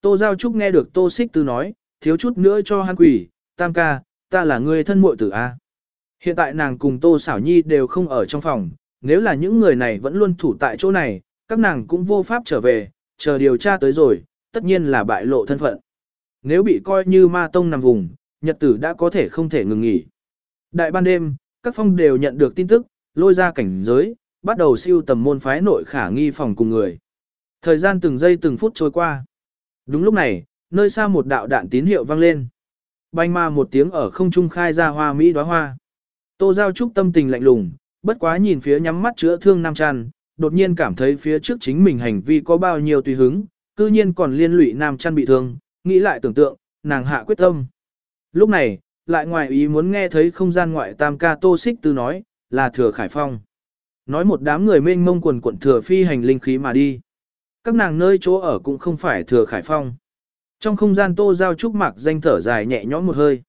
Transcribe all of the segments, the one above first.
Tô Giao Trúc nghe được Tô Xích Tư nói, thiếu chút nữa cho hắn quỷ, tam ca, ta là người thân muội tử A. Hiện tại nàng cùng Tô Xảo Nhi đều không ở trong phòng, nếu là những người này vẫn luôn thủ tại chỗ này, các nàng cũng vô pháp trở về, chờ điều tra tới rồi, tất nhiên là bại lộ thân phận. Nếu bị coi như ma tông nằm vùng, nhật tử đã có thể không thể ngừng nghỉ. Đại ban đêm, các phong đều nhận được tin tức, lôi ra cảnh giới, bắt đầu siêu tầm môn phái nội khả nghi phòng cùng người. Thời gian từng giây từng phút trôi qua. Đúng lúc này, nơi xa một đạo đạn tín hiệu vang lên. Banh ma một tiếng ở không trung khai ra hoa mỹ đóa hoa. Tô Giao Trúc tâm tình lạnh lùng, bất quá nhìn phía nhắm mắt chữa thương Nam Trăn, đột nhiên cảm thấy phía trước chính mình hành vi có bao nhiêu tùy hứng, cư nhiên còn liên lụy Nam Trăn bị thương, nghĩ lại tưởng tượng, nàng hạ quyết tâm. Lúc này, lại ngoài ý muốn nghe thấy không gian ngoại tam ca Tô Xích Tư nói, là thừa khải phong. Nói một đám người mênh mông quần quận thừa phi hành linh khí mà đi. Các nàng nơi chỗ ở cũng không phải thừa khải phong. Trong không gian tô giao trúc mặc danh thở dài nhẹ nhõm một hơi.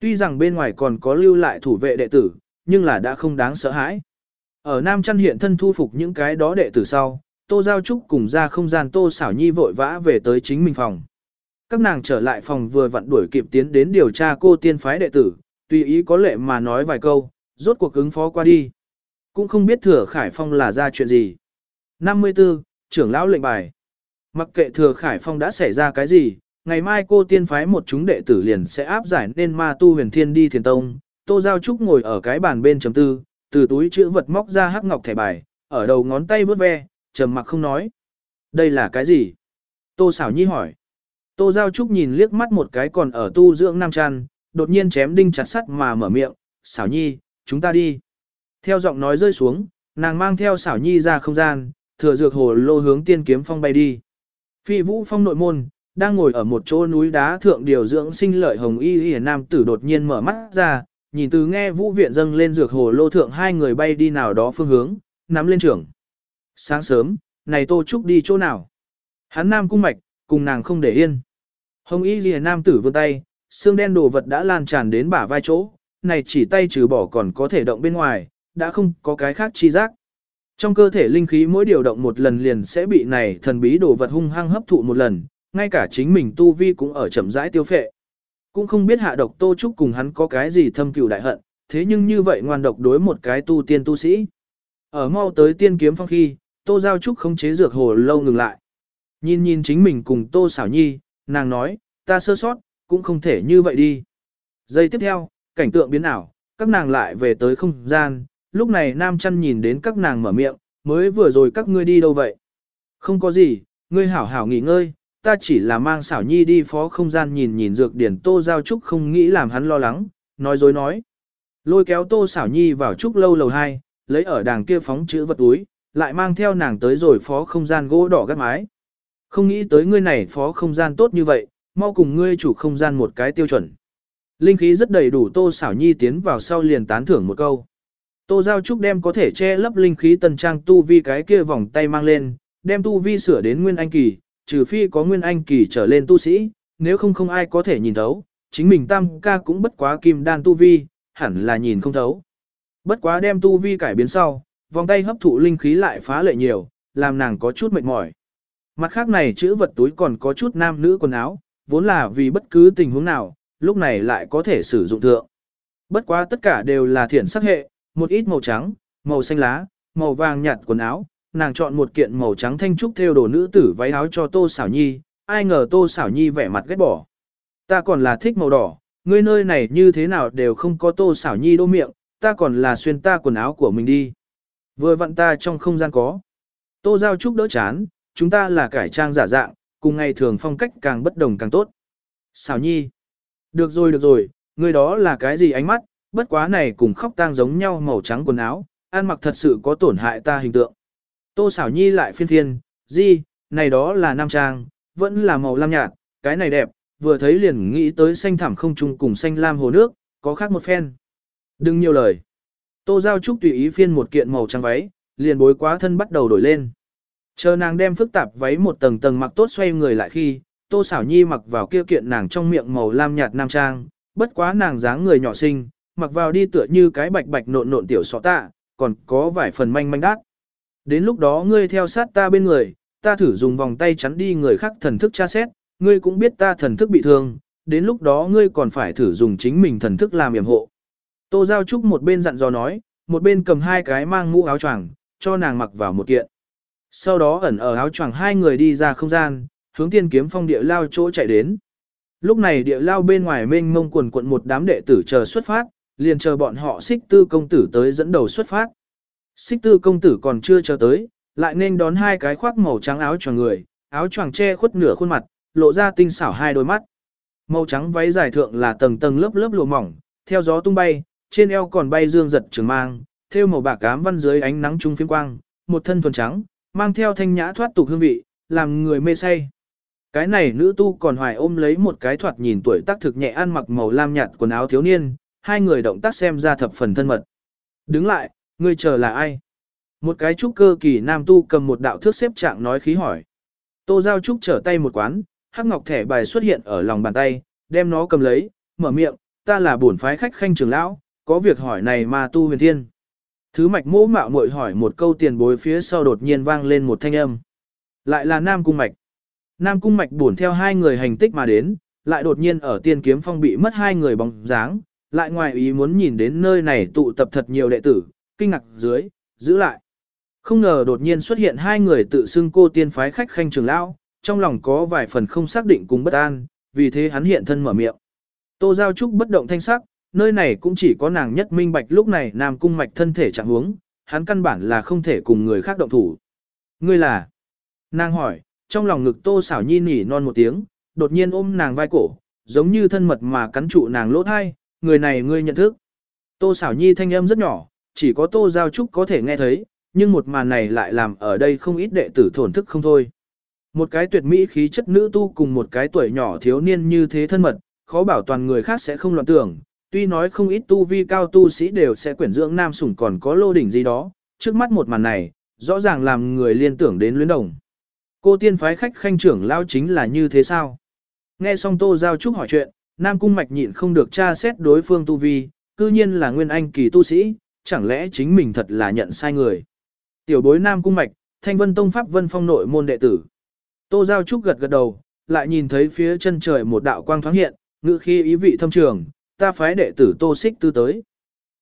Tuy rằng bên ngoài còn có lưu lại thủ vệ đệ tử, nhưng là đã không đáng sợ hãi. Ở Nam Trăn hiện thân thu phục những cái đó đệ tử sau, tô giao trúc cùng ra không gian tô xảo nhi vội vã về tới chính mình phòng. Các nàng trở lại phòng vừa vặn đuổi kịp tiến đến điều tra cô tiên phái đệ tử, tùy ý có lệ mà nói vài câu, rốt cuộc ứng phó qua đi. Cũng không biết thừa khải phong là ra chuyện gì. 54 trưởng lão lệnh bài. Mặc kệ thừa khải phong đã xảy ra cái gì, ngày mai cô tiên phái một chúng đệ tử liền sẽ áp giải nên ma tu huyền thiên đi thiền tông. Tô Giao Trúc ngồi ở cái bàn bên chấm tư, từ túi chữ vật móc ra hắc ngọc thẻ bài, ở đầu ngón tay vớt ve, trầm mặc không nói. Đây là cái gì? Tô Sảo nhi hỏi. Tô Giao Trúc nhìn liếc mắt một cái còn ở tu dưỡng nam tràn, đột nhiên chém đinh chặt sắt mà mở miệng, Sảo nhi, chúng ta đi. Theo giọng nói rơi xuống, nàng mang theo Sảo nhi ra không gian, thừa dược hồ lô hướng tiên kiếm phong bay đi. Phi vũ phong nội môn, đang ngồi ở một chỗ núi đá thượng điều dưỡng sinh lợi hồng y y nam tử đột nhiên mở mắt ra, nhìn từ nghe vũ viện dâng lên dược hồ lô thượng hai người bay đi nào đó phương hướng, nắm lên trưởng. Sáng sớm, này tô trúc đi chỗ nào? Hắn nam cung mạch, cùng nàng không để yên. Hồng y y nam tử vươn tay, xương đen đồ vật đã lan tràn đến bả vai chỗ, này chỉ tay trừ bỏ còn có thể động bên ngoài, đã không có cái khác chi giác. Trong cơ thể linh khí mỗi điều động một lần liền sẽ bị này thần bí đồ vật hung hăng hấp thụ một lần, ngay cả chính mình tu vi cũng ở chậm rãi tiêu phệ. Cũng không biết hạ độc Tô Trúc cùng hắn có cái gì thâm cừu đại hận, thế nhưng như vậy ngoan độc đối một cái tu tiên tu sĩ. Ở mau tới tiên kiếm phong khi, Tô Giao Trúc không chế dược hồ lâu ngừng lại. Nhìn nhìn chính mình cùng Tô Xảo Nhi, nàng nói, ta sơ sót, cũng không thể như vậy đi. Giây tiếp theo, cảnh tượng biến ảo, các nàng lại về tới không gian, lúc này nam chăn nhìn đến các nàng mở miệng, mới vừa rồi các ngươi đi đâu vậy? Không có gì, ngươi hảo hảo nghỉ ngơi, ta chỉ là mang xảo nhi đi phó không gian nhìn nhìn dược điển tô giao trúc không nghĩ làm hắn lo lắng, nói dối nói. Lôi kéo tô xảo nhi vào trúc lâu lầu hai, lấy ở đàng kia phóng chữ vật túi, lại mang theo nàng tới rồi phó không gian gỗ đỏ gắt mái. Không nghĩ tới ngươi này phó không gian tốt như vậy, mau cùng ngươi chủ không gian một cái tiêu chuẩn. Linh khí rất đầy đủ tô xảo nhi tiến vào sau liền tán thưởng một câu. Tô Giao Trúc đem có thể che lấp linh khí tần trang tu vi cái kia vòng tay mang lên, đem tu vi sửa đến nguyên anh kỳ, trừ phi có nguyên anh kỳ trở lên tu sĩ, nếu không không ai có thể nhìn thấu, chính mình tam ca cũng bất quá kim đan tu vi, hẳn là nhìn không thấu. Bất quá đem tu vi cải biến sau, vòng tay hấp thụ linh khí lại phá lệ nhiều, làm nàng có chút mệt mỏi. Mặt khác này chữ vật túi còn có chút nam nữ quần áo, vốn là vì bất cứ tình huống nào, lúc này lại có thể sử dụng thượng. Bất quá tất cả đều là thiện sắc hệ, một ít màu trắng, màu xanh lá, màu vàng nhạt quần áo, nàng chọn một kiện màu trắng thanh trúc theo đồ nữ tử váy áo cho Tô Sảo Nhi, ai ngờ Tô Sảo Nhi vẻ mặt ghét bỏ. Ta còn là thích màu đỏ, ngươi nơi này như thế nào đều không có Tô Sảo Nhi đô miệng, ta còn là xuyên ta quần áo của mình đi. Vừa vặn ta trong không gian có. Tô Giao Trúc đỡ chán, chúng ta là cải trang giả dạng, cùng ngày thường phong cách càng bất đồng càng tốt. Sảo Nhi. Được rồi được rồi, người đó là cái gì ánh mắt, bất quá này cùng khóc tang giống nhau màu trắng quần áo, ăn mặc thật sự có tổn hại ta hình tượng. Tô xảo nhi lại phiên phiên, gì, này đó là nam trang, vẫn là màu lam nhạt, cái này đẹp, vừa thấy liền nghĩ tới xanh thẳm không trùng cùng xanh lam hồ nước, có khác một phen. Đừng nhiều lời. Tô Giao Trúc tùy ý phiên một kiện màu trắng váy, liền bối quá thân bắt đầu đổi lên. Chờ nàng đem phức tạp váy một tầng tầng mặc tốt xoay người lại khi, Tô Xảo Nhi mặc vào kia kiện nàng trong miệng màu lam nhạt nam trang, bất quá nàng dáng người nhỏ xinh, mặc vào đi tựa như cái bạch bạch nộn nộn tiểu sọ tạ, còn có vài phần manh manh đát. Đến lúc đó ngươi theo sát ta bên người, ta thử dùng vòng tay chắn đi người khác thần thức tra xét, ngươi cũng biết ta thần thức bị thương, đến lúc đó ngươi còn phải thử dùng chính mình thần thức làm yểm hộ. Tô Giao Trúc một bên dặn dò nói, một bên cầm hai cái mang mũ áo choàng, cho nàng mặc vào một kiện. Sau đó ẩn ở áo choàng hai người đi ra không gian, hướng tiên kiếm phong địa lao chỗ chạy đến. Lúc này địa lao bên ngoài mênh mông quần quận một đám đệ tử chờ xuất phát, liền chờ bọn họ xích tư công tử tới dẫn đầu xuất phát. Xích tư công tử còn chưa chờ tới, lại nên đón hai cái khoác màu trắng áo choàng người, áo choàng che khuất nửa khuôn mặt, lộ ra tinh xảo hai đôi mắt. Màu trắng váy dài thượng là tầng tầng lớp lớp lụa mỏng, theo gió tung bay, trên eo còn bay dương giật trường mang, theo màu bạc cám văn dưới ánh nắng trung phiên quang, một thân thuần trắng, mang theo thanh nhã thoát tục hương vị, làm người mê say. Cái này nữ tu còn hoài ôm lấy một cái thoạt nhìn tuổi tác thực nhẹ ăn mặc màu lam nhạt quần áo thiếu niên, hai người động tác xem ra thập phần thân mật. Đứng lại, ngươi chờ là ai? Một cái trúc cơ kỳ nam tu cầm một đạo thước xếp trạng nói khí hỏi. Tô Giao Trúc trở tay một quán, hắc ngọc thẻ bài xuất hiện ở lòng bàn tay, đem nó cầm lấy, mở miệng, ta là bổn phái khách khanh trưởng lão, có việc hỏi này mà tu huyền thiên. Thứ mạch mỗ mạo muội hỏi một câu tiền bối phía sau đột nhiên vang lên một thanh âm. Lại là Nam Cung Mạch. Nam Cung Mạch bổn theo hai người hành tích mà đến, lại đột nhiên ở tiên kiếm phong bị mất hai người bóng dáng, lại ngoài ý muốn nhìn đến nơi này tụ tập thật nhiều đệ tử, kinh ngạc dưới, giữ lại. Không ngờ đột nhiên xuất hiện hai người tự xưng cô tiên phái khách khanh trường lão, trong lòng có vài phần không xác định cùng bất an, vì thế hắn hiện thân mở miệng. Tô Giao Trúc bất động thanh sắc, nơi này cũng chỉ có nàng nhất minh bạch lúc này Nam Cung Mạch thân thể trạng huống, hắn căn bản là không thể cùng người khác động thủ. Ngươi là? Nàng hỏi, trong lòng ngực Tô Sảo Nhi nỉ non một tiếng, đột nhiên ôm nàng vai cổ, giống như thân mật mà cắn trụ nàng lỗ thai, người này ngươi nhận thức. Tô xảo Nhi thanh âm rất nhỏ, chỉ có Tô Giao Trúc có thể nghe thấy, nhưng một màn này lại làm ở đây không ít đệ tử thổn thức không thôi. Một cái tuyệt mỹ khí chất nữ tu cùng một cái tuổi nhỏ thiếu niên như thế thân mật, khó bảo toàn người khác sẽ không loạn tưởng, tuy nói không ít tu vi cao tu sĩ đều sẽ quyển dưỡng nam sủng còn có lô đỉnh gì đó, trước mắt một màn này, rõ ràng làm người liên tưởng đến luyến đồng. Cô tiên phái khách khanh trưởng lao chính là như thế sao? Nghe xong Tô Giao Trúc hỏi chuyện, Nam Cung Mạch nhịn không được tra xét đối phương tu vi, cư nhiên là nguyên anh kỳ tu sĩ, chẳng lẽ chính mình thật là nhận sai người. Tiểu bối Nam Cung Mạch, Thanh Vân Tông Pháp Vân Phong nội môn đệ tử. Tô Giao Trúc gật gật đầu, lại nhìn thấy phía chân trời một đạo quang thoáng hiện, ngự khi ý vị thâm trường, ta phái đệ tử Tô Xích Tư tới.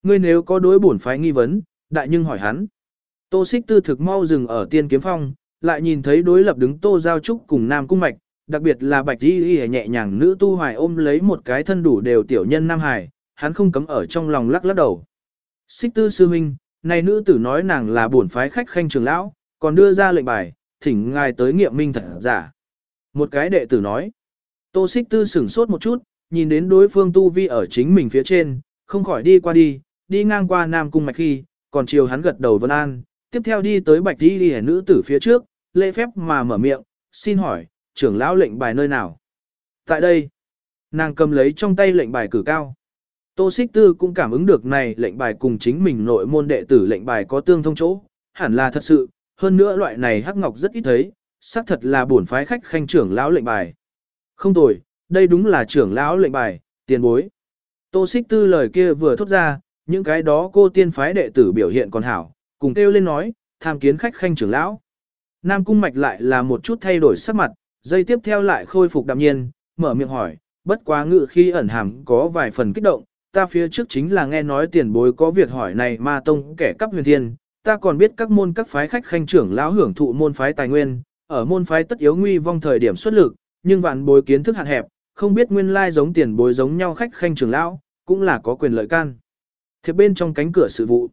Ngươi nếu có đối bổn phái nghi vấn, đại nhưng hỏi hắn. Tô Xích Tư thực mau dừng ở tiên kiếm phong, lại nhìn thấy đối lập đứng Tô Giao Trúc cùng Nam Cung Mạch, đặc biệt là Bạch Di Y nhẹ nhàng nữ tu hoài ôm lấy một cái thân đủ đều tiểu nhân Nam Hải, hắn không cấm ở trong lòng lắc lắc đầu. Xích Tư sư huynh, này nữ tử nói nàng là bổn phái khách khanh trường lão, còn đưa ra lệnh bài, thỉnh ngài tới nghiệm minh thật giả. Một cái đệ tử nói, Tô Xích Tư sửng sốt một chút, nhìn đến đối phương tu vi ở chính mình phía trên, không khỏi đi qua đi, đi ngang qua Nam Cung Mạch khi, còn chiều hắn gật đầu vân an, tiếp theo đi tới Bạch y y nữ tử phía trước, lễ phép mà mở miệng, xin hỏi, trưởng lão lệnh bài nơi nào? Tại đây, nàng cầm lấy trong tay lệnh bài cử cao. Tô Xích Tư cũng cảm ứng được này lệnh bài cùng chính mình nội môn đệ tử lệnh bài có tương thông chỗ, hẳn là thật sự, hơn nữa loại này hắc ngọc rất ít thấy, xác thật là bổn phái khách khanh trưởng lão lệnh bài. Không tồi, đây đúng là trưởng lão lệnh bài, tiền bối. Tô Xích Tư lời kia vừa thốt ra, những cái đó cô tiên phái đệ tử biểu hiện còn hảo, cùng kêu lên nói, tham kiến khách khanh trưởng lão. Nam Cung Mạch lại là một chút thay đổi sắc mặt, dây tiếp theo lại khôi phục đạm nhiên, mở miệng hỏi, bất quá ngự khi ẩn hàm có vài phần kích động, ta phía trước chính là nghe nói tiền bối có việc hỏi này ma tông kẻ cắp huyền thiên, ta còn biết các môn các phái khách khanh trưởng lão hưởng thụ môn phái tài nguyên, ở môn phái tất yếu nguy vong thời điểm xuất lực, nhưng vạn bối kiến thức hạn hẹp, không biết nguyên lai giống tiền bối giống nhau khách khanh trưởng lão, cũng là có quyền lợi can. Thiệp bên trong cánh cửa sự vụ.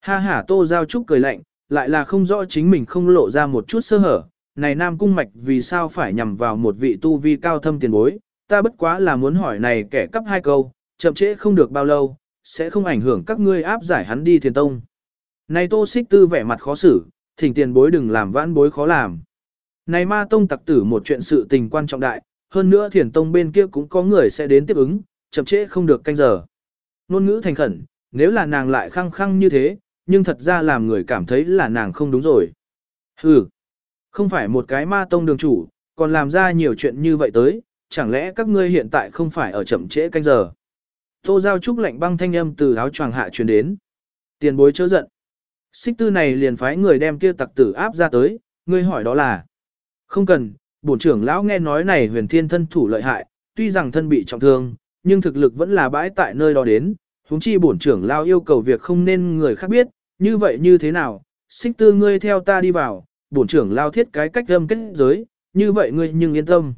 Ha ha Tô Giao Trúc cười lạnh, lại là không rõ chính mình không lộ ra một chút sơ hở, này Nam Cung Mạch vì sao phải nhằm vào một vị tu vi cao thâm tiền bối, ta bất quá là muốn hỏi này kẻ cấp hai câu, chậm trễ không được bao lâu, sẽ không ảnh hưởng các ngươi áp giải hắn đi thiền tông. Này Tô Xích Tư vẻ mặt khó xử, thỉnh tiền bối đừng làm vãn bối khó làm. Này ma tông tặc tử một chuyện sự tình quan trọng đại, hơn nữa thiền tông bên kia cũng có người sẽ đến tiếp ứng, chậm trễ không được canh giờ. Nôn ngữ thành khẩn, nếu là nàng lại khăng khăng như thế, nhưng thật ra làm người cảm thấy là nàng không đúng rồi. Hừ, không phải một cái ma tông đường chủ, còn làm ra nhiều chuyện như vậy tới, chẳng lẽ các ngươi hiện tại không phải ở chậm trễ canh giờ. Tô Giao Trúc lạnh băng thanh âm từ áo choàng hạ truyền đến. Tiền bối chớ giận. Xích tư này liền phái người đem kia tặc tử áp ra tới, ngươi hỏi đó là. Không cần, bổn trưởng lão nghe nói này huyền thiên thân thủ lợi hại, tuy rằng thân bị trọng thương, nhưng thực lực vẫn là bãi tại nơi đó đến, Húng chi bổn trưởng lão yêu cầu việc không nên người khác biết, như vậy như thế nào, xích tư ngươi theo ta đi vào, bổn trưởng lao thiết cái cách âm kết giới, như vậy ngươi nhưng yên tâm.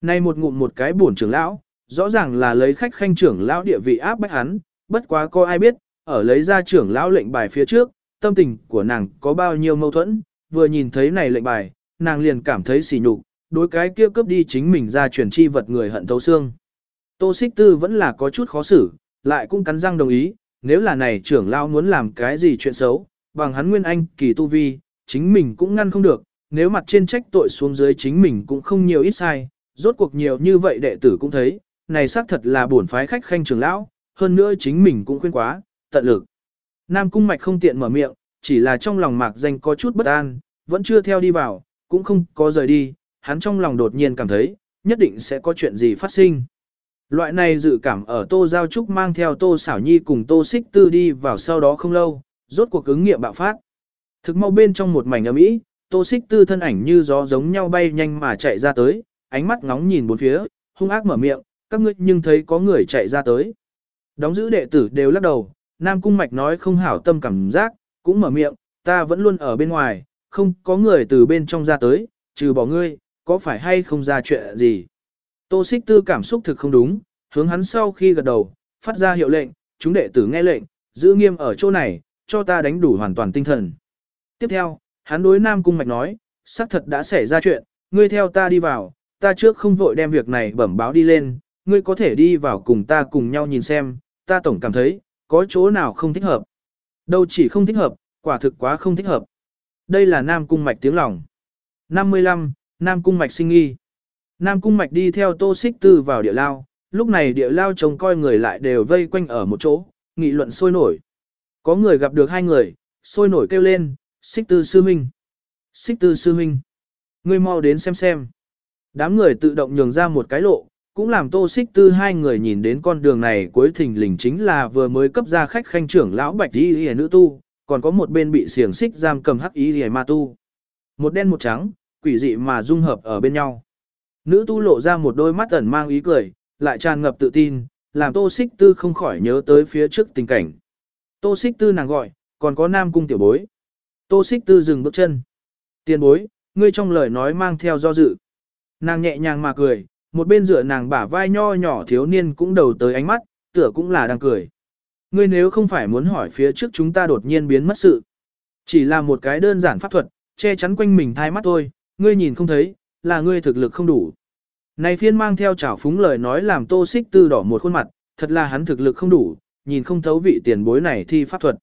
Nay một ngụm một cái bổn trưởng lão, rõ ràng là lấy khách khanh trưởng lão địa vị áp bách hắn, bất quá có ai biết, ở lấy ra trưởng lão lệnh bài phía trước, tâm tình của nàng có bao nhiêu mâu thuẫn, vừa nhìn thấy này lệnh bài, nàng liền cảm thấy xỉ nhục, đối cái kia cướp đi chính mình ra truyền chi vật người hận thấu xương. Tô Xích Tư vẫn là có chút khó xử, lại cũng cắn răng đồng ý, nếu là này trưởng lão muốn làm cái gì chuyện xấu, bằng hắn nguyên anh kỳ tu vi, chính mình cũng ngăn không được, nếu mặt trên trách tội xuống dưới chính mình cũng không nhiều ít sai, rốt cuộc nhiều như vậy đệ tử cũng thấy, này xác thật là bổn phái khách khanh trưởng lão, hơn nữa chính mình cũng khuyên quá, tận lực. Nam Cung Mạch không tiện mở miệng, chỉ là trong lòng mạc danh có chút bất an, vẫn chưa theo đi vào, cũng không có rời đi, hắn trong lòng đột nhiên cảm thấy, nhất định sẽ có chuyện gì phát sinh. Loại này dự cảm ở Tô Giao Trúc mang theo Tô Xảo Nhi cùng Tô Xích Tư đi vào sau đó không lâu, rốt cuộc ứng nghiệm bạo phát. Thực mau bên trong một mảnh ấm ý, Tô Xích Tư thân ảnh như gió giống nhau bay nhanh mà chạy ra tới, ánh mắt ngóng nhìn bốn phía, hung ác mở miệng, các ngươi nhưng thấy có người chạy ra tới. Đóng giữ đệ tử đều lắc đầu, Nam Cung Mạch nói không hảo tâm cảm giác, cũng mở miệng, ta vẫn luôn ở bên ngoài, không có người từ bên trong ra tới, trừ bỏ ngươi, có phải hay không ra chuyện gì. Tô Xích Tư cảm xúc thực không đúng, hướng hắn sau khi gật đầu, phát ra hiệu lệnh, chúng đệ tử nghe lệnh, giữ nghiêm ở chỗ này, cho ta đánh đủ hoàn toàn tinh thần. Tiếp theo, hắn đối Nam Cung Mạch nói, xác thật đã xảy ra chuyện, ngươi theo ta đi vào, ta trước không vội đem việc này bẩm báo đi lên, ngươi có thể đi vào cùng ta cùng nhau nhìn xem, ta tổng cảm thấy, có chỗ nào không thích hợp. Đâu chỉ không thích hợp, quả thực quá không thích hợp. Đây là Nam Cung Mạch tiếng lòng. 55. Nam Cung Mạch sinh nghi. Nam Cung Mạch đi theo Tô Xích Tư vào địa lao, lúc này địa lao trông coi người lại đều vây quanh ở một chỗ, nghị luận sôi nổi. Có người gặp được hai người, sôi nổi kêu lên, Xích Tư Sư Minh. Xích Tư Sư Minh. Ngươi mau đến xem xem. Đám người tự động nhường ra một cái lộ, cũng làm tô xích tư hai người nhìn đến con đường này cuối thình lình chính là vừa mới cấp ra khách khanh trưởng lão bạch y hề nữ tu, còn có một bên bị xiềng xích giam cầm hắc y hề ma tu. Một đen một trắng, quỷ dị mà dung hợp ở bên nhau. Nữ tu lộ ra một đôi mắt ẩn mang ý cười, lại tràn ngập tự tin, làm tô xích tư không khỏi nhớ tới phía trước tình cảnh. Tô xích tư nàng gọi, còn có nam cung tiểu bối. Tô xích tư dừng bước chân. Tiền bối, ngươi trong lời nói mang theo do dự. Nàng nhẹ nhàng mà cười, một bên dựa nàng bả vai nho nhỏ thiếu niên cũng đầu tới ánh mắt, tựa cũng là đang cười. Ngươi nếu không phải muốn hỏi phía trước chúng ta đột nhiên biến mất sự. Chỉ là một cái đơn giản pháp thuật, che chắn quanh mình thai mắt thôi, ngươi nhìn không thấy, là ngươi thực lực không đủ. Này phiên mang theo trào phúng lời nói làm tô xích tư đỏ một khuôn mặt, thật là hắn thực lực không đủ, nhìn không thấu vị tiền bối này thi pháp thuật.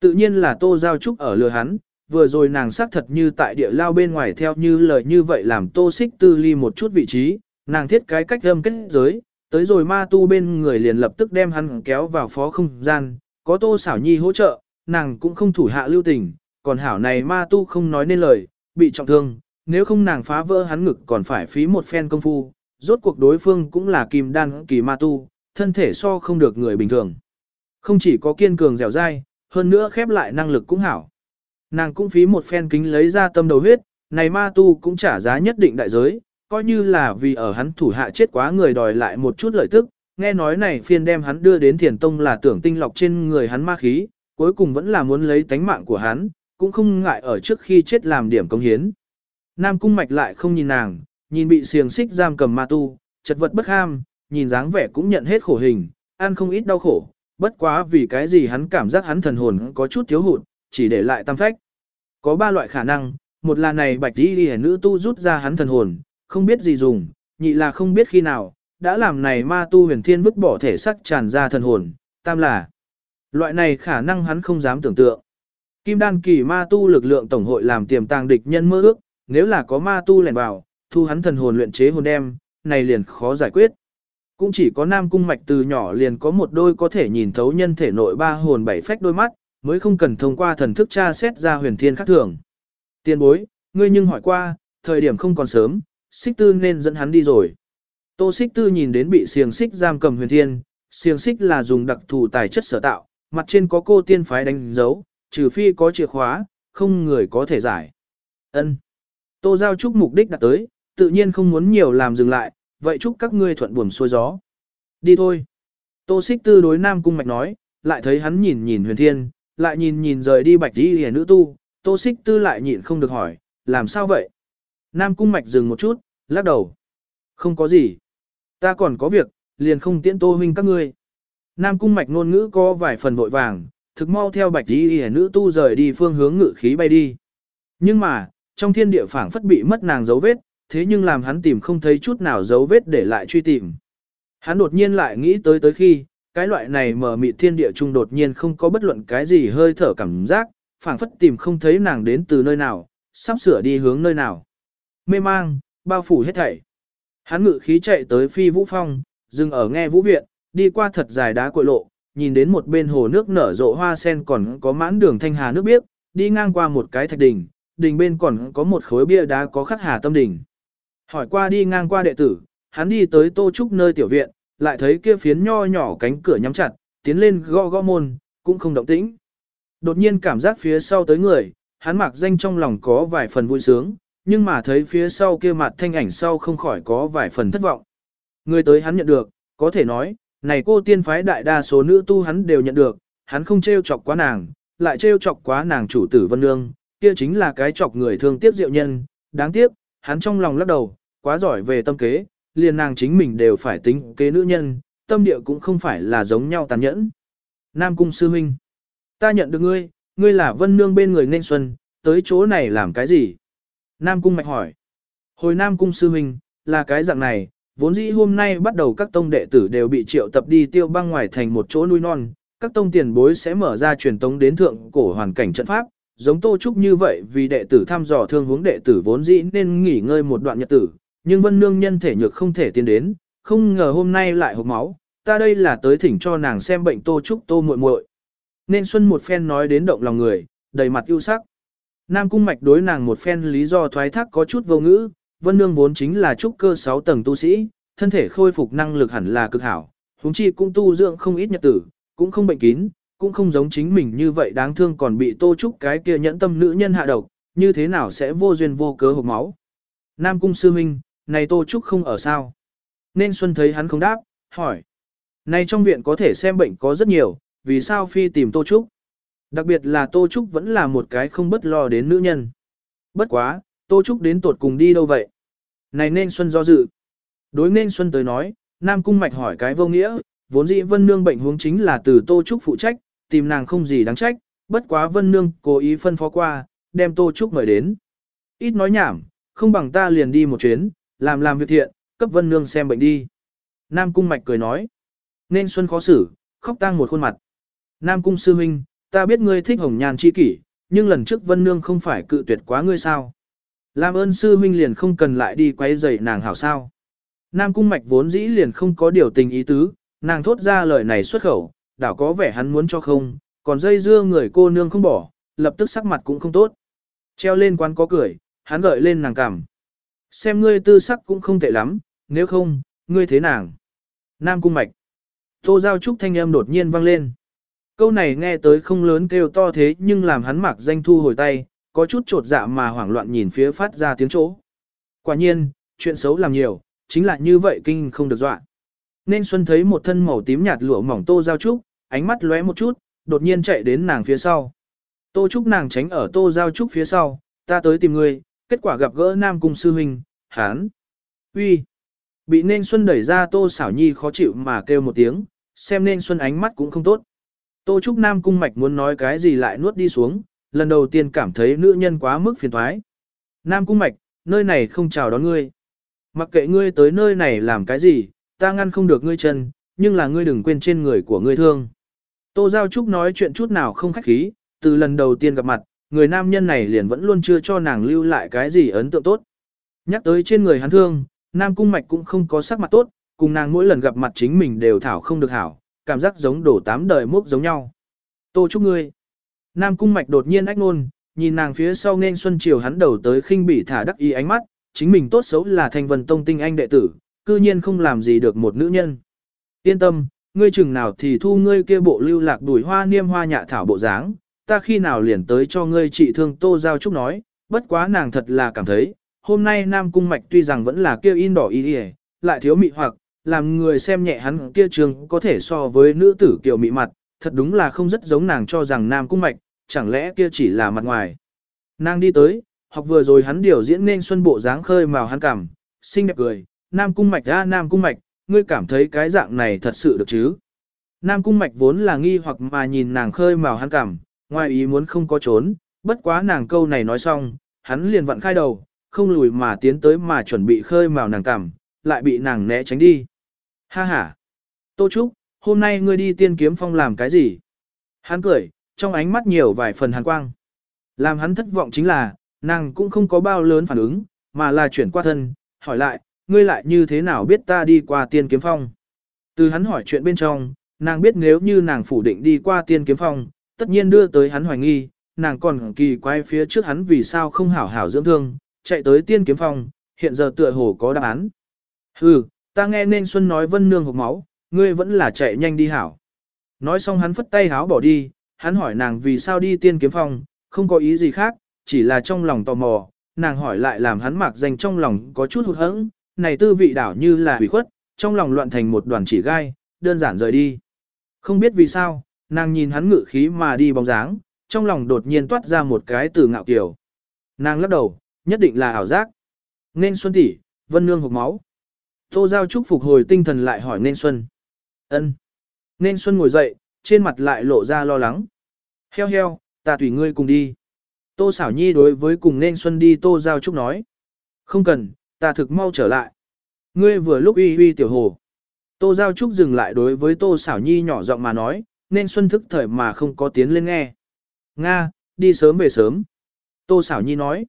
Tự nhiên là tô giao trúc ở lừa hắn, vừa rồi nàng xác thật như tại địa lao bên ngoài theo như lời như vậy làm tô xích tư ly một chút vị trí, nàng thiết cái cách âm kết giới, tới rồi ma tu bên người liền lập tức đem hắn kéo vào phó không gian, có tô xảo nhi hỗ trợ, nàng cũng không thủ hạ lưu tình, còn hảo này ma tu không nói nên lời, bị trọng thương, nếu không nàng phá vỡ hắn ngực còn phải phí một phen công phu, rốt cuộc đối phương cũng là kim đan kỳ ma tu, thân thể so không được người bình thường. Không chỉ có kiên cường dẻo dai, hơn nữa khép lại năng lực cũng hảo. Nàng cũng phí một phen kính lấy ra tâm đầu huyết, này ma tu cũng trả giá nhất định đại giới, coi như là vì ở hắn thủ hạ chết quá người đòi lại một chút lợi tức, nghe nói này phiên đem hắn đưa đến thiền tông là tưởng tinh lọc trên người hắn ma khí, cuối cùng vẫn là muốn lấy tánh mạng của hắn, cũng không ngại ở trước khi chết làm điểm công hiến. Nam cung mạch lại không nhìn nàng, nhìn bị xiềng xích giam cầm ma tu, chật vật bất ham, nhìn dáng vẻ cũng nhận hết khổ hình, ăn không ít đau khổ, bất quá vì cái gì hắn cảm giác hắn thần hồn có chút thiếu hụt, chỉ để lại tam phách. Có ba loại khả năng, một là này bạch đi đi nữ tu rút ra hắn thần hồn, không biết gì dùng, nhị là không biết khi nào, đã làm này ma tu huyền thiên vứt bỏ thể sắc tràn ra thần hồn, tam là. Loại này khả năng hắn không dám tưởng tượng. Kim đan kỳ ma tu lực lượng tổng hội làm tiềm tàng địch nhân mơ ước, nếu là có ma tu lẻn vào, thu hắn thần hồn luyện chế hồn đem, này liền khó giải quyết. Cũng chỉ có nam cung mạch từ nhỏ liền có một đôi có thể nhìn thấu nhân thể nội ba hồn bảy phách đôi mắt, mới không cần thông qua thần thức tra xét ra huyền thiên khác thường. Tiên bối, ngươi nhưng hỏi qua, thời điểm không còn sớm, xích tư nên dẫn hắn đi rồi. Tô xích tư nhìn đến bị xiềng xích giam cầm huyền thiên, xiềng xích là dùng đặc thù tài chất sở tạo, mặt trên có cô tiên phái đánh dấu, trừ phi có chìa khóa, không người có thể giải. Ân. Tô giao trúc mục đích đặt tới, tự nhiên không muốn nhiều làm dừng lại, vậy chúc các ngươi thuận buồm xuôi gió. Đi thôi. Tô xích tư đối Nam Cung Mạch nói, lại thấy hắn nhìn nhìn huyền thiên, lại nhìn nhìn rời đi bạch đi hề nữ tu, tô xích tư lại nhịn không được hỏi, làm sao vậy? Nam Cung Mạch dừng một chút, lắc đầu. Không có gì. Ta còn có việc, liền không tiễn tô huynh các ngươi. Nam Cung Mạch ngôn ngữ có vài phần vội vàng, thực mau theo bạch đi hề nữ tu rời đi phương hướng ngự khí bay đi. Nhưng mà, trong thiên địa phảng phất bị mất nàng dấu vết, thế nhưng làm hắn tìm không thấy chút nào dấu vết để lại truy tìm. Hắn đột nhiên lại nghĩ tới tới khi, cái loại này mở mịt thiên địa trung đột nhiên không có bất luận cái gì hơi thở cảm giác, phảng phất tìm không thấy nàng đến từ nơi nào, sắp sửa đi hướng nơi nào. Mê mang, bao phủ hết thảy. Hắn ngự khí chạy tới phi vũ phong, dừng ở nghe vũ viện, đi qua thật dài đá cội lộ, nhìn đến một bên hồ nước nở rộ hoa sen còn có mãn đường thanh hà nước biếc, đi ngang qua một cái thạch đỉnh, đỉnh bên còn có một khối bia đá có khắc hà tâm đỉnh. Hỏi qua đi ngang qua đệ tử, hắn đi tới tô trúc nơi tiểu viện, lại thấy kia phiến nho nhỏ cánh cửa nhắm chặt, tiến lên gõ gõ môn, cũng không động tĩnh. Đột nhiên cảm giác phía sau tới người, hắn mặc danh trong lòng có vài phần vui sướng, nhưng mà thấy phía sau kia mặt thanh ảnh sau không khỏi có vài phần thất vọng. Người tới hắn nhận được, có thể nói, này cô tiên phái đại đa số nữ tu hắn đều nhận được, hắn không trêu chọc quá nàng, lại trêu chọc quá nàng chủ tử Vân Nương, kia chính là cái chọc người thương tiếc diệu nhân, đáng tiếc, hắn trong lòng lắc đầu, quá giỏi về tâm kế, liền nàng chính mình đều phải tính kế nữ nhân, tâm địa cũng không phải là giống nhau tàn nhẫn. Nam Cung Sư Minh, ta nhận được ngươi, ngươi là Vân Nương bên người nên xuân, tới chỗ này làm cái gì? Nam Cung Mạch hỏi. Hồi Nam Cung Sư Minh, là cái dạng này, vốn dĩ hôm nay bắt đầu các tông đệ tử đều bị triệu tập đi tiêu băng ngoài thành một chỗ nuôi non, các tông tiền bối sẽ mở ra truyền tống đến thượng cổ hoàn cảnh trận pháp, giống Tô Trúc như vậy vì đệ tử thăm dò thương hướng đệ tử vốn dĩ nên nghỉ ngơi một đoạn nhật tử, nhưng Vân Nương nhân thể nhược không thể tiến đến, không ngờ hôm nay lại hộp máu, ta đây là tới thỉnh cho nàng xem bệnh Tô Trúc Tô muội muội. Nên Xuân một phen nói đến động lòng người, đầy mặt ưu sắc. Nam Cung Mạch đối nàng một phen lý do thoái thác có chút vô ngữ, Vân Nương vốn chính là trúc cơ 6 tầng tu sĩ, thân thể khôi phục năng lực hẳn là cực hảo, huống chi cũng tu dưỡng không ít nhật tử, cũng không bệnh kín, cũng không giống chính mình như vậy đáng thương còn bị Tô Trúc cái kia nhẫn tâm nữ nhân hạ độc, như thế nào sẽ vô duyên vô cớ hộc máu. Nam Cung Sư Minh, này Tô Trúc không ở sao? Nên Xuân thấy hắn không đáp, hỏi. Này trong viện có thể xem bệnh có rất nhiều, vì sao phi tìm Tô Trúc? Đặc biệt là Tô Trúc vẫn là một cái không bất lo đến nữ nhân. Bất quá, Tô Trúc đến tuột cùng đi đâu vậy? Này nên Xuân do dự. Đối nên Xuân tới nói, Nam Cung Mạch hỏi cái vô nghĩa, vốn dĩ Vân Nương bệnh huống chính là từ Tô Trúc phụ trách, tìm nàng không gì đáng trách, bất quá Vân Nương cố ý phân phó qua, đem Tô Trúc mời đến. Ít nói nhảm, không bằng ta liền đi một chuyến, làm làm việc thiện, cấp Vân Nương xem bệnh đi. Nam Cung Mạch cười nói. Nên Xuân khó xử, khóc tang một khuôn mặt. Nam Cung Sư huynh, ta biết ngươi thích hồng nhàn chi kỷ, nhưng lần trước Vân Nương không phải cự tuyệt quá ngươi sao. Làm ơn Sư huynh liền không cần lại đi quay rầy nàng hảo sao. Nam Cung Mạch vốn dĩ liền không có điều tình ý tứ, nàng thốt ra lời này xuất khẩu, đảo có vẻ hắn muốn cho không, còn dây dưa người cô nương không bỏ, lập tức sắc mặt cũng không tốt. Treo lên quán có cười, hắn gợi lên nàng cằm. Xem ngươi tư sắc cũng không tệ lắm, nếu không, ngươi thế nàng. Nam cung mạch. Tô giao trúc thanh âm đột nhiên vang lên. Câu này nghe tới không lớn kêu to thế nhưng làm hắn mặc danh thu hồi tay, có chút trột dạ mà hoảng loạn nhìn phía phát ra tiếng chỗ. Quả nhiên, chuyện xấu làm nhiều, chính là như vậy kinh không được dọa. Nên Xuân thấy một thân màu tím nhạt lụa mỏng Tô Giao Trúc, ánh mắt lóe một chút, đột nhiên chạy đến nàng phía sau. Tô Trúc nàng tránh ở Tô Giao Trúc phía sau, ta tới tìm ngươi, kết quả gặp gỡ Nam Cung Sư Huynh, hán. uy, Bị nên Xuân đẩy ra Tô Xảo Nhi khó chịu mà kêu một tiếng, xem nên Xuân ánh mắt cũng không tốt. Tô Trúc Nam Cung Mạch muốn nói cái gì lại nuốt đi xuống, lần đầu tiên cảm thấy nữ nhân quá mức phiền thoái. Nam Cung Mạch, nơi này không chào đón ngươi. Mặc kệ ngươi tới nơi này làm cái gì, ta ngăn không được ngươi chân, nhưng là ngươi đừng quên trên người của ngươi thương. Tô Giao Trúc nói chuyện chút nào không khách khí, từ lần đầu tiên gặp mặt, người nam nhân này liền vẫn luôn chưa cho nàng lưu lại cái gì ấn tượng tốt. Nhắc tới trên người hắn thương, Nam Cung Mạch cũng không có sắc mặt tốt, cùng nàng mỗi lần gặp mặt chính mình đều thảo không được hảo, cảm giác giống đổ tám đời mốc giống nhau. Tô chúc ngươi. Nam Cung Mạch đột nhiên ách nôn, nhìn nàng phía sau nên xuân chiều hắn đầu tới khinh bỉ thả đắc ý ánh mắt, chính mình tốt xấu là thành vần tông tinh anh đệ tử, cư nhiên không làm gì được một nữ nhân. Yên tâm, ngươi chừng nào thì thu ngươi kia bộ lưu lạc đuổi hoa niêm hoa nhạ thảo bộ dáng, ta khi nào liền tới cho ngươi trị thương tô giao trúc nói, bất quá nàng thật là cảm thấy, hôm nay Nam Cung Mạch tuy rằng vẫn là kia in đỏ y y, lại thiếu mị hoặc, làm người xem nhẹ hắn kia trường có thể so với nữ tử kiểu mị mặt, thật đúng là không rất giống nàng cho rằng Nam Cung Mạch, chẳng lẽ kia chỉ là mặt ngoài. Nàng đi tới, học vừa rồi hắn điều diễn nên xuân bộ dáng khơi màu hắn cảm, xinh đẹp cười, Nam Cung Mạch ra Nam Cung Mạch, ngươi cảm thấy cái dạng này thật sự được chứ. Nam Cung Mạch vốn là nghi hoặc mà nhìn nàng khơi màu hắn cảm, ngoài ý muốn không có trốn, bất quá nàng câu này nói xong, hắn liền vặn khai đầu, không lùi mà tiến tới mà chuẩn bị khơi mào nàng cảm, lại bị nàng né tránh đi. Ha ha! Tô Trúc, hôm nay ngươi đi tiên kiếm phong làm cái gì? Hắn cười, trong ánh mắt nhiều vài phần hàn quang. Làm hắn thất vọng chính là, nàng cũng không có bao lớn phản ứng, mà là chuyển qua thân, hỏi lại, ngươi lại như thế nào biết ta đi qua tiên kiếm phong? Từ hắn hỏi chuyện bên trong, nàng biết nếu như nàng phủ định đi qua tiên kiếm phong, tất nhiên đưa tới hắn hoài nghi, nàng còn kỳ quái phía trước hắn vì sao không hảo hảo dưỡng thương, chạy tới tiên kiếm phòng. hiện giờ tựa hồ có đáp án. Hừ, ta nghe nên Xuân nói vân nương hộc máu, ngươi vẫn là chạy nhanh đi hảo. Nói xong hắn phất tay háo bỏ đi, hắn hỏi nàng vì sao đi tiên kiếm phòng, không có ý gì khác, chỉ là trong lòng tò mò, nàng hỏi lại làm hắn mặc danh trong lòng có chút hụt hẫng, này tư vị đảo như là hủy khuất, trong lòng loạn thành một đoàn chỉ gai, đơn giản rời đi. Không biết vì sao, nàng nhìn hắn ngự khí mà đi bóng dáng, trong lòng đột nhiên toát ra một cái từ ngạo kiều. Nàng lắc đầu, nhất định là ảo giác. Nên Xuân tỷ, Vân Nương hộc máu. Tô Giao Trúc phục hồi tinh thần lại hỏi Nên Xuân. ân Nên Xuân ngồi dậy, trên mặt lại lộ ra lo lắng. Heo heo, ta tùy ngươi cùng đi. Tô Sảo nhi đối với cùng Nên Xuân đi Tô Giao Trúc nói. Không cần, ta thực mau trở lại. Ngươi vừa lúc uy uy tiểu hồ. Tô Giao Trúc dừng lại đối với Tô Sảo nhi nhỏ giọng mà nói, nên Xuân thức thời mà không có tiến lên nghe. Nga, đi sớm về sớm. Tô xảo nhi nói.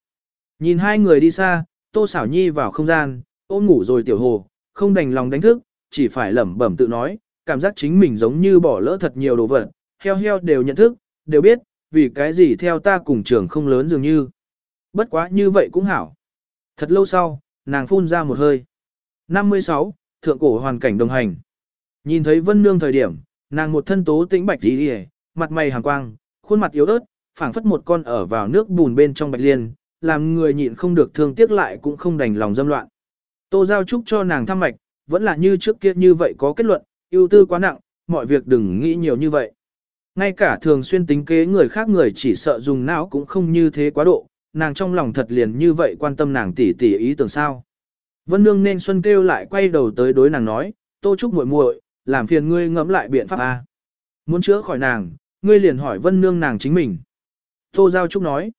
Nhìn hai người đi xa, Tô xảo nhi vào không gian, ôm ngủ rồi tiểu hồ, không đành lòng đánh thức, chỉ phải lẩm bẩm tự nói, cảm giác chính mình giống như bỏ lỡ thật nhiều đồ vật, heo heo đều nhận thức, đều biết, vì cái gì theo ta cùng trường không lớn dường như. Bất quá như vậy cũng hảo. Thật lâu sau, nàng phun ra một hơi. 56. Thượng cổ hoàn cảnh đồng hành. Nhìn thấy Vân Nương thời điểm, nàng một thân tố tĩnh bạch đi lìa mặt mày hàng quang, khuôn mặt yếu ớt, phảng phất một con ở vào nước bùn bên trong bạch liên, làm người nhịn không được thương tiếc lại cũng không đành lòng dâm loạn. Tô Giao Trúc cho nàng thăm mạch, vẫn là như trước kia như vậy có kết luận, ưu tư quá nặng, mọi việc đừng nghĩ nhiều như vậy. Ngay cả thường xuyên tính kế người khác người chỉ sợ dùng não cũng không như thế quá độ, nàng trong lòng thật liền như vậy quan tâm nàng tỉ tỉ ý tưởng sao. Vân Nương nên Xuân kêu lại quay đầu tới đối nàng nói, Tô Trúc muội muội, làm phiền ngươi ngẫm lại biện pháp A. Muốn chữa khỏi nàng, ngươi liền hỏi Vân Nương nàng chính mình. Tô Giao Trúc nói,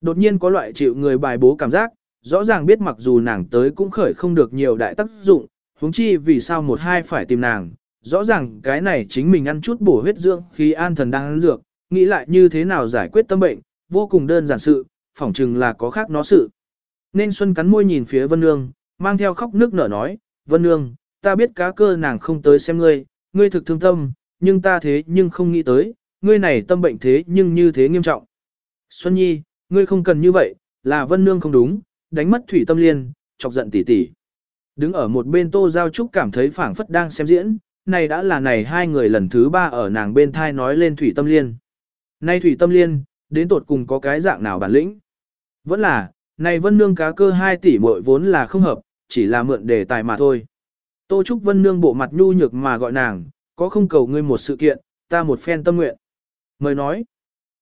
đột nhiên có loại chịu người bài bố cảm giác, rõ ràng biết mặc dù nàng tới cũng khởi không được nhiều đại tác dụng, huống chi vì sao một hai phải tìm nàng, rõ ràng cái này chính mình ăn chút bổ huyết dưỡng khi an thần đang ăn dược, nghĩ lại như thế nào giải quyết tâm bệnh, vô cùng đơn giản sự, phỏng chừng là có khác nó sự. Nên Xuân cắn môi nhìn phía Vân Nương, mang theo khóc nước nở nói, Vân Nương, ta biết cá cơ nàng không tới xem ngươi, ngươi thực thương tâm, nhưng ta thế nhưng không nghĩ tới, ngươi này tâm bệnh thế nhưng như thế nghiêm trọng. Xuân Nhi, ngươi không cần như vậy, là Vân Nương không đúng, đánh mất thủy tâm liên, chọc giận tỷ tỷ. Đứng ở một bên Tô Giao Trúc cảm thấy phảng phất đang xem diễn, này đã là này hai người lần thứ ba ở nàng bên thai nói lên thủy tâm liên. Nay thủy tâm liên, đến tột cùng có cái dạng nào bản lĩnh? Vẫn là, này vân nương cá cơ 2 tỷ muội vốn là không hợp, chỉ là mượn đề tài mà thôi. Tô Trúc vân nương bộ mặt nhu nhược mà gọi nàng, có không cầu ngươi một sự kiện, ta một phen tâm nguyện. Mời nói,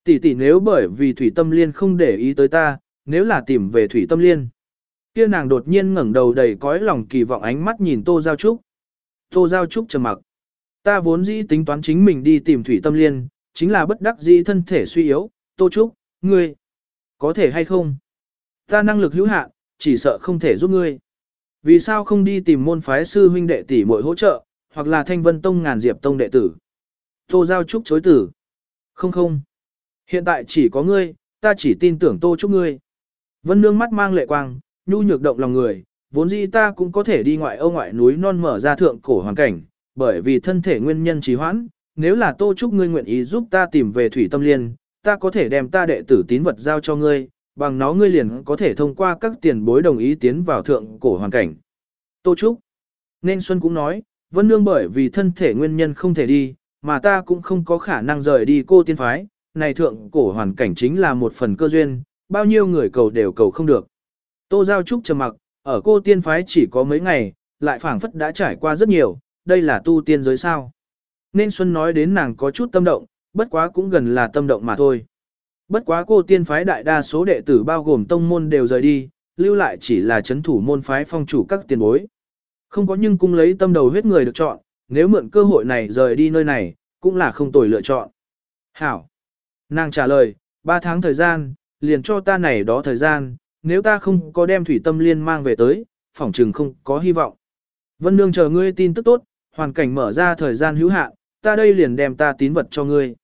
tỷ tỷ nếu bởi vì thủy tâm liên không để ý tới ta, nếu là tìm về thủy tâm liên. Kia nàng đột nhiên ngẩng đầu đầy cõi lòng kỳ vọng ánh mắt nhìn Tô Giao Trúc. Tô Giao Trúc trầm mặc. Ta vốn dĩ tính toán chính mình đi tìm thủy tâm liên, chính là bất đắc dĩ thân thể suy yếu. Tô Trúc, ngươi, có thể hay không? Ta năng lực hữu hạn, chỉ sợ không thể giúp ngươi. Vì sao không đi tìm môn phái sư huynh đệ tỷ muội hỗ trợ, hoặc là thanh vân tông ngàn diệp tông đệ tử? Tô Giao Trúc chối tử. Không không. Hiện tại chỉ có ngươi, ta chỉ tin tưởng Tô Trúc ngươi. Vân nương mắt mang lệ quang, nhu nhược động lòng người, vốn dĩ ta cũng có thể đi ngoại ô ngoại núi non mở ra thượng cổ hoàn cảnh, bởi vì thân thể nguyên nhân trì hoãn, nếu là Tô Trúc ngươi nguyện ý giúp ta tìm về Thủy Tâm Liên, ta có thể đem ta đệ tử tín vật giao cho ngươi, bằng nó ngươi liền có thể thông qua các tiền bối đồng ý tiến vào thượng cổ hoàn cảnh. Tô Trúc Nên Xuân cũng nói, Vân Nương bởi vì thân thể nguyên nhân không thể đi, mà ta cũng không có khả năng rời đi cô tiên phái, này thượng cổ hoàn cảnh chính là một phần cơ duyên, bao nhiêu người cầu đều cầu không được. Tô Giao Trúc trầm mặc, ở cô tiên phái chỉ có mấy ngày, lại phảng phất đã trải qua rất nhiều, đây là tu tiên giới sao. Nên Xuân nói đến nàng có chút tâm động, bất quá cũng gần là tâm động mà thôi. Bất quá cô tiên phái đại đa số đệ tử bao gồm tông môn đều rời đi, lưu lại chỉ là chấn thủ môn phái phong chủ các tiền bối. Không có nhưng cung lấy tâm đầu huyết người được chọn, nếu mượn cơ hội này rời đi nơi này, cũng là không tồi lựa chọn. Hảo. Nàng trả lời, ba tháng thời gian, liền cho ta này đó thời gian, nếu ta không có đem thủy tâm liên mang về tới, phỏng trừng không có hy vọng. Vân Nương chờ ngươi tin tức tốt, hoàn cảnh mở ra thời gian hữu hạn, ta đây liền đem ta tín vật cho ngươi.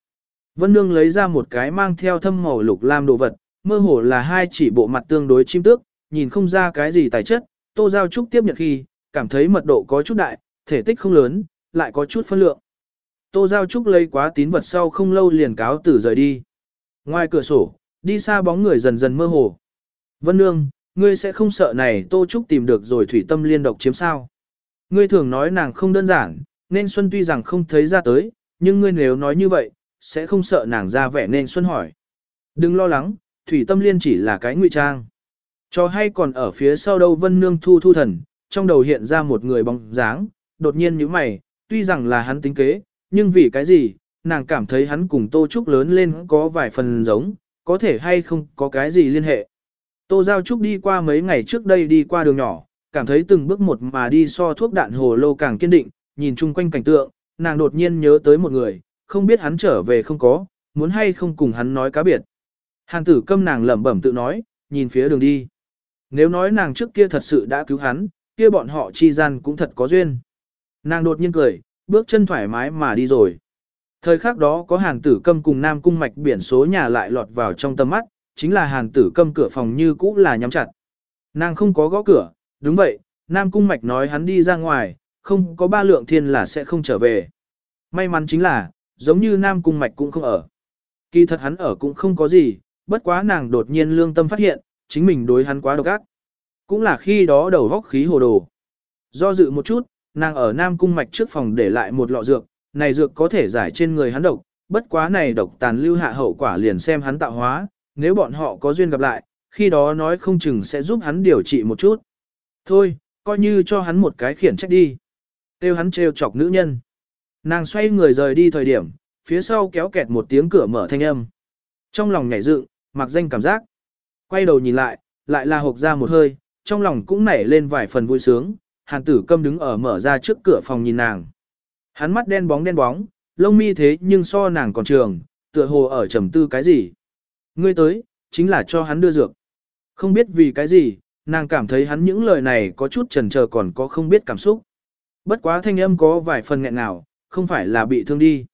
Vân Nương lấy ra một cái mang theo thâm màu lục lam đồ vật, mơ hồ là hai chỉ bộ mặt tương đối chim tước, nhìn không ra cái gì tài chất, Tô Giao Trúc tiếp nhận khi, cảm thấy mật độ có chút đại, thể tích không lớn, lại có chút phân lượng. Tô Giao Trúc lấy quá tín vật sau không lâu liền cáo tử rời đi. Ngoài cửa sổ, đi xa bóng người dần dần mơ hồ. Vân Nương, ngươi sẽ không sợ này Tô Trúc tìm được rồi thủy tâm liên độc chiếm sao. Ngươi thường nói nàng không đơn giản, nên Xuân tuy rằng không thấy ra tới, nhưng ngươi nếu nói như vậy, sẽ không sợ nàng ra vẻ nên Xuân hỏi. Đừng lo lắng, thủy tâm liên chỉ là cái ngụy trang. Cho hay còn ở phía sau đâu Vân Nương thu thu thần, trong đầu hiện ra một người bóng dáng, đột nhiên như mày, tuy rằng là hắn tính kế, nhưng vì cái gì, nàng cảm thấy hắn cùng Tô Trúc lớn lên có vài phần giống, có thể hay không có cái gì liên hệ. Tô Giao Trúc đi qua mấy ngày trước đây đi qua đường nhỏ, cảm thấy từng bước một mà đi so thuốc đạn hồ lô càng kiên định, nhìn chung quanh cảnh tượng, nàng đột nhiên nhớ tới một người, không biết hắn trở về không có, muốn hay không cùng hắn nói cá biệt. Hàn tử câm nàng lẩm bẩm tự nói, nhìn phía đường đi. Nếu nói nàng trước kia thật sự đã cứu hắn, kia bọn họ chi gian cũng thật có duyên. Nàng đột nhiên cười, bước chân thoải mái mà đi rồi. Thời khắc đó có hàng tử câm cùng nam cung mạch biển số nhà lại lọt vào trong tầm mắt, chính là hàng tử câm cửa phòng như cũ là nhắm chặt. Nàng không có gõ cửa, đúng vậy, nam cung mạch nói hắn đi ra ngoài, không có ba lượng thiên là sẽ không trở về. May mắn chính là, giống như nam cung mạch cũng không ở. Kỳ thật hắn ở cũng không có gì, bất quá nàng đột nhiên lương tâm phát hiện, chính mình đối hắn quá độc ác. Cũng là khi đó đầu góc khí hồ đồ. Do dự một chút, nàng ở Nam Cung Mạch trước phòng để lại một lọ dược, này dược có thể giải trên người hắn độc, bất quá này độc tàn lưu hạ hậu quả liền xem hắn tạo hóa, nếu bọn họ có duyên gặp lại, khi đó nói không chừng sẽ giúp hắn điều trị một chút. Thôi, coi như cho hắn một cái khiển trách đi. Tiêu hắn trêu chọc nữ nhân. Nàng xoay người rời đi thời điểm, phía sau kéo kẹt một tiếng cửa mở thanh âm. Trong lòng nhảy dựng, mặc danh cảm giác. Quay đầu nhìn lại, lại là hộp ra một hơi, trong lòng cũng nảy lên vài phần vui sướng, hàn tử câm đứng ở mở ra trước cửa phòng nhìn nàng. Hắn mắt đen bóng đen bóng, lông mi thế nhưng so nàng còn trường, tựa hồ ở trầm tư cái gì. Ngươi tới, chính là cho hắn đưa dược. Không biết vì cái gì, nàng cảm thấy hắn những lời này có chút trần chờ còn có không biết cảm xúc. Bất quá thanh âm có vài phần nghẹn nào, không phải là bị thương đi.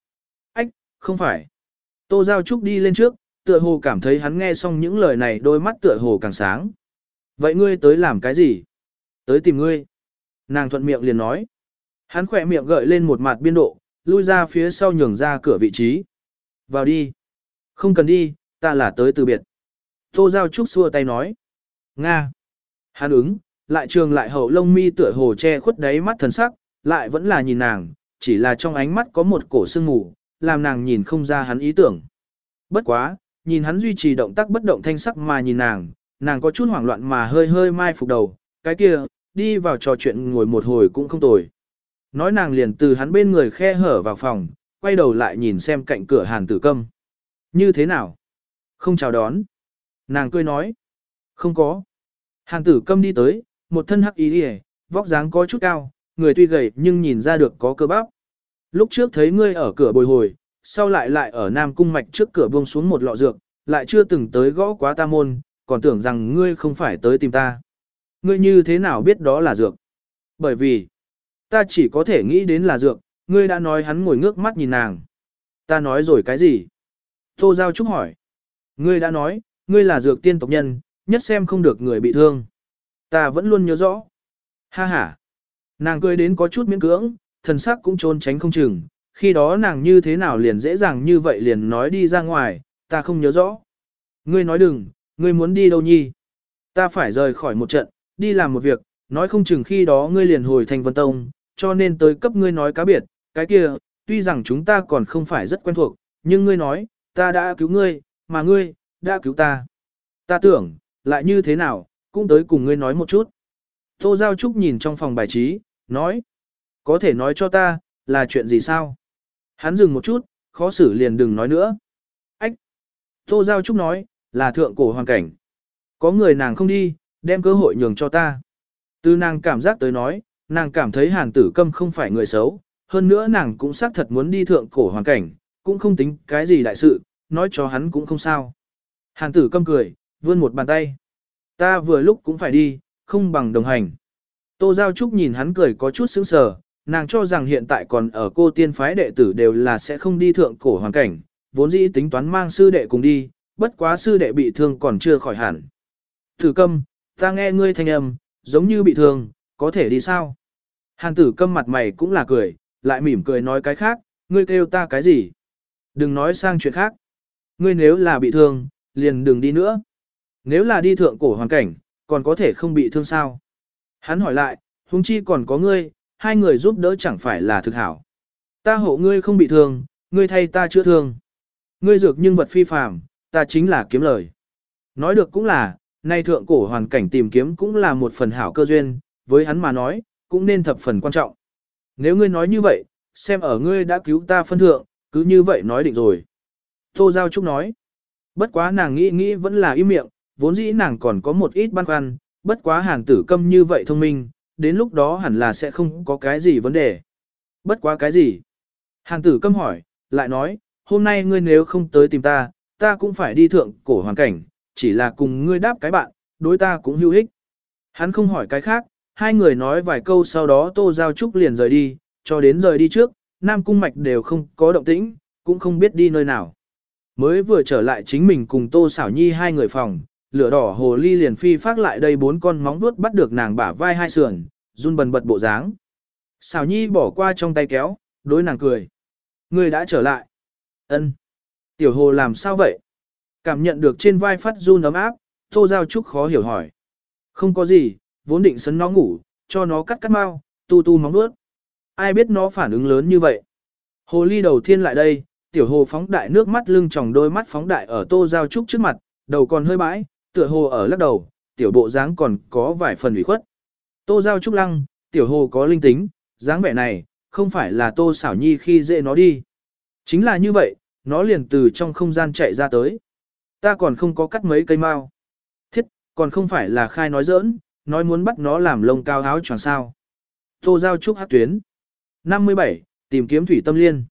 Ách, không phải. Tô Giao Trúc đi lên trước, tựa hồ cảm thấy hắn nghe xong những lời này đôi mắt tựa hồ càng sáng. Vậy ngươi tới làm cái gì? Tới tìm ngươi. Nàng thuận miệng liền nói. Hắn khỏe miệng gợi lên một mặt biên độ, lui ra phía sau nhường ra cửa vị trí. Vào đi. Không cần đi, ta là tới từ biệt. Tô Giao Trúc xua tay nói. Nga. Hắn ứng, lại trường lại hậu lông mi tựa hồ che khuất đáy mắt thần sắc, lại vẫn là nhìn nàng, chỉ là trong ánh mắt có một cổ sương mù, làm nàng nhìn không ra hắn ý tưởng. Bất quá, nhìn hắn duy trì động tác bất động thanh sắc mà nhìn nàng, nàng có chút hoảng loạn mà hơi hơi mai phục đầu, cái kia, đi vào trò chuyện ngồi một hồi cũng không tồi. Nói nàng liền từ hắn bên người khe hở vào phòng, quay đầu lại nhìn xem cạnh cửa hàn tử câm. Như thế nào? Không chào đón. Nàng cười nói. Không có. Hàn tử câm đi tới, một thân hắc ý đi vóc dáng có chút cao, người tuy gầy nhưng nhìn ra được có cơ bắp. Lúc trước thấy ngươi ở cửa bồi hồi, sau lại lại ở Nam Cung Mạch trước cửa buông xuống một lọ dược, lại chưa từng tới gõ quá ta môn, còn tưởng rằng ngươi không phải tới tìm ta. Ngươi như thế nào biết đó là dược? Bởi vì, ta chỉ có thể nghĩ đến là dược, ngươi đã nói hắn ngồi ngước mắt nhìn nàng. Ta nói rồi cái gì? Tô Giao Trúc hỏi. Ngươi đã nói, ngươi là dược tiên tộc nhân, nhất xem không được người bị thương. Ta vẫn luôn nhớ rõ. Ha ha. Nàng cười đến có chút miễn cưỡng, thần sắc cũng trốn tránh không chừng, khi đó nàng như thế nào liền dễ dàng như vậy liền nói đi ra ngoài, ta không nhớ rõ. Ngươi nói đừng, ngươi muốn đi đâu nhi? Ta phải rời khỏi một trận, đi làm một việc, nói không chừng khi đó ngươi liền hồi thành vân tông, cho nên tới cấp ngươi nói cá biệt, cái kia, tuy rằng chúng ta còn không phải rất quen thuộc, nhưng ngươi nói, ta đã cứu ngươi, mà ngươi, đã cứu ta. Ta tưởng, lại như thế nào, cũng tới cùng ngươi nói một chút. Tô Giao Trúc nhìn trong phòng bài trí, nói. Có thể nói cho ta, là chuyện gì sao? Hắn dừng một chút, khó xử liền đừng nói nữa. Ách! Tô Giao Trúc nói, là thượng cổ hoàn cảnh. Có người nàng không đi, đem cơ hội nhường cho ta. Từ nàng cảm giác tới nói, nàng cảm thấy hàn tử câm không phải người xấu, hơn nữa nàng cũng xác thật muốn đi thượng cổ hoàn cảnh, cũng không tính cái gì đại sự, nói cho hắn cũng không sao. Hàn tử câm cười, vươn một bàn tay. Ta vừa lúc cũng phải đi, không bằng đồng hành. Tô Giao Trúc nhìn hắn cười có chút sững sờ, nàng cho rằng hiện tại còn ở cô tiên phái đệ tử đều là sẽ không đi thượng cổ hoàn cảnh, vốn dĩ tính toán mang sư đệ cùng đi, bất quá sư đệ bị thương còn chưa khỏi hẳn. Tử câm, ta nghe ngươi thanh âm, giống như bị thương, có thể đi sao? Hàn tử câm mặt mày cũng là cười, lại mỉm cười nói cái khác, ngươi kêu ta cái gì? Đừng nói sang chuyện khác. Ngươi nếu là bị thương, liền đừng đi nữa. Nếu là đi thượng cổ hoàn cảnh, còn có thể không bị thương sao? Hắn hỏi lại, huống chi còn có ngươi, hai người giúp đỡ chẳng phải là thực hảo. Ta hộ ngươi không bị thương, ngươi thay ta chữa thương. Ngươi dược nhưng vật phi phàm, ta chính là kiếm lời. Nói được cũng là, nay thượng cổ hoàn cảnh tìm kiếm cũng là một phần hảo cơ duyên, với hắn mà nói, cũng nên thập phần quan trọng. Nếu ngươi nói như vậy, xem ở ngươi đã cứu ta phân thượng, cứ như vậy nói định rồi. Tô Giao Trúc nói, bất quá nàng nghĩ nghĩ vẫn là im miệng, vốn dĩ nàng còn có một ít băn khoăn, bất quá hàn tử câm như vậy thông minh, đến lúc đó hẳn là sẽ không có cái gì vấn đề. Bất quá cái gì? Hàn tử câm hỏi, lại nói, hôm nay ngươi nếu không tới tìm ta, ta cũng phải đi thượng cổ hoàn cảnh, chỉ là cùng ngươi đáp cái bạn, đối ta cũng hữu ích. Hắn không hỏi cái khác, hai người nói vài câu sau đó Tô Giao Trúc liền rời đi, cho đến rời đi trước, Nam Cung Mạch đều không có động tĩnh, cũng không biết đi nơi nào. Mới vừa trở lại chính mình cùng Tô Xảo Nhi hai người phòng, lửa đỏ hồ ly liền phi phát lại đây bốn con móng vuốt bắt được nàng bả vai hai sườn, run bần bật bộ dáng. Xảo Nhi bỏ qua trong tay kéo, đối nàng cười. Người đã trở lại. Ân. Tiểu hồ làm sao vậy? Cảm nhận được trên vai phát run ấm áp, Tô Giao Trúc khó hiểu hỏi. Không có gì, vốn định sấn nó ngủ, cho nó cắt cắt mau, tu tu móng vuốt. Ai biết nó phản ứng lớn như vậy. Hồ ly đầu tiên lại đây, tiểu hồ phóng đại nước mắt lưng tròng đôi mắt phóng đại ở Tô Giao Trúc trước mặt, đầu còn hơi bãi, tựa hồ ở lắc đầu, tiểu bộ dáng còn có vài phần ủy khuất. Tô Giao Trúc lăng, tiểu hồ có linh tính, dáng vẻ này, không phải là Tô xảo nhi khi dễ nó đi. Chính là như vậy, nó liền từ trong không gian chạy ra tới. Ta còn không có cắt mấy cây mao. Thiết, còn không phải là khai nói giỡn, nói muốn bắt nó làm lông cao áo choàng sao. Tô Giao Trúc hát tuyến. 57. Tìm kiếm thủy tâm liên.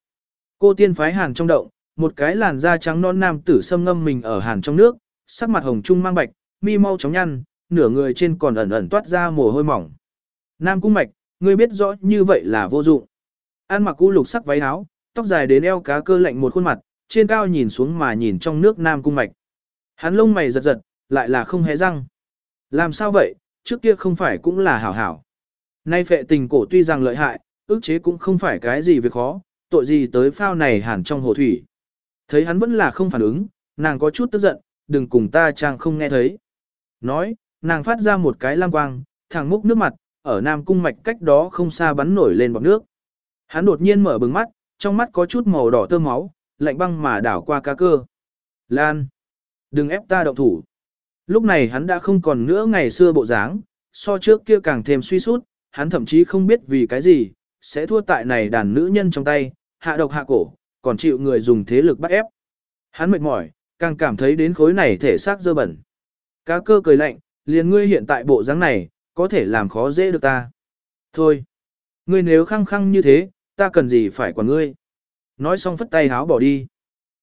Cô tiên phái hàn trong động, một cái làn da trắng non nam tử xâm ngâm mình ở hàn trong nước, sắc mặt hồng trung mang bạch, mi mau chóng nhăn, nửa người trên còn ẩn ẩn toát ra mồ hôi mỏng. Nam cung mạch, ngươi biết rõ như vậy là vô dụng. An mặc cũ lục sắc váy áo, tóc dài đến eo cá cơ lạnh một khuôn mặt, trên cao nhìn xuống mà nhìn trong nước Nam cung mạch. Hắn lông mày giật giật, lại là không hé răng. Làm sao vậy, trước kia không phải cũng là hảo hảo. Nay phệ tình cổ tuy rằng lợi hại, ước chế cũng không phải cái gì việc khó, tội gì tới phao này hẳn trong hồ thủy. Thấy hắn vẫn là không phản ứng, nàng có chút tức giận, đừng cùng ta trang không nghe thấy. Nói, nàng phát ra một cái lam quang, thẳng múc nước mặt, ở nam cung mạch cách đó không xa bắn nổi lên bọc nước. Hắn đột nhiên mở bừng mắt, trong mắt có chút màu đỏ tơ máu, lạnh băng mà đảo qua cá cơ. Lan! Đừng ép ta động thủ. Lúc này hắn đã không còn nữa ngày xưa bộ dáng, so trước kia càng thêm suy sút, hắn thậm chí không biết vì cái gì, sẽ thua tại này đàn nữ nhân trong tay, hạ độc hạ cổ, còn chịu người dùng thế lực bắt ép. Hắn mệt mỏi, càng cảm thấy đến khối này thể xác dơ bẩn. Cá cơ cười lạnh, liền ngươi hiện tại bộ dáng này, có thể làm khó dễ được ta. Thôi, ngươi nếu khăng khăng như thế, ta cần gì phải quản ngươi. Nói xong phất tay háo bỏ đi.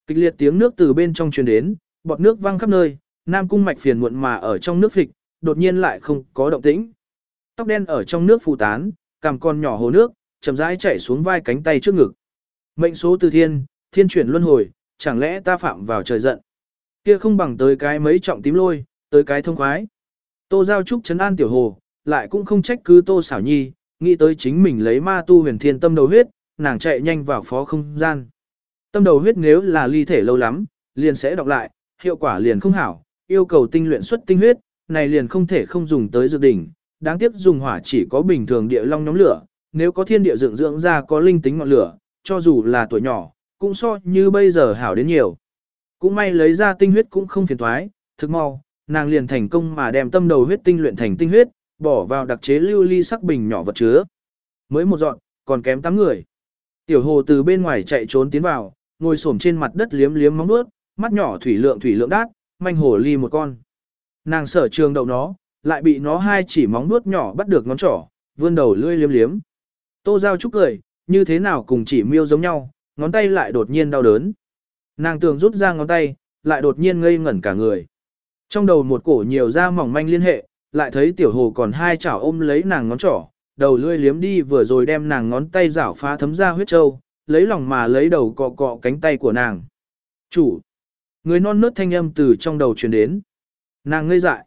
Kịch liệt tiếng nước từ bên trong truyền đến, bọt nước văng khắp nơi, nam cung mạch phiền muộn mà ở trong nước phịch, đột nhiên lại không có động tĩnh. Tóc đen ở trong nước phù tán, cằm con nhỏ hồ nước, chậm rãi chảy xuống vai cánh tay trước ngực. Mệnh số từ thiên, thiên chuyển luân hồi, chẳng lẽ ta phạm vào trời giận. Kia không bằng tới cái mấy trọng tím lôi, tới cái thông khoái. Tô Giao Trúc chấn an tiểu hồ, lại cũng không trách cứ Tô xảo nhi, nghĩ tới chính mình lấy ma tu huyền thiên tâm đầu huyết, nàng chạy nhanh vào phó không gian. Tâm đầu huyết nếu là ly thể lâu lắm, liền sẽ đọc lại, hiệu quả liền không hảo, yêu cầu tinh luyện xuất tinh huyết, này liền không thể không dùng tới dược đỉnh, đáng tiếc dùng hỏa chỉ có bình thường địa long nhóm lửa, nếu có thiên địa dưỡng dưỡng ra có linh tính ngọn lửa, cho dù là tuổi nhỏ, cũng so như bây giờ hảo đến nhiều. Cũng may lấy ra tinh huyết cũng không phiền toái thực mau, nàng liền thành công mà đem tâm đầu huyết tinh luyện thành tinh huyết, bỏ vào đặc chế lưu ly sắc bình nhỏ vật chứa. Mới một dọn, còn kém 8 người. Tiểu hồ từ bên ngoài chạy trốn tiến vào, ngồi xổm trên mặt đất liếm liếm móng nuốt, mắt nhỏ thủy lượng thủy lượng đát, manh hồ ly một con. Nàng sở trường đầu nó, lại bị nó hai chỉ móng nuốt nhỏ bắt được ngón trỏ, vươn đầu lươi liếm liếm. Tô Giao Trúc cười, như thế nào cùng chỉ miêu giống nhau, ngón tay lại đột nhiên đau đớn. Nàng tưởng rút ra ngón tay, lại đột nhiên ngây ngẩn cả người. Trong đầu một cổ nhiều da mỏng manh liên hệ, lại thấy tiểu hồ còn hai chảo ôm lấy nàng ngón trỏ, đầu lươi liếm đi vừa rồi đem nàng ngón tay rảo phá thấm ra huyết trâu, lấy lòng mà lấy đầu cọ cọ cánh tay của nàng. Chủ! Người non nớt thanh âm từ trong đầu truyền đến. Nàng ngây dại.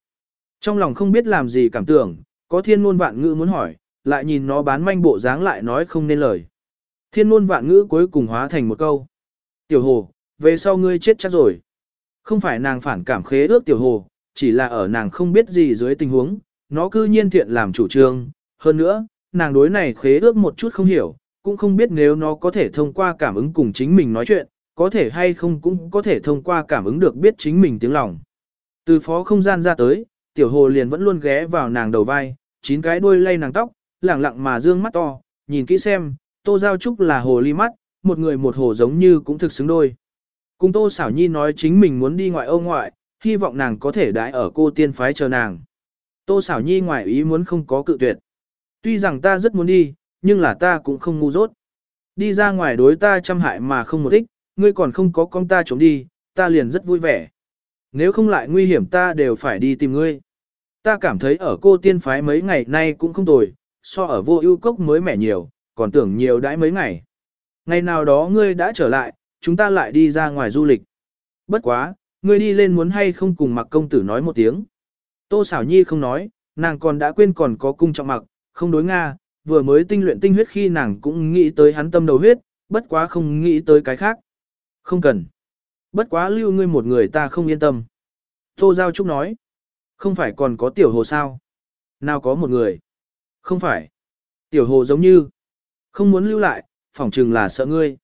Trong lòng không biết làm gì cảm tưởng, có thiên ngôn vạn ngữ muốn hỏi, lại nhìn nó bán manh bộ dáng lại nói không nên lời. Thiên ngôn vạn ngữ cuối cùng hóa thành một câu. Tiểu hồ, về sau ngươi chết chắc rồi. Không phải nàng phản cảm khế ước tiểu hồ, chỉ là ở nàng không biết gì dưới tình huống, nó cư nhiên thiện làm chủ trương. Hơn nữa, nàng đối này khế ước một chút không hiểu, cũng không biết nếu nó có thể thông qua cảm ứng cùng chính mình nói chuyện, có thể hay không cũng có thể thông qua cảm ứng được biết chính mình tiếng lòng. Từ phó không gian ra tới, tiểu hồ liền vẫn luôn ghé vào nàng đầu vai, chín cái đuôi lay nàng tóc, lẳng lặng mà dương mắt to, nhìn kỹ xem, tô giao trúc là hồ ly mắt, một người một hồ giống như cũng thực xứng đôi. Cùng tô xảo nhi nói chính mình muốn đi ngoại ô ngoại, hy vọng nàng có thể đãi ở cô tiên phái chờ nàng. Tô xảo nhi ngoại ý muốn không có cự tuyệt. Tuy rằng ta rất muốn đi, nhưng là ta cũng không ngu dốt. Đi ra ngoài đối ta chăm hại mà không một ích, ngươi còn không có con ta chống đi, ta liền rất vui vẻ. Nếu không lại nguy hiểm ta đều phải đi tìm ngươi. Ta cảm thấy ở cô tiên phái mấy ngày nay cũng không tồi, so ở vô ưu cốc mới mẻ nhiều, còn tưởng nhiều đãi mấy ngày. Ngày nào đó ngươi đã trở lại, chúng ta lại đi ra ngoài du lịch. Bất quá, ngươi đi lên muốn hay không cùng mặc công tử nói một tiếng. Tô xảo nhi không nói, nàng còn đã quên còn có cung trọng mặc, không đối Nga, vừa mới tinh luyện tinh huyết khi nàng cũng nghĩ tới hắn tâm đầu huyết, bất quá không nghĩ tới cái khác. Không cần. Bất quá lưu ngươi một người ta không yên tâm. Tô Giao Trúc nói. Không phải còn có tiểu hồ sao? Nào có một người? Không phải. Tiểu hồ giống như. Không muốn lưu lại, phỏng chừng là sợ ngươi.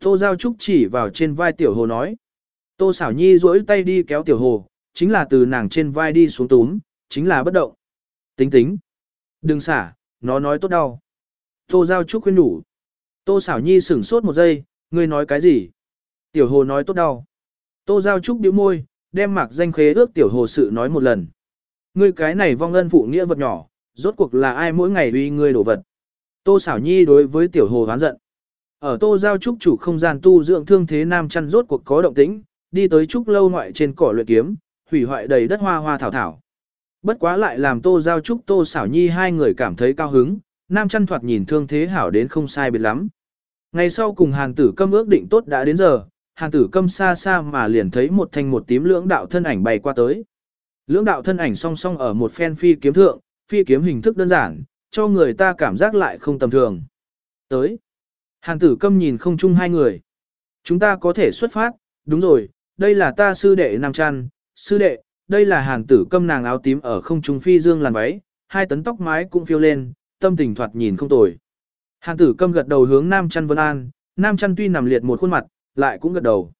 Tô Giao Trúc chỉ vào trên vai tiểu hồ nói. Tô Sảo nhi duỗi tay đi kéo tiểu hồ, chính là từ nàng trên vai đi xuống túm, chính là bất động. Tính tính. Đừng xả, nó nói tốt đau. Tô Giao Trúc khuyên đủ. Tô Sảo nhi sửng sốt một giây, ngươi nói cái gì? Tiểu hồ nói tốt đau. Tô Giao Trúc điếu môi, đem mạc danh khế ước tiểu hồ sự nói một lần. Ngươi cái này vong ân phụ nghĩa vật nhỏ, rốt cuộc là ai mỗi ngày uy ngươi đổ vật. Tô Sảo nhi đối với tiểu hồ hoán giận. Ở tô giao trúc chủ không gian tu dưỡng thương thế nam chăn rốt cuộc có động tĩnh, đi tới trúc lâu ngoại trên cỏ luyện kiếm, hủy hoại đầy đất hoa hoa thảo thảo. Bất quá lại làm tô giao trúc tô xảo nhi hai người cảm thấy cao hứng, nam chăn thoạt nhìn thương thế hảo đến không sai biệt lắm. Ngày sau cùng hàng tử câm ước định tốt đã đến giờ, hàng tử câm xa xa mà liền thấy một thanh một tím lưỡng đạo thân ảnh bay qua tới. Lưỡng đạo thân ảnh song song ở một phen phi kiếm thượng, phi kiếm hình thức đơn giản, cho người ta cảm giác lại không tầm thường. Tới. Hàn tử câm nhìn không chung hai người. Chúng ta có thể xuất phát, đúng rồi, đây là ta sư đệ Nam Trăn, sư đệ, đây là hàn tử câm nàng áo tím ở không trung phi dương làn váy, hai tấn tóc mái cũng phiêu lên, tâm tình thoạt nhìn không tồi. Hàn tử câm gật đầu hướng Nam Trăn Vân An, Nam Trăn tuy nằm liệt một khuôn mặt, lại cũng gật đầu.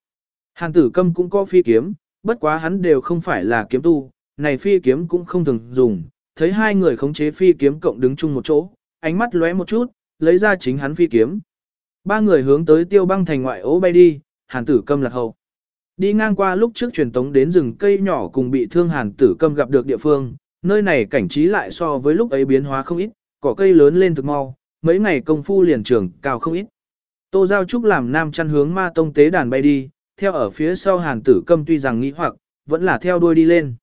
Hàn tử câm cũng có phi kiếm, bất quá hắn đều không phải là kiếm tu, này phi kiếm cũng không thường dùng, thấy hai người khống chế phi kiếm cộng đứng chung một chỗ, ánh mắt lóe một chút, lấy ra chính hắn phi kiếm. Ba người hướng tới tiêu băng thành ngoại ố bay đi, hàn tử câm lạc hậu. Đi ngang qua lúc trước truyền tống đến rừng cây nhỏ cùng bị thương hàn tử câm gặp được địa phương, nơi này cảnh trí lại so với lúc ấy biến hóa không ít, cỏ cây lớn lên thực mau, mấy ngày công phu liền trường cao không ít. Tô Giao Trúc làm nam chăn hướng ma tông tế đàn bay đi, theo ở phía sau hàn tử câm tuy rằng nghĩ hoặc, vẫn là theo đuôi đi lên.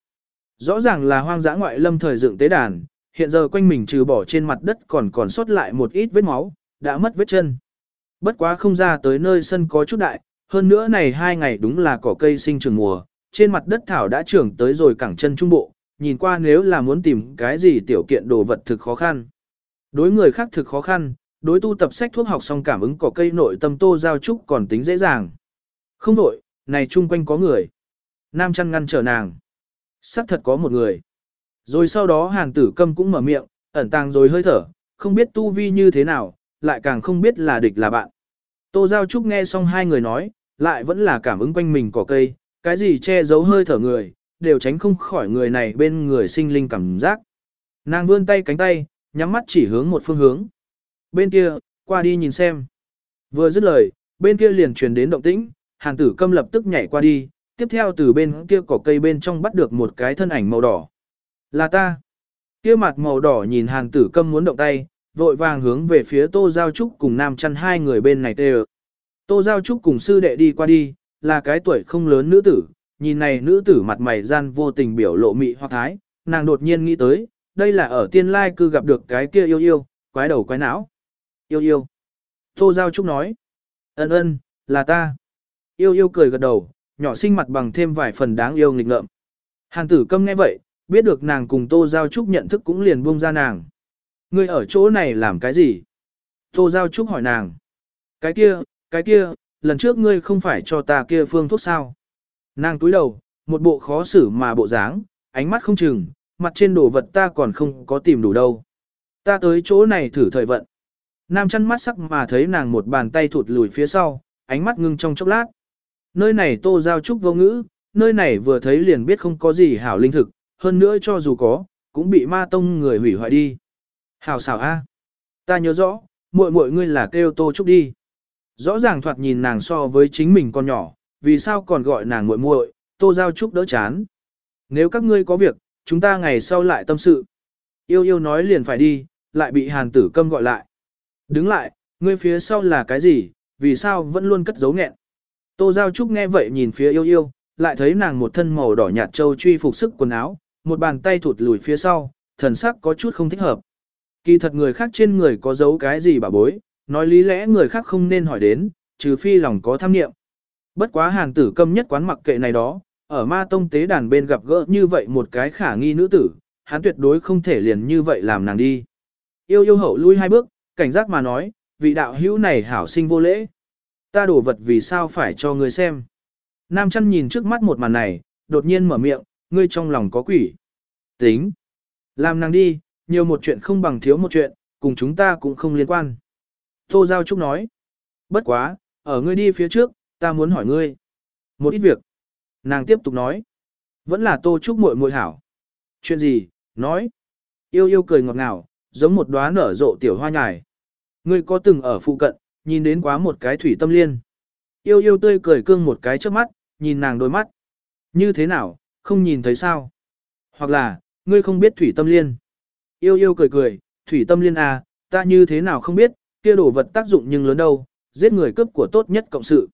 Rõ ràng là hoang dã ngoại lâm thời dựng tế đàn, hiện giờ quanh mình trừ bỏ trên mặt đất còn còn sót lại một ít vết máu, đã mất vết chân. Bất quá không ra tới nơi sân có chút đại, hơn nữa này hai ngày đúng là cỏ cây sinh trường mùa, trên mặt đất thảo đã trưởng tới rồi cẳng chân trung bộ, nhìn qua nếu là muốn tìm cái gì tiểu kiện đồ vật thực khó khăn. Đối người khác thực khó khăn, đối tu tập sách thuốc học xong cảm ứng cỏ cây nội tâm tô giao trúc còn tính dễ dàng. Không đổi, này chung quanh có người. Nam chăn ngăn trở nàng. Sắc thật có một người. Rồi sau đó hàng tử câm cũng mở miệng, ẩn tàng rồi hơi thở, không biết tu vi như thế nào, lại càng không biết là địch là bạn. Tô Giao Trúc nghe xong hai người nói, lại vẫn là cảm ứng quanh mình cỏ cây, cái gì che giấu hơi thở người, đều tránh không khỏi người này bên người sinh linh cảm giác. Nàng vươn tay cánh tay, nhắm mắt chỉ hướng một phương hướng. Bên kia, qua đi nhìn xem. Vừa dứt lời, bên kia liền truyền đến động tĩnh, hàng tử câm lập tức nhảy qua đi, tiếp theo từ bên kia cỏ cây bên trong bắt được một cái thân ảnh màu đỏ. Là ta. Kia mặt màu đỏ nhìn hàng tử câm muốn động tay, vội vàng hướng về phía tô giao trúc cùng nam chăn hai người bên này tê Tô giao trúc cùng sư đệ đi qua đi, là cái tuổi không lớn nữ tử, nhìn này nữ tử mặt mày gian vô tình biểu lộ mị hoặc thái, nàng đột nhiên nghĩ tới, đây là ở tiên lai cư gặp được cái kia yêu yêu, quái đầu quái não. Yêu yêu. Tô Giao Trúc nói. Ân ân, là ta. Yêu yêu cười gật đầu, nhỏ xinh mặt bằng thêm vài phần đáng yêu nghịch ngợm. Hàn tử câm nghe vậy, biết được nàng cùng Tô Giao Trúc nhận thức cũng liền buông ra nàng. Ngươi ở chỗ này làm cái gì? Tô Giao Trúc hỏi nàng. Cái kia, cái kia, lần trước ngươi không phải cho ta kia phương thuốc sao? Nàng túi đầu, một bộ khó xử mà bộ dáng, ánh mắt không chừng, mặt trên đồ vật ta còn không có tìm đủ đâu. Ta tới chỗ này thử thời vận. Nam chăn mắt sắc mà thấy nàng một bàn tay thụt lùi phía sau, ánh mắt ngưng trong chốc lát. Nơi này tô giao trúc vô ngữ, nơi này vừa thấy liền biết không có gì hảo linh thực, hơn nữa cho dù có, cũng bị ma tông người hủy hoại đi. Hảo xảo a, ta nhớ rõ, muội muội ngươi là kêu tô trúc đi. Rõ ràng thoạt nhìn nàng so với chính mình con nhỏ, vì sao còn gọi nàng muội muội, tô giao trúc đỡ chán. Nếu các ngươi có việc, chúng ta ngày sau lại tâm sự. Yêu yêu nói liền phải đi, lại bị hàn tử câm gọi lại. Đứng lại, ngươi phía sau là cái gì, vì sao vẫn luôn cất giấu nghẹn. Tô Giao Trúc nghe vậy nhìn phía yêu yêu, lại thấy nàng một thân màu đỏ nhạt châu truy phục sức quần áo, một bàn tay thụt lùi phía sau, thần sắc có chút không thích hợp. Kỳ thật người khác trên người có giấu cái gì bà bối, nói lý lẽ người khác không nên hỏi đến, trừ phi lòng có tham nghiệm. Bất quá hàn tử câm nhất quán mặc kệ này đó, ở ma tông tế đàn bên gặp gỡ như vậy một cái khả nghi nữ tử, hắn tuyệt đối không thể liền như vậy làm nàng đi. Yêu yêu hậu lui hai bước, cảnh giác mà nói, vị đạo hữu này hảo sinh vô lễ. Ta đổ vật vì sao phải cho ngươi xem. Nam chăn nhìn trước mắt một màn này, đột nhiên mở miệng, ngươi trong lòng có quỷ. Tính. Làm nàng đi, nhiều một chuyện không bằng thiếu một chuyện, cùng chúng ta cũng không liên quan. Tô Giao Trúc nói. Bất quá, ở ngươi đi phía trước, ta muốn hỏi ngươi. Một ít việc. Nàng tiếp tục nói. Vẫn là Tô Trúc muội muội hảo. Chuyện gì, nói. Yêu yêu cười ngọt ngào, giống một đóa nở rộ tiểu hoa nhài. Ngươi có từng ở phụ cận, nhìn đến quá một cái thủy tâm liên. Yêu yêu tươi cười cương một cái trước mắt, nhìn nàng đôi mắt. Như thế nào, không nhìn thấy sao? Hoặc là, ngươi không biết thủy tâm liên. Yêu yêu cười cười, thủy tâm liên à, ta như thế nào không biết, kia đồ vật tác dụng nhưng lớn đâu, giết người cướp của tốt nhất cộng sự.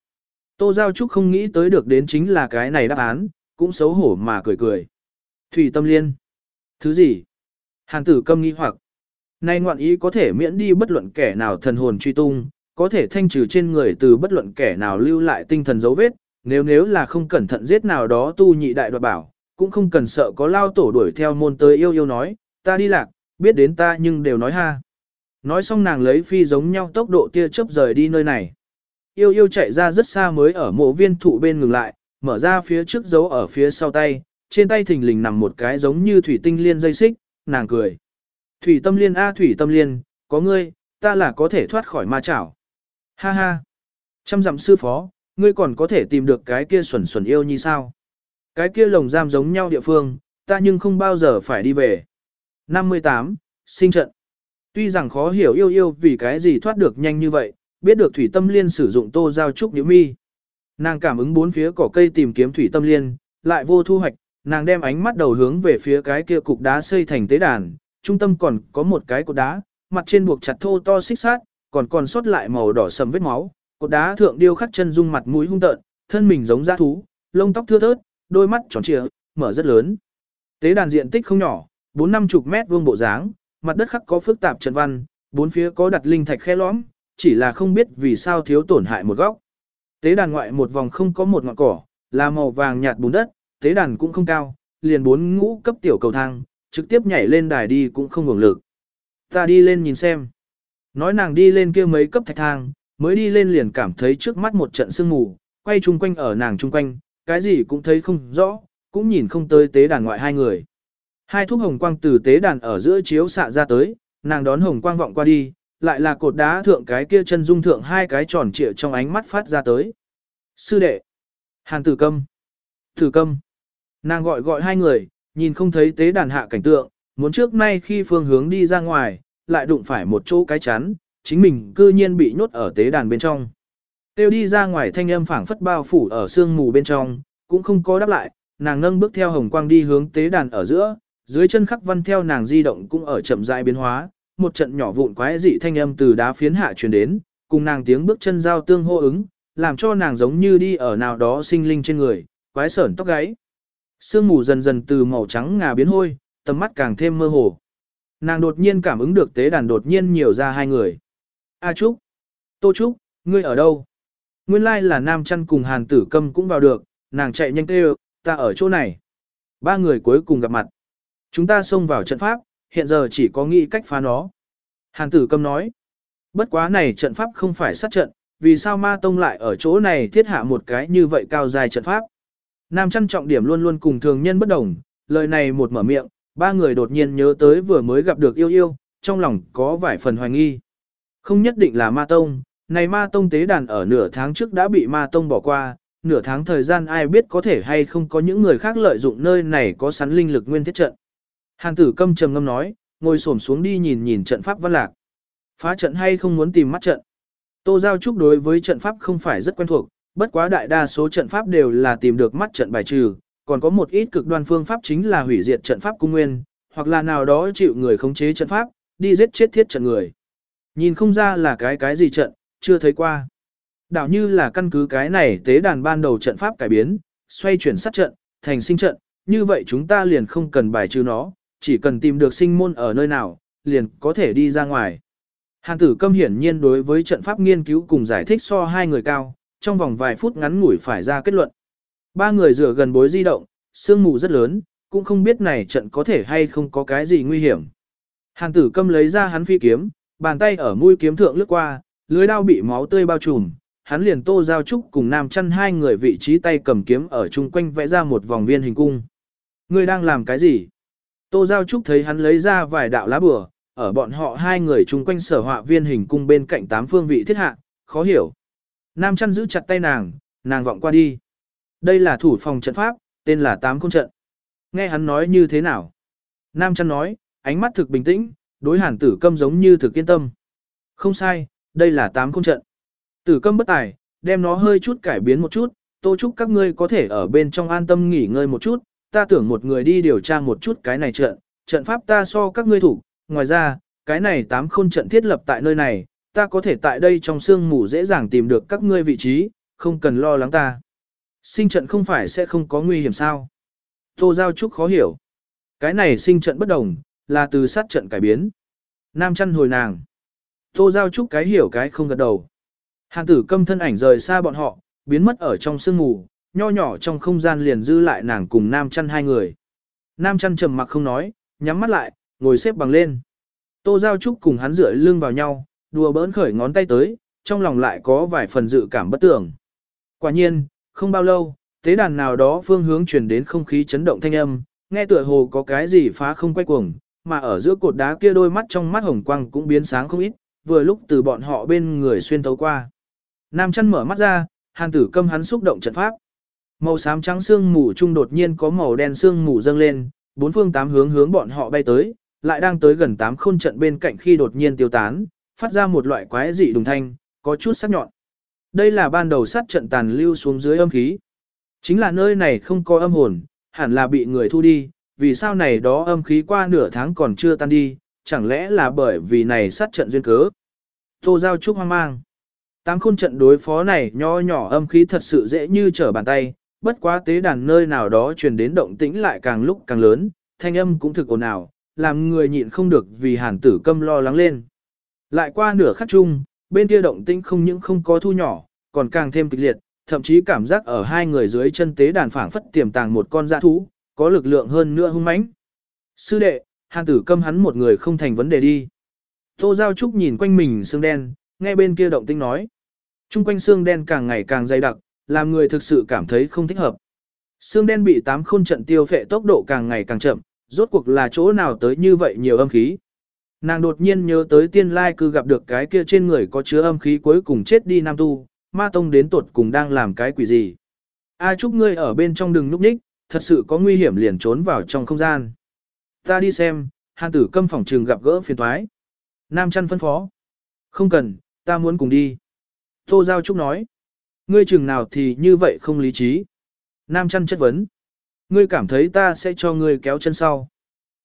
Tô Giao Trúc không nghĩ tới được đến chính là cái này đáp án, cũng xấu hổ mà cười cười. Thủy tâm liên. Thứ gì? Hàn tử câm nghi hoặc. Nay ngoạn ý có thể miễn đi bất luận kẻ nào thần hồn truy tung, có thể thanh trừ trên người từ bất luận kẻ nào lưu lại tinh thần dấu vết, nếu nếu là không cẩn thận giết nào đó tu nhị đại đoạt bảo, cũng không cần sợ có lao tổ đuổi theo môn tới yêu yêu nói, ta đi lạc, biết đến ta nhưng đều nói ha. Nói xong nàng lấy phi giống nhau tốc độ tia chớp rời đi nơi này. Yêu yêu chạy ra rất xa mới ở mộ viên thụ bên ngừng lại, mở ra phía trước dấu ở phía sau tay, trên tay thình lình nằm một cái giống như thủy tinh liên dây xích, nàng cười. Thủy tâm liên a thủy tâm liên, có ngươi, ta là có thể thoát khỏi ma chảo. Ha ha. Trăm dặm sư phó, ngươi còn có thể tìm được cái kia xuẩn xuẩn yêu như sao? Cái kia lồng giam giống nhau địa phương, ta nhưng không bao giờ phải đi về. 58. Sinh trận. Tuy rằng khó hiểu yêu yêu vì cái gì thoát được nhanh như vậy, biết được thủy tâm liên sử dụng tô giao trúc nhữ mi. Nàng cảm ứng bốn phía cỏ cây tìm kiếm thủy tâm liên, lại vô thu hoạch, nàng đem ánh mắt đầu hướng về phía cái kia cục đá xây thành tế đàn, trung tâm còn có một cái cột đá, mặt trên buộc chặt thô to xích sát, còn còn sót lại màu đỏ sầm vết máu, cột đá thượng điêu khắc chân dung mặt mũi hung tợn, thân mình giống dã thú, lông tóc thưa thớt, đôi mắt tròn trịa, mở rất lớn. Tế đàn diện tích không nhỏ, bốn năm chục mét vuông bộ dáng, mặt đất khắc có phức tạp trận văn, bốn phía có đặt linh thạch khe lõm, chỉ là không biết vì sao thiếu tổn hại một góc. Tế đàn ngoại một vòng không có một ngọn cỏ, là màu vàng nhạt bùn đất, tế đàn cũng không cao, liền bốn ngũ cấp tiểu cầu thang, trực tiếp nhảy lên đài đi cũng không hưởng lực. Ta đi lên nhìn xem. Nói nàng đi lên kia mấy cấp thạch thang, mới đi lên liền cảm thấy trước mắt một trận sương mù, quay chung quanh ở nàng chung quanh, cái gì cũng thấy không rõ, cũng nhìn không tới tế đàn ngoại hai người. Hai thuốc hồng quang từ tế đàn ở giữa chiếu xạ ra tới, nàng đón hồng quang vọng qua đi, lại là cột đá thượng cái kia chân dung thượng hai cái tròn trịa trong ánh mắt phát ra tới. Sư đệ, Hàn Tử Câm, Tử Câm, Nàng gọi gọi hai người, nhìn không thấy tế đàn hạ cảnh tượng, muốn trước nay khi phương hướng đi ra ngoài, lại đụng phải một chỗ cái chắn, chính mình cư nhiên bị nhốt ở tế đàn bên trong. Tiêu đi ra ngoài thanh âm phảng phất bao phủ ở sương mù bên trong, cũng không có đáp lại, nàng nâng bước theo hồng quang đi hướng tế đàn ở giữa, dưới chân khắc văn theo nàng di động cũng ở chậm rãi biến hóa, một trận nhỏ vụn quái dị thanh âm từ đá phiến hạ truyền đến, cùng nàng tiếng bước chân giao tương hô ứng, làm cho nàng giống như đi ở nào đó sinh linh trên người, quái sởn tóc gáy. Sương mù dần dần từ màu trắng ngà biến hôi, tầm mắt càng thêm mơ hồ. Nàng đột nhiên cảm ứng được tế đàn đột nhiên nhiều ra hai người. A Trúc, Tô Trúc, ngươi ở đâu? Nguyên lai là Nam Chăn cùng Hàn Tử Câm cũng vào được, nàng chạy nhanh kêu, ta ở chỗ này. Ba người cuối cùng gặp mặt. Chúng ta xông vào trận pháp, hiện giờ chỉ có nghĩ cách phá nó. Hàn Tử Câm nói, bất quá này trận pháp không phải sát trận, vì sao ma tông lại ở chỗ này thiết hạ một cái như vậy cao dài trận pháp. Nam chăn trọng điểm luôn luôn cùng thường nhân bất đồng, lời này một mở miệng, ba người đột nhiên nhớ tới vừa mới gặp được yêu yêu, trong lòng có vài phần hoài nghi. Không nhất định là ma tông, này ma tông tế đàn ở nửa tháng trước đã bị ma tông bỏ qua, nửa tháng thời gian ai biết có thể hay không có những người khác lợi dụng nơi này có sắn linh lực nguyên thiết trận. Hàn tử câm trầm ngâm nói, ngồi xổm xuống đi nhìn nhìn trận pháp văn lạc. Phá trận hay không muốn tìm mắt trận. Tô Giao Trúc đối với trận pháp không phải rất quen thuộc, bất quá đại đa số trận pháp đều là tìm được mắt trận bài trừ, còn có một ít cực đoan phương pháp chính là hủy diệt trận pháp cung nguyên, hoặc là nào đó chịu người khống chế trận pháp, đi giết chết thiết trận người. Nhìn không ra là cái cái gì trận, chưa thấy qua. Đảo như là căn cứ cái này tế đàn ban đầu trận pháp cải biến, xoay chuyển sát trận, thành sinh trận, như vậy chúng ta liền không cần bài trừ nó, chỉ cần tìm được sinh môn ở nơi nào, liền có thể đi ra ngoài. Hàn tử câm hiển nhiên đối với trận pháp nghiên cứu cùng giải thích so hai người cao, trong vòng vài phút ngắn ngủi phải ra kết luận. Ba người rửa gần bối di động, sương mù rất lớn, cũng không biết này trận có thể hay không có cái gì nguy hiểm. Hàn tử câm lấy ra hắn phi kiếm, bàn tay ở mũi kiếm thượng lướt qua, lưới đao bị máu tươi bao trùm, hắn liền tô giao trúc cùng nam chăn hai người vị trí tay cầm kiếm ở chung quanh vẽ ra một vòng viên hình cung. Ngươi đang làm cái gì? Tô giao trúc thấy hắn lấy ra vài đạo lá bừa, ở bọn họ hai người chung quanh sở họa viên hình cung bên cạnh tám phương vị thiết hạ, khó hiểu. Nam chăn giữ chặt tay nàng, nàng vọng qua đi. Đây là thủ phòng trận pháp, tên là tám cung trận. Nghe hắn nói như thế nào? Nam chăn nói, ánh mắt thực bình tĩnh, đối hàn tử câm giống như thực yên tâm. Không sai, đây là tám cung trận. Tử câm bất tài, đem nó hơi chút cải biến một chút, tô chúc các ngươi có thể ở bên trong an tâm nghỉ ngơi một chút, ta tưởng một người đi điều tra một chút cái này trận, trận pháp ta so các ngươi thủ, ngoài ra, cái này tám khôn trận thiết lập tại nơi này, ta có thể tại đây trong sương mù dễ dàng tìm được các ngươi vị trí, không cần lo lắng ta. Sinh trận không phải sẽ không có nguy hiểm sao? Tô Giao Trúc khó hiểu. Cái này sinh trận bất đồng, là từ sát trận cải biến. Nam chăn hồi nàng. Tô Giao Trúc cái hiểu cái không gật đầu. Hàng tử câm thân ảnh rời xa bọn họ, biến mất ở trong sương mù, nho nhỏ trong không gian liền dư lại nàng cùng Nam chăn hai người. Nam chăn trầm mặc không nói, nhắm mắt lại, ngồi xếp bằng lên. Tô Giao Trúc cùng hắn rửa lưng vào nhau, đùa bỡn khởi ngón tay tới, trong lòng lại có vài phần dự cảm bất tưởng. Quả nhiên, không bao lâu, tế đàn nào đó phương hướng truyền đến không khí chấn động thanh âm, nghe tựa hồ có cái gì phá không quay cuồng, mà ở giữa cột đá kia đôi mắt trong mắt hồng quang cũng biến sáng không ít, vừa lúc từ bọn họ bên người xuyên thấu qua. Nam chăn mở mắt ra, hàn tử câm hắn xúc động trận pháp. Màu xám trắng xương mù trung đột nhiên có màu đen xương mù dâng lên, bốn phương tám hướng hướng bọn họ bay tới, lại đang tới gần tám khôn trận bên cạnh khi đột nhiên tiêu tán, phát ra một loại quái dị đùng thanh, có chút sắc nhọn. Đây là ban đầu sát trận tàn lưu xuống dưới âm khí. Chính là nơi này không có âm hồn, hẳn là bị người thu đi, vì sao này đó âm khí qua nửa tháng còn chưa tan đi, chẳng lẽ là bởi vì này sát trận duyên cớ. Tô Giao Trúc hoang mang. Tám khôn trận đối phó này nho nhỏ âm khí thật sự dễ như trở bàn tay, bất quá tế đàn nơi nào đó truyền đến động tĩnh lại càng lúc càng lớn, thanh âm cũng thực ồn ào, làm người nhịn không được vì hàn tử câm lo lắng lên. Lại qua nửa khắc chung, bên kia động tĩnh không những không có thu nhỏ, còn càng thêm kịch liệt, thậm chí cảm giác ở hai người dưới chân tế đàn phảng phất tiềm tàng một con dã thú, có lực lượng hơn nữa hung mãnh. Sư đệ, hàn tử câm hắn một người không thành vấn đề đi. Tô Giao Trúc nhìn quanh mình xương đen, nghe bên kia động tĩnh nói. Trung quanh xương đen càng ngày càng dày đặc, làm người thực sự cảm thấy không thích hợp. Xương đen bị tám khôn trận tiêu phệ tốc độ càng ngày càng chậm, rốt cuộc là chỗ nào tới như vậy nhiều âm khí. Nàng đột nhiên nhớ tới tiên lai cư gặp được cái kia trên người có chứa âm khí cuối cùng chết đi nam tu, ma tông đến tuột cùng đang làm cái quỷ gì. A chúc ngươi ở bên trong đừng núp ních, thật sự có nguy hiểm liền trốn vào trong không gian. Ta đi xem, hàn tử câm phòng trường gặp gỡ phiền thoái. Nam chăn phân phó. Không cần, ta muốn cùng đi. Tô Giao Trúc nói. Ngươi chừng nào thì như vậy không lý trí. Nam chăn chất vấn. Ngươi cảm thấy ta sẽ cho ngươi kéo chân sau.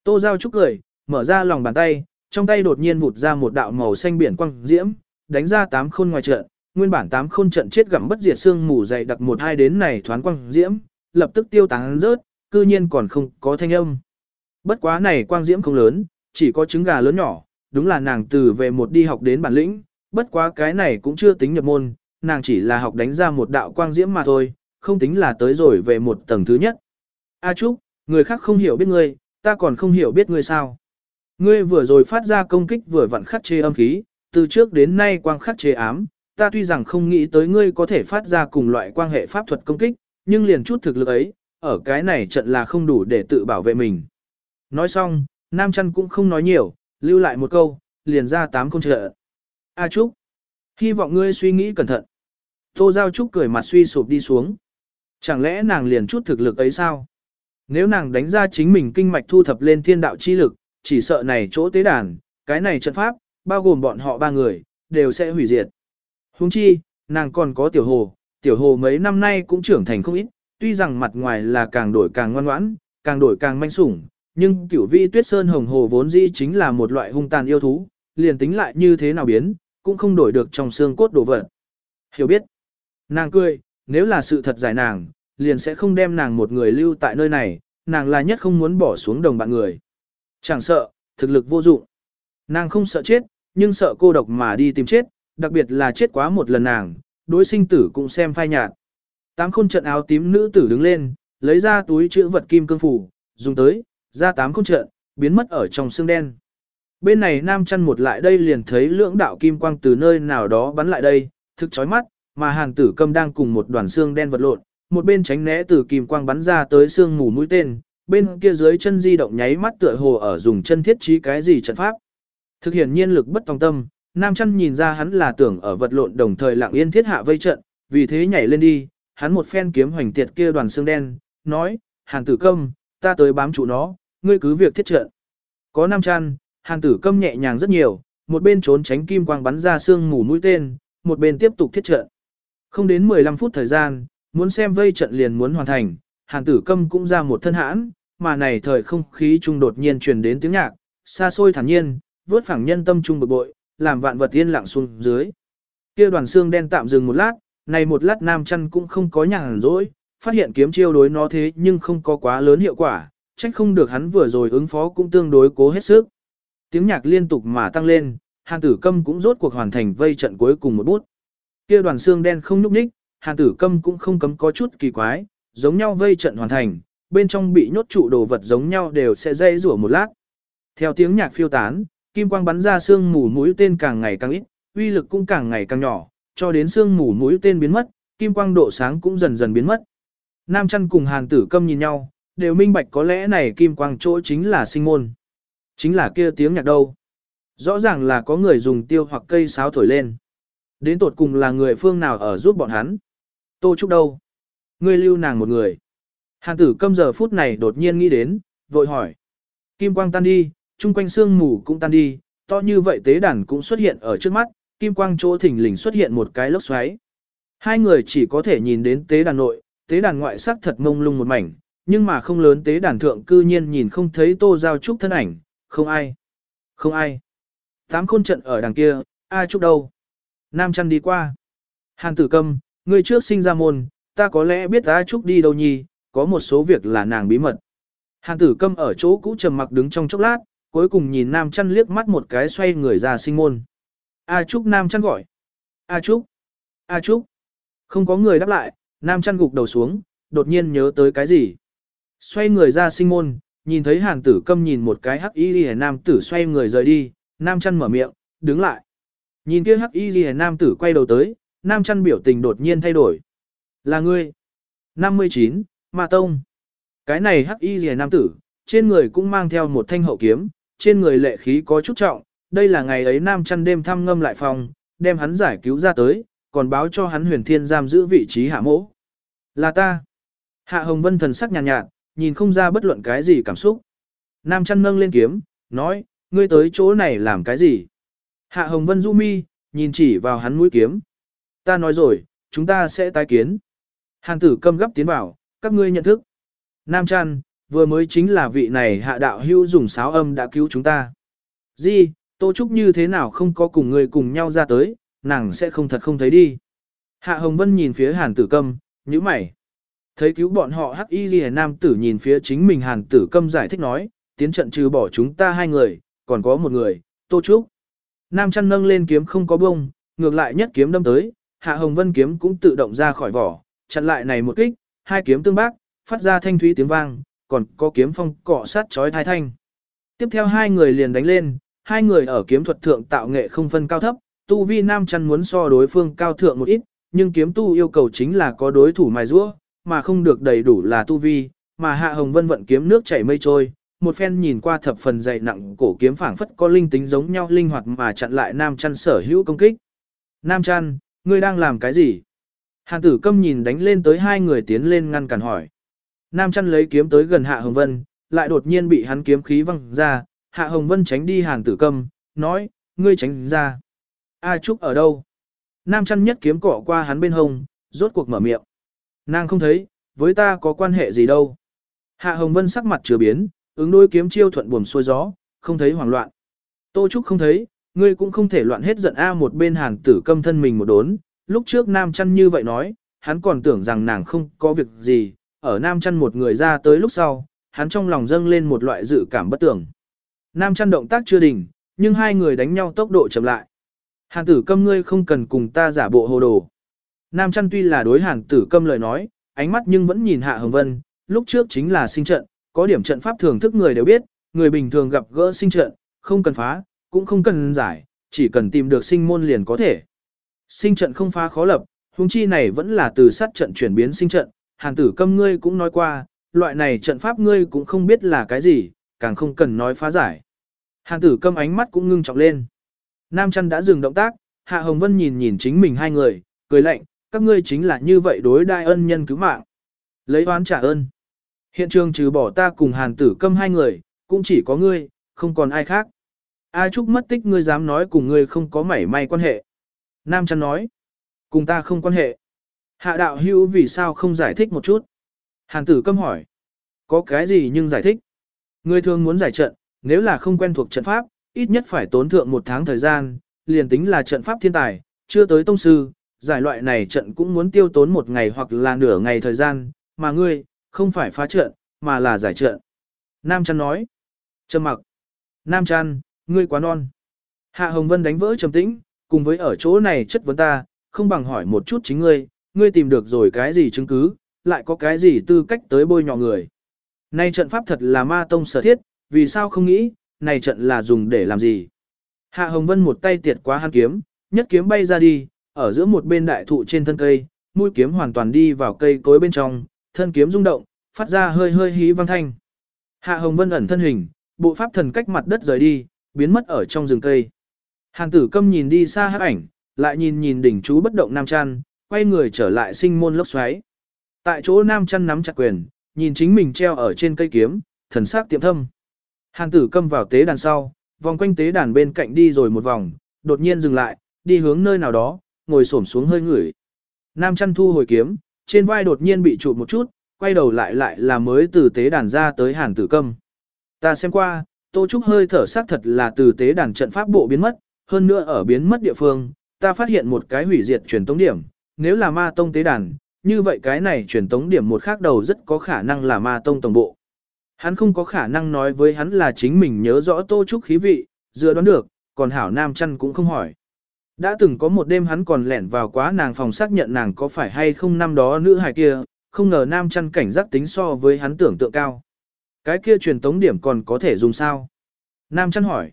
Tô Giao Trúc cười, mở ra lòng bàn tay, trong tay đột nhiên vụt ra một đạo màu xanh biển quang diễm, đánh ra tám khôn ngoài trận, nguyên bản tám khôn trận chết gặm bất diệt xương mù dày đặc một hai đến này thoáng quang diễm, lập tức tiêu tán rớt, cư nhiên còn không có thanh âm. Bất quá này quang diễm không lớn, chỉ có trứng gà lớn nhỏ, đúng là nàng từ về một đi học đến bản lĩnh, bất quá cái này cũng chưa tính nhập môn, nàng chỉ là học đánh ra một đạo quang diễm mà thôi, không tính là tới rồi về một tầng thứ nhất. A Trúc, người khác không hiểu biết ngươi, ta còn không hiểu biết ngươi sao. Ngươi vừa rồi phát ra công kích vừa vặn khắc chế âm khí, từ trước đến nay quang khắc chế ám, ta tuy rằng không nghĩ tới ngươi có thể phát ra cùng loại quan hệ pháp thuật công kích, nhưng liền chút thực lực ấy, ở cái này trận là không đủ để tự bảo vệ mình. Nói xong, Nam Trăn cũng không nói nhiều, lưu lại một câu, liền ra tám con trợ. A Trúc, hy vọng ngươi suy nghĩ cẩn thận. Tô Giao Trúc cười mặt suy sụp đi xuống. Chẳng lẽ nàng liền chút thực lực ấy sao? Nếu nàng đánh ra chính mình kinh mạch thu thập lên thiên đạo chi lực, chỉ sợ này chỗ tế đàn, cái này trận pháp, bao gồm bọn họ ba người, đều sẽ hủy diệt. Huống chi, nàng còn có tiểu hồ, tiểu hồ mấy năm nay cũng trưởng thành không ít, tuy rằng mặt ngoài là càng đổi càng ngoan ngoãn, càng đổi càng manh sủng, nhưng cửu vi tuyết sơn hồng hồ vốn dĩ chính là một loại hung tàn yêu thú, liền tính lại như thế nào biến, cũng không đổi được trong xương cốt đồ vật. Hiểu biết. Nàng cười, nếu là sự thật giải nàng, liền sẽ không đem nàng một người lưu tại nơi này, nàng là nhất không muốn bỏ xuống đồng bạn người. Chẳng sợ, thực lực vô dụng. Nàng không sợ chết, nhưng sợ cô độc mà đi tìm chết, đặc biệt là chết quá một lần nàng, đối sinh tử cũng xem phai nhạt. Tám khôn trận áo tím nữ tử đứng lên, lấy ra túi chữ vật kim cương phủ, dùng tới, ra tám khôn trận, biến mất ở trong xương đen. Bên này nam chăn một lại đây liền thấy lưỡng đạo kim quang từ nơi nào đó bắn lại đây, thực chói mắt, mà hàng tử cầm đang cùng một đoàn xương đen vật lộn, một bên tránh né từ kim quang bắn ra tới xương mù mũi tên, bên kia dưới chân di động nháy mắt tựa hồ ở dùng chân thiết trí cái gì trận pháp. Thực hiện nhiên lực bất tòng tâm, nam chăn nhìn ra hắn là tưởng ở vật lộn đồng thời lặng yên thiết hạ vây trận, vì thế nhảy lên đi, hắn một phen kiếm hoành tiệt kia đoàn xương đen, nói, hàng tử công, ta tới bám trụ nó, ngươi cứ việc thiết trận. Có nam chăn, hàn tử câm nhẹ nhàng rất nhiều, một bên trốn tránh kim quang bắn ra xương mù mũi tên, một bên tiếp tục thiết trận. Không đến 15 phút thời gian, muốn xem vây trận liền muốn hoàn thành, hàn tử câm cũng ra một thân hãn, mà này thời không khí trung đột nhiên truyền đến tiếng nhạc, xa xôi thản nhiên, vớt phẳng nhân tâm trung bực bội, làm vạn vật yên lặng xuống dưới. Kia đoàn xương đen tạm dừng một lát, này một lát nam chăn cũng không có nhàn rỗi, phát hiện kiếm chiêu đối nó thế nhưng không có quá lớn hiệu quả, trách không được hắn vừa rồi ứng phó cũng tương đối cố hết sức. Tiếng nhạc liên tục mà tăng lên, hàn tử câm cũng rốt cuộc hoàn thành vây trận cuối cùng một bút. Kia đoàn xương đen không nhúc nhích, hàn tử câm cũng không cấm có chút kỳ quái, giống nhau vây trận hoàn thành, bên trong bị nhốt trụ đồ vật giống nhau đều sẽ dây rủa một lát. Theo tiếng nhạc phiêu tán, kim quang bắn ra xương mù mũi tên càng ngày càng ít, uy lực cũng càng ngày càng nhỏ, cho đến xương mù mũi tên biến mất, kim quang độ sáng cũng dần dần biến mất. Nam Chân cùng hàn tử câm nhìn nhau, đều minh bạch có lẽ này kim quang chỗ chính là sinh môn. Chính là kia tiếng nhạc đâu. Rõ ràng là có người dùng tiêu hoặc cây sáo thổi lên. Đến tột cùng là người phương nào ở giúp bọn hắn. Tô Trúc đâu? Ngươi lưu nàng một người. Hàn tử câm giờ phút này đột nhiên nghĩ đến, vội hỏi. Kim quang tan đi, chung quanh sương mù cũng tan đi, to như vậy tế đàn cũng xuất hiện ở trước mắt, kim quang chỗ thỉnh lình xuất hiện một cái lốc xoáy. Hai người chỉ có thể nhìn đến tế đàn nội, tế đàn ngoại sắc thật mông lung một mảnh, nhưng mà không lớn tế đàn thượng cư nhiên nhìn không thấy tô giao trúc thân ảnh, không ai. Không ai. Tám khôn trận ở đằng kia, ai trúc đâu. Nam chăn đi qua. Hàn tử câm, người trước sinh ra môn, ta có lẽ biết A Trúc đi đâu nhì, có một số việc là nàng bí mật. Hàn tử câm ở chỗ cũ trầm mặc đứng trong chốc lát, cuối cùng nhìn Nam chăn liếc mắt một cái xoay người ra sinh môn. A Trúc Nam chăn gọi. A Trúc. A Trúc. Không có người đáp lại, Nam chăn gục đầu xuống, đột nhiên nhớ tới cái gì. Xoay người ra sinh môn, nhìn thấy hàn tử câm nhìn một cái hắc y ghi nam tử xoay người rời đi, Nam chăn mở miệng, đứng lại. Nhìn kia hắc y ghi nam tử quay đầu tới, Nam chăn biểu tình đột nhiên thay đổi. Là ngươi. 59, Ma Tông. Cái này hắc y ghi nam tử, trên người cũng mang theo một thanh hậu kiếm, trên người lệ khí có chút trọng, đây là ngày ấy nam chăn đêm thăm ngâm lại phòng, đem hắn giải cứu ra tới, còn báo cho hắn huyền thiên giam giữ vị trí hạ mỗ. Là ta. Hạ Hồng Vân thần sắc nhàn nhạt, nhạt, nhìn không ra bất luận cái gì cảm xúc. Nam chăn nâng lên kiếm, nói, ngươi tới chỗ này làm cái gì? Hạ Hồng Vân du mi, nhìn chỉ vào hắn mũi kiếm. Ta nói rồi, chúng ta sẽ tái kiến. Hàn tử câm gấp tiến vào, các ngươi nhận thức. Nam chăn, vừa mới chính là vị này hạ đạo hưu dùng sáo âm đã cứu chúng ta. Di, Tô Trúc như thế nào không có cùng người cùng nhau ra tới, nàng sẽ không thật không thấy đi. Hạ Hồng Vân nhìn phía Hàn Tử Câm, nhíu mày. Thấy cứu bọn họ hắc y ghi nam tử nhìn phía chính mình Hàn Tử Câm giải thích nói, tiến trận trừ bỏ chúng ta hai người, còn có một người, Tô Trúc. Nam chăn nâng lên kiếm không có bông, ngược lại nhất kiếm đâm tới, Hạ Hồng Vân kiếm cũng tự động ra khỏi vỏ, chặn lại này một kích, hai kiếm tương bác, phát ra thanh thúy tiếng vang, còn có kiếm phong cọ sát chói thai thanh. Tiếp theo hai người liền đánh lên, hai người ở kiếm thuật thượng tạo nghệ không phân cao thấp, tu vi nam chăn muốn so đối phương cao thượng một ít, nhưng kiếm tu yêu cầu chính là có đối thủ mài rũa, mà không được đầy đủ là tu vi, mà Hạ Hồng Vân vận kiếm nước chảy mây trôi, một phen nhìn qua thập phần dày nặng cổ kiếm phảng phất có linh tính giống nhau linh hoạt mà chặn lại Nam Chăn sở hữu công kích. Nam Chăn, ngươi đang làm cái gì? Hàn tử câm nhìn đánh lên tới hai người tiến lên ngăn cản hỏi. Nam Chăn lấy kiếm tới gần Hạ Hồng Vân, lại đột nhiên bị hắn kiếm khí văng ra, Hạ Hồng Vân tránh đi Hàn tử câm, nói, ngươi tránh ra. A Trúc ở đâu? Nam chăn nhất kiếm cọ qua hắn bên hông, rốt cuộc mở miệng. Nàng không thấy, với ta có quan hệ gì đâu. Hạ Hồng Vân sắc mặt chưa biến, ứng đối kiếm chiêu thuận buồm xuôi gió, không thấy hoảng loạn. Tô Trúc không thấy, ngươi cũng không thể loạn hết giận A một bên hàng tử câm thân mình một đốn. Lúc trước Nam chăn như vậy nói, hắn còn tưởng rằng nàng không có việc gì, ở Nam chăn một người ra tới lúc sau, hắn trong lòng dâng lên một loại dự cảm bất tưởng. Nam chăn động tác chưa đỉnh, nhưng hai người đánh nhau tốc độ chậm lại. Hàng tử câm ngươi không cần cùng ta giả bộ hồ đồ. Nam chăn tuy là đối hàn tử câm lời nói, ánh mắt nhưng vẫn nhìn hạ hồng vân, lúc trước chính là sinh trận, có điểm trận pháp thường thức người đều biết, người bình thường gặp gỡ sinh trận, không cần phá, cũng không cần giải, chỉ cần tìm được sinh môn liền có thể. Sinh trận không phá khó lập, huống chi này vẫn là từ sát trận chuyển biến sinh trận, hàn tử câm ngươi cũng nói qua, loại này trận pháp ngươi cũng không biết là cái gì, càng không cần nói phá giải. Hàn tử câm ánh mắt cũng ngưng trọng lên. Nam chăn đã dừng động tác, Hạ Hồng Vân nhìn nhìn chính mình hai người, cười lạnh, các ngươi chính là như vậy đối đại ân nhân cứu mạng. Lấy oán trả ơn. Hiện trường trừ bỏ ta cùng hàn tử câm hai người, cũng chỉ có ngươi, không còn ai khác. A Trúc mất tích ngươi dám nói cùng ngươi không có mảy may quan hệ. Nam chăn nói, cùng ta không quan hệ. Hạ đạo hữu vì sao không giải thích một chút? Hàn tử câm hỏi, có cái gì nhưng giải thích? Ngươi thường muốn giải trận, nếu là không quen thuộc trận pháp, ít nhất phải tốn thượng một tháng thời gian, liền tính là trận pháp thiên tài, chưa tới tông sư, giải loại này trận cũng muốn tiêu tốn một ngày hoặc là nửa ngày thời gian, mà ngươi, không phải phá trận, mà là giải trận. Nam Trăn nói, trầm mặc, Nam Trăn, ngươi quá non. Hạ Hồng Vân đánh vỡ trầm tĩnh, cùng với ở chỗ này chất vấn ta, không bằng hỏi một chút chính ngươi, ngươi tìm được rồi cái gì chứng cứ, lại có cái gì tư cách tới bôi nhọ người. Nay trận pháp thật là ma tông sở thiết, vì sao không nghĩ, này trận là dùng để làm gì. Hạ Hồng Vân một tay tiệt quá hắn kiếm, nhất kiếm bay ra đi, ở giữa một bên đại thụ trên thân cây, mũi kiếm hoàn toàn đi vào cây cối bên trong, thân kiếm rung động, phát ra hơi hơi hí vang thanh. Hạ Hồng Vân ẩn thân hình, bộ pháp thần cách mặt đất rời đi, biến mất ở trong rừng cây. Hàng tử câm nhìn đi xa hát ảnh, lại nhìn nhìn đỉnh chú bất động nam chăn, quay người trở lại sinh môn lốc xoáy. Tại chỗ nam chăn nắm chặt quyền, nhìn chính mình treo ở trên cây kiếm, thần sắc tiệm thâm. Hàng tử câm vào tế đàn sau, vòng quanh tế đàn bên cạnh đi rồi một vòng, đột nhiên dừng lại, đi hướng nơi nào đó, ngồi xổm xuống hơi ngửi. Nam chăn thu hồi kiếm, trên vai đột nhiên bị trụ một chút, quay đầu lại lại là mới từ tế đàn ra tới hàn tử câm. Ta xem qua, Tô Trúc hơi thở xác thật là từ tế đàn trận pháp bộ biến mất, hơn nữa ở biến mất địa phương, ta phát hiện một cái hủy diệt truyền tống điểm, nếu là ma tông tế đàn, như vậy cái này truyền tống điểm một khác đầu rất có khả năng là ma tông tổng bộ. Hắn không có khả năng nói với hắn là chính mình nhớ rõ Tô Trúc khí vị, dựa đoán được, còn Hảo Nam chăn cũng không hỏi. Đã từng có một đêm hắn còn lẻn vào quá nàng phòng xác nhận nàng có phải hay không năm đó nữ hài kia, không ngờ Nam chăn cảnh giác tính so với hắn tưởng tượng cao. Cái kia truyền tống điểm còn có thể dùng sao? Nam chăn hỏi.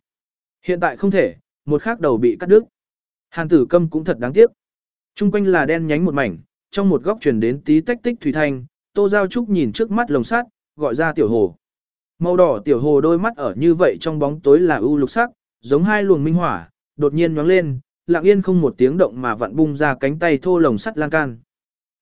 Hiện tại không thể, một khác đầu bị cắt đứt. Hàn tử câm cũng thật đáng tiếc. Trung quanh là đen nhánh một mảnh, trong một góc truyền đến tí tách tích thủy thanh, Tô Giao Trúc nhìn trước mắt lồng sắt, gọi ra tiểu hồ. Màu đỏ tiểu hồ đôi mắt ở như vậy trong bóng tối là ưu lục sắc, giống hai luồng minh hỏa, đột nhiên nhoáng lên, lặng yên không một tiếng động mà vặn bung ra cánh tay thô lồng sắt lan can.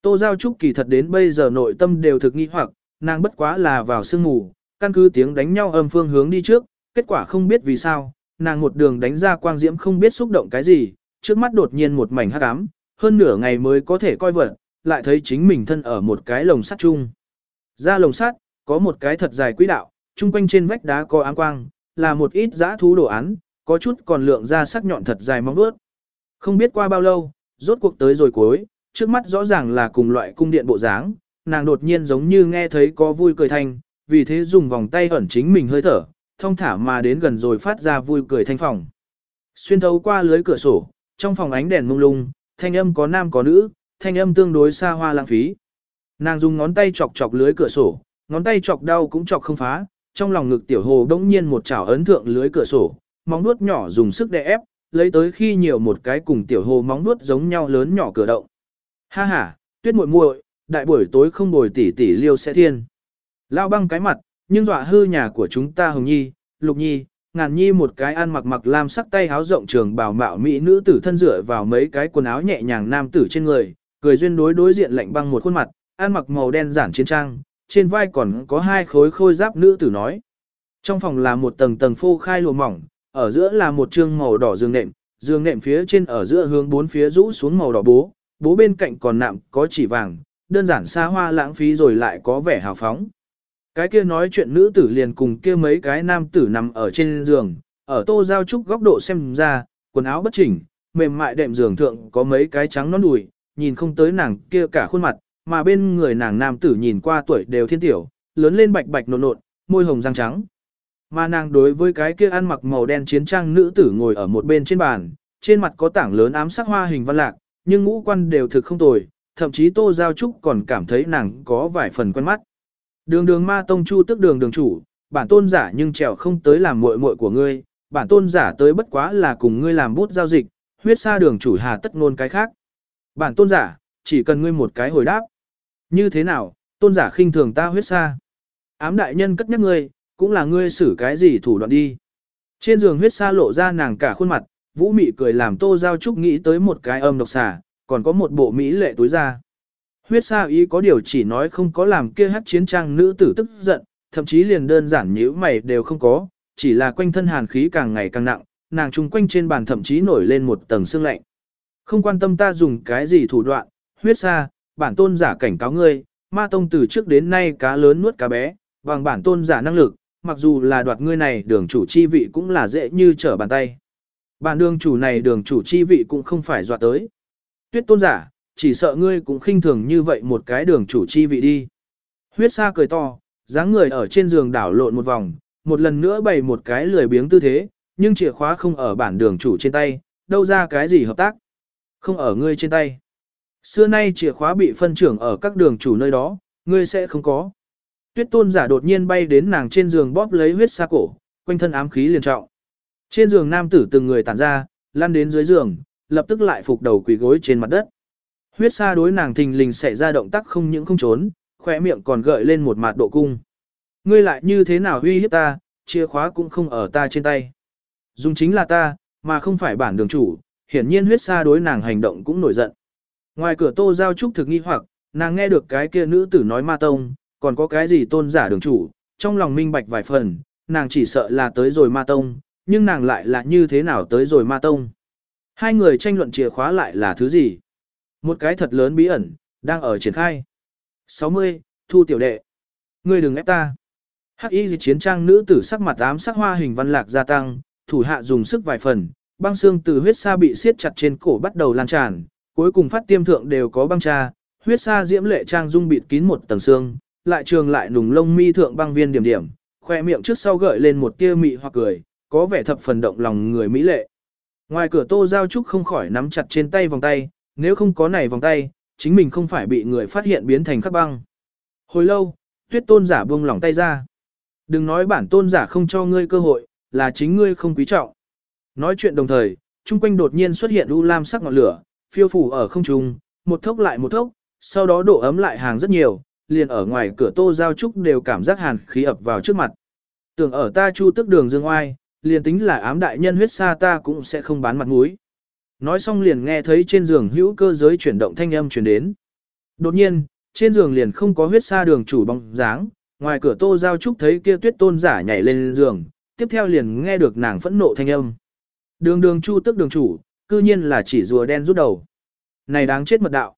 Tô Giao Trúc kỳ thật đến bây giờ nội tâm đều thực nghi hoặc, nàng bất quá là vào sương ngủ, căn cứ tiếng đánh nhau âm phương hướng đi trước, kết quả không biết vì sao, nàng một đường đánh ra quang diễm không biết xúc động cái gì, trước mắt đột nhiên một mảnh hắc ám, hơn nửa ngày mới có thể coi vật, lại thấy chính mình thân ở một cái lồng sắt chung. Ra lồng sắt, có một cái thật dài quỹ đạo, chung quanh trên vách đá có áng quang, là một ít giã thú đồ án, có chút còn lượng ra sắc nhọn thật dài mong vuốt. Không biết qua bao lâu, rốt cuộc tới rồi cuối, trước mắt rõ ràng là cùng loại cung điện bộ dáng, nàng đột nhiên giống như nghe thấy có vui cười thanh, vì thế dùng vòng tay ẩn chính mình hơi thở, thông thả mà đến gần rồi phát ra vui cười thanh phòng. Xuyên thấu qua lưới cửa sổ, trong phòng ánh đèn mông lung, thanh âm có nam có nữ, thanh âm tương đối xa hoa lãng phí. Nàng dùng ngón tay chọc chọc lưới cửa sổ, ngón tay chọc đau cũng chọc không phá, trong lòng ngực tiểu hồ đống nhiên một chảo ấn thượng lưới cửa sổ, móng nuốt nhỏ dùng sức đè ép, lấy tới khi nhiều một cái cùng tiểu hồ móng nuốt giống nhau lớn nhỏ cửa động. Ha ha, tuyết muội muội, đại buổi tối không bồi tỷ tỷ liêu sẽ thiên. Lao băng cái mặt, nhưng dọa hư nhà của chúng ta hồng nhi, lục nhi, ngàn nhi một cái ăn mặc mặc lam sắc tay háo rộng trường bảo mạo mỹ nữ tử thân dựa vào mấy cái quần áo nhẹ nhàng nam tử trên người, cười duyên đối đối diện lạnh băng một khuôn mặt, ăn mặc màu đen giản chiến trang, trên vai còn có hai khối khôi giáp nữ tử nói. Trong phòng là một tầng tầng phô khai lùa mỏng, ở giữa là một trương màu đỏ giường nệm, giường nệm phía trên ở giữa hướng bốn phía rũ xuống màu đỏ bố, bố bên cạnh còn nạm có chỉ vàng, đơn giản xa hoa lãng phí rồi lại có vẻ hào phóng. Cái kia nói chuyện nữ tử liền cùng kia mấy cái nam tử nằm ở trên giường, ở tô giao trúc góc độ xem ra, quần áo bất chỉnh, mềm mại đệm giường thượng có mấy cái trắng non đùi, nhìn không tới nàng kia cả khuôn mặt, mà bên người nàng nam tử nhìn qua tuổi đều thiên tiểu, lớn lên bạch bạch nộn nộn, môi hồng răng trắng. Mà nàng đối với cái kia ăn mặc màu đen chiến trang nữ tử ngồi ở một bên trên bàn, trên mặt có tảng lớn ám sắc hoa hình văn lạc, nhưng ngũ quan đều thực không tồi, thậm chí Tô Giao Trúc còn cảm thấy nàng có vài phần quen mắt. Đường đường ma tông chu tức đường đường chủ, bản tôn giả nhưng trèo không tới làm muội muội của ngươi, bản tôn giả tới bất quá là cùng ngươi làm bút giao dịch, huyết xa đường chủ hà tất ngôn cái khác. Bản tôn giả, chỉ cần ngươi một cái hồi đáp. Như thế nào, tôn giả khinh thường ta huyết xa? Ám đại nhân cất nhắc ngươi, cũng là ngươi xử cái gì thủ đoạn đi. Trên giường huyết sa lộ ra nàng cả khuôn mặt, vũ mị cười làm tô giao trúc nghĩ tới một cái âm độc xà, còn có một bộ mỹ lệ túi ra. Huyết sa ý có điều chỉ nói không có làm kia hát chiến trang nữ tử tức giận, thậm chí liền đơn giản nhíu mày đều không có, chỉ là quanh thân hàn khí càng ngày càng nặng, nàng trung quanh trên bàn thậm chí nổi lên một tầng sương lạnh. Không quan tâm ta dùng cái gì thủ đoạn, huyết sa, bản tôn giả cảnh cáo ngươi, ma tông từ trước đến nay cá lớn nuốt cá bé, bằng bản tôn giả năng lực, mặc dù là đoạt ngươi này đường chủ chi vị cũng là dễ như trở bàn tay. Bản đường chủ này đường chủ chi vị cũng không phải dọa tới. Tuyết tôn giả, chỉ sợ ngươi cũng khinh thường như vậy một cái đường chủ chi vị đi. Huyết sa cười to, dáng người ở trên giường đảo lộn một vòng, một lần nữa bày một cái lười biếng tư thế, nhưng chìa khóa không ở bản đường chủ trên tay, đâu ra cái gì hợp tác. Không ở ngươi trên tay. Xưa nay chìa khóa bị phân trưởng ở các đường chủ nơi đó, ngươi sẽ không có. Tuyết tôn giả đột nhiên bay đến nàng trên giường bóp lấy huyết sa cổ, quanh thân ám khí liền trọng. Trên giường nam tử từng người tản ra, lăn đến dưới giường, lập tức lại phục đầu quỳ gối trên mặt đất. Huyết sa đối nàng thình lình xảy ra động tác không những không trốn, khỏe miệng còn gợi lên một mặt độ cung. Ngươi lại như thế nào huy hiếp ta, chìa khóa cũng không ở ta trên tay. Dùng chính là ta, mà không phải bản đường chủ, hiển nhiên huyết sa đối nàng hành động cũng nổi giận. Ngoài cửa tô giao trúc thực nghi hoặc, nàng nghe được cái kia nữ tử nói ma tông, còn có cái gì tôn giả đường chủ, trong lòng minh bạch vài phần, nàng chỉ sợ là tới rồi ma tông, nhưng nàng lại là như thế nào tới rồi ma tông. Hai người tranh luận chìa khóa lại là thứ gì? Một cái thật lớn bí ẩn, đang ở triển khai. 60. Thu tiểu đệ. Ngươi đừng ép ta. Hắc y chiến trang nữ tử sắc mặt ám sắc hoa hình văn lạc gia tăng, thủ hạ dùng sức vài phần, băng xương từ huyết sa bị siết chặt trên cổ bắt đầu lan tràn, cuối cùng phát tiêm thượng đều có băng tra, huyết sa diễm lệ trang dung bịt kín một tầng xương, lại trường lại nùng lông mi thượng băng viên điểm điểm, khoe miệng trước sau gợi lên một tia mị hoặc cười, có vẻ thập phần động lòng người mỹ lệ. Ngoài cửa Tô Giao Trúc không khỏi nắm chặt trên tay vòng tay, nếu không có này vòng tay, chính mình không phải bị người phát hiện biến thành khắc băng. Hồi lâu, tuyết tôn giả buông lỏng tay ra. Đừng nói bản tôn giả không cho ngươi cơ hội, là chính ngươi không quý trọng. Nói chuyện đồng thời, trung quanh đột nhiên xuất hiện u lam sắc ngọn lửa, phiêu phủ ở không trung, một thốc lại một thốc, sau đó độ ấm lại hàng rất nhiều, liền ở ngoài cửa tô giao trúc đều cảm giác hàn khí ập vào trước mặt. Tưởng ở ta chu tức đường dương oai, liền tính là ám đại nhân huyết xa ta cũng sẽ không bán mặt mũi. Nói xong liền nghe thấy trên giường hữu cơ giới chuyển động thanh âm truyền đến. Đột nhiên, trên giường liền không có huyết sa đường chủ bóng dáng, ngoài cửa Tô Giao Trúc thấy kia tuyết tôn giả nhảy lên giường, tiếp theo liền nghe được nàng phẫn nộ thanh âm. Đường đường chu tức đường chủ, cư nhiên là chỉ rùa đen rút đầu. Này đáng chết mật đạo.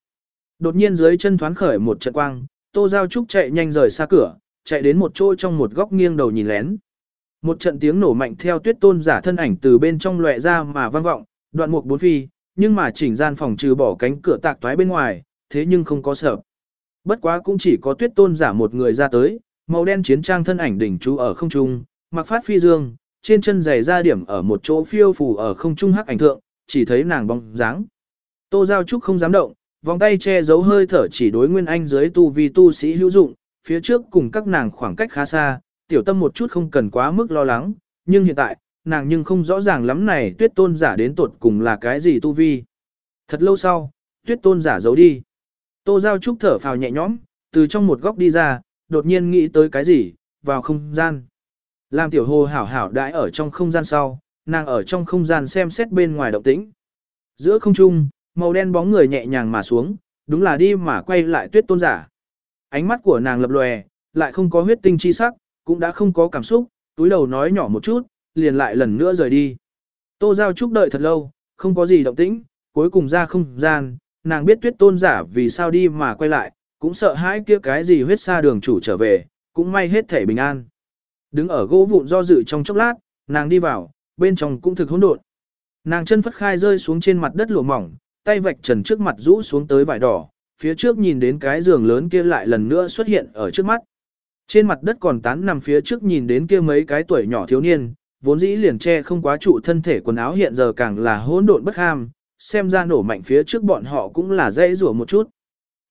Đột nhiên dưới chân thoáng khởi một trận quang, Tô Giao Trúc chạy nhanh rời xa cửa, chạy đến một chỗ trong một góc nghiêng đầu nhìn lén. Một trận tiếng nổ mạnh theo tuyết tôn giả thân ảnh từ bên trong lòe ra mà vang vọng, đoạn mục bốn phi, nhưng mà chỉnh gian phòng trừ bỏ cánh cửa tạc toái bên ngoài, thế nhưng không có sợ. Bất quá cũng chỉ có tuyết tôn giả một người ra tới, màu đen chiến trang thân ảnh đỉnh chú ở không trung, mặc phát phi dương, trên chân giày ra điểm ở một chỗ phiêu phù ở không trung hắc ảnh thượng, chỉ thấy nàng bóng dáng. Tô Giao Trúc không dám động, vòng tay che giấu hơi thở chỉ đối Nguyên Anh dưới tu vi tu sĩ hữu dụng, phía trước cùng các nàng khoảng cách khá xa, tiểu tâm một chút không cần quá mức lo lắng, nhưng hiện tại, nàng nhưng không rõ ràng lắm này tuyết tôn giả đến tột cùng là cái gì tu vi. Thật lâu sau, tuyết tôn giả giấu đi. Tô Giao Trúc thở phào nhẹ nhõm, từ trong một góc đi ra, đột nhiên nghĩ tới cái gì, vào không gian. Làm tiểu hồ hảo hảo đãi ở trong không gian sau, nàng ở trong không gian xem xét bên ngoài động tĩnh. Giữa không trung, màu đen bóng người nhẹ nhàng mà xuống, đúng là đi mà quay lại tuyết tôn giả. Ánh mắt của nàng lập lòe, lại không có huyết tinh chi sắc, cũng đã không có cảm xúc, túi đầu nói nhỏ một chút, liền lại lần nữa rời đi. Tô Giao Trúc đợi thật lâu, không có gì động tĩnh, cuối cùng ra không gian, nàng biết tuyết tôn giả vì sao đi mà quay lại, cũng sợ hãi kia cái gì huyết xa đường chủ trở về, cũng may hết thể bình an. Đứng ở gỗ vụn do dự trong chốc lát, nàng đi vào, bên trong cũng thực hỗn độn. Nàng chân phất khai rơi xuống trên mặt đất lụa mỏng, tay vạch trần trước mặt rũ xuống tới vải đỏ, phía trước nhìn đến cái giường lớn kia lại lần nữa xuất hiện ở trước mắt. Trên mặt đất còn tán nằm phía trước nhìn đến kia mấy cái tuổi nhỏ thiếu niên, vốn dĩ liền che không quá trụ thân thể quần áo hiện giờ càng là hỗn độn bất ham, xem ra nổ mạnh phía trước bọn họ cũng là dễ rủa một chút.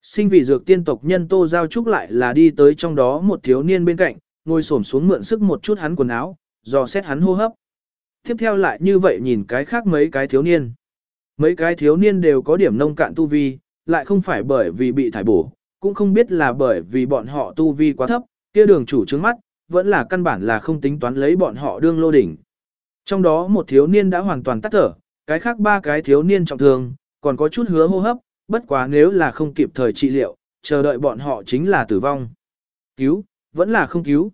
Sinh vì dược tiên tộc nhân Tô Giao Trúc lại là đi tới trong đó một thiếu niên bên cạnh, ngồi xổm xuống mượn sức một chút hắn quần áo, dò xét hắn hô hấp. Tiếp theo lại như vậy nhìn cái khác mấy cái thiếu niên. Mấy cái thiếu niên đều có điểm nông cạn tu vi, lại không phải bởi vì bị thải bổ, cũng không biết là bởi vì bọn họ tu vi quá thấp, kia đường chủ trước mắt, vẫn là căn bản là không tính toán lấy bọn họ đương lô đỉnh. Trong đó một thiếu niên đã hoàn toàn tắt thở, cái khác ba cái thiếu niên trọng thương, còn có chút hứa hô hấp, bất quá nếu là không kịp thời trị liệu, chờ đợi bọn họ chính là tử vong. Cứu, vẫn là không cứu.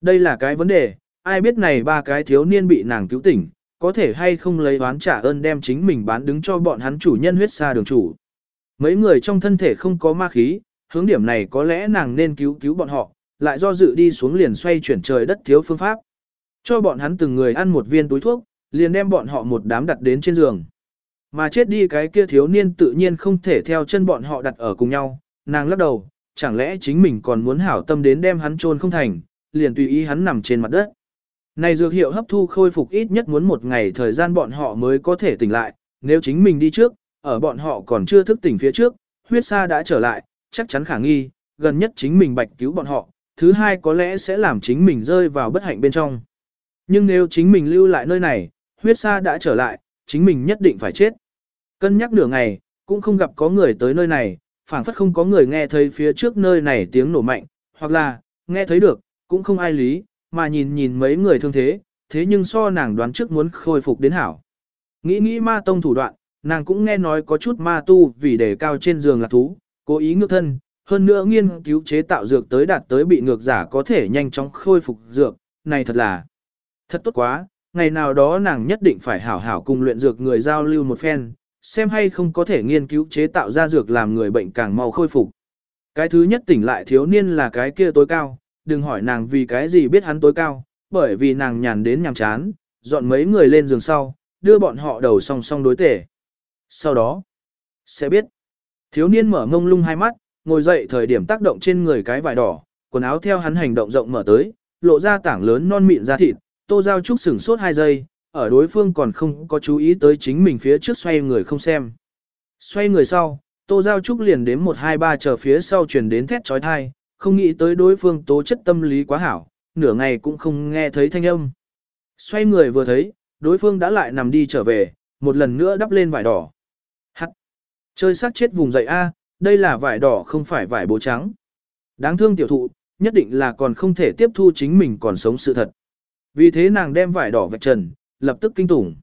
Đây là cái vấn đề, ai biết này ba cái thiếu niên bị nàng cứu tỉnh, có thể hay không lấy oán trả ơn đem chính mình bán đứng cho bọn hắn chủ nhân huyết xa đường chủ. Mấy người trong thân thể không có ma khí, hướng điểm này có lẽ nàng nên cứu cứu bọn họ, lại do dự đi xuống liền xoay chuyển trời đất thiếu phương pháp. Cho bọn hắn từng người ăn một viên túi thuốc, liền đem bọn họ một đám đặt đến trên giường. Mà chết đi cái kia thiếu niên tự nhiên không thể theo chân bọn họ đặt ở cùng nhau, nàng lắc đầu, chẳng lẽ chính mình còn muốn hảo tâm đến đem hắn chôn không thành, liền tùy ý hắn nằm trên mặt đất. Này dược hiệu hấp thu khôi phục ít nhất muốn một ngày thời gian bọn họ mới có thể tỉnh lại, nếu chính mình đi trước, ở bọn họ còn chưa thức tỉnh phía trước, huyết sa đã trở lại, chắc chắn khả nghi, gần nhất chính mình bạch cứu bọn họ, thứ hai có lẽ sẽ làm chính mình rơi vào bất hạnh bên trong. Nhưng nếu chính mình lưu lại nơi này, huyết sa đã trở lại, chính mình nhất định phải chết. Cân nhắc nửa ngày, cũng không gặp có người tới nơi này, phảng phất không có người nghe thấy phía trước nơi này tiếng nổ mạnh, hoặc là, nghe thấy được, cũng không ai lý, mà nhìn nhìn mấy người thương thế, thế nhưng so nàng đoán trước muốn khôi phục đến hảo. Nghĩ nghĩ ma tông thủ đoạn, nàng cũng nghe nói có chút ma tu vì đề cao trên giường là thú, cố ý ngược thân, hơn nữa nghiên cứu chế tạo dược tới đạt tới bị ngược giả có thể nhanh chóng khôi phục dược, này thật là thật tốt quá, ngày nào đó nàng nhất định phải hảo hảo cùng luyện dược người giao lưu một phen, xem hay không có thể nghiên cứu chế tạo ra dược làm người bệnh càng mau khôi phục. Cái thứ nhất tỉnh lại thiếu niên là cái kia tối cao, đừng hỏi nàng vì cái gì biết hắn tối cao, bởi vì nàng nhàn đến nhàm chán, dọn mấy người lên giường sau, đưa bọn họ đầu song song đối tể. Sau đó, sẽ biết. Thiếu niên mở ngông lung hai mắt, ngồi dậy thời điểm tác động trên người cái vải đỏ, quần áo theo hắn hành động rộng mở tới, lộ ra tảng lớn non mịn da thịt, tô giao trúc sửng sốt hai giây, ở đối phương còn không có chú ý tới chính mình phía trước xoay người không xem. Xoay người sau, tô giao trúc liền đến một hai ba chờ phía sau truyền đến thét trói thai, không nghĩ tới đối phương tố chất tâm lý quá hảo, nửa ngày cũng không nghe thấy thanh âm. Xoay người vừa thấy, đối phương đã lại nằm đi trở về, một lần nữa đắp lên vải đỏ. Hắt! Chơi sát chết vùng dậy A, đây là vải đỏ không phải vải bố trắng. Đáng thương tiểu thụ, nhất định là còn không thể tiếp thu chính mình còn sống sự thật. Vì thế nàng đem vải đỏ vạch trần, lập tức kinh tủng.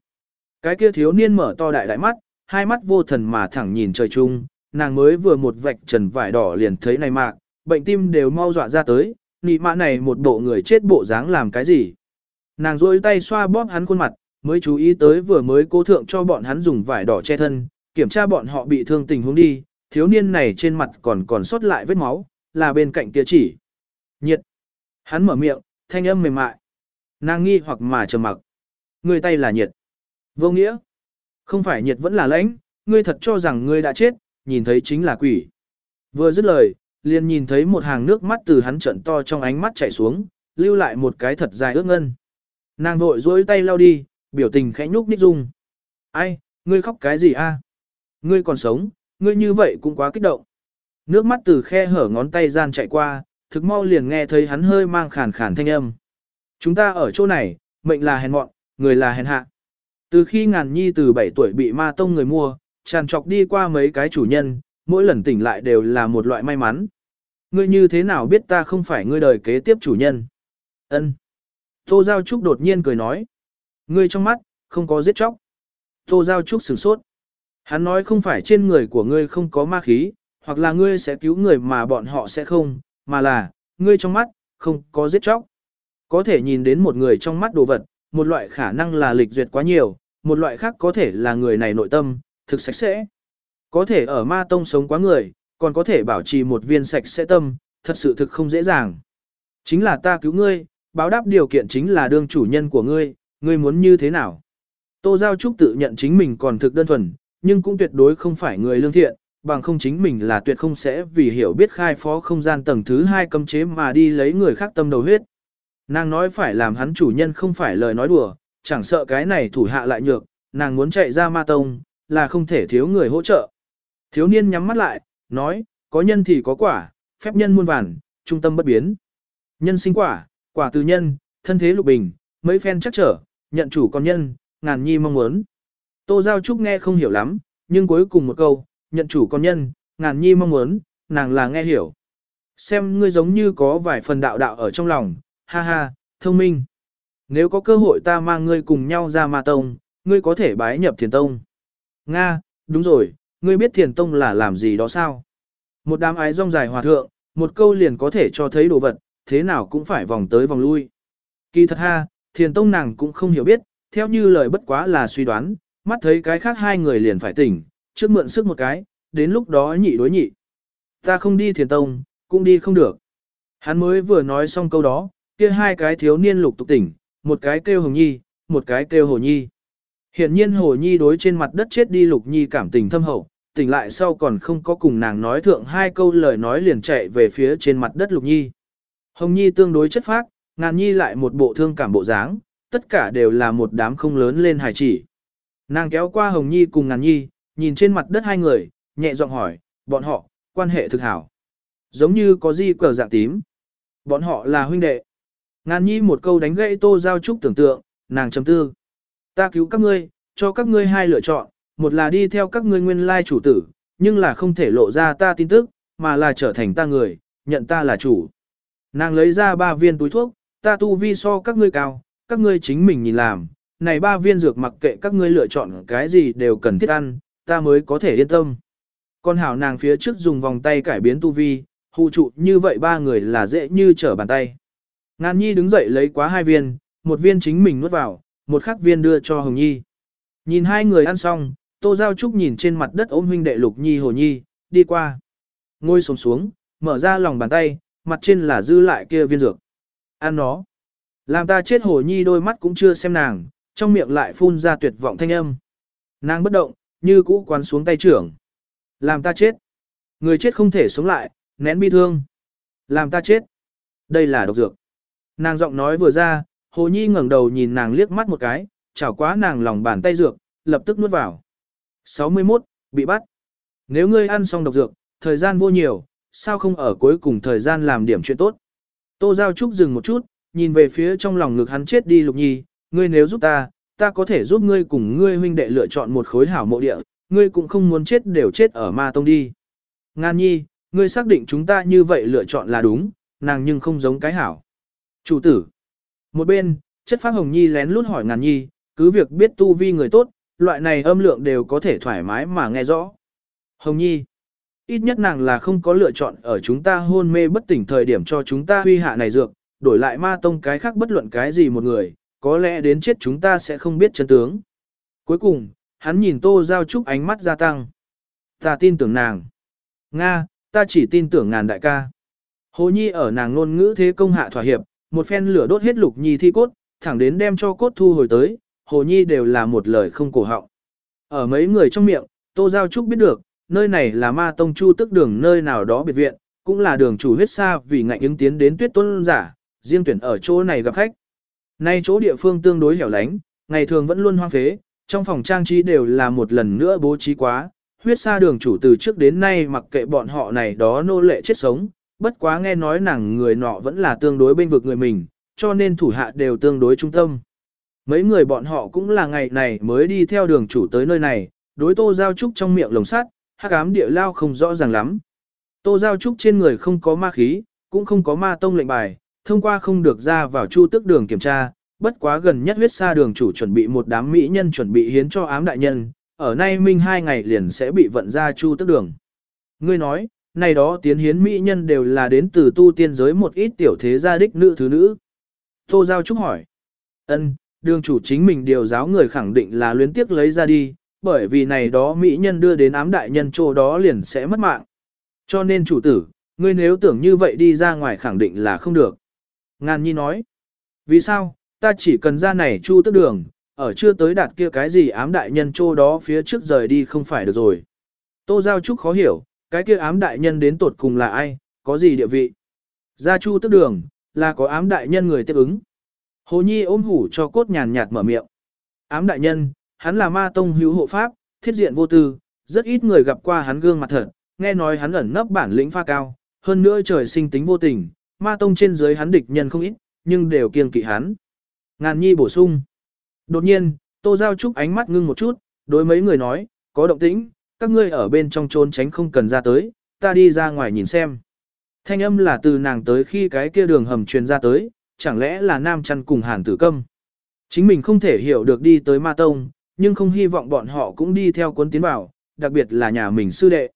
Cái kia thiếu niên mở to đại đại mắt, hai mắt vô thần mà thẳng nhìn trời chung, nàng mới vừa một vạch trần vải đỏ liền thấy này mạc, bệnh tim đều mau dọa ra tới, nị mạ này một bộ người chết bộ dáng làm cái gì. Nàng rôi tay xoa bóp hắn khuôn mặt, mới chú ý tới vừa mới cố thượng cho bọn hắn dùng vải đỏ che thân, kiểm tra bọn họ bị thương tình huống đi, thiếu niên này trên mặt còn còn sót lại vết máu, là bên cạnh kia chỉ. Nhiệt. Hắn mở miệng, thanh âm mềm mại. Nàng nghi hoặc mà trầm mặc. Người tay là nhiệt. Vô nghĩa. Không phải nhiệt vẫn là lãnh, ngươi thật cho rằng ngươi đã chết, nhìn thấy chính là quỷ. Vừa dứt lời, liền nhìn thấy một hàng nước mắt từ hắn trận to trong ánh mắt chảy xuống, lưu lại một cái thật dài ước ngân. Nàng vội dối tay lau đi, biểu tình khẽ nhúc nhích rung. Ai, ngươi khóc cái gì a? Ngươi còn sống, ngươi như vậy cũng quá kích động. Nước mắt từ khe hở ngón tay gian chạy qua, thực mau liền nghe thấy hắn hơi mang khàn khàn thanh âm. Chúng ta ở chỗ này, mệnh là hèn mọn, người là hèn hạ. Từ khi ngàn nhi từ 7 tuổi bị ma tông người mua, tràn trọc đi qua mấy cái chủ nhân, mỗi lần tỉnh lại đều là một loại may mắn. Ngươi như thế nào biết ta không phải ngươi đời kế tiếp chủ nhân? Ân. Tô Giao Trúc đột nhiên cười nói. Ngươi trong mắt, không có giết chóc. Tô Giao Trúc sửng sốt. Hắn nói không phải trên người của ngươi không có ma khí, hoặc là ngươi sẽ cứu người mà bọn họ sẽ không, mà là, ngươi trong mắt, không có giết chóc. Có thể nhìn đến một người trong mắt đồ vật, một loại khả năng là lịch duyệt quá nhiều, một loại khác có thể là người này nội tâm, thực sạch sẽ. Có thể ở ma tông sống quá người, còn có thể bảo trì một viên sạch sẽ tâm, thật sự thực không dễ dàng. Chính là ta cứu ngươi, báo đáp điều kiện chính là đương chủ nhân của ngươi, ngươi muốn như thế nào? Tô Giao Trúc tự nhận chính mình còn thực đơn thuần, nhưng cũng tuyệt đối không phải người lương thiện, bằng không chính mình là tuyệt không sẽ vì hiểu biết khai phó không gian tầng thứ hai cấm chế mà đi lấy người khác tâm đầu huyết. Nàng nói phải làm hắn chủ nhân không phải lời nói đùa, chẳng sợ cái này thủ hạ lại nhược, nàng muốn chạy ra ma tông, là không thể thiếu người hỗ trợ. Thiếu niên nhắm mắt lại, nói, có nhân thì có quả, phép nhân muôn vàn, trung tâm bất biến. Nhân sinh quả, quả từ nhân, thân thế lục bình, mấy phen chắc trở, nhận chủ con nhân, ngàn nhi mong muốn. Tô Giao Trúc nghe không hiểu lắm, nhưng cuối cùng một câu, nhận chủ con nhân, ngàn nhi mong muốn, nàng là nghe hiểu. Xem ngươi giống như có vài phần đạo đạo ở trong lòng, ha ha, thông minh. Nếu có cơ hội ta mang ngươi cùng nhau ra ma tông, ngươi có thể bái nhập thiền tông. Nga, đúng rồi, ngươi biết thiền tông là làm gì đó sao? Một đám ái rong dài hòa thượng, một câu liền có thể cho thấy đồ vật, thế nào cũng phải vòng tới vòng lui. Kỳ thật ha, thiền tông nàng cũng không hiểu biết, theo như lời bất quá là suy đoán, mắt thấy cái khác hai người liền phải tỉnh, trước mượn sức một cái, đến lúc đó nhị đối nhị. Ta không đi thiền tông, cũng đi không được. Hắn mới vừa nói xong câu đó, kia hai cái thiếu niên lục tục tỉnh, một cái kêu Hồng Nhi, một cái kêu Hồ Nhi. Hiện nhiên Hồ Nhi đối trên mặt đất chết đi Lục Nhi cảm tình thâm hậu, tỉnh lại sau còn không có cùng nàng nói thượng hai câu lời nói liền chạy về phía trên mặt đất Lục Nhi. Hồng Nhi tương đối chất phác, ngàn Nhi lại một bộ thương cảm bộ dáng, tất cả đều là một đám không lớn lên hài chỉ. Nàng kéo qua Hồng Nhi cùng ngàn Nhi, nhìn trên mặt đất hai người, nhẹ giọng hỏi, bọn họ, quan hệ thực hảo. Giống như có gì cờ dạng tím. Bọn họ là huynh đệ. Ngàn nhi một câu đánh gãy tô giao trúc tưởng tượng, nàng trầm tư. Ta cứu các ngươi, cho các ngươi hai lựa chọn, một là đi theo các ngươi nguyên lai chủ tử, nhưng là không thể lộ ra ta tin tức, mà là trở thành ta người, nhận ta là chủ. Nàng lấy ra ba viên túi thuốc, ta tu vi so các ngươi cao, các ngươi chính mình nhìn làm, này ba viên dược mặc kệ các ngươi lựa chọn cái gì đều cần thiết ăn, ta mới có thể yên tâm. Con hảo nàng phía trước dùng vòng tay cải biến tu vi, hụ trụ như vậy ba người là dễ như trở bàn tay. Ngàn Nhi đứng dậy lấy quá hai viên, một viên chính mình nuốt vào, một khắc viên đưa cho Hồng Nhi. Nhìn hai người ăn xong, Tô Giao Trúc nhìn trên mặt đất ôm huynh đệ Lục Nhi Hồ Nhi, đi qua. Ngồi xuống xuống, mở ra lòng bàn tay, mặt trên là dư lại kia viên dược. Ăn nó. Làm ta chết Hồ Nhi đôi mắt cũng chưa xem nàng, trong miệng lại phun ra tuyệt vọng thanh âm. Nàng bất động, như cũ quán xuống tay trưởng. Làm ta chết. Người chết không thể sống lại, nén bi thương. Làm ta chết. Đây là độc dược. Nàng giọng nói vừa ra, Hồ Nhi ngẩng đầu nhìn nàng liếc mắt một cái, chảo quá nàng lòng bàn tay dược, lập tức nuốt vào. 61. Bị bắt. Nếu ngươi ăn xong độc dược, thời gian vô nhiều, sao không ở cuối cùng thời gian làm điểm chuyện tốt. Tô Giao Trúc dừng một chút, nhìn về phía trong lòng ngực hắn chết đi Lục Nhi, ngươi nếu giúp ta, ta có thể giúp ngươi cùng ngươi huynh đệ lựa chọn một khối hảo mộ địa, ngươi cũng không muốn chết đều chết ở ma tông đi. Ngan Nhi, ngươi xác định chúng ta như vậy lựa chọn là đúng, nàng nhưng không giống cái hảo. Chủ tử. Một bên, chất phát hồng nhi lén lút hỏi ngàn nhi, cứ việc biết tu vi người tốt, loại này âm lượng đều có thể thoải mái mà nghe rõ. Hồng nhi. Ít nhất nàng là không có lựa chọn ở chúng ta hôn mê bất tỉnh thời điểm cho chúng ta huy hạ này dược, đổi lại ma tông cái khác bất luận cái gì một người, có lẽ đến chết chúng ta sẽ không biết chân tướng. Cuối cùng, hắn nhìn Tô Giao Trúc ánh mắt gia tăng. Ta tin tưởng nàng. Nga, ta chỉ tin tưởng ngàn đại ca. Hồ Nhi ở nàng ngôn ngữ thế công hạ thỏa hiệp, một phen lửa đốt hết lục nhi thi cốt, thẳng đến đem cho cốt thu hồi tới, Hồ Nhi đều là một lời không cổ họng. Ở mấy người trong miệng, Tô Giao Trúc biết được, nơi này là ma tông chu tức đường nơi nào đó biệt viện, cũng là đường chủ huyết xa vì ngạnh ứng tiến đến tuyết tôn giả, riêng tuyển ở chỗ này gặp khách. Nay chỗ địa phương tương đối hẻo lánh, ngày thường vẫn luôn hoang phế, trong phòng trang trí đều là một lần nữa bố trí quá, huyết xa đường chủ từ trước đến nay mặc kệ bọn họ này đó nô lệ chết sống, bất quá nghe nói nàng người nọ vẫn là tương đối bên vực người mình, cho nên thủ hạ đều tương đối trung tâm. Mấy người bọn họ cũng là ngày này mới đi theo đường chủ tới nơi này, đối tô giao trúc trong miệng lồng sắt, hắc ám địa lao không rõ ràng lắm. Tô giao trúc trên người không có ma khí, cũng không có ma tông lệnh bài, thông qua không được ra vào chu tức đường kiểm tra, bất quá gần nhất huyết xa đường chủ chuẩn bị một đám mỹ nhân chuẩn bị hiến cho ám đại nhân, ở nay minh hai ngày liền sẽ bị vận ra chu tức đường. Ngươi nói, này đó tiến hiến mỹ nhân đều là đến từ tu tiên giới một ít tiểu thế gia đích nữ thứ nữ. Tô Giao Trúc hỏi. ân đường chủ chính mình điều giáo người khẳng định là luyến tiếc lấy ra đi, bởi vì này đó mỹ nhân đưa đến ám đại nhân chỗ đó liền sẽ mất mạng. Cho nên chủ tử, ngươi nếu tưởng như vậy đi ra ngoài khẳng định là không được. Ngàn Nhi nói. Vì sao, ta chỉ cần ra này chu tức đường, ở chưa tới đạt kia cái gì ám đại nhân chỗ đó phía trước rời đi không phải được rồi. Tô Giao Trúc khó hiểu, cái kia ám đại nhân đến tột cùng là ai, có gì địa vị. Gia chu tức đường, là có ám đại nhân người tiếp ứng. Hồ Nhi ôm hủ cho cốt nhàn nhạt mở miệng. Ám đại nhân, hắn là ma tông hữu hộ pháp, thiết diện vô tư, rất ít người gặp qua hắn gương mặt thật, nghe nói hắn ẩn nấp bản lĩnh pha cao, hơn nữa trời sinh tính vô tình, ma tông trên dưới hắn địch nhân không ít, nhưng đều kiêng kỵ hắn. Ngàn Nhi bổ sung. Đột nhiên, Tô Giao Trúc ánh mắt ngưng một chút, đối mấy người nói, có động tĩnh, các ngươi ở bên trong trốn tránh không cần ra tới, ta đi ra ngoài nhìn xem. Thanh âm là từ nàng tới khi cái kia đường hầm truyền ra tới, chẳng lẽ là nam chăn cùng hàn tử câm. Chính mình không thể hiểu được đi tới ma tông, nhưng không hy vọng bọn họ cũng đi theo cuốn tiến vào, đặc biệt là nhà mình sư đệ.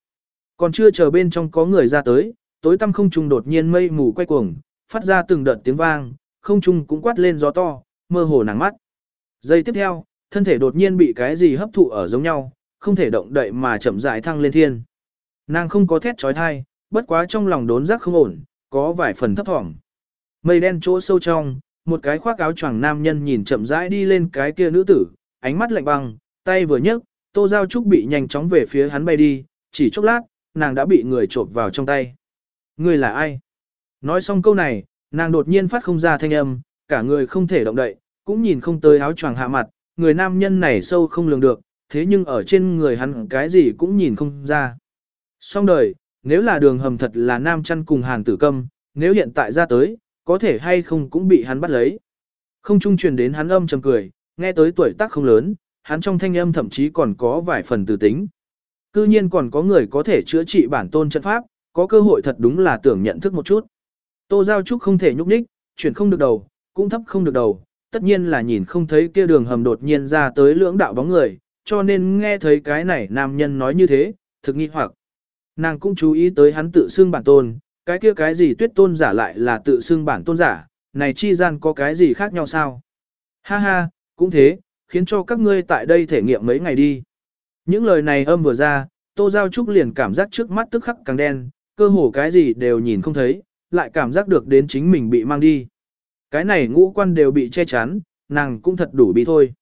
Còn chưa chờ bên trong có người ra tới, tối tăm không trung đột nhiên mây mù quay cuồng, phát ra từng đợt tiếng vang, không trung cũng quát lên gió to, mơ hồ nàng mắt. Giây tiếp theo, thân thể đột nhiên bị cái gì hấp thụ ở giống nhau, không thể động đậy mà chậm rãi thăng lên thiên. Nàng không có thét trói thai, bất quá trong lòng đốn giác không ổn, có vài phần thấp thỏm. Mây đen chỗ sâu trong, một cái khoác áo choàng nam nhân nhìn chậm rãi đi lên cái kia nữ tử, ánh mắt lạnh băng, tay vừa nhấc, Tô Giao Trúc bị nhanh chóng về phía hắn bay đi, chỉ chốc lát, nàng đã bị người trộm vào trong tay. Người là ai? Nói xong câu này, nàng đột nhiên phát không ra thanh âm, cả người không thể động đậy, cũng nhìn không tới áo choàng hạ mặt, người nam nhân này sâu không lường được, thế nhưng ở trên người hắn cái gì cũng nhìn không ra. Xong đời, nếu là đường hầm thật là nam chăn cùng hàng tử câm, nếu hiện tại ra tới, có thể hay không cũng bị hắn bắt lấy. Không trung truyền đến hắn âm trầm cười, nghe tới tuổi tác không lớn, hắn trong thanh âm thậm chí còn có vài phần từ tính. Cư nhiên còn có người có thể chữa trị bản tôn trận pháp, có cơ hội thật đúng là tưởng nhận thức một chút. Tô Giao Trúc không thể nhúc nhích, chuyển không được đầu, cũng thấp không được đầu, tất nhiên là nhìn không thấy kia đường hầm đột nhiên ra tới lưỡng đạo bóng người, cho nên nghe thấy cái này nam nhân nói như thế, thực nghi hoặc. Nàng cũng chú ý tới hắn tự xưng bản tôn, cái kia cái gì tuyết tôn giả lại là tự xưng bản tôn giả, này chi gian có cái gì khác nhau sao? Ha ha, cũng thế, khiến cho các ngươi tại đây thể nghiệm mấy ngày đi. Những lời này âm vừa ra, Tô Giao Trúc liền cảm giác trước mắt tức khắc càng đen, cơ hồ cái gì đều nhìn không thấy, lại cảm giác được đến chính mình bị mang đi. Cái này ngũ quan đều bị che chắn, nàng cũng thật đủ bị thôi.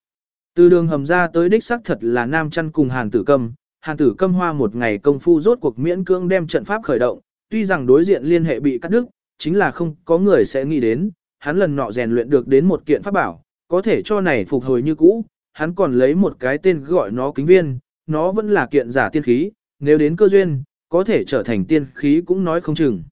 Từ đường hầm ra tới đích xác thật là nam chăn cùng hàn tử câm, hàn tử câm hoa một ngày công phu rốt cuộc miễn cưỡng đem trận pháp khởi động, tuy rằng đối diện liên hệ bị cắt đứt, chính là không có người sẽ nghĩ đến, hắn lần nọ rèn luyện được đến một kiện pháp bảo, có thể cho này phục hồi như cũ, hắn còn lấy một cái tên gọi nó kính viên, nó vẫn là kiện giả tiên khí, nếu đến cơ duyên, có thể trở thành tiên khí cũng nói không chừng.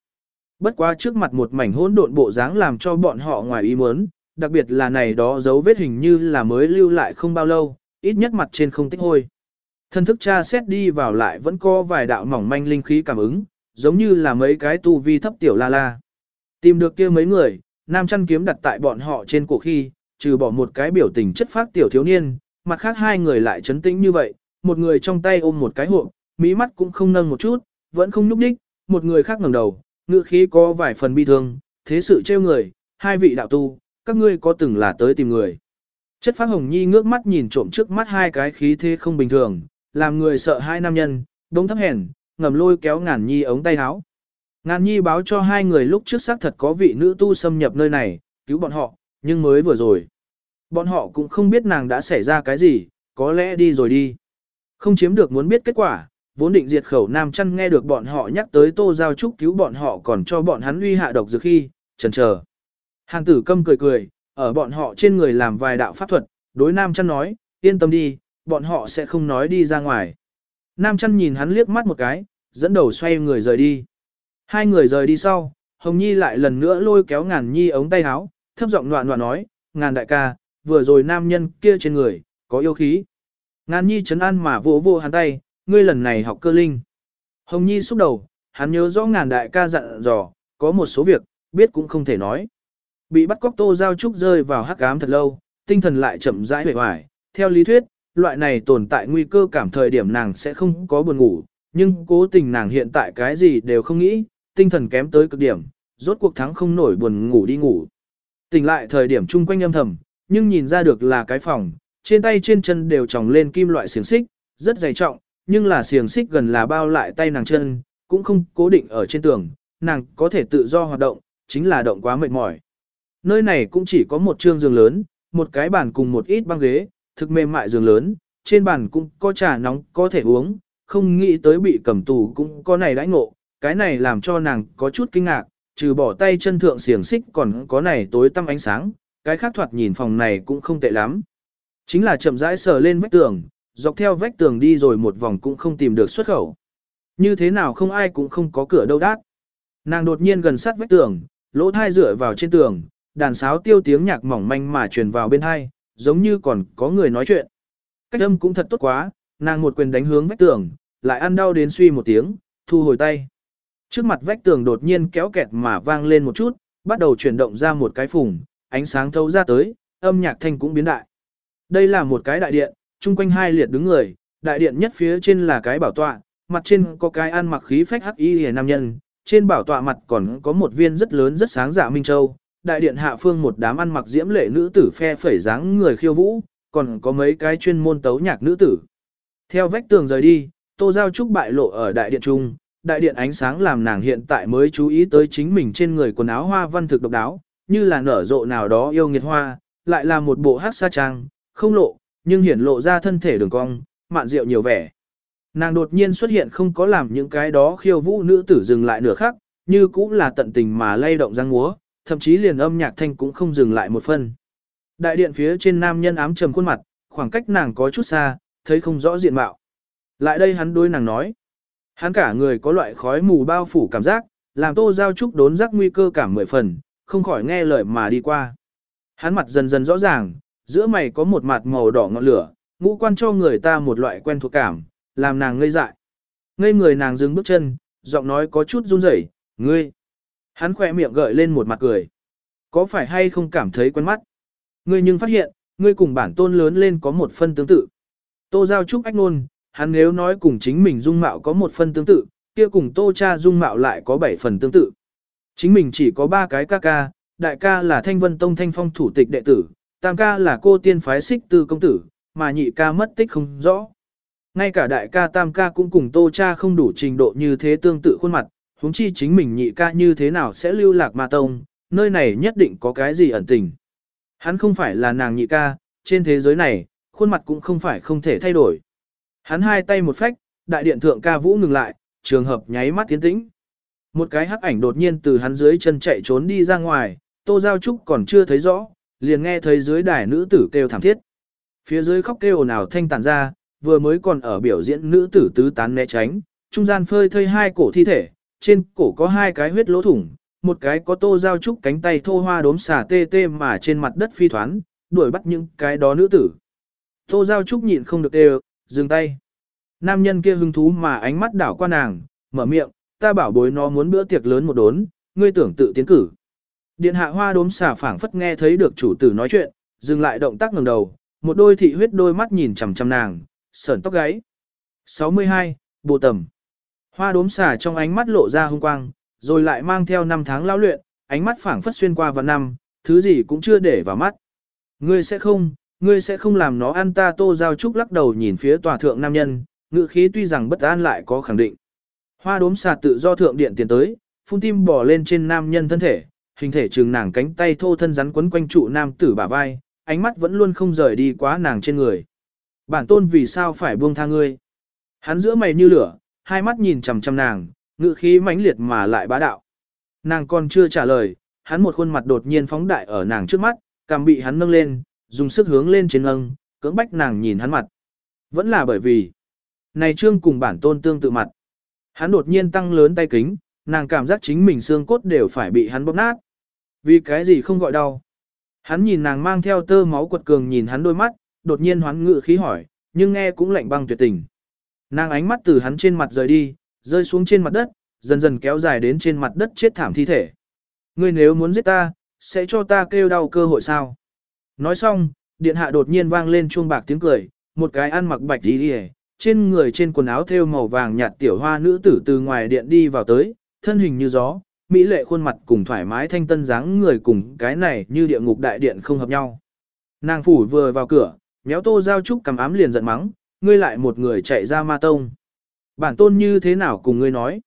Bất quá trước mặt một mảnh hỗn độn bộ dáng làm cho bọn họ ngoài ý muốn, đặc biệt là này đó dấu vết hình như là mới lưu lại không bao lâu, ít nhất mặt trên không tích hôi. Thân thức cha xét đi vào lại vẫn có vài đạo mỏng manh linh khí cảm ứng, giống như là mấy cái tu vi thấp tiểu la la. Tìm được kia mấy người, nam chăn kiếm đặt tại bọn họ trên cổ khi, trừ bỏ một cái biểu tình chất phác tiểu thiếu niên, mặt khác hai người lại chấn tĩnh như vậy, một người trong tay ôm một cái hộp, mí mắt cũng không nâng một chút, vẫn không nhúc đích, một người khác ngẩng đầu, ngựa khí có vài phần bi thương, thế sự trêu người, hai vị đạo tu, các ngươi có từng là tới tìm người. Chất phát hồng nhi ngước mắt nhìn trộm trước mắt hai cái khí thế không bình thường, làm người sợ hai nam nhân, đông thấp hèn, ngầm lôi kéo ngàn nhi ống tay áo. Ngàn nhi báo cho hai người lúc trước xác thật có vị nữ tu xâm nhập nơi này, cứu bọn họ, nhưng mới vừa rồi. Bọn họ cũng không biết nàng đã xảy ra cái gì, có lẽ đi rồi đi. Không chiếm được muốn biết kết quả, vốn định diệt khẩu nam chăn nghe được bọn họ nhắc tới tô giao trúc cứu bọn họ còn cho bọn hắn uy hạ độc dược khi, chần chờ. Hàn tử câm cười cười, ở bọn họ trên người làm vài đạo pháp thuật, đối nam chăn nói, yên tâm đi, bọn họ sẽ không nói đi ra ngoài. Nam chăn nhìn hắn liếc mắt một cái, dẫn đầu xoay người rời đi. Hai người rời đi sau, Hồng Nhi lại lần nữa lôi kéo ngàn nhi ống tay áo, thấp giọng loạn loạn nói, ngàn đại ca, vừa rồi nam nhân kia trên người, có yêu khí. Ngàn nhi chấn an mà vỗ vỗ hắn tay, ngươi lần này học cơ linh. Hồng nhi xúc đầu, hắn nhớ rõ ngàn đại ca dặn dò, có một số việc, biết cũng không thể nói. Bị bắt cóc tô giao trúc rơi vào hắc ám thật lâu, tinh thần lại chậm rãi hề hoài. Theo lý thuyết, loại này tồn tại nguy cơ cảm thời điểm nàng sẽ không có buồn ngủ, nhưng cố tình nàng hiện tại cái gì đều không nghĩ, tinh thần kém tới cực điểm, rốt cuộc thắng không nổi buồn ngủ đi ngủ. Tỉnh lại thời điểm chung quanh âm thầm, nhưng nhìn ra được là cái phòng, trên tay trên chân đều tròng lên kim loại xiềng xích, rất dày trọng, nhưng là xiềng xích gần là bao lại tay nàng chân, cũng không cố định ở trên tường, nàng có thể tự do hoạt động, chính là động quá mệt mỏi. Nơi này cũng chỉ có một trương giường lớn, một cái bàn cùng một ít băng ghế, thực mềm mại giường lớn, trên bàn cũng có trà nóng có thể uống, không nghĩ tới bị cầm tù cũng có này đãi ngộ, cái này làm cho nàng có chút kinh ngạc, trừ bỏ tay chân thượng xiềng xích còn có này tối tăm ánh sáng, cái khác thoạt nhìn phòng này cũng không tệ lắm. Chính là chậm rãi sờ lên vách tường, dọc theo vách tường đi rồi một vòng cũng không tìm được xuất khẩu. Như thế nào không ai cũng không có cửa đâu đát. Nàng đột nhiên gần sát vách tường, lỗ thai dựa vào trên tường, đàn sáo tiêu tiếng nhạc mỏng manh mà truyền vào bên hai, giống như còn có người nói chuyện. Cách âm cũng thật tốt quá, nàng một quyền đánh hướng vách tường, lại ăn đau đến suy một tiếng, thu hồi tay. Trước mặt vách tường đột nhiên kéo kẹt mà vang lên một chút, bắt đầu chuyển động ra một cái phùng, ánh sáng thấu ra tới, âm nhạc thanh cũng biến đại. Đây là một cái đại điện, chung quanh hai liệt đứng người, đại điện nhất phía trên là cái bảo tọa, mặt trên có cái ăn mặc khí phách hắc y hề nam nhân, trên bảo tọa mặt còn có một viên rất lớn rất sáng dạ minh châu. Đại điện hạ phương một đám ăn mặc diễm lệ nữ tử phe phẩy dáng người khiêu vũ, còn có mấy cái chuyên môn tấu nhạc nữ tử. Theo vách tường rời đi, Tô Giao Trúc bại lộ ở đại điện trung, đại điện ánh sáng làm nàng hiện tại mới chú ý tới chính mình trên người quần áo hoa văn thực độc đáo, như là nở rộ nào đó yêu nghiệt hoa, lại là một bộ hát sa trang, không lộ, nhưng hiển lộ ra thân thể đường cong, mạn rượu nhiều vẻ. Nàng đột nhiên xuất hiện không có làm những cái đó khiêu vũ nữ tử dừng lại nửa khắc, như cũng là tận tình mà lay động răng múa, thậm chí liền âm nhạc thanh cũng không dừng lại một phân. Đại điện phía trên nam nhân ám trầm khuôn mặt, khoảng cách nàng có chút xa, thấy không rõ diện mạo. Lại đây hắn đối nàng nói. Hắn cả người có loại khói mù bao phủ cảm giác, làm tô giao trúc đốn giác nguy cơ cảm mười phần, không khỏi nghe lời mà đi qua. Hắn mặt dần dần rõ ràng, giữa mày có một mặt màu đỏ ngọn lửa, ngũ quan cho người ta một loại quen thuộc cảm, làm nàng ngây dại. Ngây người nàng dừng bước chân, giọng nói có chút run rẩy, ngươi. Hắn khỏe miệng gợi lên một mặt cười. Có phải hay không cảm thấy quen mắt? Ngươi nhưng phát hiện, ngươi cùng bản tôn lớn lên có một phân tương tự. Tô Giao Trúc ách nôn, hắn nếu nói cùng chính mình dung mạo có một phân tương tự, kia cùng tô cha dung mạo lại có bảy phần tương tự. Chính mình chỉ có ba cái ca ca, đại ca là thanh vân tông thanh phong thủ tịch đệ tử, tam ca là cô tiên phái xích tư công tử, mà nhị ca mất tích không rõ. Ngay cả đại ca tam ca cũng cùng tô cha không đủ trình độ như thế tương tự khuôn mặt, huống chi chính mình nhị ca như thế nào sẽ lưu lạc ma tông, nơi này nhất định có cái gì ẩn tình. Hắn không phải là nàng nhị ca, trên thế giới này, khuôn mặt cũng không phải không thể thay đổi. Hắn hai tay một phách, đại điện thượng ca vũ ngừng lại, trường hợp nháy mắt tiến tĩnh. Một cái hắc ảnh đột nhiên từ hắn dưới chân chạy trốn đi ra ngoài, Tô Giao Trúc còn chưa thấy rõ, liền nghe thấy dưới đài nữ tử kêu thảm thiết. Phía dưới khóc kêu nào thanh tàn ra, vừa mới còn ở biểu diễn nữ tử tứ tán né tránh, trung gian phơi thây hai cổ thi thể, trên cổ có hai cái huyết lỗ thủng, một cái có Tô Giao Trúc cánh tay thô hoa đốm xà tê tê mà trên mặt đất phi thoán, đuổi bắt những cái đó nữ tử. Tô Giao Trúc nhịn không được đều, dừng tay. Nam nhân kia hứng thú mà ánh mắt đảo qua nàng, mở miệng, ta bảo bối nó muốn bữa tiệc lớn một đốn, ngươi tưởng tự tiến cử. Điện hạ hoa đốm xà phảng phất nghe thấy được chủ tử nói chuyện, dừng lại động tác ngẩng đầu, một đôi thị huyết đôi mắt nhìn chằm chằm nàng, sởn tóc gáy. 62, Bồ Tầm Hoa đốm xà trong ánh mắt lộ ra hung quang, rồi lại mang theo năm tháng lao luyện, ánh mắt phảng phất xuyên qua vào năm, thứ gì cũng chưa để vào mắt. Ngươi sẽ không, ngươi sẽ không làm nó ăn ta tô giao trúc lắc đầu nhìn phía tòa thượng nam nhân, ngự khí tuy rằng bất an lại có khẳng định. Hoa đốm xà tự do thượng điện tiền tới, phun tim bò lên trên nam nhân thân thể, hình thể trường nàng cánh tay thô thân rắn quấn quanh trụ nam tử bả vai, ánh mắt vẫn luôn không rời đi quá nàng trên người. Bản tôn vì sao phải buông tha ngươi? Hắn giữa mày như lửa, hai mắt nhìn chằm chằm nàng, ngự khí mãnh liệt mà lại bá đạo. Nàng còn chưa trả lời, hắn một khuôn mặt đột nhiên phóng đại ở nàng trước mắt, cằm bị hắn nâng lên, dùng sức hướng lên trên lưng, cưỡng bách nàng nhìn hắn mặt. Vẫn là bởi vì, này trương cùng bản tôn tương tự mặt. Hắn đột nhiên tăng lớn tay kính, nàng cảm giác chính mình xương cốt đều phải bị hắn bóp nát. Vì cái gì không gọi đau? Hắn nhìn nàng mang theo tơ máu quật cường nhìn hắn đôi mắt, đột nhiên hoán ngự khí hỏi, nhưng nghe cũng lạnh băng tuyệt tình. Nàng ánh mắt từ hắn trên mặt rời đi, rơi xuống trên mặt đất, dần dần kéo dài đến trên mặt đất chết thảm thi thể. Ngươi nếu muốn giết ta, sẽ cho ta kêu đau cơ hội sao? Nói xong, điện hạ đột nhiên vang lên chuông bạc tiếng cười, một cái ăn mặc bạch đi đi trên người trên quần áo thêu màu vàng nhạt tiểu hoa nữ tử từ ngoài điện đi vào tới, thân hình như gió, mỹ lệ khuôn mặt cùng thoải mái thanh tân dáng người cùng cái này như địa ngục đại điện không hợp nhau. Nàng phủ vừa vào cửa, méo tô giao trúc cầm ám liền giận mắng, ngươi lại một người chạy ra ma tông. Bản tôn như thế nào cùng ngươi nói?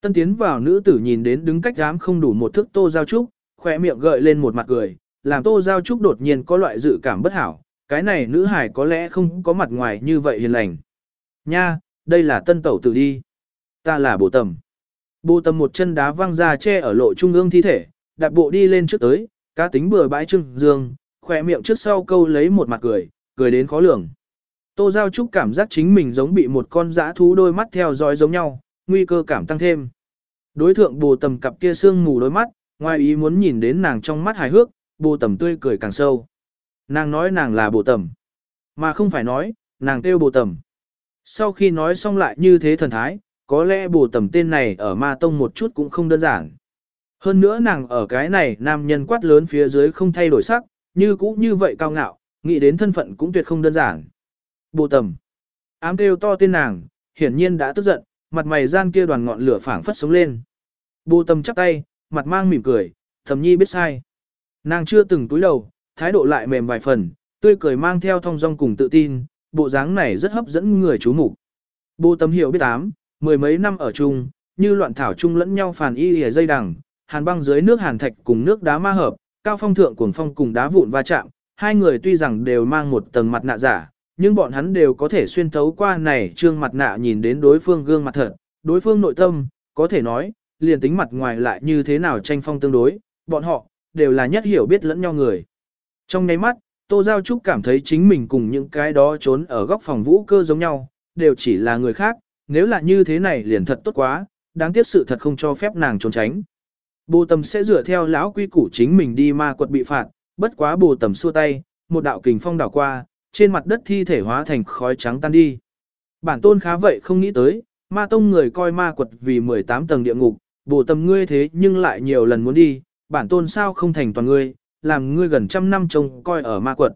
Tân tiến vào nữ tử nhìn đến đứng cách dám không đủ một thước tô giao trúc, khỏe miệng gợi lên một mặt cười, làm tô giao trúc đột nhiên có loại dự cảm bất hảo, cái này nữ hải có lẽ không có mặt ngoài như vậy hiền lành. Nha, đây là tân tẩu tử đi. Ta là bộ tầm. Bộ tầm một chân đá văng ra che ở lộ trung ương thi thể, đạp bộ đi lên trước tới, cá tính bừa bãi trưng dương, khỏe miệng trước sau câu lấy một mặt cười, cười đến khó lường. Tô Giao Trúc cảm giác chính mình giống bị một con dã thú đôi mắt theo dõi giống nhau, nguy cơ cảm tăng thêm. Đối thượng bồ tầm cặp kia sương mù đôi mắt, ngoài ý muốn nhìn đến nàng trong mắt hài hước, bồ tầm tươi cười càng sâu. Nàng nói nàng là bồ tầm, mà không phải nói, nàng kêu bồ tầm. Sau khi nói xong lại như thế thần thái, có lẽ bồ tầm tên này ở ma tông một chút cũng không đơn giản. Hơn nữa nàng ở cái này nam nhân quát lớn phía dưới không thay đổi sắc, như cũ như vậy cao ngạo, nghĩ đến thân phận cũng tuyệt không đơn giản. Bộ tầm. Ám kêu to tên nàng, hiển nhiên đã tức giận, mặt mày gian kia đoàn ngọn lửa phảng phất sống lên. Bộ tầm chắp tay, mặt mang mỉm cười, thầm nhi biết sai. Nàng chưa từng túi đầu, thái độ lại mềm vài phần, tươi cười mang theo thong dong cùng tự tin, bộ dáng này rất hấp dẫn người chú mục. Bộ tầm hiểu biết ám, mười mấy năm ở chung, như loạn thảo chung lẫn nhau phản y hề dây đằng, hàn băng dưới nước hàn thạch cùng nước đá ma hợp, cao phong thượng cuồng phong cùng đá vụn va chạm, hai người tuy rằng đều mang một tầng mặt nạ giả, nhưng bọn hắn đều có thể xuyên thấu qua này trương mặt nạ nhìn đến đối phương gương mặt thật, đối phương nội tâm, có thể nói, liền tính mặt ngoài lại như thế nào tranh phong tương đối, bọn họ, đều là nhất hiểu biết lẫn nhau người. Trong nháy mắt, Tô Giao Trúc cảm thấy chính mình cùng những cái đó trốn ở góc phòng vũ cơ giống nhau, đều chỉ là người khác, nếu là như thế này liền thật tốt quá, đáng tiếc sự thật không cho phép nàng trốn tránh. Bồ tầm sẽ dựa theo lão quy củ chính mình đi ma quật bị phạt, bất quá bồ tầm xua tay, một đạo kình phong đảo qua, trên mặt đất thi thể hóa thành khói trắng tan đi. Bản tôn khá vậy không nghĩ tới, ma tông người coi ma quật vì 18 tầng địa ngục, bổ tầm ngươi thế nhưng lại nhiều lần muốn đi, bản tôn sao không thành toàn ngươi, làm ngươi gần trăm năm trông coi ở ma quật.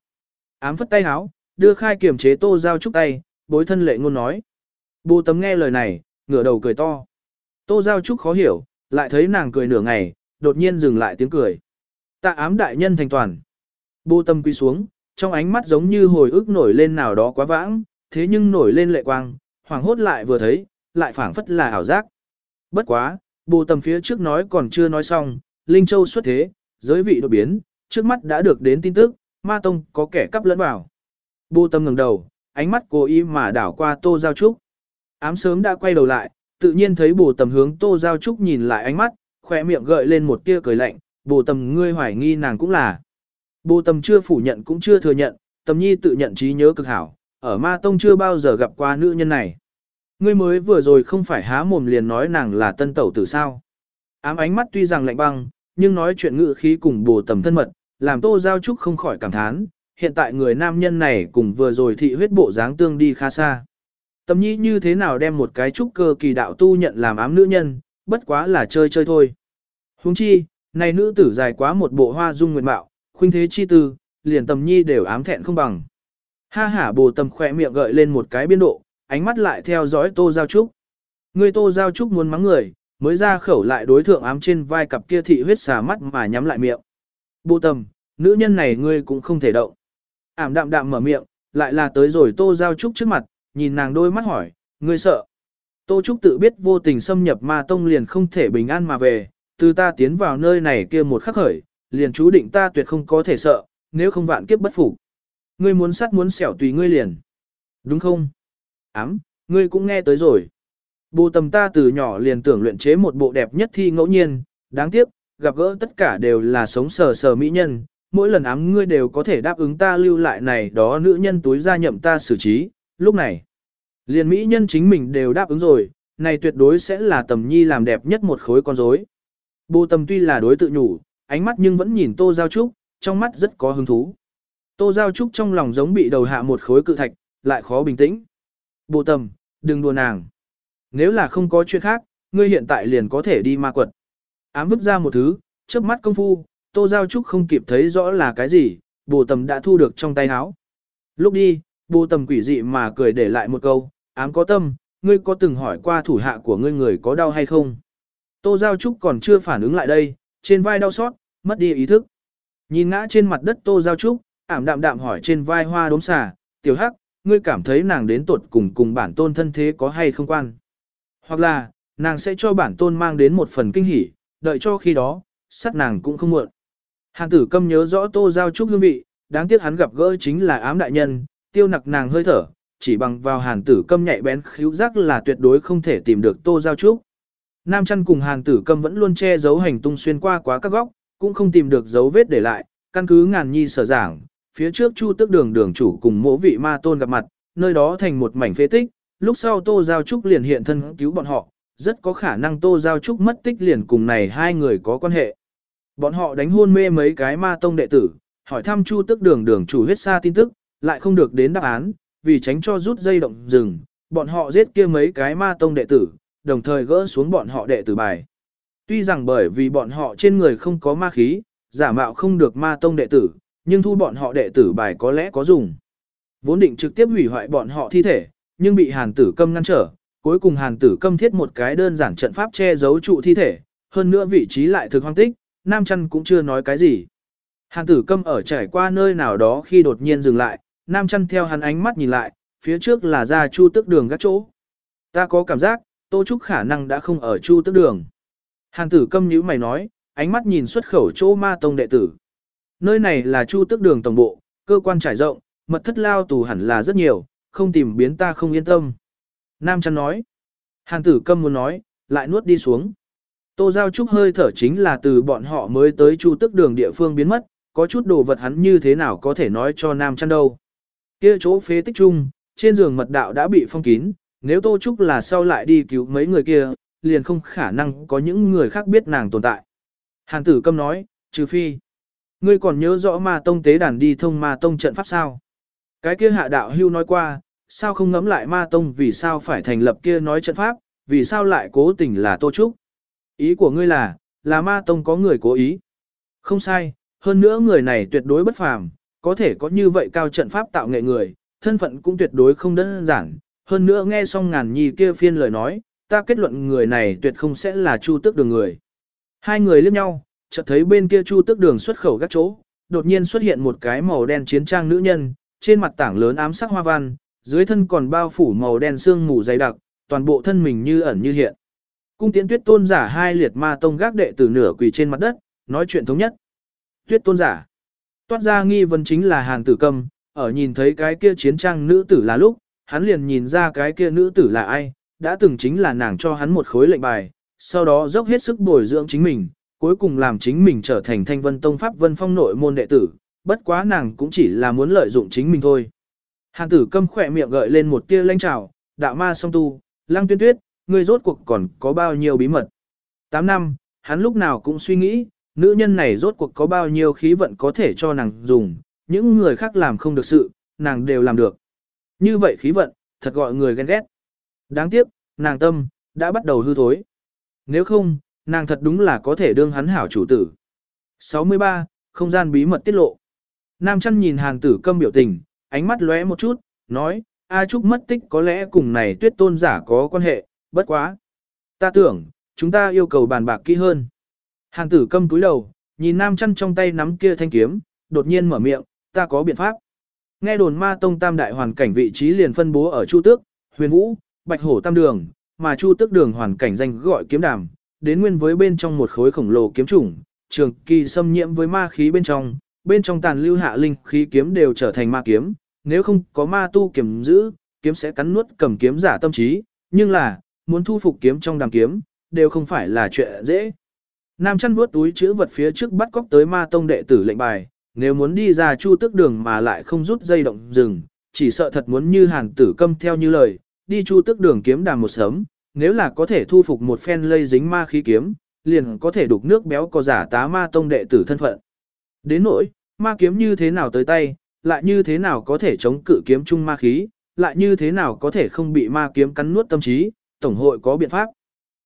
Ám phất tay háo, đưa khai kiểm chế tô giao trúc tay, bối thân lệ ngôn nói. Bồ tấm nghe lời này, ngửa đầu cười to. Tô giao trúc khó hiểu, lại thấy nàng cười nửa ngày, đột nhiên dừng lại tiếng cười. Tạ ám đại nhân thành toàn. Bồ tâm quy xuống, trong ánh mắt giống như hồi ức nổi lên nào đó quá vãng, thế nhưng nổi lên lệ quang, hoàng hốt lại vừa thấy, lại phảng phất là ảo giác. Bất quá, bồ tầm phía trước nói còn chưa nói xong, Linh Châu xuất thế, giới vị đột biến, trước mắt đã được đến tin tức, ma tông có kẻ cắp lẫn vào. Bồ tầm ngẩng đầu, ánh mắt cố ý mà đảo qua tô giao trúc. Ám sớm đã quay đầu lại, tự nhiên thấy bồ tầm hướng tô giao trúc nhìn lại ánh mắt, khỏe miệng gợi lên một tia cười lạnh, bồ tầm ngươi hoài nghi nàng cũng là. Bồ tầm chưa phủ nhận cũng chưa thừa nhận, tầm nhi tự nhận trí nhớ cực hảo, ở ma tông chưa bao giờ gặp qua nữ nhân này. Ngươi mới vừa rồi không phải há mồm liền nói nàng là tân tẩu tử sao. Ám ánh mắt tuy rằng lạnh băng, nhưng nói chuyện ngự khí cùng bồ tầm thân mật, làm tô giao trúc không khỏi cảm thán, hiện tại người nam nhân này cùng vừa rồi thị huyết bộ dáng tương đi khá xa. Tầm nhi như thế nào đem một cái trúc cơ kỳ đạo tu nhận làm ám nữ nhân, bất quá là chơi chơi thôi. Huống chi, này nữ tử dài quá một bộ hoa dung nguyện mạo khuynh thế chi tư, liền tầm nhi đều ám thẹn không bằng. Ha hả bồ tầm khỏe miệng gợi lên một cái biên độ, ánh mắt lại theo dõi tô giao trúc. Người tô giao trúc muốn mắng người, mới ra khẩu lại đối thượng ám trên vai cặp kia thị huyết xà mắt mà nhắm lại miệng. Bồ tầm, nữ nhân này ngươi cũng không thể động. Ảm đạm đạm mở miệng, lại là tới rồi tô giao trúc trước mặt, nhìn nàng đôi mắt hỏi, ngươi sợ. Tô Trúc tự biết vô tình xâm nhập ma tông liền không thể bình an mà về, từ ta tiến vào nơi này kia một khắc khởi, liền chú định ta tuyệt không có thể sợ, nếu không vạn kiếp bất phục. Ngươi muốn sát muốn xẻo tùy ngươi liền. Đúng không? Ám, ngươi cũng nghe tới rồi. Bồ tầm ta từ nhỏ liền tưởng luyện chế một bộ đẹp nhất thi ngẫu nhiên, đáng tiếc, gặp gỡ tất cả đều là sống sờ sờ mỹ nhân, mỗi lần ám ngươi đều có thể đáp ứng ta lưu lại này đó nữ nhân túi ra nhậm ta xử trí, lúc này. Liền mỹ nhân chính mình đều đáp ứng rồi, này tuyệt đối sẽ là tầm nhi làm đẹp nhất một khối con rối. Bồ tầm tuy là đối tự nhủ, ánh mắt nhưng vẫn nhìn tô giao trúc, trong mắt rất có hứng thú. Tô giao trúc trong lòng giống bị đầu hạ một khối cự thạch, lại khó bình tĩnh. Bộ tầm, đừng đùa nàng. Nếu là không có chuyện khác, ngươi hiện tại liền có thể đi ma quật. Ám vứt ra một thứ, chớp mắt công phu, tô giao trúc không kịp thấy rõ là cái gì, bồ tầm đã thu được trong tay áo. Lúc đi, bồ tầm quỷ dị mà cười để lại một câu, ám có tâm, ngươi có từng hỏi qua thủ hạ của ngươi người có đau hay không? Tô Giao Trúc còn chưa phản ứng lại đây, trên vai đau xót, mất đi ý thức. Nhìn ngã trên mặt đất Tô Giao Trúc, ảm đạm đạm hỏi trên vai hoa đốm xà, tiểu hắc, ngươi cảm thấy nàng đến tuột cùng cùng bản tôn thân thế có hay không quan? Hoặc là, nàng sẽ cho bản tôn mang đến một phần kinh hỉ, đợi cho khi đó, sát nàng cũng không muộn. Hàn tử câm nhớ rõ Tô Giao Trúc hương vị, đáng tiếc hắn gặp gỡ chính là ám đại nhân, tiêu nặc nàng hơi thở, chỉ bằng vào hàn tử câm nhạy bén khíu giác là tuyệt đối không thể tìm được Tô Giao Trúc. Nam chăn cùng hàn tử câm vẫn luôn che giấu hành tung xuyên qua quá các góc, cũng không tìm được dấu vết để lại, căn cứ ngàn nhi sở giảng, phía trước chu tức đường đường chủ cùng mỗ vị ma tôn gặp mặt, nơi đó thành một mảnh phế tích, lúc sau Tô Giao Trúc liền hiện thân cứu bọn họ, rất có khả năng Tô Giao Trúc mất tích liền cùng này hai người có quan hệ. Bọn họ đánh hôn mê mấy cái ma tông đệ tử, hỏi thăm chu tức đường đường chủ huyết xa tin tức, lại không được đến đáp án, vì tránh cho rút dây động rừng, bọn họ giết kia mấy cái ma tông đệ tử, đồng thời gỡ xuống bọn họ đệ tử bài. Tuy rằng bởi vì bọn họ trên người không có ma khí, giả mạo không được ma tông đệ tử, nhưng thu bọn họ đệ tử bài có lẽ có dùng. Vốn định trực tiếp hủy hoại bọn họ thi thể, nhưng bị hàn tử câm ngăn trở, cuối cùng hàn tử câm thiết một cái đơn giản trận pháp che giấu trụ thi thể, hơn nữa vị trí lại thực hoang tích, nam chăn cũng chưa nói cái gì. Hàn tử câm ở trải qua nơi nào đó khi đột nhiên dừng lại, nam chăn theo hắn ánh mắt nhìn lại, phía trước là ra chu tức đường các chỗ. Ta có cảm giác, Tô Trúc khả năng đã không ở chu tức đường. Hàn tử câm nhữ mày nói, ánh mắt nhìn xuất khẩu chỗ ma tông đệ tử. Nơi này là chu tức đường tổng bộ, cơ quan trải rộng, mật thất lao tù hẳn là rất nhiều, không tìm biến ta không yên tâm. Nam chăn nói. Hàn tử câm muốn nói, lại nuốt đi xuống. Tô Giao Trúc hơi thở chính là từ bọn họ mới tới chu tức đường địa phương biến mất, có chút đồ vật hắn như thế nào có thể nói cho Nam chăn đâu. Kia chỗ phế tích chung, trên giường mật đạo đã bị phong kín, nếu Tô Trúc là sau lại đi cứu mấy người kia, liền không khả năng có những người khác biết nàng tồn tại. Hàn tử câm nói, trừ phi. Ngươi còn nhớ rõ ma tông tế đàn đi thông ma tông trận pháp sao? Cái kia hạ đạo hưu nói qua, sao không ngẫm lại ma tông vì sao phải thành lập kia nói trận pháp, vì sao lại cố tình là Tô Trúc? Ý của ngươi là, là ma tông có người cố ý. Không sai, hơn nữa người này tuyệt đối bất phàm, có thể có như vậy cao trận pháp tạo nghệ người, thân phận cũng tuyệt đối không đơn giản. Hơn nữa nghe xong ngàn nhi kia phiên lời nói, ta kết luận người này tuyệt không sẽ là chu tước đường người. Hai người liếc nhau, chợt thấy bên kia chu tước đường xuất khẩu các chỗ, đột nhiên xuất hiện một cái màu đen chiến trang nữ nhân, trên mặt tảng lớn ám sắc hoa văn, dưới thân còn bao phủ màu đen xương mù dày đặc, toàn bộ thân mình như ẩn như hiện. Cung tiễn tuyết tôn giả hai liệt ma tông gác đệ tử nửa quỳ trên mặt đất, nói chuyện thống nhất. Tuyết tôn giả. Toát ra nghi vấn chính là hàng tử cầm, ở nhìn thấy cái kia chiến trang nữ tử là lúc, hắn liền nhìn ra cái kia nữ tử là ai, đã từng chính là nàng cho hắn một khối lệnh bài, sau đó dốc hết sức bồi dưỡng chính mình, cuối cùng làm chính mình trở thành thanh vân tông pháp vân phong nội môn đệ tử, bất quá nàng cũng chỉ là muốn lợi dụng chính mình thôi. Hàn tử câm khỏe miệng gợi lên một tia lanh trào, đạo ma song tu, lăng tuyên tuyết, ngươi rốt cuộc còn có bao nhiêu bí mật. 8 năm, hắn lúc nào cũng suy nghĩ, nữ nhân này rốt cuộc có bao nhiêu khí vận có thể cho nàng dùng, những người khác làm không được sự, nàng đều làm được. Như vậy khí vận, thật gọi người ghen ghét. Đáng tiếc, nàng tâm, đã bắt đầu hư thối. Nếu không, nàng thật đúng là có thể đương hắn hảo chủ tử. 63. Không gian bí mật tiết lộ. Nam chăn nhìn hàng tử câm biểu tình, ánh mắt lóe một chút, nói, A Trúc mất tích có lẽ cùng này tuyết tôn giả có quan hệ, bất quá. Ta tưởng, chúng ta yêu cầu bàn bạc kỹ hơn. Hàn tử câm túi đầu, nhìn nam chăn trong tay nắm kia thanh kiếm, đột nhiên mở miệng, ta có biện pháp. Nghe đồn ma tông tam đại hoàn cảnh vị trí liền phân bố ở Chu Tước, Huyền Vũ, Bạch Hổ tam đường, mà Chu Tức đường hoàn cảnh danh gọi kiếm đàm, đến nguyên với bên trong một khối khổng lồ kiếm chủng, trường kỳ xâm nhiễm với ma khí bên trong, bên trong tàn lưu hạ linh khí kiếm đều trở thành ma kiếm, nếu không có ma tu kiểm giữ, kiếm sẽ cắn nuốt cầm kiếm giả tâm trí, nhưng là, muốn thu phục kiếm trong đàm kiếm, đều không phải là chuyện dễ. Nam chăn vuốt túi chữ vật phía trước bắt cóc tới ma tông đệ tử lệnh bài, nếu muốn đi ra chu tức đường mà lại không rút dây động rừng, chỉ sợ thật muốn như hàn tử câm theo như lời, đi chu tức đường kiếm đàm một sớm, nếu là có thể thu phục một phen lây dính ma khí kiếm, liền có thể đục nước béo có giả tá ma tông đệ tử thân phận. Đến nỗi, ma kiếm như thế nào tới tay, lại như thế nào có thể chống cự kiếm chung ma khí, lại như thế nào có thể không bị ma kiếm cắn nuốt tâm trí, tổng hội có biện pháp.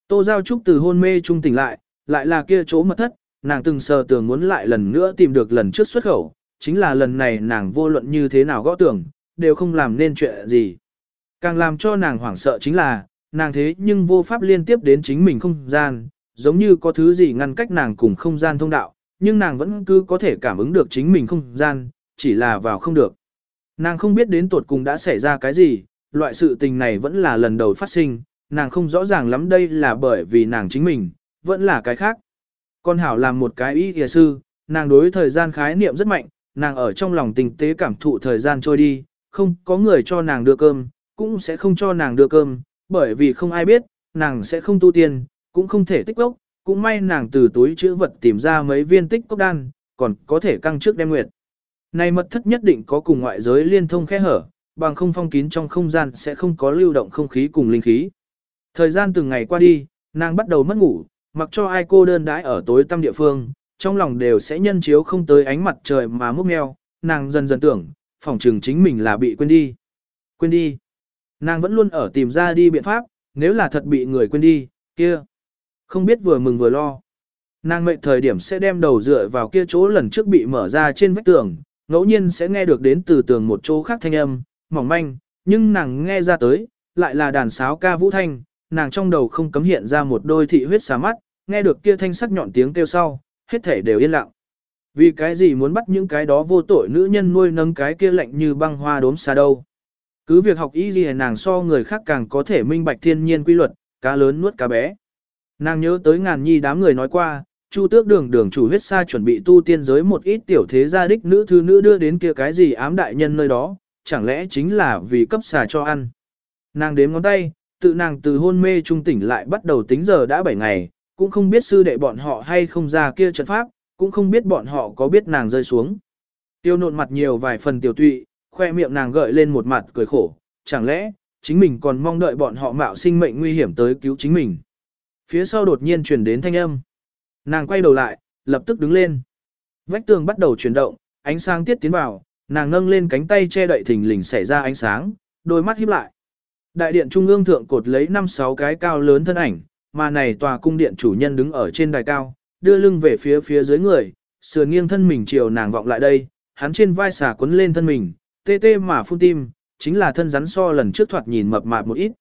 Tô Giao Trúc từ hôn mê trung tỉnh lại, lại là kia chỗ mật thất, nàng từng sờ tưởng muốn lại lần nữa tìm được lần trước xuất khẩu, chính là lần này nàng vô luận như thế nào gõ tưởng, đều không làm nên chuyện gì. Càng làm cho nàng hoảng sợ chính là, nàng thế nhưng vô pháp liên tiếp đến chính mình không gian, giống như có thứ gì ngăn cách nàng cùng không gian thông đạo, nhưng nàng vẫn cứ có thể cảm ứng được chính mình không gian, chỉ là vào không được. Nàng không biết đến tuột cùng đã xảy ra cái gì, loại sự tình này vẫn là lần đầu phát sinh, nàng không rõ ràng lắm đây là bởi vì nàng chính mình, vẫn là cái khác. Con Hảo làm một cái y kìa sư, nàng đối thời gian khái niệm rất mạnh, nàng ở trong lòng tình tế cảm thụ thời gian trôi đi, không có người cho nàng đưa cơm, cũng sẽ không cho nàng đưa cơm, bởi vì không ai biết, nàng sẽ không tu tiên, cũng không thể tích lốc, cũng may nàng từ túi chữ vật tìm ra mấy viên tích cốc đan, còn có thể căng trước đem nguyệt. Này mật thất nhất định có cùng ngoại giới liên thông khe hở, bằng không phong kín trong không gian sẽ không có lưu động không khí cùng linh khí. Thời gian từng ngày qua đi, nàng bắt đầu mất ngủ, mặc cho ai cô đơn đãi ở tối tăm địa phương, trong lòng đều sẽ nhân chiếu không tới ánh mặt trời mà múc mèo. nàng dần dần tưởng, phòng trường chính mình là bị quên đi. Quên đi. Nàng vẫn luôn ở tìm ra đi biện pháp, nếu là thật bị người quên đi, kia. Không biết vừa mừng vừa lo. Nàng mệnh thời điểm sẽ đem đầu dựa vào kia chỗ lần trước bị mở ra trên vách tường, ngẫu nhiên sẽ nghe được đến từ tường một chỗ khác thanh âm, mỏng manh, nhưng nàng nghe ra tới, lại là đàn sáo ca vũ thanh, nàng trong đầu không cấm hiện ra một đôi thị huyết xà mắt, nghe được kia thanh sắc nhọn tiếng kêu sau, hết thể đều yên lặng. Vì cái gì muốn bắt những cái đó vô tội nữ nhân nuôi nâng cái kia lạnh như băng hoa đốm xa đâu. Cứ việc học y gì nàng so người khác càng có thể minh bạch thiên nhiên quy luật, cá lớn nuốt cá bé. Nàng nhớ tới ngàn nhi đám người nói qua, Chu tước đường đường chủ huyết sa chuẩn bị tu tiên giới một ít tiểu thế gia đích nữ thư nữ đưa đến kia cái gì ám đại nhân nơi đó, chẳng lẽ chính là vì cấp xà cho ăn. Nàng đếm ngón tay, tự nàng từ hôn mê trung tỉnh lại bắt đầu tính giờ đã 7 ngày, cũng không biết sư đệ bọn họ hay không ra kia trận pháp, cũng không biết bọn họ có biết nàng rơi xuống. Tiêu nộn mặt nhiều vài phần tiểu tụy, khoe miệng nàng gợi lên một mặt cười khổ, chẳng lẽ, chính mình còn mong đợi bọn họ mạo sinh mệnh nguy hiểm tới cứu chính mình. Phía sau đột nhiên truyền đến thanh âm. Nàng quay đầu lại, lập tức đứng lên. Vách tường bắt đầu chuyển động, ánh sáng tiết tiến vào, nàng nâng lên cánh tay che đậy thình lình xảy ra ánh sáng, đôi mắt híp lại. Đại điện trung ương thượng cột lấy 5-6 cái cao lớn thân ảnh, mà này tòa cung điện chủ nhân đứng ở trên đài cao, đưa lưng về phía phía dưới người, sườn nghiêng thân mình chiều nàng vọng lại đây, hắn trên vai xà quấn lên thân mình, tê tê mà phun tim, chính là thân rắn so lần trước thoạt nhìn mập mạp một ít.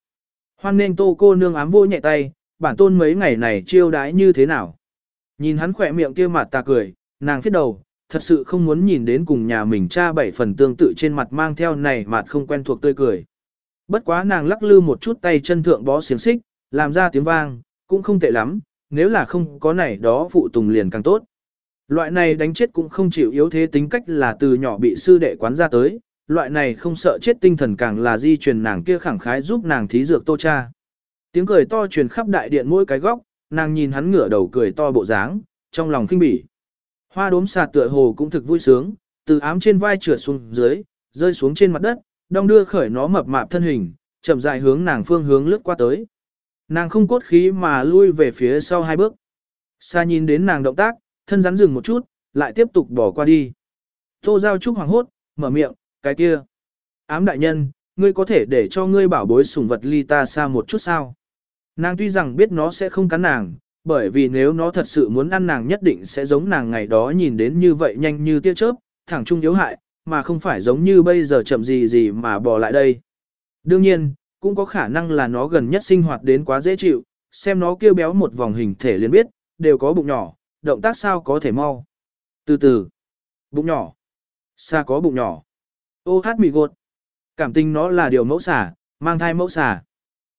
Hoan nên tô cô nương ám vô nhẹ tay, bản tôn mấy ngày này chiêu đãi như thế nào. Nhìn hắn khỏe miệng kia mặt ta cười, nàng phiết đầu, thật sự không muốn nhìn đến cùng nhà mình cha bảy phần tương tự trên mặt mang theo này mặt không quen thuộc tươi cười. Bất quá nàng lắc lư một chút tay chân thượng bó xiềng xích, làm ra tiếng vang, cũng không tệ lắm, nếu là không có này đó phụ tùng liền càng tốt. Loại này đánh chết cũng không chịu yếu thế tính cách là từ nhỏ bị sư đệ quán ra tới, loại này không sợ chết tinh thần càng là di truyền nàng kia khẳng khái giúp nàng thí dược tô cha. Tiếng cười to truyền khắp đại điện mỗi cái góc, nàng nhìn hắn ngửa đầu cười to bộ dáng, trong lòng kinh bỉ. Hoa đốm sạt tựa hồ cũng thực vui sướng, từ ám trên vai trượt xuống dưới, rơi xuống trên mặt đất, đong đưa khởi nó mập mạp thân hình, chậm rãi hướng nàng phương hướng lướt qua tới. Nàng không cốt khí mà lui về phía sau hai bước. Sa nhìn đến nàng động tác, thân rắn dừng một chút, lại tiếp tục bỏ qua đi. Tô Giao Trúc hoàng hốt, mở miệng, cái kia. Ám đại nhân, ngươi có thể để cho ngươi bảo bối sủng vật ly ta xa một chút sao? Nàng tuy rằng biết nó sẽ không cắn nàng, bởi vì nếu nó thật sự muốn ăn nàng nhất định sẽ giống nàng ngày đó nhìn đến như vậy nhanh như tia chớp, thẳng trung yếu hại, mà không phải giống như bây giờ chậm gì gì mà bỏ lại đây. Đương nhiên, cũng có khả năng là nó gần nhất sinh hoạt đến quá dễ chịu, xem nó kêu béo một vòng hình thể liền biết, đều có bụng nhỏ, động tác sao có thể mau. Từ từ, bụng nhỏ, xa có bụng nhỏ. Ô hát mì gột, cảm tình nó là điều mẫu xả, mang thai mẫu xả.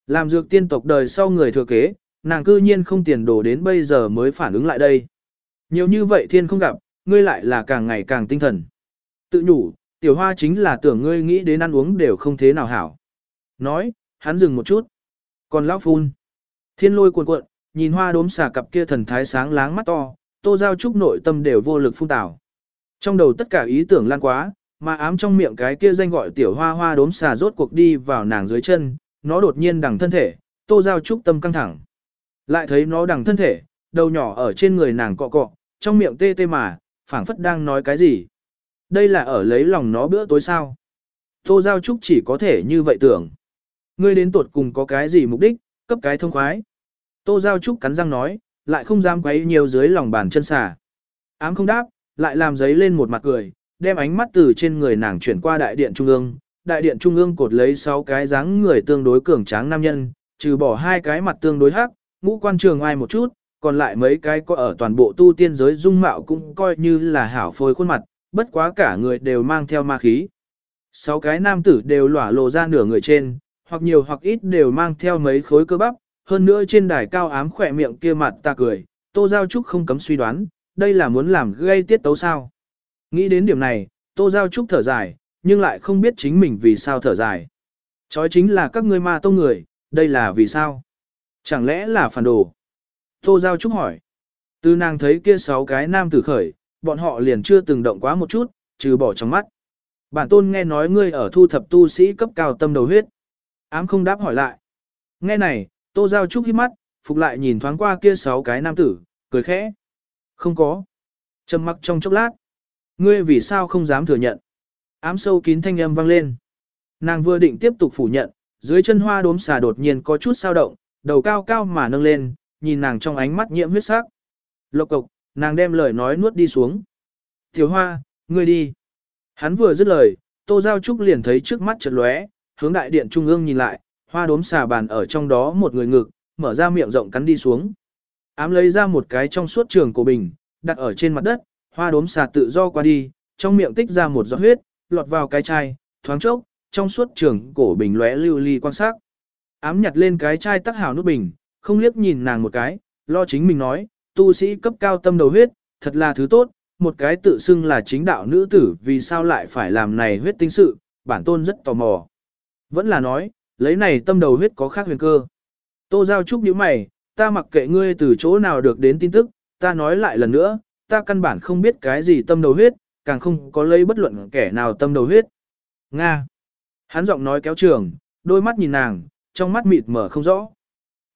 Làm dược tiên tộc đời sau người thừa kế, nàng cư nhiên không tiền đồ đến bây giờ mới phản ứng lại đây. Nhiều như vậy thiên không gặp, ngươi lại là càng ngày càng tinh thần. Tự nhủ, tiểu hoa chính là tưởng ngươi nghĩ đến ăn uống đều không thế nào hảo. Nói, hắn dừng một chút. Còn lão phun. Thiên lôi cuộn cuộn, nhìn hoa đốm xà cặp kia thần thái sáng láng mắt to, tô giao trúc nội tâm đều vô lực phun tảo. Trong đầu tất cả ý tưởng lan quá, mà ám trong miệng cái kia danh gọi tiểu hoa hoa đốm xà rốt cuộc đi vào nàng dưới chân, nó đột nhiên đằng thân thể, tô giao trúc tâm căng thẳng. Lại thấy nó đằng thân thể, đầu nhỏ ở trên người nàng cọ cọ, trong miệng tê tê mà, phảng phất đang nói cái gì. Đây là ở lấy lòng nó bữa tối sao. Tô Giao Trúc chỉ có thể như vậy tưởng. Ngươi đến tuột cùng có cái gì mục đích, cấp cái thông khoái. Tô Giao Trúc cắn răng nói, lại không dám quấy nhiều dưới lòng bàn chân xà. Ám không đáp, lại làm giấy lên một mặt cười, đem ánh mắt từ trên người nàng chuyển qua đại điện trung ương. Đại điện trung ương cột lấy 6 cái dáng người tương đối cường tráng nam nhân, trừ bỏ hai cái mặt tương đối hắc, ngũ quan trường ai một chút, còn lại mấy cái có ở toàn bộ tu tiên giới dung mạo cũng coi như là hảo phôi khuôn mặt, bất quá cả người đều mang theo ma khí. Sáu cái nam tử đều lỏa lộ ra nửa người trên, hoặc nhiều hoặc ít đều mang theo mấy khối cơ bắp, hơn nữa trên đài cao ám khỏe miệng kia mặt ta cười, Tô Giao Trúc không cấm suy đoán, đây là muốn làm gây tiết tấu sao. Nghĩ đến điểm này, Tô Giao Trúc thở dài, nhưng lại không biết chính mình vì sao thở dài. Chói chính là các ngươi ma tông người, đây là vì sao? Chẳng lẽ là phản đồ? Tô Giao Trúc hỏi. Từ nàng thấy kia sáu cái nam tử khởi, bọn họ liền chưa từng động quá một chút, trừ bỏ trong mắt. Bản tôn nghe nói ngươi ở thu thập tu sĩ cấp cao tâm đầu huyết. Ám không đáp hỏi lại. Nghe này, Tô Giao Trúc hít mắt, phục lại nhìn thoáng qua kia sáu cái nam tử, cười khẽ. Không có. Trầm mặc trong chốc lát. Ngươi vì sao không dám thừa nhận? Ám sâu kín thanh âm vang lên. Nàng vừa định tiếp tục phủ nhận, dưới chân hoa đốm xà đột nhiên có chút sao động, đầu cao cao mà nâng lên, nhìn nàng trong ánh mắt nhiễm huyết sắc. Lộc cộc, nàng đem lời nói nuốt đi xuống. Tiểu hoa, ngươi đi. Hắn vừa dứt lời, Tô Giao Trúc liền thấy trước mắt chợt lóe, hướng đại điện trung ương nhìn lại, hoa đốm xà bàn ở trong đó một người ngực, mở ra miệng rộng cắn đi xuống. Ám lấy ra một cái trong suốt trường của bình, đặt ở trên mặt đất, hoa đốm xà tự do qua đi, trong miệng tích ra một giọt huyết, lọt vào cái chai, thoáng chốc, trong suốt trường cổ bình lóe lưu ly quan sát. Ám nhặt lên cái chai tắc hào nút bình, không liếc nhìn nàng một cái, lo chính mình nói, tu sĩ cấp cao tâm đầu huyết, thật là thứ tốt, một cái tự xưng là chính đạo nữ tử vì sao lại phải làm này huyết tinh sự, bản tôn rất tò mò. Vẫn là nói, lấy này tâm đầu huyết có khác huyền cơ. Tô Giao Trúc nhíu mày, ta mặc kệ ngươi từ chỗ nào được đến tin tức, ta nói lại lần nữa, ta căn bản không biết cái gì tâm đầu huyết, càng không có lấy bất luận kẻ nào tâm đầu huyết. Nga. Hắn giọng nói kéo trường, đôi mắt nhìn nàng, trong mắt mịt mở không rõ.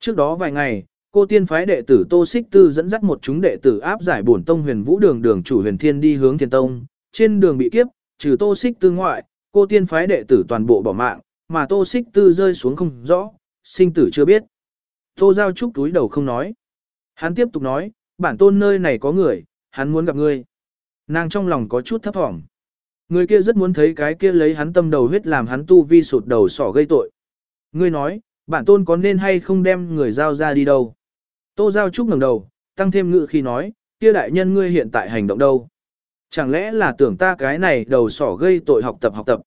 Trước đó vài ngày, cô tiên phái đệ tử Tô Xích Tư dẫn dắt một chúng đệ tử áp giải bổn tông huyền vũ đường đường chủ huyền thiên đi hướng thiên tông, trên đường bị kiếp, trừ Tô Xích Tư ngoại, cô tiên phái đệ tử toàn bộ bỏ mạng, mà Tô Xích Tư rơi xuống không rõ, sinh tử chưa biết. Tô Giao Trúc túi đầu không nói. Hắn tiếp tục nói, bản tôn nơi này có người, hắn muốn gặp ngươi. Nàng trong lòng có chút thấp thỏm. Người kia rất muốn thấy cái kia lấy hắn tâm đầu huyết làm hắn tu vi sụt đầu sỏ gây tội. Ngươi nói, bản tôn có nên hay không đem người giao ra đi đâu? Tô Giao Trúc ngẩng đầu, tăng thêm ngự khi nói, kia đại nhân ngươi hiện tại hành động đâu? Chẳng lẽ là tưởng ta cái này đầu sỏ gây tội học tập học tập?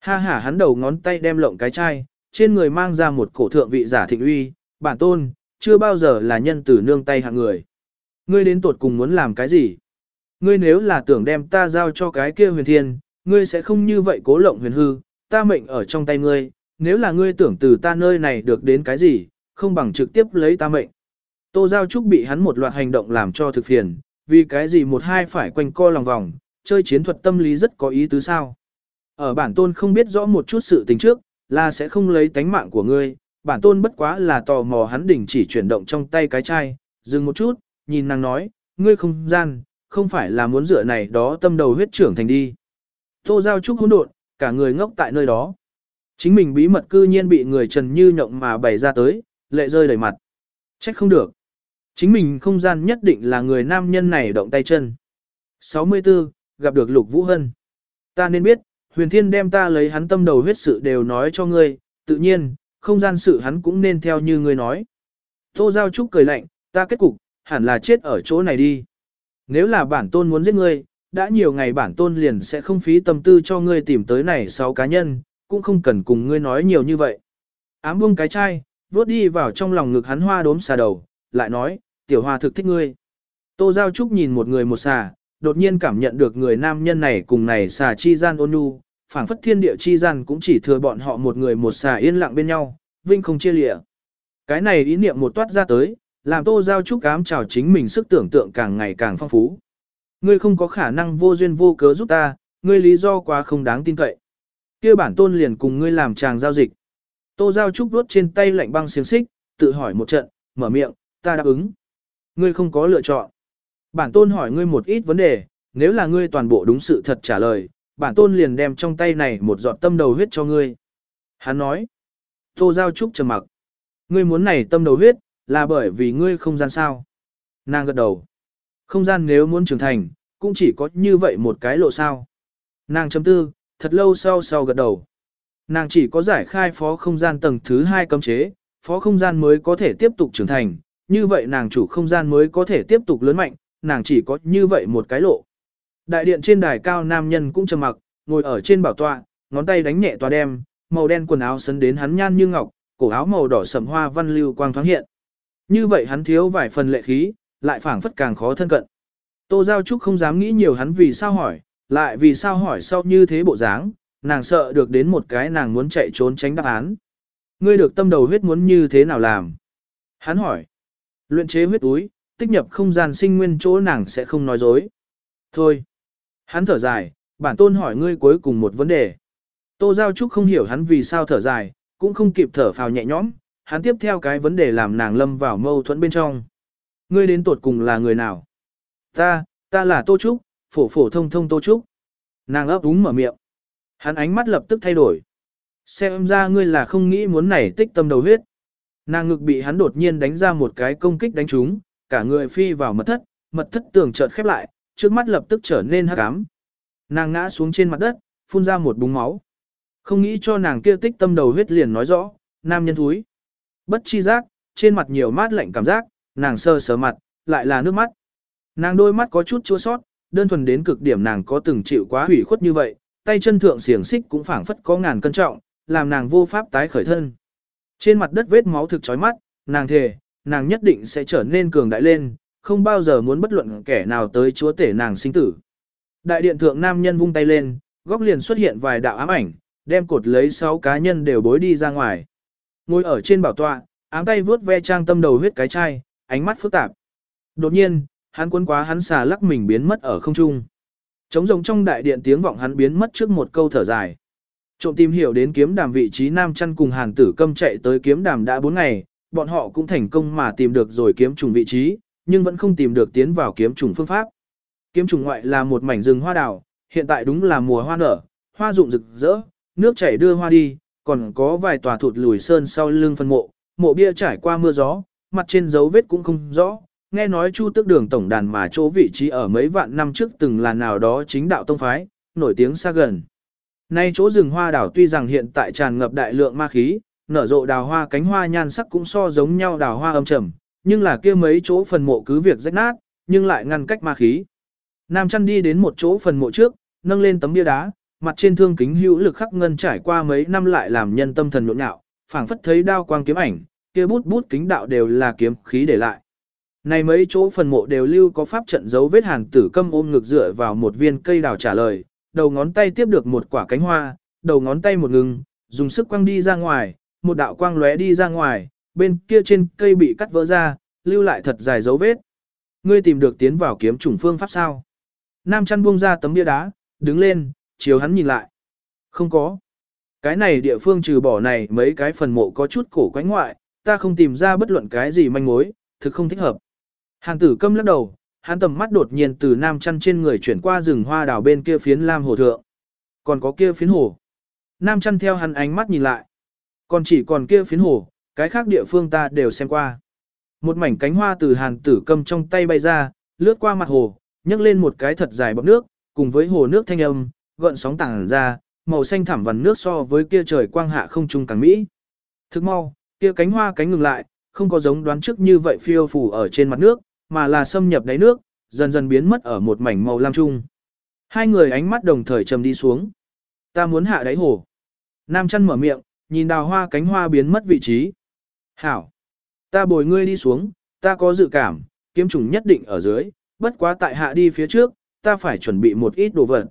Ha ha hắn đầu ngón tay đem lộng cái chai, trên người mang ra một cổ thượng vị giả thịnh uy, bản tôn, chưa bao giờ là nhân tử nương tay hạng người. Ngươi đến tột cùng muốn làm cái gì? Ngươi nếu là tưởng đem ta giao cho cái kia huyền thiên, ngươi sẽ không như vậy cố lộng huyền hư, ta mệnh ở trong tay ngươi, nếu là ngươi tưởng từ ta nơi này được đến cái gì, không bằng trực tiếp lấy ta mệnh. Tô Giao Trúc bị hắn một loạt hành động làm cho thực phiền, vì cái gì một hai phải quanh co lòng vòng, chơi chiến thuật tâm lý rất có ý tứ sao. Ở bản tôn không biết rõ một chút sự tình trước, là sẽ không lấy tánh mạng của ngươi, bản tôn bất quá là tò mò hắn đỉnh chỉ chuyển động trong tay cái chai, dừng một chút, nhìn nàng nói, ngươi không gian, không phải là muốn dựa này đó tâm đầu huyết trưởng thành đi. Tô Giao Trúc hỗn độn, cả người ngốc tại nơi đó. Chính mình bí mật cư nhiên bị người trần như nhộng mà bày ra tới, lệ rơi đầy mặt. Trách không được. Chính mình không gian nhất định là người nam nhân này động tay chân. 64. Gặp được Lục Vũ Hân. Ta nên biết, huyền thiên đem ta lấy hắn tâm đầu huyết sự đều nói cho ngươi, tự nhiên, không gian sự hắn cũng nên theo như ngươi nói. Tô Giao Trúc cười lạnh, ta kết cục, hẳn là chết ở chỗ này đi. Nếu là bản tôn muốn giết ngươi, đã nhiều ngày bản tôn liền sẽ không phí tâm tư cho ngươi tìm tới này sáu cá nhân, cũng không cần cùng ngươi nói nhiều như vậy. Ám buông cái chai, vuốt đi vào trong lòng ngực hắn hoa đốm xà đầu, lại nói, tiểu hoa thực thích ngươi. Tô Giao Trúc nhìn một người một xà, đột nhiên cảm nhận được người nam nhân này cùng này xà chi gian ôn nhu, phảng phất thiên địa chi gian cũng chỉ thừa bọn họ một người một xà yên lặng bên nhau, vinh không chia lịa. Cái này ý niệm một toát ra tới, làm Tô Giao Trúc ám chào chính mình sức tưởng tượng càng ngày càng phong phú. Ngươi không có khả năng vô duyên vô cớ giúp ta, ngươi lý do quá không đáng tin cậy. kia bản tôn liền cùng ngươi làm chàng giao dịch. Tô Giao Trúc vuốt trên tay lạnh băng xiềng xích, tự hỏi một trận, mở miệng, ta đáp ứng. Ngươi không có lựa chọn. Bản tôn hỏi ngươi một ít vấn đề, nếu là ngươi toàn bộ đúng sự thật trả lời, bản tôn liền đem trong tay này một giọt tâm đầu huyết cho ngươi. Hắn nói, Tô Giao Trúc trầm mặc. Ngươi muốn này tâm đầu huyết, là bởi vì ngươi không gian sao. Nàng gật đầu. Không gian nếu muốn trưởng thành, cũng chỉ có như vậy một cái lộ sao. Nàng chấm tư, thật lâu sau sau gật đầu. Nàng chỉ có giải khai phó không gian tầng thứ hai cấm chế, phó không gian mới có thể tiếp tục trưởng thành, như vậy nàng chủ không gian mới có thể tiếp tục lớn mạnh, nàng chỉ có như vậy một cái lộ. Đại điện trên đài cao nam nhân cũng trầm mặc, ngồi ở trên bảo tọa, ngón tay đánh nhẹ tòa đem, màu đen quần áo sấn đến hắn nhan như ngọc, cổ áo màu đỏ sẫm hoa văn lưu quang thoáng hiện. Như vậy hắn thiếu vài phần lệ khí, lại phảng phất càng khó thân cận. Tô Giao Trúc không dám nghĩ nhiều hắn vì sao hỏi, lại vì sao hỏi sau như thế bộ dáng, nàng sợ được đến một cái nàng muốn chạy trốn tránh đáp án. Ngươi được tâm đầu huyết muốn như thế nào làm? Hắn hỏi. Luyện chế huyết túi, tích nhập không gian sinh nguyên chỗ nàng sẽ không nói dối. Thôi. Hắn thở dài, bản tôn hỏi ngươi cuối cùng một vấn đề. Tô Giao Trúc không hiểu hắn vì sao thở dài, cũng không kịp thở phào nhẹ nhõm, hắn tiếp theo cái vấn đề làm nàng lâm vào mâu thuẫn bên trong. Ngươi đến tuột cùng là người nào? Ta, ta là Tô Trúc, phổ phổ thông thông Tô Trúc. Nàng ấp úng mở miệng. Hắn ánh mắt lập tức thay đổi. Xem ra ngươi là không nghĩ muốn nảy tích tâm đầu huyết. Nàng ngực bị hắn đột nhiên đánh ra một cái công kích đánh trúng, cả người phi vào mật thất, mật thất tường chợt khép lại, trước mắt lập tức trở nên hắc ám. Nàng ngã xuống trên mặt đất, phun ra một búng máu. Không nghĩ cho nàng kia tích tâm đầu huyết liền nói rõ, nam nhân thúi. Bất chi giác, trên mặt nhiều mát lạnh cảm giác, nàng sơ sờ mặt, lại là nước mắt. Nàng đôi mắt có chút chua sót, đơn thuần đến cực điểm nàng có từng chịu quá hủy khuất như vậy, tay chân thượng xiềng xích cũng phảng phất có ngàn cân trọng, làm nàng vô pháp tái khởi thân. Trên mặt đất vết máu thực chói mắt, nàng thề, nàng nhất định sẽ trở nên cường đại lên, không bao giờ muốn bất luận kẻ nào tới chúa tể nàng sinh tử. Đại điện thượng nam nhân vung tay lên, góc liền xuất hiện vài đạo ám ảnh, đem cột lấy sáu cá nhân đều bối đi ra ngoài. Ngồi ở trên bảo tọa, ám tay vướt ve trang tâm đầu huyết cái chai, ánh mắt phức tạp. Đột nhiên, hắn cuốn quá hắn xà lắc mình biến mất ở không trung. Trống rồng trong đại điện tiếng vọng hắn biến mất trước một câu thở dài. Trộm tìm hiểu đến kiếm đàm vị trí nam chăn cùng hàn tử câm chạy tới kiếm đàm đã 4 ngày, bọn họ cũng thành công mà tìm được rồi kiếm trùng vị trí, nhưng vẫn không tìm được tiến vào kiếm trùng phương pháp. Kiếm trùng ngoại là một mảnh rừng hoa đào, hiện tại đúng là mùa hoa nở, hoa rụng rực rỡ, nước chảy đưa hoa đi, còn có vài tòa thụt lùi sơn sau lưng phân mộ, mộ bia trải qua mưa gió, mặt trên dấu vết cũng không rõ. Nghe nói Chu Tước Đường tổng đàn mà chỗ vị trí ở mấy vạn năm trước từng là nào đó chính đạo tông phái, nổi tiếng xa gần. Nay chỗ rừng hoa đảo tuy rằng hiện tại tràn ngập đại lượng ma khí, nở rộ đào hoa cánh hoa nhan sắc cũng so giống nhau đào hoa âm trầm, nhưng là kia mấy chỗ phần mộ cứ việc rách nát, nhưng lại ngăn cách ma khí. Nam chăn đi đến một chỗ phần mộ trước, nâng lên tấm bia đá, mặt trên thương kính hữu lực khắc ngân trải qua mấy năm lại làm nhân tâm thần nhộn nhạo, phảng phất thấy đao quang kiếm ảnh, kia bút bút kính đạo đều là kiếm khí để lại. Này mấy chỗ phần mộ đều lưu có pháp trận dấu vết hàng tử câm ôm ngực dựa vào một viên cây đào trả lời, đầu ngón tay tiếp được một quả cánh hoa, đầu ngón tay một ngừng, dùng sức quăng đi ra ngoài, một đạo quang lóe đi ra ngoài, bên kia trên cây bị cắt vỡ ra, lưu lại thật dài dấu vết. Ngươi tìm được tiến vào kiếm trùng phương pháp sao? Nam chăn buông ra tấm bia đá, đứng lên, chiếu hắn nhìn lại. Không có. Cái này địa phương trừ bỏ này mấy cái phần mộ có chút cổ quánh ngoại, ta không tìm ra bất luận cái gì manh mối, thực không thích hợp. Hàn tử câm lắc đầu, hắn tầm mắt đột nhiên từ nam chăn trên người chuyển qua rừng hoa đào bên kia phiến lam hồ thượng. Còn có kia phiến hồ. Nam chăn theo hắn ánh mắt nhìn lại. Còn chỉ còn kia phiến hồ, cái khác địa phương ta đều xem qua. Một mảnh cánh hoa từ hàn tử câm trong tay bay ra, lướt qua mặt hồ, nhấc lên một cái thật dài bọc nước, cùng với hồ nước thanh âm, gợn sóng tàng ra, màu xanh thảm vằn nước so với kia trời quang hạ không trung càng mỹ. Thức mau, kia cánh hoa cánh ngừng lại, không có giống đoán trước như vậy phiêu phù ở trên mặt nước, mà là xâm nhập đáy nước, dần dần biến mất ở một mảnh màu lam trung. Hai người ánh mắt đồng thời trầm đi xuống. Ta muốn hạ đáy hồ. Nam chăn mở miệng, nhìn đào hoa cánh hoa biến mất vị trí. Hảo. Ta bồi ngươi đi xuống, ta có dự cảm, kiếm trùng nhất định ở dưới, bất quá tại hạ đi phía trước, ta phải chuẩn bị một ít đồ vật.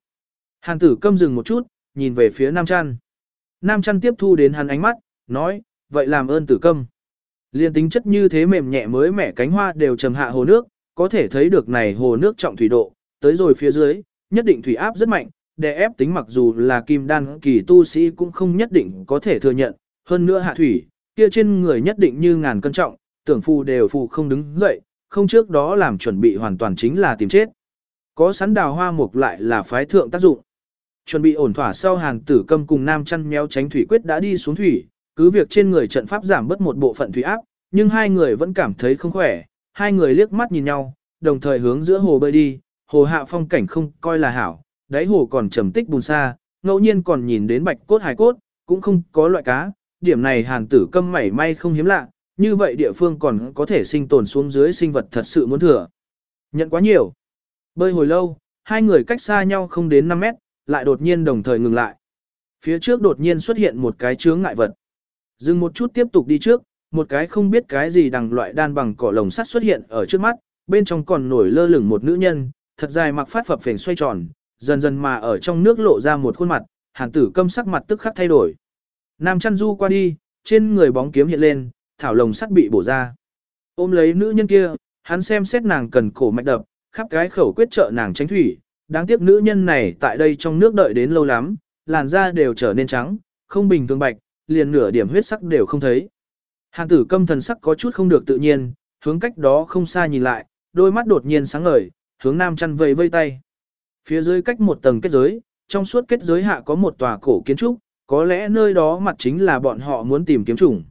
Hàn tử câm dừng một chút, nhìn về phía Nam Trăn. Nam Trăn tiếp thu đến hắn ánh mắt, nói, vậy làm ơn tử câm. Liên tính chất như thế mềm nhẹ mới mẻ cánh hoa đều trầm hạ hồ nước, có thể thấy được này hồ nước trọng thủy độ, tới rồi phía dưới, nhất định thủy áp rất mạnh, đè ép tính mặc dù là kim đan kỳ tu sĩ cũng không nhất định có thể thừa nhận, hơn nữa hạ thủy, kia trên người nhất định như ngàn cân trọng, tưởng phù đều phù không đứng dậy, không trước đó làm chuẩn bị hoàn toàn chính là tìm chết. Có sắn đào hoa mục lại là phái thượng tác dụng. Chuẩn bị ổn thỏa sau hàng tử câm cùng nam chăn méo tránh thủy quyết đã đi xuống thủy, cứ việc trên người trận pháp giảm bớt một bộ phận thủy áp, nhưng hai người vẫn cảm thấy không khỏe, hai người liếc mắt nhìn nhau, đồng thời hướng giữa hồ bơi đi, hồ hạ phong cảnh không coi là hảo, đáy hồ còn trầm tích bùn xa, ngẫu nhiên còn nhìn đến bạch cốt hải cốt, cũng không có loại cá, điểm này hàng tử câm mảy may không hiếm lạ, như vậy địa phương còn có thể sinh tồn xuống dưới sinh vật thật sự muốn thừa. Nhận quá nhiều. Bơi hồi lâu, hai người cách xa nhau không đến 5 mét, lại đột nhiên đồng thời ngừng lại. Phía trước đột nhiên xuất hiện một cái chướng ngại vật. Dừng một chút tiếp tục đi trước, một cái không biết cái gì đằng loại đan bằng cỏ lồng sắt xuất hiện ở trước mắt, bên trong còn nổi lơ lửng một nữ nhân, thật dài mặc phát phập phền xoay tròn, dần dần mà ở trong nước lộ ra một khuôn mặt, hàn tử câm sắc mặt tức khắc thay đổi. Nam chăn du qua đi, trên người bóng kiếm hiện lên, thảo lồng sắt bị bổ ra. Ôm lấy nữ nhân kia, hắn xem xét nàng cần cổ mạch đập, khắp cái khẩu quyết trợ nàng tránh thủy, đáng tiếc nữ nhân này tại đây trong nước đợi đến lâu lắm, làn da đều trở nên trắng, không bình thường bạch, liền nửa điểm huyết sắc đều không thấy. Hàn tử câm thần sắc có chút không được tự nhiên, hướng cách đó không xa nhìn lại, đôi mắt đột nhiên sáng ngời, hướng nam chăn vây vây tay. Phía dưới cách một tầng kết giới, trong suốt kết giới hạ có một tòa cổ kiến trúc, có lẽ nơi đó mặt chính là bọn họ muốn tìm kiếm chủng.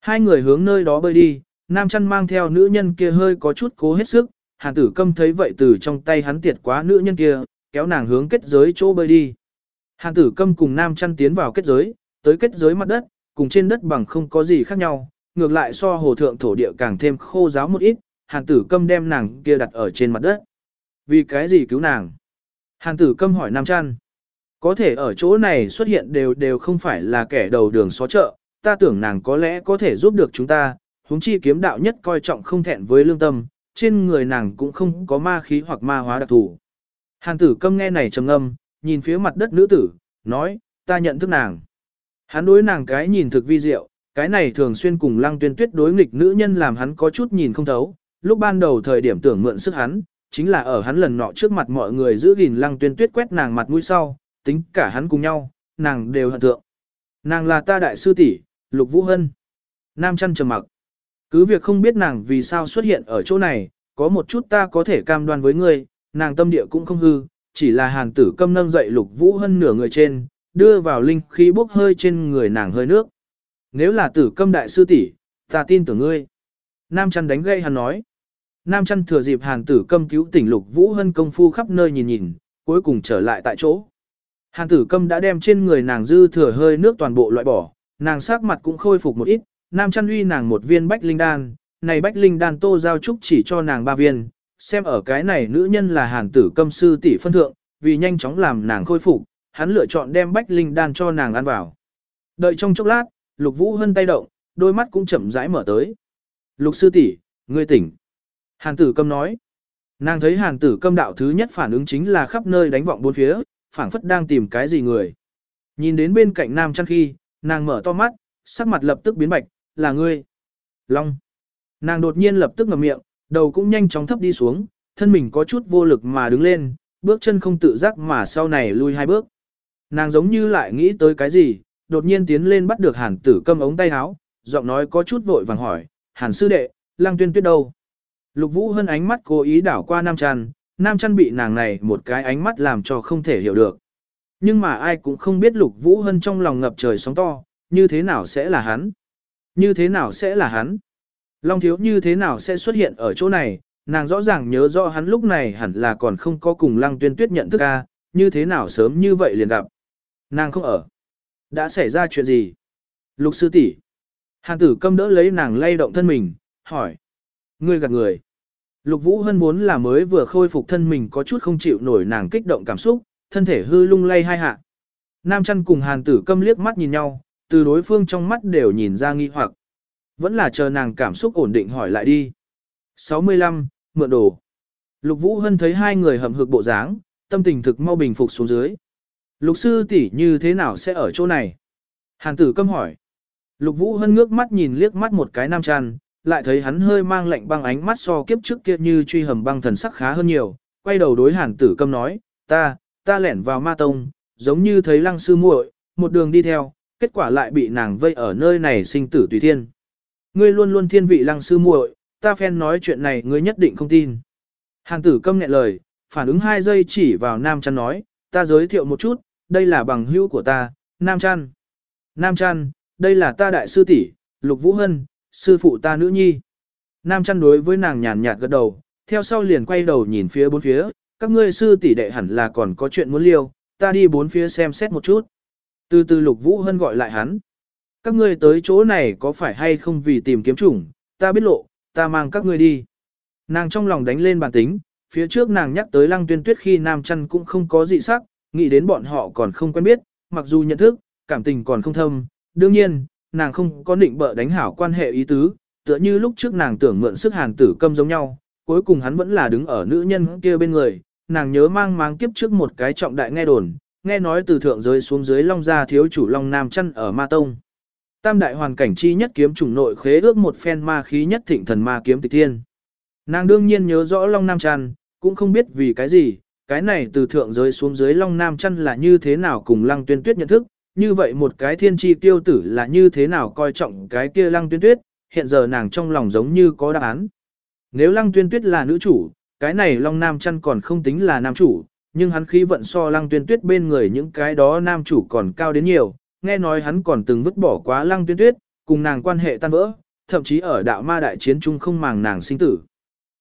Hai người hướng nơi đó bơi đi, nam chăn mang theo nữ nhân kia hơi có chút cố hết sức, hàn tử câm thấy vậy từ trong tay hắn tiệt quá nữ nhân kia, kéo nàng hướng kết giới chỗ bơi đi. Hàn tử câm cùng nam chăn tiến vào kết giới, tới kết giới mặt đất, cùng trên đất bằng không có gì khác nhau, ngược lại so hồ thượng thổ địa càng thêm khô giáo một ít, hàn tử câm đem nàng kia đặt ở trên mặt đất. Vì cái gì cứu nàng? Hàn tử câm hỏi nam chăn. Có thể ở chỗ này xuất hiện đều đều không phải là kẻ đầu đường xó chợ, ta tưởng nàng có lẽ có thể giúp được chúng ta, huống chi kiếm đạo nhất coi trọng không thẹn với lương tâm, trên người nàng cũng không có ma khí hoặc ma hóa đặc thù. Hàn tử câm nghe này trầm ngâm, nhìn phía mặt đất nữ tử, nói, ta nhận thức nàng. Hắn đối nàng cái nhìn thực vi diệu, cái này thường xuyên cùng lăng tuyên tuyết đối nghịch nữ nhân làm hắn có chút nhìn không thấu. Lúc ban đầu thời điểm tưởng mượn sức hắn, chính là ở hắn lần nọ trước mặt mọi người giữ gìn lăng tuyên tuyết quét nàng mặt mũi sau, tính cả hắn cùng nhau, nàng đều hận thượng. Nàng là ta đại sư tỷ, Lục Vũ Hân. Nam chăn trầm mặc. Cứ việc không biết nàng vì sao xuất hiện ở chỗ này, có một chút ta có thể cam đoan với ngươi, nàng tâm địa cũng không hư, chỉ là hàn tử câm nâng dậy Lục Vũ Hân nửa người trên, đưa vào linh khí bốc hơi trên người nàng hơi nước. Nếu là tử câm đại sư tỷ, ta tin tưởng ngươi. Nam chăn đánh gây hắn nói. Nam chăn thừa dịp hàn tử câm cứu tỉnh Lục Vũ Hân công phu khắp nơi nhìn nhìn, cuối cùng trở lại tại chỗ. Hàn tử câm đã đem trên người nàng dư thừa hơi nước toàn bộ loại bỏ, nàng sắc mặt cũng khôi phục một ít, nam chăn uy nàng một viên bách linh đan, này bách linh đan tô giao trúc chỉ cho nàng ba viên, xem ở cái này nữ nhân là hàn tử câm sư tỷ phân thượng, vì nhanh chóng làm nàng khôi phục, hắn lựa chọn đem bách linh đan cho nàng ăn vào. Đợi trong chốc lát, lục vũ hân tay động, đôi mắt cũng chậm rãi mở tới. Lục sư tỷ, ngươi tỉnh. Hàn tử câm nói. Nàng thấy hàn tử câm đạo thứ nhất phản ứng chính là khắp nơi đánh vọng bốn phía, phảng phất đang tìm cái gì người. Nhìn đến bên cạnh nam chăn khi, nàng mở to mắt, sắc mặt lập tức biến bạch, là ngươi. Long. Nàng đột nhiên lập tức ngậm miệng, đầu cũng nhanh chóng thấp đi xuống, thân mình có chút vô lực mà đứng lên, bước chân không tự giác mà sau này lui hai bước. Nàng giống như lại nghĩ tới cái gì, đột nhiên tiến lên bắt được hàn tử câm ống tay áo, giọng nói có chút vội vàng hỏi, hàn sư đệ, lang tuyên tuyết đâu? Lục vũ hân ánh mắt cố ý đảo qua nam chăn, nam chăn bị nàng này một cái ánh mắt làm cho không thể hiểu được. Nhưng mà ai cũng không biết lục vũ hân trong lòng ngập trời sóng to, như thế nào sẽ là hắn? Như thế nào sẽ là hắn? Long thiếu như thế nào sẽ xuất hiện ở chỗ này? Nàng rõ ràng nhớ rõ hắn lúc này hẳn là còn không có cùng lăng tuyên tuyết nhận thức ca, như thế nào sớm như vậy liền gặp. Nàng không ở. Đã xảy ra chuyện gì? Lục sư tỷ. Hàn tử câm đỡ lấy nàng lay động thân mình, hỏi. Ngươi gạt người. Lục Vũ Hân vốn là mới vừa khôi phục thân mình có chút không chịu nổi nàng kích động cảm xúc, thân thể hư lung lay hai hạ. Nam chăn cùng hàn tử câm liếc mắt nhìn nhau, từ đối phương trong mắt đều nhìn ra nghi hoặc. Vẫn là chờ nàng cảm xúc ổn định hỏi lại đi. 65, mượn đồ. Lục Vũ Hân thấy hai người hầm hực bộ dáng, tâm tình thực mau bình phục xuống dưới. Lục sư tỷ như thế nào sẽ ở chỗ này? Hàn tử câm hỏi. Lục Vũ Hân ngước mắt nhìn liếc mắt một cái nam tràn, lại thấy hắn hơi mang lạnh băng ánh mắt so kiếp trước kia như truy hầm băng thần sắc khá hơn nhiều, quay đầu đối hàn tử câm nói, ta, ta lẻn vào ma tông, giống như thấy lăng sư muội, một đường đi theo, kết quả lại bị nàng vây ở nơi này sinh tử tùy thiên. Ngươi luôn luôn thiên vị lăng sư muội, ta phen nói chuyện này ngươi nhất định không tin. Hàng tử câm nhẹ lời, phản ứng hai giây chỉ vào nam Trăn nói, ta giới thiệu một chút, đây là bằng hữu của ta, nam Trăn. Nam Trăn, đây là ta đại sư tỷ, lục vũ hân, sư phụ ta nữ nhi. Nam Trăn đối với nàng nhàn nhạt gật đầu, theo sau liền quay đầu nhìn phía bốn phía, các ngươi sư tỷ đệ hẳn là còn có chuyện muốn liêu, ta đi bốn phía xem xét một chút. Từ từ lục vũ hân gọi lại hắn. Các ngươi tới chỗ này có phải hay không vì tìm kiếm chủng, ta biết lộ, ta mang các ngươi đi. Nàng trong lòng đánh lên bản tính, phía trước nàng nhắc tới lăng tuyên tuyết khi nam chăn cũng không có dị sắc, nghĩ đến bọn họ còn không quen biết, mặc dù nhận thức, cảm tình còn không thâm. Đương nhiên, nàng không có định bợ đánh hảo quan hệ ý tứ, tựa như lúc trước nàng tưởng mượn sức hàn tử câm giống nhau, cuối cùng hắn vẫn là đứng ở nữ nhân kia bên người, nàng nhớ mang máng kiếp trước một cái trọng đại nghe đồn, nghe nói từ thượng giới xuống dưới long gia thiếu chủ long nam chăn ở ma tông. Tam đại hoàn cảnh chi nhất kiếm chủng nội khế ước một phen ma khí nhất thịnh thần ma kiếm tịch thiên. Nàng đương nhiên nhớ rõ long nam chăn, cũng không biết vì cái gì, cái này từ thượng giới xuống dưới long nam chăn là như thế nào cùng lăng tuyên tuyết nhận thức, như vậy một cái thiên tri tiêu tử là như thế nào coi trọng cái kia lăng tuyên tuyết, hiện giờ nàng trong lòng giống như có đáp án. Nếu lăng tuyên tuyết là nữ chủ, cái này long nam chăn còn không tính là nam chủ, nhưng hắn khí vận so lăng tuyên tuyết bên người những cái đó nam chủ còn cao đến nhiều, nghe nói hắn còn từng vứt bỏ quá lăng tuyên tuyết, cùng nàng quan hệ tan vỡ, thậm chí ở đạo ma đại chiến chung không màng nàng sinh tử.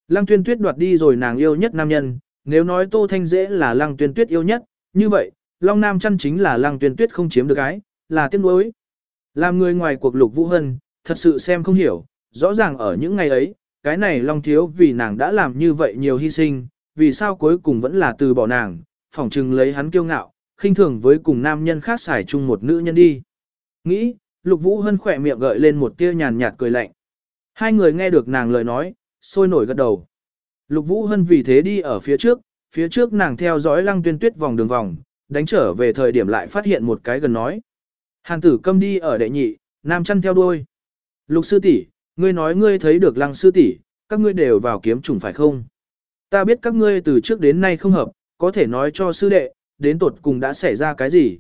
Lăng tuyên tuyết đoạt đi rồi nàng yêu nhất nam nhân, nếu nói tô thanh dễ là lăng tuyên tuyết yêu nhất, như vậy, Long Nam chăn chính là lăng tuyên tuyết không chiếm được cái, là tiếc nuối. Làm người ngoài cuộc lục vũ hân, thật sự xem không hiểu, rõ ràng ở những ngày ấy, cái này Long Thiếu vì nàng đã làm như vậy nhiều hy sinh, vì sao cuối cùng vẫn là từ bỏ nàng, phỏng chừng lấy hắn kiêu ngạo, khinh thường với cùng nam nhân khác xài chung một nữ nhân đi. Nghĩ, lục vũ hân khỏe miệng gợi lên một tia nhàn nhạt cười lạnh. Hai người nghe được nàng lời nói, sôi nổi gật đầu. Lục vũ hân vì thế đi ở phía trước, phía trước nàng theo dõi lăng tuyên tuyết vòng đường vòng, đánh trở về thời điểm lại phát hiện một cái gần nói. Hàn tử câm đi ở đệ nhị, nam chăn theo đuôi. Lục sư tỷ, ngươi nói ngươi thấy được lăng sư tỷ, các ngươi đều vào kiếm trùng phải không? Ta biết các ngươi từ trước đến nay không hợp, có thể nói cho sư đệ, đến tột cùng đã xảy ra cái gì.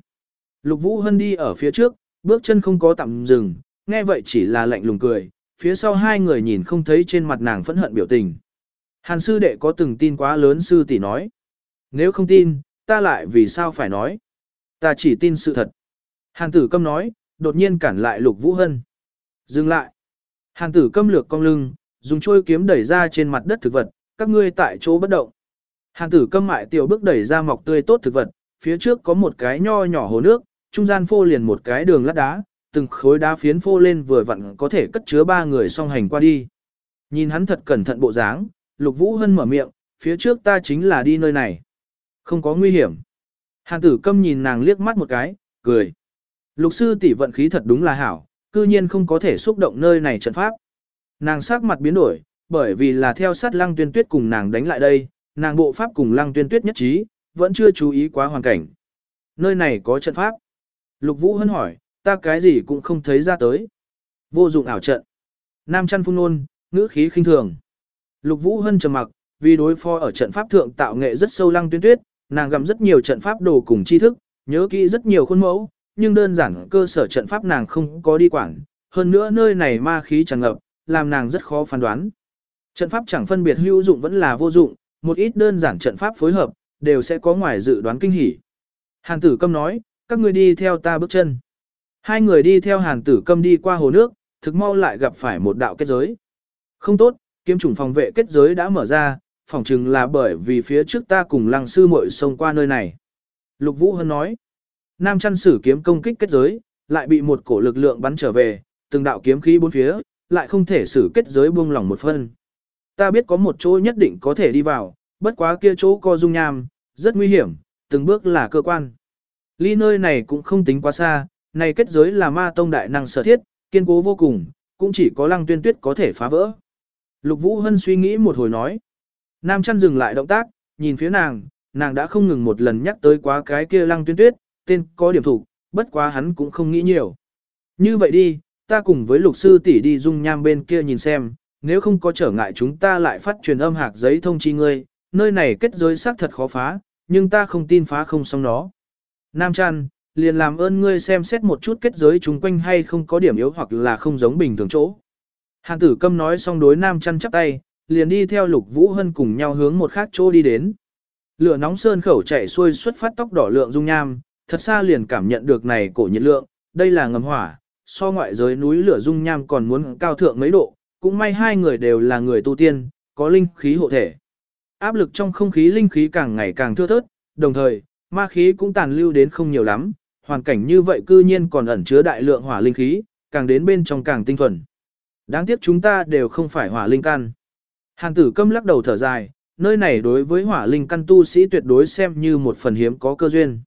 Lục Vũ Hân đi ở phía trước, bước chân không có tạm dừng, nghe vậy chỉ là lạnh lùng cười, phía sau hai người nhìn không thấy trên mặt nàng phẫn hận biểu tình. Hàn sư đệ có từng tin quá lớn sư tỷ nói. Nếu không tin, ta lại vì sao phải nói. Ta chỉ tin sự thật. Hàn tử câm nói, đột nhiên cản lại lục vũ hân. Dừng lại. Hàn tử câm lược cong lưng, dùng trôi kiếm đẩy ra trên mặt đất thực vật, các ngươi tại chỗ bất động. Hàn tử câm mại tiểu bước đẩy ra mọc tươi tốt thực vật, phía trước có một cái nho nhỏ hồ nước, trung gian phô liền một cái đường lát đá, từng khối đá phiến phô lên vừa vặn có thể cất chứa ba người song hành qua đi. Nhìn hắn thật cẩn thận bộ dáng, Lục Vũ Hân mở miệng, phía trước ta chính là đi nơi này. Không có nguy hiểm. Hàn tử câm nhìn nàng liếc mắt một cái, cười. Lục sư tỷ vận khí thật đúng là hảo, cư nhiên không có thể xúc động nơi này trận pháp. Nàng sắc mặt biến đổi, bởi vì là theo sát lăng tuyên tuyết cùng nàng đánh lại đây, nàng bộ pháp cùng lăng tuyên tuyết nhất trí, vẫn chưa chú ý quá hoàn cảnh. Nơi này có trận pháp. Lục Vũ Hân hỏi, ta cái gì cũng không thấy ra tới. Vô dụng ảo trận. Nam chăn phun nôn, ngữ khí khinh thường. Lục Vũ Hân trầm mặc, vì đối phó ở trận pháp thượng tạo nghệ rất sâu lăng tuyên tuyết, nàng gặm rất nhiều trận pháp đồ cùng tri thức, nhớ kỹ rất nhiều khuôn mẫu, nhưng đơn giản cơ sở trận pháp nàng không có đi quản, hơn nữa nơi này ma khí tràn ngập, làm nàng rất khó phán đoán. Trận pháp chẳng phân biệt hữu dụng vẫn là vô dụng, một ít đơn giản trận pháp phối hợp, đều sẽ có ngoài dự đoán kinh hỉ. Hàn tử câm nói, các người đi theo ta bước chân. Hai người đi theo hàn tử câm đi qua hồ nước, thực mau lại gặp phải một đạo kết giới. Không tốt, kiếm chủng phòng vệ kết giới đã mở ra, phỏng chừng là bởi vì phía trước ta cùng lăng sư muội xông qua nơi này. Lục Vũ Hân nói, Nam chăn sử kiếm công kích kết giới, lại bị một cổ lực lượng bắn trở về, từng đạo kiếm khí bốn phía, lại không thể xử kết giới buông lỏng một phân. Ta biết có một chỗ nhất định có thể đi vào, bất quá kia chỗ co dung nham, rất nguy hiểm, từng bước là cơ quan. Ly nơi này cũng không tính quá xa, này kết giới là ma tông đại năng sở thiết, kiên cố vô cùng, cũng chỉ có lăng tuyên tuyết có thể phá vỡ. Lục Vũ Hân suy nghĩ một hồi nói. Nam chăn dừng lại động tác, nhìn phía nàng, nàng đã không ngừng một lần nhắc tới quá cái kia lăng tuyên tuyết, tên có điểm thủ, bất quá hắn cũng không nghĩ nhiều. Như vậy đi, ta cùng với lục sư tỷ đi dung nham bên kia nhìn xem, nếu không có trở ngại chúng ta lại phát truyền âm hạc giấy thông chi ngươi, nơi này kết giới xác thật khó phá, nhưng ta không tin phá không xong nó. Nam chăn, liền làm ơn ngươi xem xét một chút kết giới chúng quanh hay không có điểm yếu hoặc là không giống bình thường chỗ. Hàn tử câm nói xong đối nam chăn chắp tay, liền đi theo lục vũ hân cùng nhau hướng một khác chỗ đi đến. Lửa nóng sơn khẩu chạy xuôi xuất phát tốc đỏ lượng dung nham, thật xa liền cảm nhận được này cổ nhiệt lượng, đây là ngầm hỏa, so ngoại giới núi lửa dung nham còn muốn cao thượng mấy độ, cũng may hai người đều là người tu tiên, có linh khí hộ thể. Áp lực trong không khí linh khí càng ngày càng thưa thớt, đồng thời, ma khí cũng tàn lưu đến không nhiều lắm, hoàn cảnh như vậy cư nhiên còn ẩn chứa đại lượng hỏa linh khí, càng đến bên trong càng tinh thuần. Đáng tiếc chúng ta đều không phải hỏa linh căn. Hàn tử câm lắc đầu thở dài, nơi này đối với hỏa linh căn tu sĩ tuyệt đối xem như một phần hiếm có cơ duyên.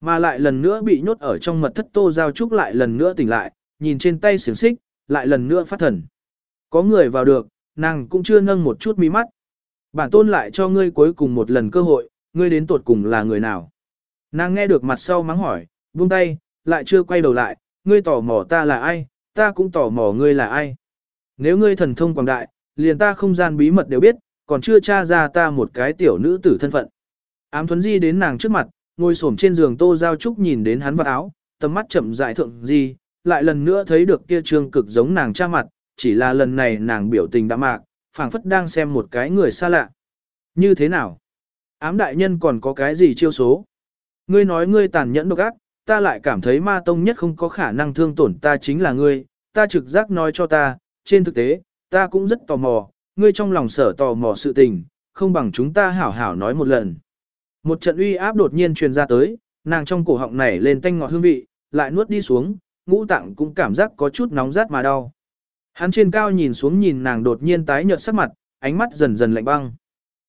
Mà lại lần nữa bị nhốt ở trong mật thất tô giao trúc lại lần nữa tỉnh lại, nhìn trên tay xiềng xích, lại lần nữa phát thần. Có người vào được, nàng cũng chưa nâng một chút mí mắt. Bản tôn lại cho ngươi cuối cùng một lần cơ hội, ngươi đến tuột cùng là người nào. Nàng nghe được mặt sau mắng hỏi, buông tay, lại chưa quay đầu lại, ngươi tỏ mò ta là ai, ta cũng tỏ mò ngươi là ai. Nếu ngươi thần thông quảng đại, liền ta không gian bí mật đều biết, còn chưa tra ra ta một cái tiểu nữ tử thân phận. Ám thuấn di đến nàng trước mặt, ngồi xổm trên giường tô giao trúc nhìn đến hắn vật áo, tầm mắt chậm dại thượng di, lại lần nữa thấy được kia trương cực giống nàng cha mặt, chỉ là lần này nàng biểu tình đã mạc, phảng phất đang xem một cái người xa lạ. Như thế nào? Ám đại nhân còn có cái gì chiêu số? Ngươi nói ngươi tàn nhẫn độc ác, ta lại cảm thấy ma tông nhất không có khả năng thương tổn ta chính là ngươi, ta trực giác nói cho ta, trên thực tế, ta cũng rất tò mò, ngươi trong lòng sở tò mò sự tình, không bằng chúng ta hảo hảo nói một lần. Một trận uy áp đột nhiên truyền ra tới, nàng trong cổ họng này lên tanh ngọt hương vị, lại nuốt đi xuống, ngũ tạng cũng cảm giác có chút nóng rát mà đau. Hắn trên cao nhìn xuống nhìn nàng đột nhiên tái nhợt sắc mặt, ánh mắt dần dần lạnh băng.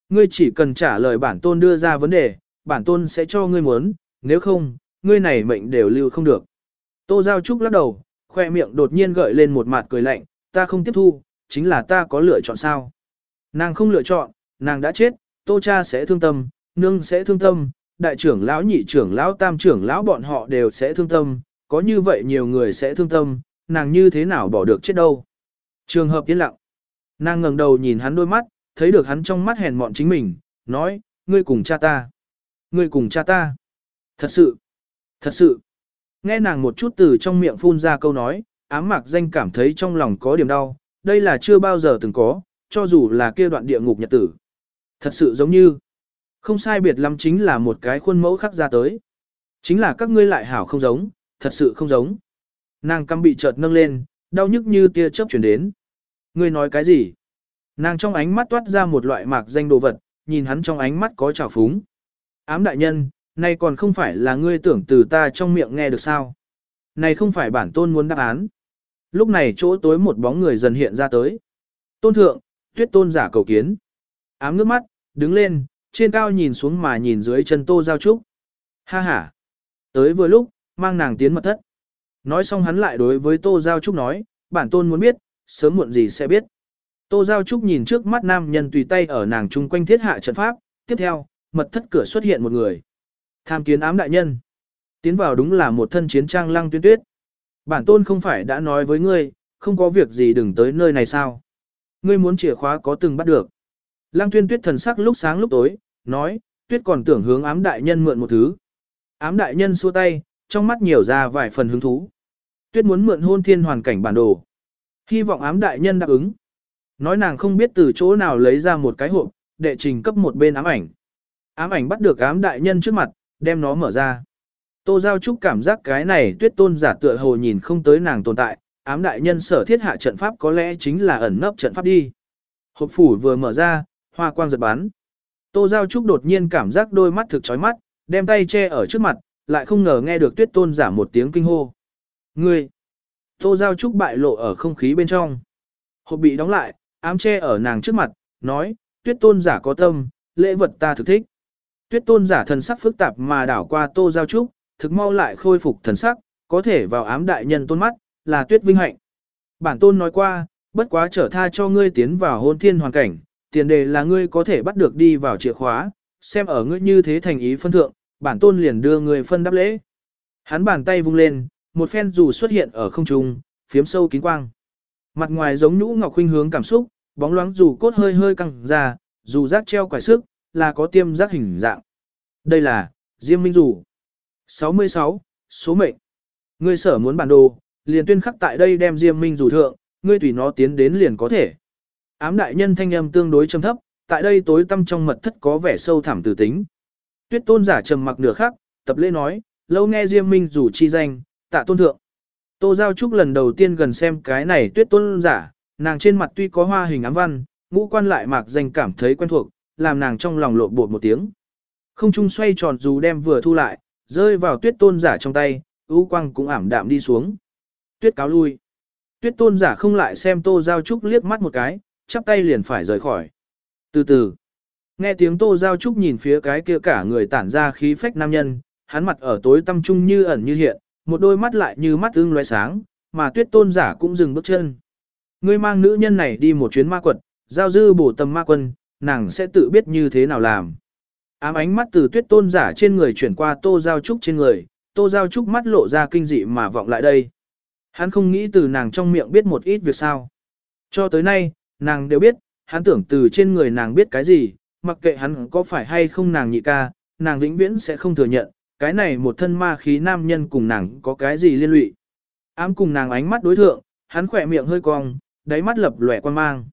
Ngươi chỉ cần trả lời bản tôn đưa ra vấn đề, bản tôn sẽ cho ngươi muốn, nếu không, ngươi này mệnh đều lưu không được. Tô Giao Trúc lắc đầu, khoe miệng đột nhiên gợi lên một mặt cười lạnh, ta không tiếp thu, chính là ta có lựa chọn sao. Nàng không lựa chọn, nàng đã chết, tô cha sẽ thương tâm, nương sẽ thương tâm, đại trưởng lão nhị trưởng lão tam trưởng lão bọn họ đều sẽ thương tâm, có như vậy nhiều người sẽ thương tâm, nàng như thế nào bỏ được chết đâu. Trường hợp yên lặng. Nàng ngẩng đầu nhìn hắn đôi mắt, thấy được hắn trong mắt hèn mọn chính mình, nói, ngươi cùng cha ta. Ngươi cùng cha ta. Thật sự. Thật sự. Nghe nàng một chút từ trong miệng phun ra câu nói, ám mạc danh cảm thấy trong lòng có điểm đau, đây là chưa bao giờ từng có, cho dù là kia đoạn địa ngục nhật tử. Thật sự giống như, không sai biệt lắm chính là một cái khuôn mẫu khắc ra tới. Chính là các ngươi lại hảo không giống, thật sự không giống. Nàng căm bị chợt nâng lên, đau nhức như tia chớp chuyển đến. Ngươi nói cái gì? Nàng trong ánh mắt toát ra một loại mạc danh đồ vật, nhìn hắn trong ánh mắt có trào phúng. Ám đại nhân, nay còn không phải là ngươi tưởng từ ta trong miệng nghe được sao? Này không phải bản tôn muốn đáp án. Lúc này chỗ tối một bóng người dần hiện ra tới. Tôn thượng, tuyết tôn giả cầu kiến. Ám nước mắt, đứng lên, trên cao nhìn xuống mà nhìn dưới chân tô giao trúc. Ha ha. Tới vừa lúc, mang nàng tiến mật thất. Nói xong hắn lại đối với tô giao trúc nói, bản tôn muốn biết, sớm muộn gì sẽ biết. Tô Giao Trúc nhìn trước mắt nam nhân tùy tay ở nàng chung quanh thiết hạ trận pháp, tiếp theo, mật thất cửa xuất hiện một người. Tham kiến ám đại nhân. Tiến vào đúng là một thân chiến trang lăng tuyên tuyết. Bản tôn không phải đã nói với ngươi, không có việc gì đừng tới nơi này sao. Ngươi muốn chìa khóa có từng bắt được. Lăng tuyên tuyết thần sắc lúc sáng lúc tối, nói, tuyết còn tưởng hướng ám đại nhân mượn một thứ. Ám đại nhân xua tay, trong mắt nhiều ra vài phần hứng thú. Tuyết muốn mượn hôn thiên hoàn cảnh bản đồ. Hy vọng ám đại nhân đáp ứng. Nói nàng không biết từ chỗ nào lấy ra một cái hộp, đệ trình cấp một bên ám ảnh. Ám ảnh bắt được ám đại nhân trước mặt, đem nó mở ra. Tô Giao Trúc cảm giác cái này tuyết tôn giả tựa hồ nhìn không tới nàng tồn tại, ám đại nhân sở thiết hạ trận pháp có lẽ chính là ẩn nấp trận pháp đi. Hộp phủ vừa mở ra, hoa quang giật bắn. Tô Giao Trúc đột nhiên cảm giác đôi mắt thực chói mắt, đem tay che ở trước mặt, lại không ngờ nghe được tuyết tôn giả một tiếng kinh hô. Ngươi! Tô Giao Trúc bại lộ ở không khí bên trong. Hộp bị đóng lại, ám che ở nàng trước mặt, nói, tuyết tôn giả có tâm, lễ vật ta thực thích. Tuyết tôn giả thần sắc phức tạp mà đảo qua Tô Giao Trúc, thực mau lại khôi phục thần sắc, có thể vào ám đại nhân tôn mắt, là tuyết vinh hạnh. Bản tôn nói qua, bất quá trở tha cho ngươi tiến vào hôn thiên hoàn cảnh, tiền đề là ngươi có thể bắt được đi vào chìa khóa, xem ở ngươi như thế thành ý phân thượng, bản tôn liền đưa ngươi phân đáp lễ. Hắn bàn tay vung lên, một phen dù xuất hiện ở không trung, phiếm sâu kín quang. Mặt ngoài giống nhũ ngọc khuynh hướng cảm xúc, bóng loáng dù cốt hơi hơi căng ra, dù rác treo quải sức, là có tiêm giác hình dạng. Đây là, Diêm Minh Dù. 66. Số mệnh. Ngươi sở muốn bản đồ, liền tuyên khắc tại đây đem Diêm Minh Dù thượng, ngươi tùy nó tiến đến liền có thể. Ám đại nhân thanh âm tương đối trầm thấp, tại đây tối tâm trong mật thất có vẻ sâu thẳm từ tính. Tuyết tôn giả trầm mặc nửa khắc, tập lễ nói, lâu nghe Diêm Minh Dù chi danh, tạ tôn thượng. Tô Giao Trúc lần đầu tiên gần xem cái này tuyết tôn giả, nàng trên mặt tuy có hoa hình ám văn, ngũ quan lại mạc danh cảm thấy quen thuộc, làm nàng trong lòng lộn bột một tiếng. Không trung xoay tròn dù đem vừa thu lại, rơi vào tuyết tôn giả trong tay, ưu quang cũng ảm đạm đi xuống. Tuyết cáo lui. Tuyết tôn giả không lại xem tô giao trúc liếc mắt một cái, chắp tay liền phải rời khỏi. Từ từ, nghe tiếng tô giao trúc nhìn phía cái kia cả người tản ra khí phách nam nhân, hắn mặt ở tối tâm trung như ẩn như hiện, một đôi mắt lại như mắt ưng loé sáng, mà tuyết tôn giả cũng dừng bước chân. Ngươi mang nữ nhân này đi một chuyến ma quật, giao dư bổ tầm ma quân, nàng sẽ tự biết như thế nào làm. Ám ánh mắt từ tuyết tôn giả trên người chuyển qua tô giao trúc trên người, tô giao trúc mắt lộ ra kinh dị mà vọng lại đây. Hắn không nghĩ từ nàng trong miệng biết một ít việc sao. Cho tới nay, nàng đều biết, hắn tưởng từ trên người nàng biết cái gì, mặc kệ hắn có phải hay không nàng nhị ca, nàng vĩnh viễn sẽ không thừa nhận, cái này một thân ma khí nam nhân cùng nàng có cái gì liên lụy. Ám cùng nàng ánh mắt đối thượng, hắn khỏe miệng hơi cong, đáy mắt lập lòe quan mang.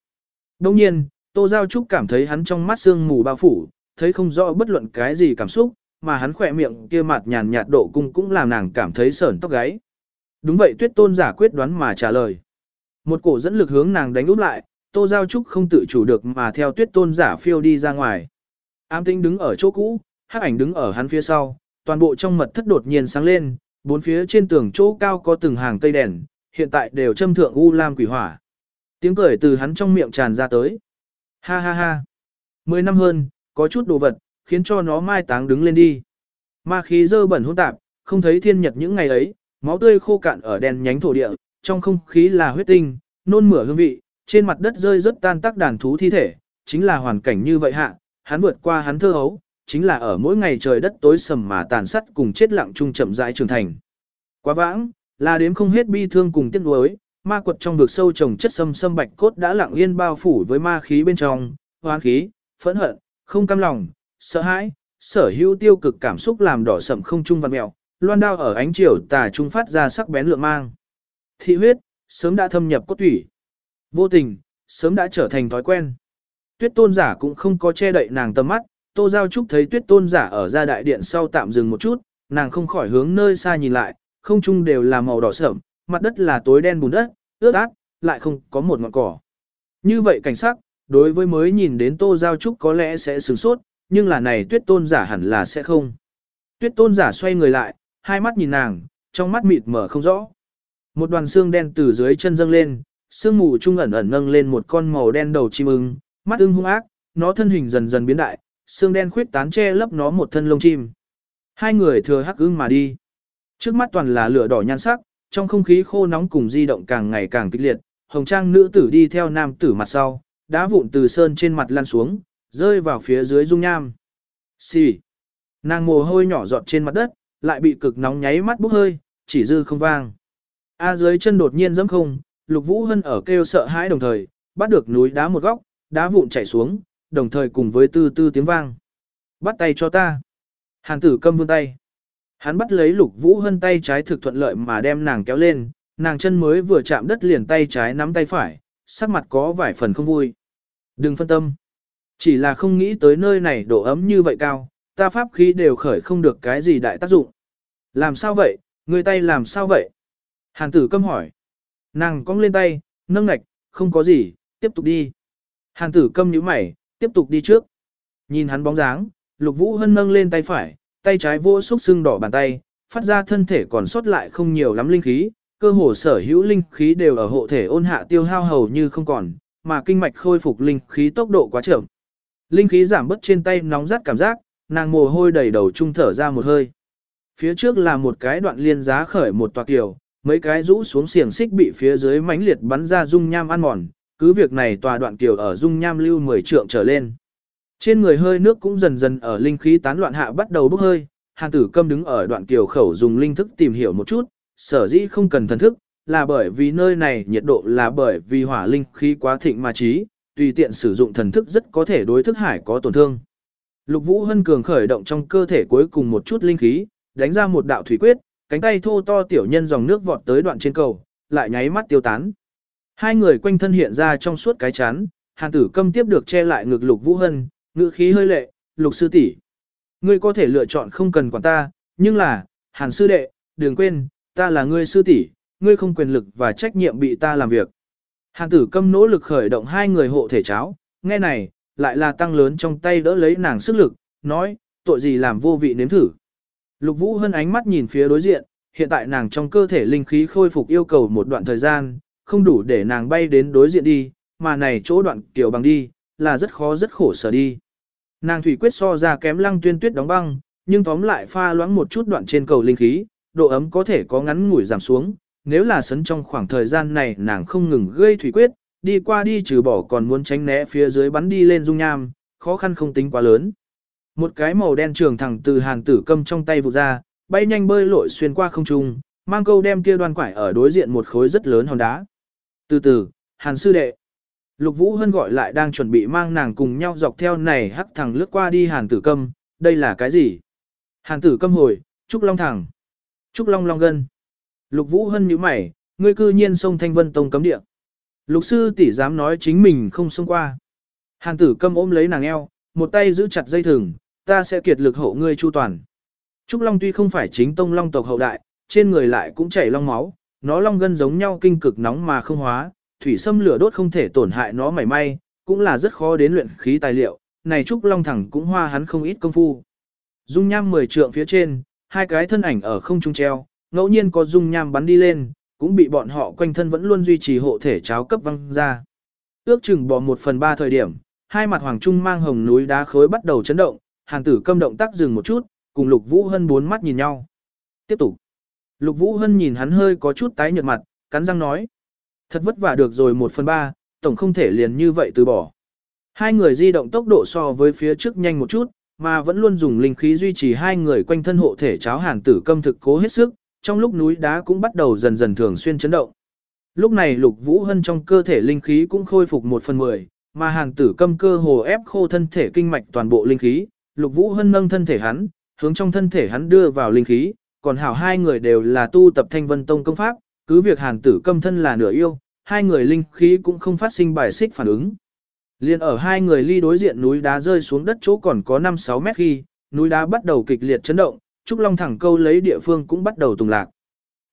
Đồng nhiên, Tô Giao Trúc cảm thấy hắn trong mắt sương mù bao phủ, thấy không rõ bất luận cái gì cảm xúc, mà hắn khỏe miệng kia mặt nhàn nhạt độ cung cũng làm nàng cảm thấy sởn tóc gáy. Đúng vậy tuyết tôn giả quyết đoán mà trả lời. Một cổ dẫn lực hướng nàng đánh úp lại, Tô Giao Trúc không tự chủ được mà theo tuyết tôn giả phiêu đi ra ngoài. Ám tinh đứng ở chỗ cũ, hắc ảnh đứng ở hắn phía sau, toàn bộ trong mật thất đột nhiên sáng lên, bốn phía trên tường chỗ cao có từng hàng cây đèn, hiện tại đều châm thượng u lam quỷ hỏa. Tiếng cười từ hắn trong miệng tràn ra tới. Ha ha ha. Mười năm hơn, có chút đồ vật, khiến cho nó mai táng đứng lên đi. Ma khí dơ bẩn hỗn tạp, không thấy thiên nhật những ngày ấy, máu tươi khô cạn ở đèn nhánh thổ địa, trong không khí là huyết tinh, nôn mửa hương vị, trên mặt đất rơi rất tan tác đàn thú thi thể, chính là hoàn cảnh như vậy hạ, hắn vượt qua hắn thơ hấu, chính là ở mỗi ngày trời đất tối sầm mà tàn sát cùng chết lặng chung chậm rãi trưởng thành. Quá vãng, là đếm không hết bi thương cùng tiếc nuối, ma quật trong vực sâu trồng chất sâm sâm bạch cốt đã lặng yên bao phủ với ma khí bên trong, hoang khí, phẫn hận, không cam lòng, sợ hãi, sở hữu tiêu cực cảm xúc làm đỏ sậm không trung văn mèo, loan đao ở ánh chiều tà trung phát ra sắc bén lượng mang. Thị huyết, sớm đã thâm nhập cốt tủy. Vô tình, sớm đã trở thành thói quen. Tuyết tôn giả cũng không có che đậy nàng tầm mắt, Tô Giao Trúc thấy tuyết tôn giả ở ra đại điện sau tạm dừng một chút, nàng không khỏi hướng nơi xa nhìn lại, không trung đều là màu đỏ sẫm, mặt đất là tối đen bùn đất, ướt át, lại không có một ngọn cỏ. Như vậy cảnh sắc, đối với mới nhìn đến Tô Giao Trúc có lẽ sẽ sửng sốt, nhưng là này tuyết tôn giả hẳn là sẽ không. Tuyết tôn giả xoay người lại, hai mắt nhìn nàng, trong mắt mịt mở không rõ. Một đoàn xương đen từ dưới chân dâng lên, xương mù trung ẩn ẩn nâng lên một con màu đen đầu chim ưng, mắt ưng hung ác, nó thân hình dần dần biến đại, xương đen khuyết tán che lấp nó một thân lông chim. Hai người thừa hắc ưng mà đi. Trước mắt toàn là lửa đỏ nhan sắc, trong không khí khô nóng cùng di động càng ngày càng kịch liệt, hồng trang nữ tử đi theo nam tử mặt sau, đá vụn từ sơn trên mặt lăn xuống, rơi vào phía dưới dung nham. Xì. Nàng mồ hôi nhỏ giọt trên mặt đất, lại bị cực nóng nháy mắt bốc hơi, chỉ dư không vang. A dưới chân đột nhiên dẫm không, Lục Vũ Hân ở kêu sợ hãi đồng thời, bắt được núi đá một góc, đá vụn chảy xuống, đồng thời cùng với tư tư tiếng vang. Bắt tay cho ta. Hàn tử câm vươn tay. Hắn bắt lấy Lục Vũ Hân tay trái thực thuận lợi mà đem nàng kéo lên, nàng chân mới vừa chạm đất liền tay trái nắm tay phải, sắc mặt có vài phần không vui. Đừng phân tâm. Chỉ là không nghĩ tới nơi này độ ấm như vậy cao, ta pháp khí đều khởi không được cái gì đại tác dụng. Làm sao vậy, người tay làm sao vậy? Hàn tử câm hỏi. Nàng cong lên tay, nâng ngạch, không có gì, tiếp tục đi. Hàn tử câm nhíu mày, tiếp tục đi trước. Nhìn hắn bóng dáng, lục vũ hân nâng lên tay phải, tay trái vô xúc xương đỏ bàn tay, phát ra thân thể còn sót lại không nhiều lắm linh khí, cơ hồ sở hữu linh khí đều ở hộ thể ôn hạ tiêu hao hầu như không còn, mà kinh mạch khôi phục linh khí tốc độ quá chậm. Linh khí giảm bớt trên tay nóng rát cảm giác, nàng mồ hôi đầy đầu trung thở ra một hơi. Phía trước là một cái đoạn liên giá khởi một tòa kiều, mấy cái rũ xuống xiềng xích bị phía dưới mãnh liệt bắn ra dung nham ăn mòn, cứ việc này tòa đoạn kiều ở dung nham lưu 10 trượng trở lên. Trên người hơi nước cũng dần dần ở linh khí tán loạn hạ bắt đầu bốc hơi, hàng tử câm đứng ở đoạn kiều khẩu dùng linh thức tìm hiểu một chút, sở dĩ không cần thần thức, là bởi vì nơi này nhiệt độ là bởi vì hỏa linh khí quá thịnh mà trí, tùy tiện sử dụng thần thức rất có thể đối thức hải có tổn thương. Lục Vũ Hân cường khởi động trong cơ thể cuối cùng một chút linh khí, đánh ra một đạo thủy quyết, cánh tay thô to tiểu nhân dòng nước vọt tới đoạn trên cầu, lại nháy mắt tiêu tán. Hai người quanh thân hiện ra trong suốt cái chán, Hàn Tử Câm tiếp được che lại ngực Lục Vũ Hân, ngữ khí hơi lệ, "Lục sư tỷ, ngươi có thể lựa chọn không cần quản ta, nhưng là, Hàn sư đệ, đừng quên, ta là ngươi sư tỷ, ngươi không quyền lực và trách nhiệm bị ta làm việc." Hàn Tử Câm nỗ lực khởi động hai người hộ thể cháo, nghe này, lại là tăng lớn trong tay đỡ lấy nàng sức lực, nói, tội gì làm vô vị nếm thử. Lục Vũ Hân ánh mắt nhìn phía đối diện, hiện tại nàng trong cơ thể linh khí khôi phục yêu cầu một đoạn thời gian, không đủ để nàng bay đến đối diện đi, mà này chỗ đoạn kiểu bằng đi, là rất khó rất khổ sở đi. Nàng thủy quyết so ra kém lăng tuyên tuyết đóng băng, nhưng tóm lại pha loãng một chút đoạn trên cầu linh khí, độ ấm có thể có ngắn ngủi giảm xuống, nếu là sấn trong khoảng thời gian này nàng không ngừng gây thủy quyết, đi qua đi trừ bỏ còn muốn tránh né phía dưới bắn đi lên dung nham, khó khăn không tính quá lớn. Một cái màu đen trường thẳng từ hàng tử câm trong tay vụt ra, bay nhanh bơi lội xuyên qua không trung, mang câu đem kia đoan quải ở đối diện một khối rất lớn hòn đá. Từ từ, hàn sư đệ. Lục Vũ Hân gọi lại đang chuẩn bị mang nàng cùng nhau dọc theo này hắc thẳng lướt qua đi hàn tử câm, đây là cái gì? Hàn tử câm hồi, Trúc Long thẳng. Trúc Long Long gân. Lục Vũ Hân nhíu mày, ngươi cư nhiên sông Thanh Vân Tông cấm địa. Lục sư tỷ dám nói chính mình không xông qua. Hàn tử câm ôm lấy nàng eo, một tay giữ chặt dây thừng, ta sẽ kiệt lực hộ ngươi chu toàn. Trúc Long tuy không phải chính tông long tộc hậu đại, trên người lại cũng chảy long máu, nó long gân giống nhau kinh cực nóng mà không hóa, thủy xâm lửa đốt không thể tổn hại nó mảy may, cũng là rất khó đến luyện khí tài liệu, này Trúc Long thẳng cũng hoa hắn không ít công phu. Dung nham 10 trượng phía trên, hai cái thân ảnh ở không trung treo, ngẫu nhiên có dung nham bắn đi lên, cũng bị bọn họ quanh thân vẫn luôn duy trì hộ thể cháo cấp văng ra. Ước chừng bỏ một phần ba thời điểm, hai mặt hoàng trung mang hồng núi đá khối bắt đầu chấn động, hàng tử câm động tác dừng một chút, cùng Lục Vũ Hân bốn mắt nhìn nhau. Tiếp tục. Lục Vũ Hân nhìn hắn hơi có chút tái nhợt mặt, cắn răng nói. Thật vất vả được rồi một phần ba, tổng không thể liền như vậy từ bỏ. Hai người di động tốc độ so với phía trước nhanh một chút, mà vẫn luôn dùng linh khí duy trì hai người quanh thân hộ thể cháo hàn tử câm thực cố hết sức, trong lúc núi đá cũng bắt đầu dần dần thường xuyên chấn động. Lúc này Lục Vũ Hân trong cơ thể linh khí cũng khôi phục một phần mười, mà hàn tử câm cơ hồ ép khô thân thể kinh mạch toàn bộ linh khí, Lục Vũ Hân nâng thân thể hắn, hướng trong thân thể hắn đưa vào linh khí, còn hảo hai người đều là tu tập thanh vân tông công pháp, cứ việc hàn tử câm thân là nửa yêu, hai người linh khí cũng không phát sinh bài xích phản ứng. Liên ở hai người ly đối diện núi đá rơi xuống đất chỗ còn có 5-6 mét khi, núi đá bắt đầu kịch liệt chấn động, Trúc Long thẳng câu lấy địa phương cũng bắt đầu tùng lạc.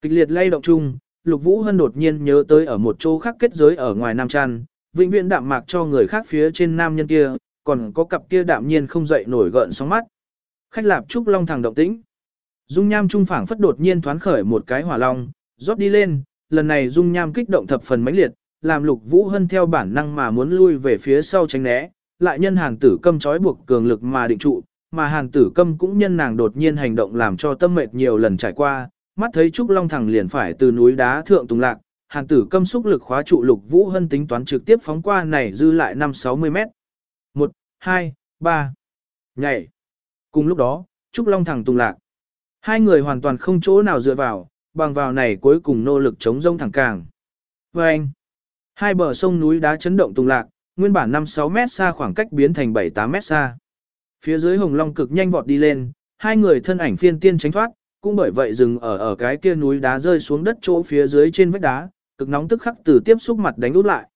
Kịch liệt lay động chung, Lục Vũ Hân đột nhiên nhớ tới ở một chỗ khác kết giới ở ngoài Nam Trăn, vĩnh viễn đạm mạc cho người khác phía trên nam nhân kia, còn có cặp kia đạm nhiên không dậy nổi gợn sóng mắt. Khách lạp Trúc Long thẳng động tĩnh. Dung nham trung phảng phất đột nhiên thoán khởi một cái hỏa long, rót đi lên, lần này dung nham kích động thập phần mãnh liệt, làm Lục Vũ Hân theo bản năng mà muốn lui về phía sau tránh né, lại nhân hàng tử câm trói buộc cường lực mà định trụ, mà hàng tử câm cũng nhân nàng đột nhiên hành động làm cho tâm mệt nhiều lần trải qua, mắt thấy Trúc Long thẳng liền phải từ núi đá thượng tùng lạc, hàng tử câm xúc lực khóa trụ lục vũ hân tính toán trực tiếp phóng qua này dư lại 5-60 mét. 1, 2, 3, nhảy. Cùng lúc đó, Trúc Long thẳng tùng lạc. Hai người hoàn toàn không chỗ nào dựa vào, bằng vào này cuối cùng nỗ lực chống rông thẳng càng. Và anh, hai bờ sông núi đá chấn động tùng lạc, nguyên bản 5-6 mét xa khoảng cách biến thành 7-8 mét xa. Phía dưới hồng long cực nhanh vọt đi lên, hai người thân ảnh phiên tiên tránh thoát, cũng bởi vậy dừng ở ở cái kia núi đá rơi xuống đất chỗ phía dưới trên vách đá, cực nóng tức khắc từ tiếp xúc mặt đánh út lại.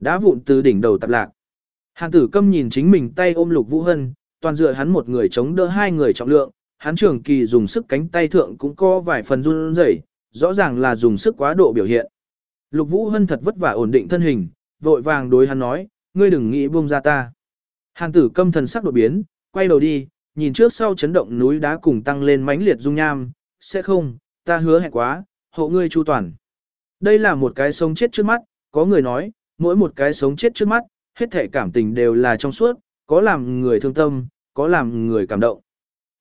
Đá vụn từ đỉnh đầu tập lạc. Hàn tử câm nhìn chính mình tay ôm lục vũ hân, toàn dựa hắn một người chống đỡ hai người trọng lượng, hắn trường kỳ dùng sức cánh tay thượng cũng có vài phần run rẩy, rõ ràng là dùng sức quá độ biểu hiện. Lục vũ hân thật vất vả ổn định thân hình, vội vàng đối hắn nói, ngươi đừng nghĩ buông ra ta. Hàn tử câm thần sắc đột biến, quay đầu đi, nhìn trước sau chấn động núi đá cùng tăng lên mãnh liệt dung nham, sẽ không, ta hứa hẹn quá, hộ ngươi chu toàn. Đây là một cái sống chết trước mắt, có người nói, mỗi một cái sống chết trước mắt, hết thể cảm tình đều là trong suốt, có làm người thương tâm, có làm người cảm động.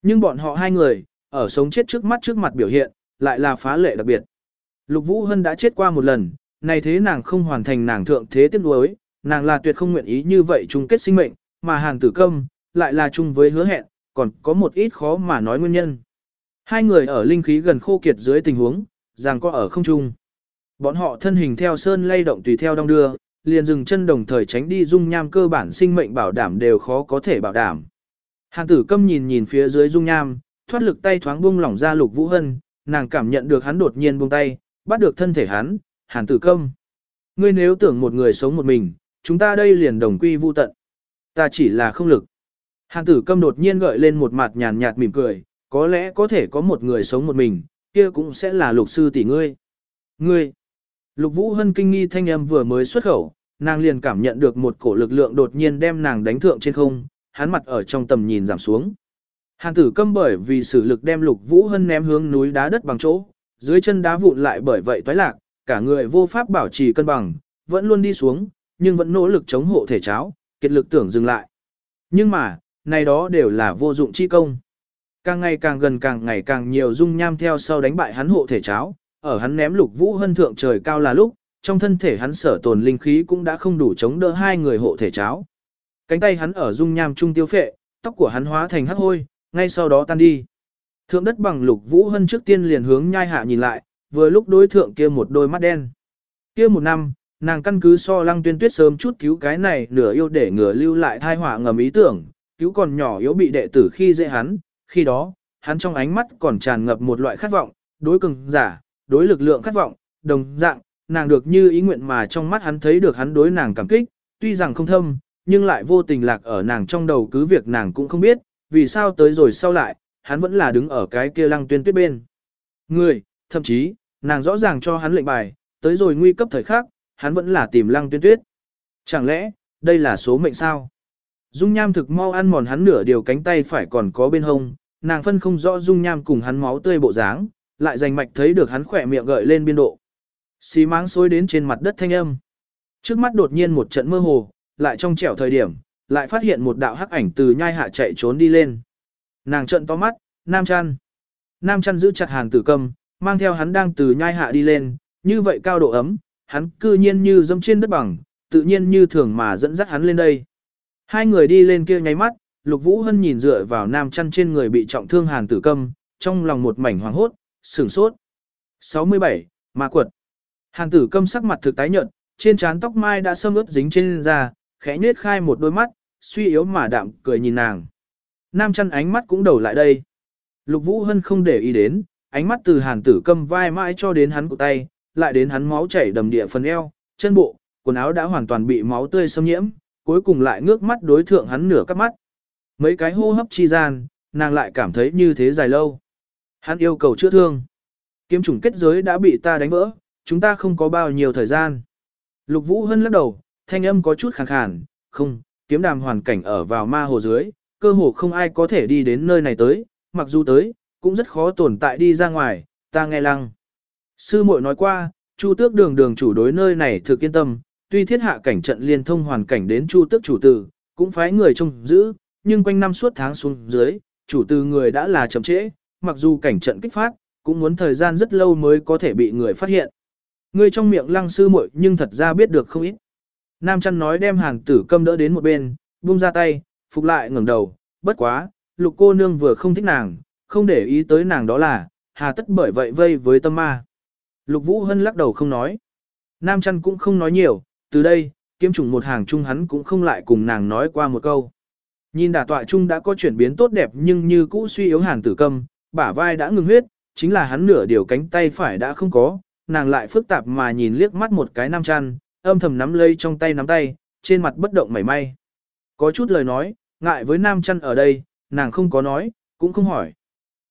Nhưng bọn họ hai người, ở sống chết trước mắt trước mặt biểu hiện, lại là phá lệ đặc biệt. Lục Vũ Hân đã chết qua một lần, này thế nàng không hoàn thành nàng thượng thế tiếc đối nàng là tuyệt không nguyện ý như vậy chung kết sinh mệnh, mà hàng tử công, lại là chung với hứa hẹn, còn có một ít khó mà nói nguyên nhân. Hai người ở linh khí gần khô kiệt dưới tình huống, rằng có ở không chung. Bọn họ thân hình theo sơn lay động tùy theo đong đưa, liền dừng chân đồng thời tránh đi dung nham cơ bản sinh mệnh bảo đảm đều khó có thể bảo đảm. Hàn tử câm nhìn nhìn phía dưới dung nham, thoát lực tay thoáng buông lỏng ra lục vũ hân, nàng cảm nhận được hắn đột nhiên buông tay, bắt được thân thể hắn, hàn tử câm. Ngươi nếu tưởng một người sống một mình, chúng ta đây liền đồng quy vu tận. Ta chỉ là không lực. Hàn tử câm đột nhiên gợi lên một mặt nhàn nhạt mỉm cười, có lẽ có thể có một người sống một mình, kia cũng sẽ là lục sư tỷ ngươi. Ngươi. Lục Vũ Hân kinh nghi thanh âm vừa mới xuất khẩu, nàng liền cảm nhận được một cổ lực lượng đột nhiên đem nàng đánh thượng trên không, hắn mặt ở trong tầm nhìn giảm xuống. Hàn tử câm bởi vì sử lực đem Lục Vũ Hân ném hướng núi đá đất bằng chỗ, dưới chân đá vụn lại bởi vậy toái lạc, cả người vô pháp bảo trì cân bằng, vẫn luôn đi xuống, nhưng vẫn nỗ lực chống hộ thể cháo, kiệt lực tưởng dừng lại. Nhưng mà, này đó đều là vô dụng chi công. Càng ngày càng gần càng ngày càng nhiều dung nham theo sau đánh bại hắn hộ thể cháo, ở hắn ném lục vũ hân thượng trời cao là lúc, trong thân thể hắn sở tồn linh khí cũng đã không đủ chống đỡ hai người hộ thể cháo. Cánh tay hắn ở dung nham trung tiêu phệ, tóc của hắn hóa thành hắc hôi, ngay sau đó tan đi. Thượng đất bằng lục vũ hân trước tiên liền hướng nhai hạ nhìn lại, vừa lúc đối thượng kia một đôi mắt đen. Kia một năm, nàng căn cứ so lăng tuyên tuyết sớm chút cứu cái này nửa yêu để ngừa lưu lại thai họa ngầm ý tưởng, cứu còn nhỏ yếu bị đệ tử khi dễ hắn, khi đó, hắn trong ánh mắt còn tràn ngập một loại khát vọng, đối cường giả, đối lực lượng khát vọng, đồng dạng, nàng được như ý nguyện mà trong mắt hắn thấy được hắn đối nàng cảm kích, tuy rằng không thâm, nhưng lại vô tình lạc ở nàng trong đầu cứ việc nàng cũng không biết, vì sao tới rồi sau lại, hắn vẫn là đứng ở cái kia lăng tuyên tuyết bên. Người, thậm chí, nàng rõ ràng cho hắn lệnh bài, tới rồi nguy cấp thời khắc, hắn vẫn là tìm lăng tuyên tuyết. Chẳng lẽ, đây là số mệnh sao? Dung nham thực mau ăn mòn hắn nửa điều cánh tay phải còn có bên hông, nàng phân không rõ dung nham cùng hắn máu tươi bộ dáng, lại dành mạch thấy được hắn khỏe miệng gợi lên biên độ. Xí máng xối đến trên mặt đất thanh âm. Trước mắt đột nhiên một trận mơ hồ, lại trong trẻo thời điểm, lại phát hiện một đạo hắc ảnh từ nhai hạ chạy trốn đi lên. Nàng trợn to mắt, Nam Chăn. Nam Chăn giữ chặt hàng tử cầm, mang theo hắn đang từ nhai hạ đi lên, như vậy cao độ ấm, hắn cư nhiên như dâm trên đất bằng, tự nhiên như thường mà dẫn dắt hắn lên đây. Hai người đi lên kia nháy mắt, Lục Vũ Hân nhìn dựa vào nam chăn trên người bị trọng thương hàn tử Cầm, trong lòng một mảnh hoàng hốt, sửng sốt. 67. Ma quật. Hàn tử Cầm sắc mặt thực tái nhợt, trên trán tóc mai đã sâm ướt dính trên da, khẽ nhếch khai một đôi mắt, suy yếu mà đạm cười nhìn nàng. Nam chăn ánh mắt cũng đầu lại đây. Lục Vũ Hân không để ý đến, ánh mắt từ hàn tử cầm vai mãi cho đến hắn cụ tay, lại đến hắn máu chảy đầm địa phần eo, chân bộ, quần áo đã hoàn toàn bị máu tươi xâm nhiễm, cuối cùng lại ngước mắt đối thượng hắn nửa cắp mắt. Mấy cái hô hấp chi gian, nàng lại cảm thấy như thế dài lâu. Hắn yêu cầu chữa thương. Kiếm trùng kết giới đã bị ta đánh vỡ, chúng ta không có bao nhiêu thời gian. Lục Vũ Hân lắc đầu, thanh âm có chút khàn khàn, không, kiếm đàm hoàn cảnh ở vào ma hồ dưới, cơ hồ không ai có thể đi đến nơi này tới, mặc dù tới, cũng rất khó tồn tại đi ra ngoài, ta nghe lăng. Sư muội nói qua, Chu tước đường đường chủ đối nơi này thực yên tâm, tuy thiết hạ cảnh trận liên thông hoàn cảnh đến Chu tước chủ tử, cũng phái người trông giữ, nhưng quanh năm suốt tháng xuống dưới, chủ tử người đã là chậm trễ, mặc dù cảnh trận kích phát, cũng muốn thời gian rất lâu mới có thể bị người phát hiện. Người trong miệng lăng sư muội nhưng thật ra biết được không ít. Nam chăn nói đem hàng tử câm đỡ đến một bên, buông ra tay, phục lại ngẩng đầu, bất quá, lục cô nương vừa không thích nàng, không để ý tới nàng đó là, hà tất bởi vậy vây với tâm ma. Lục Vũ Hân lắc đầu không nói. Nam chăn cũng không nói nhiều, từ đây, kiếm trùng một hàng chung hắn cũng không lại cùng nàng nói qua một câu. Nhìn đả tọa chung đã có chuyển biến tốt đẹp nhưng như cũ suy yếu hàng tử câm, bả vai đã ngừng huyết, chính là hắn nửa điều cánh tay phải đã không có, nàng lại phức tạp mà nhìn liếc mắt một cái nam chăn, âm thầm nắm lấy trong tay nắm tay, trên mặt bất động mảy may. Có chút lời nói, ngại với nam chăn ở đây, nàng không có nói, cũng không hỏi.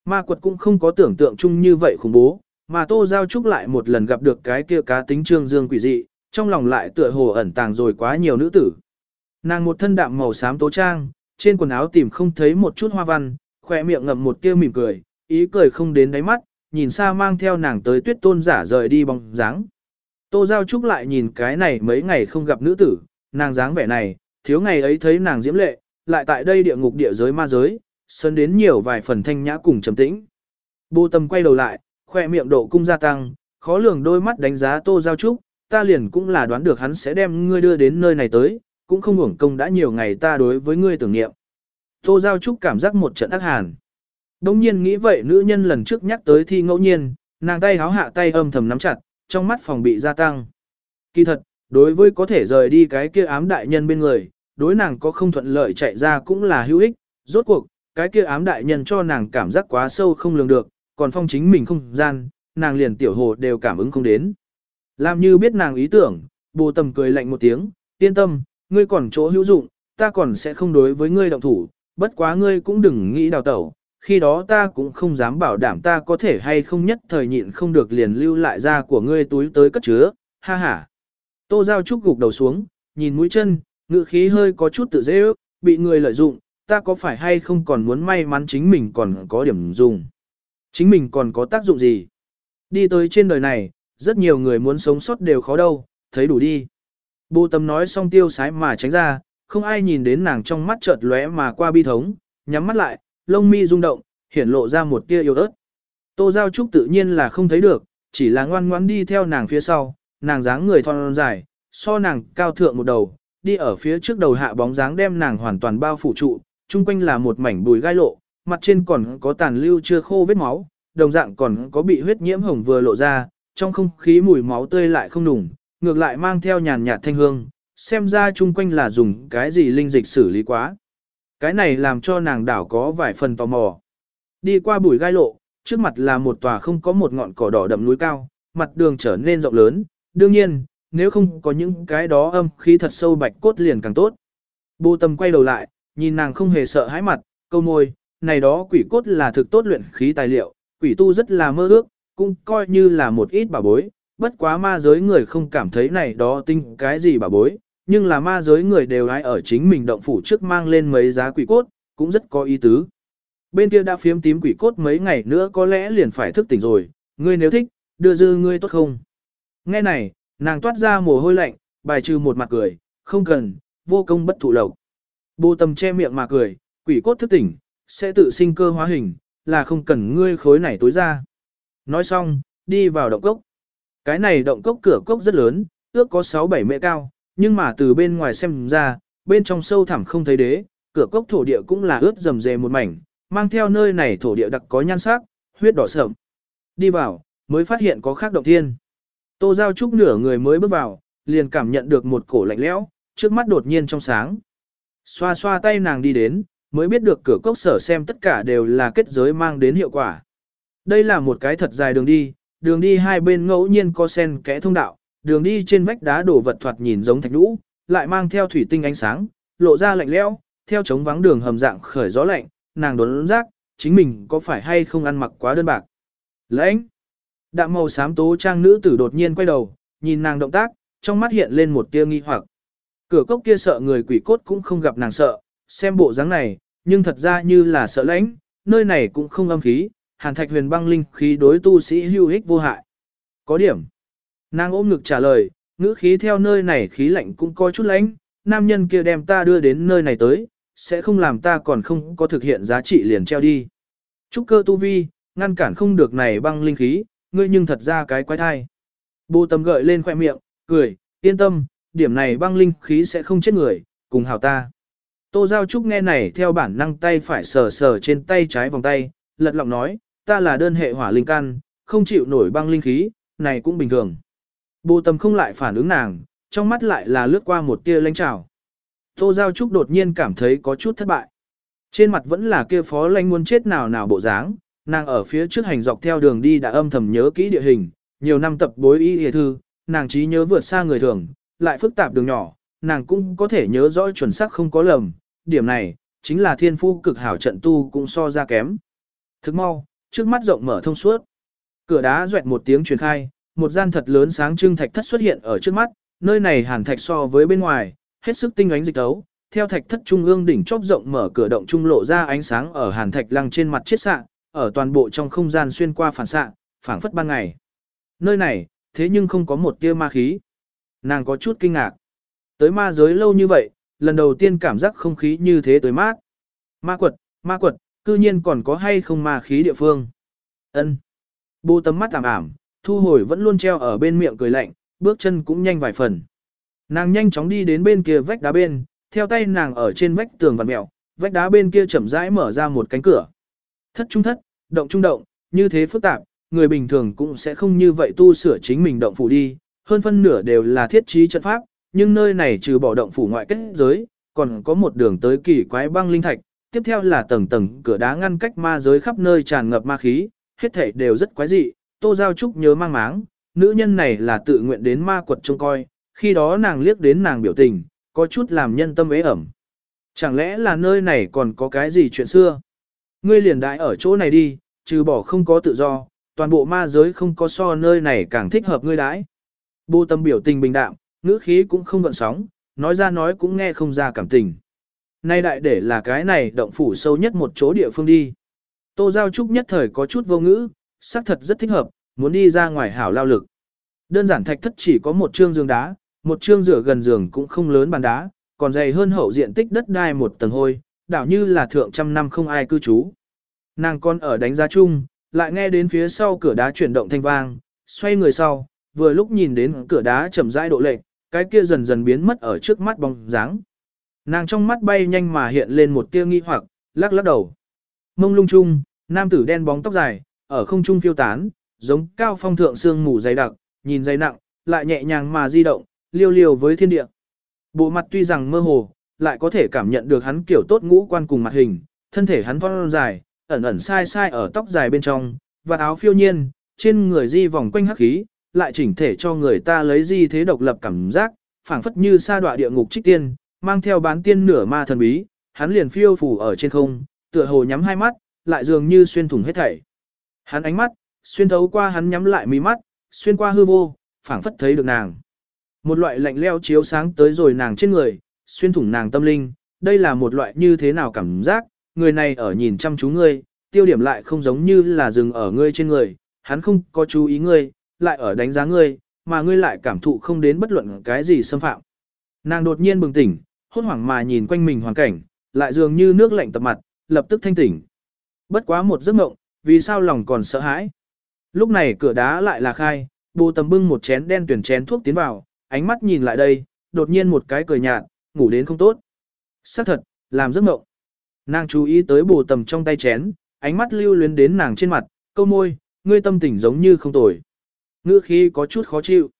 Ma quật cũng không có tưởng tượng chung như vậy khủng bố, mà Tô Giao Trúc lại một lần gặp được cái kia cá tính trương dương quỷ dị, trong lòng lại tựa hồ ẩn tàng rồi quá nhiều nữ tử. Nàng một thân đạm màu xám tố trang, trên quần áo tìm không thấy một chút hoa văn, khỏe miệng ngậm một tia mỉm cười, ý cười không đến đáy mắt, nhìn xa mang theo nàng tới tuyết tôn giả rời đi bóng dáng. Tô Giao Trúc lại nhìn cái này mấy ngày không gặp nữ tử, nàng dáng vẻ này, thiếu ngày ấy thấy nàng diễm lệ, lại tại đây địa ngục địa giới ma giới, sơn đến nhiều vài phần thanh nhã cùng trầm tĩnh. Bô tâm quay đầu lại, khoe miệng độ cung gia tăng, khó lường đôi mắt đánh giá Tô Giao Trúc, ta liền cũng là đoán được hắn sẽ đem ngươi đưa đến nơi này tới, cũng không hưởng công đã nhiều ngày ta đối với ngươi tưởng niệm. Tô Giao Trúc cảm giác một trận ác hàn. Đông nhiên nghĩ vậy nữ nhân lần trước nhắc tới thi ngẫu nhiên, nàng tay háo hạ tay âm thầm nắm chặt, trong mắt phòng bị gia tăng. Kỳ thật, đối với có thể rời đi cái kia ám đại nhân bên người, đối nàng có không thuận lợi chạy ra cũng là hữu ích, rốt cuộc, cái kia ám đại nhân cho nàng cảm giác quá sâu không lường được, còn phong chính mình không gian, nàng liền tiểu hồ đều cảm ứng không đến. Làm như biết nàng ý tưởng, bồ tầm cười lạnh một tiếng, yên tâm, ngươi còn chỗ hữu dụng, ta còn sẽ không đối với ngươi động thủ, bất quá ngươi cũng đừng nghĩ đào tẩu, khi đó ta cũng không dám bảo đảm ta có thể hay không nhất thời nhịn không được liền lưu lại ra của ngươi túi tới cất chứa, ha ha. Tô Giao Trúc gục đầu xuống, nhìn mũi chân, ngự khí hơi có chút tự dễ ước, bị người lợi dụng, ta có phải hay không còn muốn may mắn chính mình còn có điểm dùng. Chính mình còn có tác dụng gì? Đi tới trên đời này, rất nhiều người muốn sống sót đều khó đâu, thấy đủ đi. Bồ tâm nói xong tiêu sái mà tránh ra, không ai nhìn đến nàng trong mắt chợt lóe mà qua bi thống, nhắm mắt lại, lông mi rung động, hiển lộ ra một tia yếu ớt. Tô Giao Trúc tự nhiên là không thấy được, chỉ là ngoan ngoãn đi theo nàng phía sau, nàng dáng người thon dài, so nàng cao thượng một đầu, đi ở phía trước đầu hạ bóng dáng đem nàng hoàn toàn bao phủ trụ, chung quanh là một mảnh bùi gai lộ, mặt trên còn có tàn lưu chưa khô vết máu, đồng dạng còn có bị huyết nhiễm hồng vừa lộ ra, trong không khí mùi máu tươi lại không đủng, ngược lại mang theo nhàn nhạt thanh hương, xem ra chung quanh là dùng cái gì linh dịch xử lý quá. Cái này làm cho nàng đảo có vài phần tò mò. Đi qua bụi gai lộ, trước mặt là một tòa không có một ngọn cỏ đỏ đậm núi cao, mặt đường trở nên rộng lớn, đương nhiên, nếu không có những cái đó âm khí thật sâu bạch cốt liền càng tốt. Bồ tâm quay đầu lại, nhìn nàng không hề sợ hãi mặt, câu môi, này đó quỷ cốt là thực tốt luyện khí tài liệu, quỷ tu rất là mơ ước, cũng coi như là một ít bà bối, bất quá ma giới người không cảm thấy này đó tinh cái gì bà bối, nhưng là ma giới người đều ai ở chính mình động phủ trước mang lên mấy giá quỷ cốt, cũng rất có ý tứ. Bên kia đã phiếm tím quỷ cốt mấy ngày nữa có lẽ liền phải thức tỉnh rồi, ngươi nếu thích, đưa dư ngươi tốt không? Nghe này, nàng toát ra mồ hôi lạnh, bài trừ một mặt cười, không cần, vô công bất thụ lộc. Bồ tầm che miệng mà cười, quỷ cốt thức tỉnh, sẽ tự sinh cơ hóa hình, là không cần ngươi khối này tối ra. Nói xong, đi vào động cốc. Cái này động cốc cửa cốc rất lớn, ước có 6-7 mệ cao, nhưng mà từ bên ngoài xem ra, bên trong sâu thẳm không thấy đế, cửa cốc thổ địa cũng là ướt rầm rề một mảnh, mang theo nơi này thổ địa đặc có nhan sắc, huyết đỏ sợm. Đi vào, mới phát hiện có khác động thiên. Tô Giao Trúc nửa người mới bước vào, liền cảm nhận được một cổ lạnh lẽo, trước mắt đột nhiên trong sáng. Xoa xoa tay nàng đi đến, mới biết được cửa cốc sở xem tất cả đều là kết giới mang đến hiệu quả. Đây là một cái thật dài đường đi, đường đi hai bên ngẫu nhiên có sen kẽ thông đạo, đường đi trên vách đá đổ vật thoạt nhìn giống thạch nhũ, lại mang theo thủy tinh ánh sáng, lộ ra lạnh lẽo, theo chống vắng đường hầm dạng khởi gió lạnh, nàng đốn rác, chính mình có phải hay không ăn mặc quá đơn bạc. Lãnh! Đạm màu xám tố trang nữ tử đột nhiên quay đầu, nhìn nàng động tác, trong mắt hiện lên một tia nghi hoặc. Cửa cốc kia sợ người quỷ cốt cũng không gặp nàng sợ, xem bộ dáng này, nhưng thật ra như là sợ lãnh, nơi này cũng không âm khí, hàn thạch huyền băng linh khí đối tu sĩ hưu ích vô hại. Có điểm. Nàng ôm ngực trả lời, ngữ khí theo nơi này khí lạnh cũng có chút lạnh. nam nhân kia đem ta đưa đến nơi này tới, sẽ không làm ta còn không có thực hiện giá trị liền treo đi. Trúc cơ tu vi, ngăn cản không được này băng linh khí, ngươi nhưng thật ra cái quái thai. Bồ tầm gợi lên khoẻ miệng, cười, yên tâm, điểm này băng linh khí sẽ không chết người, cùng hào ta. Tô Giao Trúc nghe này theo bản năng tay phải sờ sờ trên tay trái vòng tay, lật lọng nói, ta là đơn hệ hỏa linh căn, không chịu nổi băng linh khí, này cũng bình thường. Bồ tầm không lại phản ứng nàng, trong mắt lại là lướt qua một tia lanh trào. Tô Giao Trúc đột nhiên cảm thấy có chút thất bại. Trên mặt vẫn là kia phó lanh muốn chết nào nào bộ dáng, nàng ở phía trước hành dọc theo đường đi đã âm thầm nhớ kỹ địa hình, nhiều năm tập bối y hề thư, nàng trí nhớ vượt xa người thường, lại phức tạp đường nhỏ, nàng cũng có thể nhớ rõ chuẩn xác không có lầm, điểm này, chính là thiên phu cực hảo trận tu cũng so ra kém. Thức mau, trước mắt rộng mở thông suốt. Cửa đá doẹt một tiếng truyền khai, một gian thật lớn sáng trưng thạch thất xuất hiện ở trước mắt, nơi này hàn thạch so với bên ngoài, hết sức tinh ánh dịch tấu. Theo thạch thất trung ương đỉnh chóp rộng mở cửa động trung lộ ra ánh sáng ở hàn thạch lăng trên mặt chiết xạ, ở toàn bộ trong không gian xuyên qua phản xạ, phảng phất ban ngày. Nơi này, thế nhưng không có một tia ma khí. Nàng có chút kinh ngạc. Tới ma giới lâu như vậy, lần đầu tiên cảm giác không khí như thế tới mát. Ma quật, ma quật, cư nhiên còn có hay không ma khí địa phương. ân Bố tấm mắt ảm ảm, thu hồi vẫn luôn treo ở bên miệng cười lạnh, bước chân cũng nhanh vài phần. Nàng nhanh chóng đi đến bên kia vách đá bên, theo tay nàng ở trên vách tường vặn mèo, vách đá bên kia chậm rãi mở ra một cánh cửa. Thất trung thất, động trung động, như thế phức tạp, người bình thường cũng sẽ không như vậy tu sửa chính mình động phủ đi, hơn phân nửa đều là thiết trí trận pháp, nhưng nơi này trừ bỏ động phủ ngoại kết giới, còn có một đường tới kỳ quái băng linh thạch, tiếp theo là tầng tầng cửa đá ngăn cách ma giới khắp nơi tràn ngập ma khí, hết thảy đều rất quái dị, Tô Giao Trúc nhớ mang máng, nữ nhân này là tự nguyện đến ma quật trông coi, khi đó nàng liếc đến nàng biểu tình, có chút làm nhân tâm ế ẩm. Chẳng lẽ là nơi này còn có cái gì chuyện xưa? Ngươi liền đại ở chỗ này đi, trừ bỏ không có tự do, toàn bộ ma giới không có so nơi này càng thích hợp ngươi đãi. Bô tâm biểu tình bình đạm, ngữ khí cũng không gợn sóng, nói ra nói cũng nghe không ra cảm tình. Nay đại để là cái này động phủ sâu nhất một chỗ địa phương đi. Tô Giao Trúc nhất thời có chút vô ngữ, xác thật rất thích hợp, muốn đi ra ngoài hảo lao lực. Đơn giản thạch thất chỉ có một chương giường đá, một chương rửa gần giường cũng không lớn bàn đá, còn dày hơn hậu diện tích đất đai một tầng hôi, đảo như là thượng trăm năm không ai cư trú. Nàng con ở đánh giá chung, lại nghe đến phía sau cửa đá chuyển động thanh vang, xoay người sau, vừa lúc nhìn đến cửa đá chậm rãi độ lệch, cái kia dần dần biến mất ở trước mắt bóng dáng. Nàng trong mắt bay nhanh mà hiện lên một tia nghi hoặc, lắc lắc đầu. Mông lung chung, nam tử đen bóng tóc dài, ở không trung phiêu tán, giống cao phong thượng sương mù dày đặc, nhìn dày nặng, lại nhẹ nhàng mà di động, liêu liêu với thiên địa. Bộ mặt tuy rằng mơ hồ, lại có thể cảm nhận được hắn kiểu tốt ngũ quan cùng mặt hình, thân thể hắn phong dài, ẩn ẩn sai sai ở tóc dài bên trong, và áo phiêu nhiên, trên người di vòng quanh hắc khí, lại chỉnh thể cho người ta lấy di thế độc lập cảm giác, phảng phất như sa đọa địa ngục trích tiên, mang theo bán tiên nửa ma thần bí, hắn liền phiêu phù ở trên không, tựa hồ nhắm hai mắt, lại dường như xuyên thủng hết thảy. Hắn ánh mắt, xuyên thấu qua hắn nhắm lại mí mắt, xuyên qua hư vô, phảng phất thấy được nàng. Một loại lạnh leo chiếu sáng tới rồi nàng trên người, xuyên thủng nàng tâm linh, đây là một loại như thế nào cảm giác, người này ở nhìn chăm chú ngươi, tiêu điểm lại không giống như là dừng ở ngươi trên người, hắn không có chú ý ngươi, lại ở đánh giá ngươi, mà ngươi lại cảm thụ không đến bất luận cái gì xâm phạm. Nàng đột nhiên bừng tỉnh, hốt hoảng mà nhìn quanh mình hoàn cảnh, lại dường như nước lạnh tập mặt, lập tức thanh tỉnh. Bất quá một giấc mộng, vì sao lòng còn sợ hãi. Lúc này cửa đá lại là khai, bồ tầm bưng một chén đen tuyển chén thuốc tiến vào, ánh mắt nhìn lại đây, đột nhiên một cái cười nhạt, ngủ đến không tốt. Xác thật, làm giấc mộng. Nàng chú ý tới bồ tầm trong tay chén, ánh mắt lưu luyến đến nàng trên mặt, câu môi, ngươi tâm tình giống như không tồi. Ngữ khí có chút khó chịu.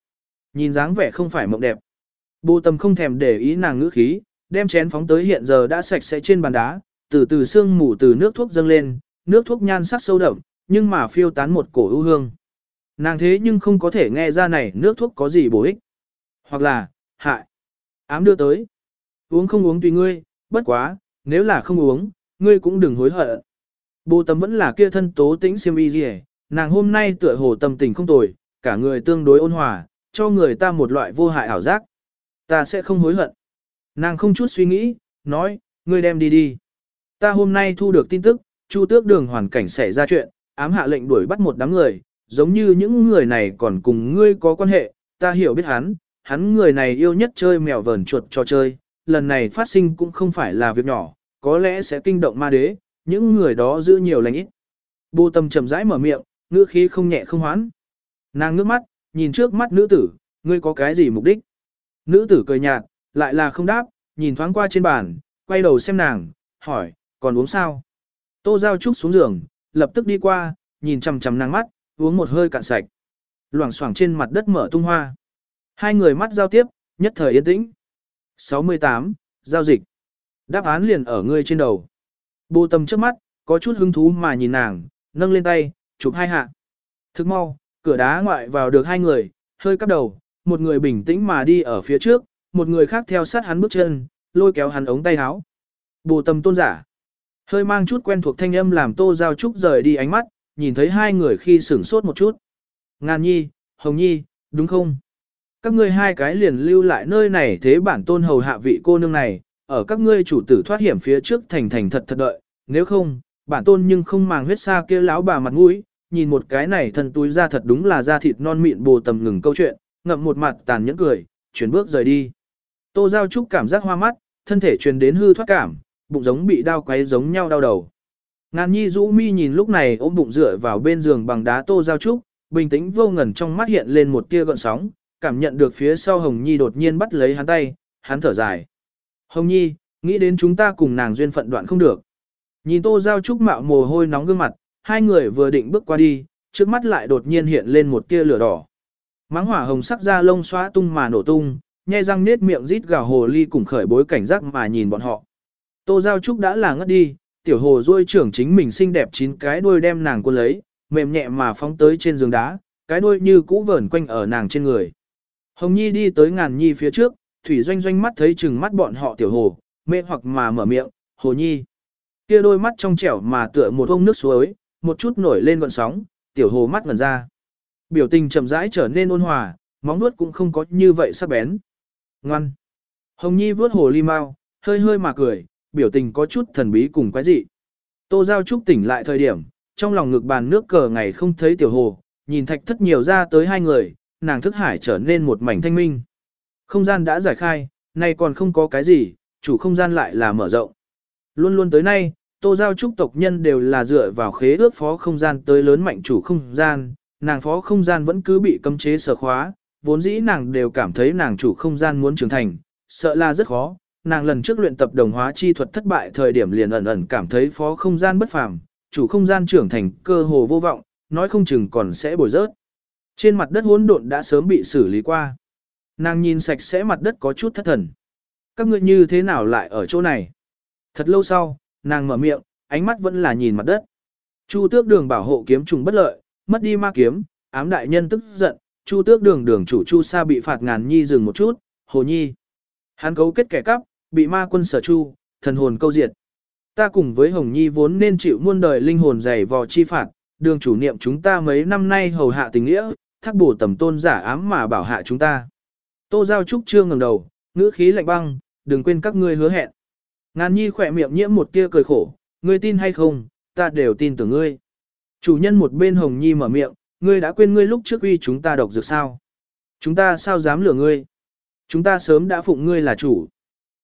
Nhìn dáng vẻ không phải mộng đẹp. Bồ tầm không thèm để ý nàng ngữ khí, đem chén phóng tới hiện giờ đã sạch sẽ trên bàn đá, từ từ sương mù từ nước thuốc dâng lên, nước thuốc nhan sắc sâu đậm, nhưng mà phiêu tán một cổ ưu hương. Nàng thế nhưng không có thể nghe ra này nước thuốc có gì bổ ích. Hoặc là, hại. Ám đưa tới. Uống không uống tùy ngươi, bất quá, nếu là không uống, ngươi cũng đừng hối hận. Bồ tâm vẫn là kia thân tố tĩnh siêm y gì nàng hôm nay tựa hồ tâm tình không tồi, cả người tương đối ôn hòa, cho người ta một loại vô hại ảo giác. Ta sẽ không hối hận. Nàng không chút suy nghĩ, nói, ngươi đem đi đi. Ta hôm nay thu được tin tức, Chu tước đường hoàn cảnh xảy ra chuyện, ám hạ lệnh đuổi bắt một đám người, giống như những người này còn cùng ngươi có quan hệ, ta hiểu biết hắn, hắn người này yêu nhất chơi mèo vờn chuột cho chơi, lần này phát sinh cũng không phải là việc nhỏ, có lẽ sẽ kinh động ma đế, những người đó giữ nhiều lành ít. Bồ tâm chậm rãi mở miệng, ngữ khí không nhẹ không hoán. Nàng ngước mắt, nhìn trước mắt nữ tử, ngươi có cái gì mục đích? Nữ tử cười nhạt, lại là không đáp, nhìn thoáng qua trên bàn, quay đầu xem nàng, hỏi, còn uống sao? Tô Giao Trúc xuống giường, lập tức đi qua, nhìn chằm chằm nàng mắt, uống một hơi cạn sạch. Loảng xoảng trên mặt đất mở tung hoa. Hai người mắt giao tiếp, nhất thời yên tĩnh. 68. Giao dịch. Đáp án liền ở ngươi trên đầu. Bồ tâm trước mắt, có chút hứng thú mà nhìn nàng, nâng lên tay, chụp hai hạ. Thức mau, cửa đá ngoại vào được hai người, hơi cắp đầu, một người bình tĩnh mà đi ở phía trước, một người khác theo sát hắn bước chân, lôi kéo hắn ống tay áo. Bồ tâm tôn giả. Hơi mang chút quen thuộc thanh âm làm tô giao trúc rời đi ánh mắt, nhìn thấy hai người khi sửng sốt một chút. Ngàn nhi, hồng nhi, đúng không? Các ngươi hai cái liền lưu lại nơi này thế bản tôn hầu hạ vị cô nương này, ở các ngươi chủ tử thoát hiểm phía trước thành thành thật thật đợi, nếu không, bản tôn nhưng không màng huyết xa kia lão bà mặt mũi, nhìn một cái này thân túi ra thật đúng là da thịt non mịn bồ tầm ngừng câu chuyện, ngậm một mặt tàn nhẫn cười, chuyển bước rời đi. Tô Giao Trúc cảm giác hoa mắt, thân thể truyền đến hư thoát cảm, bụng giống bị đau quấy giống nhau đau đầu. Ngàn nhi rũ mi nhìn lúc này ôm bụng dựa vào bên giường bằng đá Tô Giao Trúc, bình tĩnh vô ngần trong mắt hiện lên một tia gợn sóng, cảm nhận được phía sau Hồng Nhi đột nhiên bắt lấy hắn tay, hắn thở dài. Hồng Nhi, nghĩ đến chúng ta cùng nàng duyên phận đoạn không được. Nhìn Tô Giao Trúc mạo mồ hôi nóng gương mặt, hai người vừa định bước qua đi, trước mắt lại đột nhiên hiện lên một tia lửa đỏ. Máng hỏa hồng sắc da lông xóa tung mà nổ tung, nhe răng nết miệng rít gào hồ ly cùng khởi bối cảnh giác mà nhìn bọn họ. Tô Giao Trúc đã là ngất đi, tiểu hồ ruôi trưởng chính mình xinh đẹp chín cái đuôi đem nàng quân lấy, mềm nhẹ mà phóng tới trên giường đá, cái đuôi như cũ vờn quanh ở nàng trên người. Hồng Nhi đi tới ngàn nhi phía trước, thủy doanh doanh mắt thấy chừng mắt bọn họ tiểu hồ, mê hoặc mà mở miệng, hồ nhi. Kia đôi mắt trong trẻo mà tựa một ông nước suối, một chút nổi lên gọn sóng, tiểu hồ mắt ngần ra. Biểu tình chậm rãi trở nên ôn hòa, móng nuốt cũng không có như vậy sắc bén. Ngoan. Hồng Nhi vuốt hồ ly mau, hơi hơi mà cười, biểu tình có chút thần bí cùng quái dị. Tô Giao Trúc tỉnh lại thời điểm, trong lòng ngực bàn nước cờ ngày không thấy tiểu hồ, nhìn thạch thất nhiều ra tới hai người, nàng thức hải trở nên một mảnh thanh minh. Không gian đã giải khai, nay còn không có cái gì, chủ không gian lại là mở rộng. Luôn luôn tới nay, Tô Giao Trúc tộc nhân đều là dựa vào khế ước phó không gian tới lớn mạnh chủ không gian, nàng phó không gian vẫn cứ bị cấm chế sở khóa, vốn dĩ nàng đều cảm thấy nàng chủ không gian muốn trưởng thành, sợ là rất khó. Nàng lần trước luyện tập đồng hóa chi thuật thất bại thời điểm liền ẩn ẩn cảm thấy phó không gian bất phàm, chủ không gian trưởng thành cơ hồ vô vọng, nói không chừng còn sẽ bồi rớt. Trên mặt đất hỗn độn đã sớm bị xử lý qua. Nàng nhìn sạch sẽ mặt đất có chút thất thần. Các ngươi như thế nào lại ở chỗ này? Thật lâu sau, nàng mở miệng, ánh mắt vẫn là nhìn mặt đất. Chu tước đường bảo hộ kiếm trùng bất lợi, mất đi ma kiếm, ám đại nhân tức giận, chu tước đường đường chủ chu sa bị phạt ngàn nhi dừng một chút, hồ nhi. Hắn cấu kết kẻ cắp, bị ma quân sở chu, thần hồn câu diệt. Ta cùng với Hồng Nhi vốn nên chịu muôn đời linh hồn dày vò chi phạt, đường chủ niệm chúng ta mấy năm nay hầu hạ tình nghĩa, thác bổ tầm tôn giả ám mà bảo hạ chúng ta. Tô Giao Trúc chưa ngẩng đầu, ngữ khí lạnh băng, đừng quên các ngươi hứa hẹn. Ngàn nhi khỏe miệng nhiễm một tia cười khổ, ngươi tin hay không, ta đều tin tưởng ngươi. Chủ nhân một bên hồng nhi mở miệng, ngươi đã quên ngươi lúc trước uy chúng ta độc dược sao. Chúng ta sao dám lừa ngươi. Chúng ta sớm đã phụng ngươi là chủ.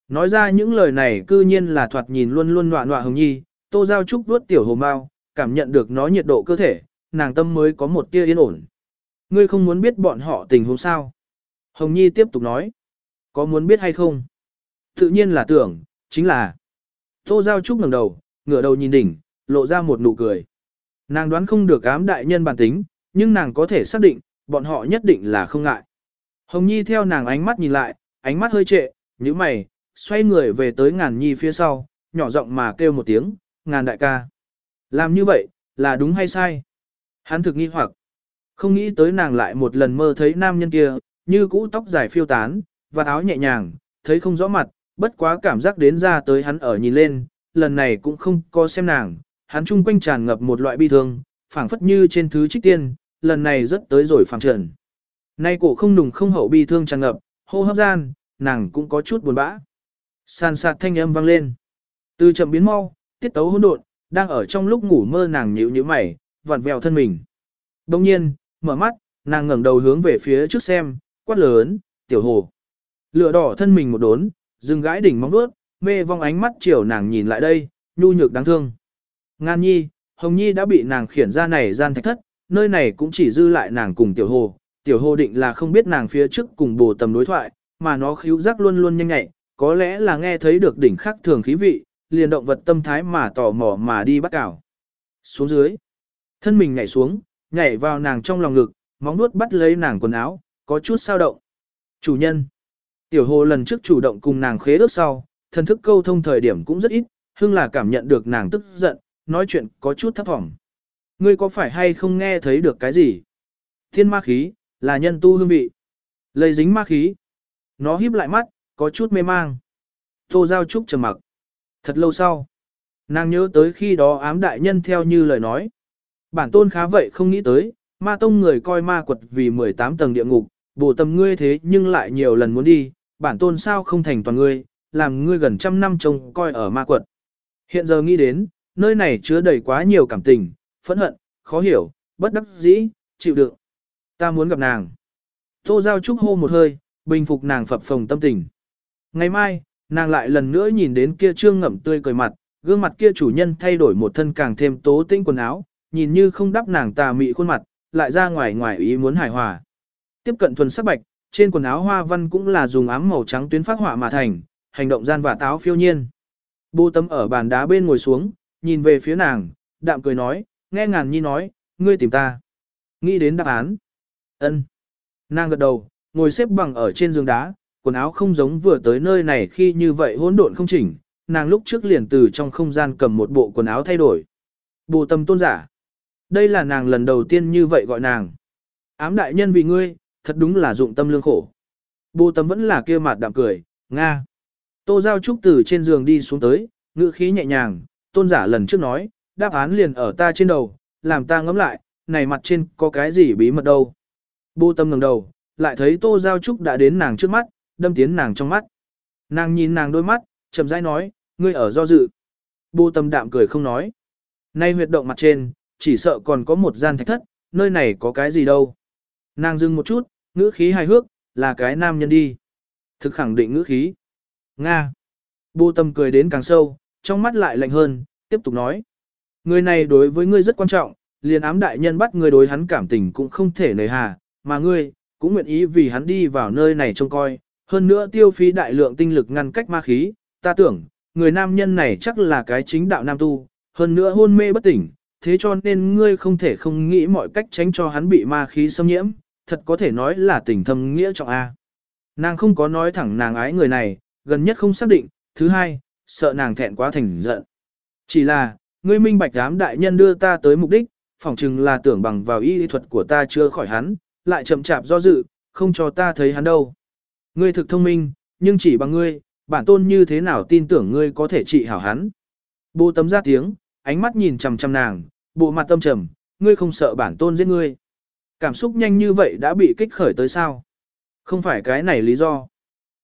Nói ra những lời này cư nhiên là thoạt nhìn luôn luôn loạn loạn hồng nhi, tô giao trúc vuốt tiểu hồ mao, cảm nhận được nó nhiệt độ cơ thể, nàng tâm mới có một tia yên ổn. Ngươi không muốn biết bọn họ tình huống sao. Hồng nhi tiếp tục nói. Có muốn biết hay không? Tự nhiên là tưởng, chính là. Tô Giao Trúc ngẩng đầu, ngửa đầu nhìn đỉnh, lộ ra một nụ cười. Nàng đoán không được ám đại nhân bản tính, nhưng nàng có thể xác định, bọn họ nhất định là không ngại. Hồng Nhi theo nàng ánh mắt nhìn lại, ánh mắt hơi trệ, như mày, xoay người về tới ngàn nhi phía sau, nhỏ giọng mà kêu một tiếng, ngàn đại ca. Làm như vậy, là đúng hay sai? Hắn thực nghi hoặc, không nghĩ tới nàng lại một lần mơ thấy nam nhân kia, như cũ tóc dài phiêu tán, và áo nhẹ nhàng, thấy không rõ mặt, bất quá cảm giác đến ra tới hắn ở nhìn lên, lần này cũng không có xem nàng, hắn chung quanh tràn ngập một loại bi thương, phảng phất như trên thứ trích tiên, lần này rất tới rồi phẳng trần. Nay cổ không nùng không hậu bi thương tràn ngập, hô hấp gian, nàng cũng có chút buồn bã. Sàn sạt thanh âm vang lên. Từ chậm biến mau, tiết tấu hỗn độn, đang ở trong lúc ngủ mơ nàng nhíu nhíu mày, vặn vẹo thân mình. Đồng nhiên, mở mắt, nàng ngẩng đầu hướng về phía trước xem, quát lớn, tiểu hồ. Lửa đỏ thân mình một đốn, dừng gãi đỉnh móng vuốt, mê vong ánh mắt chiều nàng nhìn lại đây, nhu nhược đáng thương. Ngan nhi, Hồng Nhi đã bị nàng khiển ra này gian thạch thất, nơi này cũng chỉ dư lại nàng cùng tiểu hồ. Tiểu hồ định là không biết nàng phía trước cùng bồ tầm đối thoại, mà nó khíu giác luôn luôn nhanh nhạy, có lẽ là nghe thấy được đỉnh khắc thường khí vị, liền động vật tâm thái mà tò mò mà đi bắt cào. Xuống dưới, thân mình nhảy xuống, nhảy vào nàng trong lòng ngực, móng nuốt bắt lấy nàng quần áo, có chút sao động. Chủ nhân, Tiểu hồ lần trước chủ động cùng nàng khế ước sau, thần thức câu thông thời điểm cũng rất ít, hưng là cảm nhận được nàng tức giận, nói chuyện có chút thấp thỏm. Ngươi có phải hay không nghe thấy được cái gì? Thiên ma khí, là nhân tu hương vị. Lây dính ma khí. Nó híp lại mắt, có chút mê mang. Tô Giao Trúc trầm mặc. Thật lâu sau. Nàng nhớ tới khi đó ám đại nhân theo như lời nói. Bản tôn khá vậy không nghĩ tới, ma tông người coi ma quật vì 18 tầng địa ngục, bổ tầm ngươi thế nhưng lại nhiều lần muốn đi, bản tôn sao không thành toàn ngươi, làm ngươi gần trăm năm trông coi ở ma quật. Hiện giờ nghĩ đến, nơi này chứa đầy quá nhiều cảm tình, phẫn hận, khó hiểu, bất đắc dĩ, chịu đựng. Ta muốn gặp nàng. Tô Giao Trúc hô một hơi, bình phục nàng phập phồng tâm tình. Ngày mai, nàng lại lần nữa nhìn đến kia trương ngậm tươi cười mặt, gương mặt kia chủ nhân thay đổi một thân càng thêm tố tinh quần áo, nhìn như không đắp nàng tà mị khuôn mặt, lại ra ngoài ngoài ý muốn hài hòa. Tiếp cận thuần sắc bạch, trên quần áo hoa văn cũng là dùng ám màu trắng tuyến phát họa mà thành, hành động gian và táo phiêu nhiên. Bô tấm ở bàn đá bên ngồi xuống, nhìn về phía nàng, đạm cười nói, nghe ngàn nhi nói, ngươi tìm ta. Nghĩ đến đáp án. ân Nàng gật đầu, ngồi xếp bằng ở trên giường đá, quần áo không giống vừa tới nơi này khi như vậy hỗn độn không chỉnh, nàng lúc trước liền từ trong không gian cầm một bộ quần áo thay đổi. Bồ tâm tôn giả. Đây là nàng lần đầu tiên như vậy gọi nàng. Ám đại nhân vì ngươi, thật đúng là dụng tâm lương khổ. Bồ tâm vẫn là kia mặt đạm cười, Nga. Tô Giao Trúc từ trên giường đi xuống tới, ngữ khí nhẹ nhàng, tôn giả lần trước nói, đáp án liền ở ta trên đầu, làm ta ngẫm lại, này mặt trên có cái gì bí mật đâu. Bồ tâm ngẩng đầu, lại thấy Tô Giao Trúc đã đến nàng trước mắt, đâm tiến nàng trong mắt. Nàng nhìn nàng đôi mắt, chậm rãi nói, ngươi ở do dự. Bồ tâm đạm cười không nói. Nay huyệt động mặt trên, chỉ sợ còn có một gian thạch thất, nơi này có cái gì đâu. Nàng dừng một chút, ngữ khí hài hước, là cái nam nhân đi. Thực khẳng định ngữ khí. Nga. Bồ tâm cười đến càng sâu, trong mắt lại lạnh hơn, tiếp tục nói. Người này đối với ngươi rất quan trọng, liền ám đại nhân bắt ngươi đối hắn cảm tình cũng không thể nề hà, mà ngươi, cũng nguyện ý vì hắn đi vào nơi này trông coi, hơn nữa tiêu phí đại lượng tinh lực ngăn cách ma khí, ta tưởng, người nam nhân này chắc là cái chính đạo nam tu, hơn nữa hôn mê bất tỉnh, thế cho nên ngươi không thể không nghĩ mọi cách tránh cho hắn bị ma khí xâm nhiễm, thật có thể nói là tình thâm nghĩa trọng A. Nàng không có nói thẳng nàng ái người này, gần nhất không xác định, thứ hai, sợ nàng thẹn quá thành giận. Chỉ là, ngươi minh bạch ám đại nhân đưa ta tới mục đích, phỏng chừng là tưởng bằng vào y thuật của ta chưa khỏi hắn, lại chậm chạp do dự, không cho ta thấy hắn đâu. Ngươi thực thông minh, nhưng chỉ bằng ngươi, bản tôn như thế nào tin tưởng ngươi có thể trị hảo hắn. Bố tấm ra tiếng, ánh mắt nhìn chằm chằm nàng, bộ mặt tâm trầm, ngươi không sợ bản tôn giết ngươi. Cảm xúc nhanh như vậy đã bị kích khởi tới sao? Không phải cái này lý do.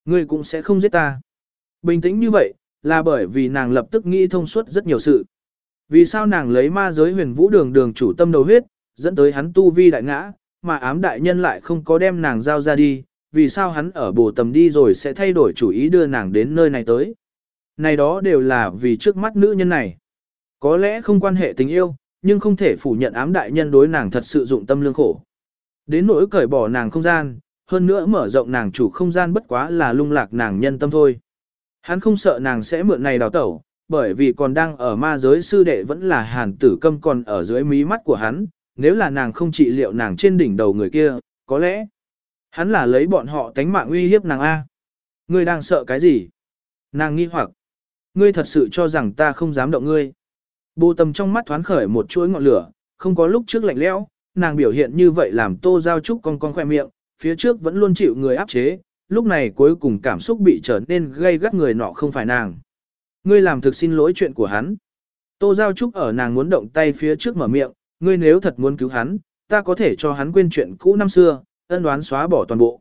Ngươi cũng sẽ không giết ta. Bình tĩnh như vậy, là bởi vì nàng lập tức nghĩ thông suốt rất nhiều sự. Vì sao nàng lấy ma giới huyền vũ đường đường chủ tâm đầu huyết, dẫn tới hắn tu vi đại ngã, mà ám đại nhân lại không có đem nàng giao ra đi, vì sao hắn ở bồ tầm đi rồi sẽ thay đổi chủ ý đưa nàng đến nơi này tới. Này đó đều là vì trước mắt nữ nhân này. Có lẽ không quan hệ tình yêu, nhưng không thể phủ nhận ám đại nhân đối nàng thật sự dụng tâm lương khổ. Đến nỗi cởi bỏ nàng không gian, hơn nữa mở rộng nàng chủ không gian bất quá là lung lạc nàng nhân tâm thôi. Hắn không sợ nàng sẽ mượn này đào tẩu, bởi vì còn đang ở ma giới sư đệ vẫn là hàn tử câm còn ở dưới mí mắt của hắn, nếu là nàng không trị liệu nàng trên đỉnh đầu người kia, có lẽ hắn là lấy bọn họ tánh mạng uy hiếp nàng A. Ngươi đang sợ cái gì? Nàng nghi hoặc, ngươi thật sự cho rằng ta không dám động ngươi. Bồ tầm trong mắt thoáng khởi một chuỗi ngọn lửa, không có lúc trước lạnh lẽo, nàng biểu hiện như vậy làm tô giao trúc con con khoe miệng, phía trước vẫn luôn chịu người áp chế, lúc này cuối cùng cảm xúc bị trở nên gây gắt người nọ không phải nàng. Ngươi làm thực xin lỗi chuyện của hắn. Tô Giao Trúc ở nàng muốn động tay phía trước mở miệng, ngươi nếu thật muốn cứu hắn, ta có thể cho hắn quên chuyện cũ năm xưa, ân đoán xóa bỏ toàn bộ.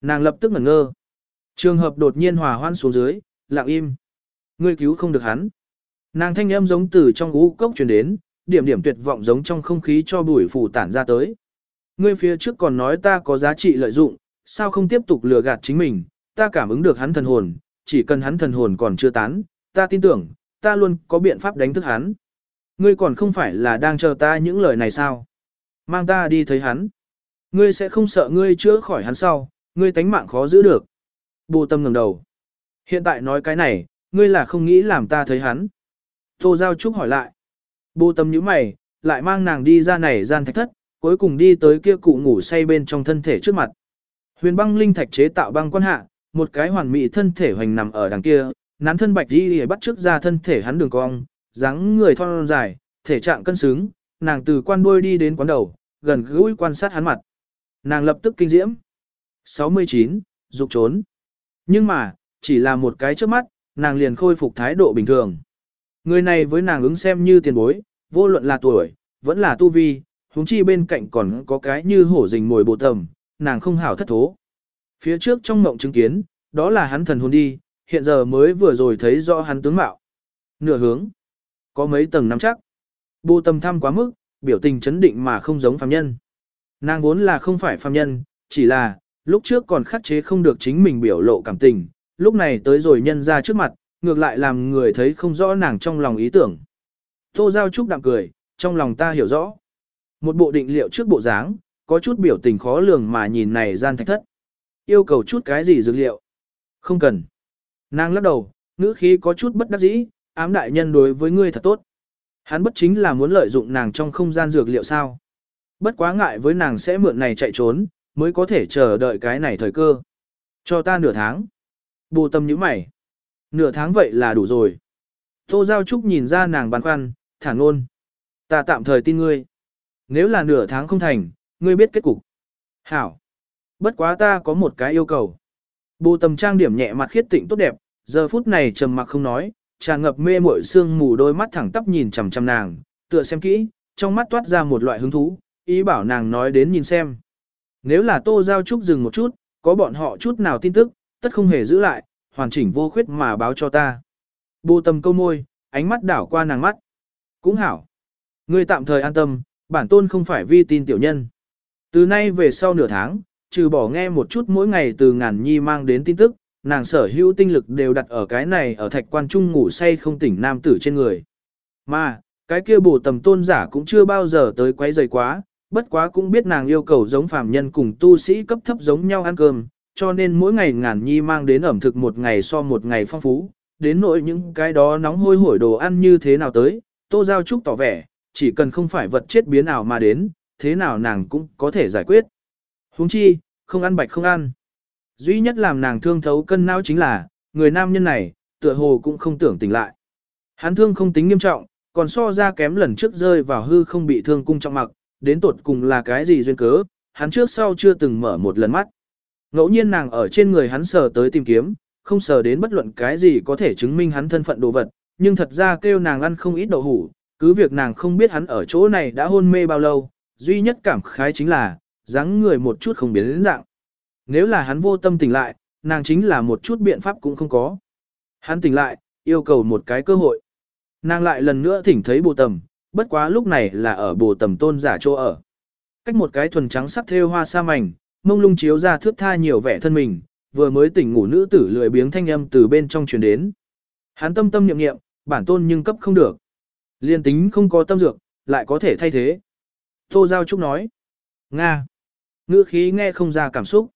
Nàng lập tức ngẩn ngơ. Trường hợp đột nhiên hòa hoan xuống dưới, lặng im. Ngươi cứu không được hắn. Nàng thanh âm giống từ trong ngũ cốc truyền đến, điểm điểm tuyệt vọng giống trong không khí cho bụi phủ tản ra tới. Ngươi phía trước còn nói ta có giá trị lợi dụng, sao không tiếp tục lừa gạt chính mình, ta cảm ứng được hắn thần hồn, chỉ cần hắn thần hồn còn chưa tán, ta tin tưởng, ta luôn có biện pháp đánh thức hắn. Ngươi còn không phải là đang chờ ta những lời này sao? Mang ta đi thấy hắn. Ngươi sẽ không sợ ngươi chữa khỏi hắn sau, ngươi tánh mạng khó giữ được. Bồ tâm ngẩng đầu. Hiện tại nói cái này, ngươi là không nghĩ làm ta thấy hắn. Tô Giao Trúc hỏi lại. Bồ tâm nhíu mày, lại mang nàng đi ra này gian thạch thất, cuối cùng đi tới kia cụ ngủ say bên trong thân thể trước mặt. Huyền băng linh thạch chế tạo băng quan hạ, một cái hoàn mỹ thân thể hoành nằm ở đằng kia, nán thân bạch đi bắt trước ra thân thể hắn đường cong, dáng người thon dài, thể trạng cân xứng, nàng từ quan đuôi đi đến quán đầu, gần gũi quan sát hắn mặt. Nàng lập tức kinh diễm. 69, dục trốn. Nhưng mà, chỉ là một cái trước mắt, nàng liền khôi phục thái độ bình thường. Người này với nàng ứng xem như tiền bối, vô luận là tuổi, vẫn là tu vi, huống chi bên cạnh còn có cái như hổ rình mồi bộ tầm, nàng không hảo thất thố. Phía trước trong mộng chứng kiến, đó là hắn thần hồn đi, hiện giờ mới vừa rồi thấy rõ hắn tướng mạo. Nửa hướng, có mấy tầng nắm chắc. bộ tầm thăm quá mức, biểu tình chấn định mà không giống phàm nhân. Nàng vốn là không phải phàm nhân, chỉ là, lúc trước còn khắc chế không được chính mình biểu lộ cảm tình, lúc này tới rồi nhân ra trước mặt, ngược lại làm người thấy không rõ nàng trong lòng ý tưởng. Tô Giao Trúc đạm cười, trong lòng ta hiểu rõ. Một bộ định liệu trước bộ dáng, có chút biểu tình khó lường mà nhìn này gian thạch thất. Yêu cầu chút cái gì dược liệu? Không cần. Nàng lắc đầu, ngữ khí có chút bất đắc dĩ, ám đại nhân đối với ngươi thật tốt. Hắn bất chính là muốn lợi dụng nàng trong không gian dược liệu sao. Bất quá ngại với nàng sẽ mượn này chạy trốn, mới có thể chờ đợi cái này thời cơ. Cho ta nửa tháng. Bù tâm nhíu mày. Nửa tháng vậy là đủ rồi. Tô Giao Trúc nhìn ra nàng băn khoăn, thản ngôn. Ta tạm thời tin ngươi. Nếu là nửa tháng không thành, ngươi biết kết cục. Hảo. Bất quá ta có một cái yêu cầu. Bù tầm trang điểm nhẹ mặt khiết tịnh tốt đẹp, giờ phút này trầm mặc không nói, tràn ngập mê muội sương mù đôi mắt thẳng tắp nhìn chằm chằm nàng, tựa xem kỹ, trong mắt toát ra một loại hứng thú, ý bảo nàng nói đến nhìn xem. Nếu là Tô Giao Trúc dừng một chút, có bọn họ chút nào tin tức, tất không hề giữ lại, hoàn chỉnh vô khuyết mà báo cho ta. Bù tầm câu môi, ánh mắt đảo qua nàng mắt. Cũng hảo. Ngươi tạm thời an tâm, bản tôn không phải vi tin tiểu nhân. Từ nay về sau nửa tháng, trừ bỏ nghe một chút mỗi ngày từ ngàn nhi mang đến tin tức, nàng sở hữu tinh lực đều đặt ở cái này ở thạch quan trung ngủ say không tỉnh nam tử trên người. Mà, cái kia bồ tầm tôn giả cũng chưa bao giờ tới quấy rầy quá, bất quá cũng biết nàng yêu cầu giống phàm nhân cùng tu sĩ cấp thấp giống nhau ăn cơm, cho nên mỗi ngày ngàn nhi mang đến ẩm thực một ngày so một ngày phong phú, đến nỗi những cái đó nóng hôi hổi đồ ăn như thế nào tới, tô giao trúc tỏ vẻ, chỉ cần không phải vật chết biến nào mà đến, thế nào nàng cũng có thể giải quyết. Huống chi, không ăn bạch không ăn. Duy nhất làm nàng thương thấu cân não chính là, người nam nhân này, tựa hồ cũng không tưởng tỉnh lại. Hắn thương không tính nghiêm trọng, còn so ra kém lần trước rơi vào hư không bị thương cung trọng mặc, đến tột cùng là cái gì duyên cớ, hắn trước sau chưa từng mở một lần mắt. Ngẫu nhiên nàng ở trên người hắn sờ tới tìm kiếm, không sờ đến bất luận cái gì có thể chứng minh hắn thân phận đồ vật, nhưng thật ra kêu nàng ăn không ít đậu hủ, cứ việc nàng không biết hắn ở chỗ này đã hôn mê bao lâu, duy nhất cảm khái chính là, dáng người một chút không biến đến dạng. Nếu là hắn vô tâm tỉnh lại, nàng chính là một chút biện pháp cũng không có. Hắn tỉnh lại, yêu cầu một cái cơ hội. Nàng lại lần nữa thỉnh thấy bộ tầm, bất quá lúc này là ở bồ tầm tôn giả chỗ ở. Cách một cái thuần trắng sắc thêu hoa sa mảnh, mông lung chiếu ra thước tha nhiều vẻ thân mình, vừa mới tỉnh ngủ nữ tử lười biếng thanh âm từ bên trong truyền đến. Hắn tâm tâm niệm niệm, bản tôn nhưng cấp không được. Liên tính không có tâm dược, lại có thể thay thế. Tô Giao Trúc nói. Nga. Ngữ khí nghe không ra cảm xúc.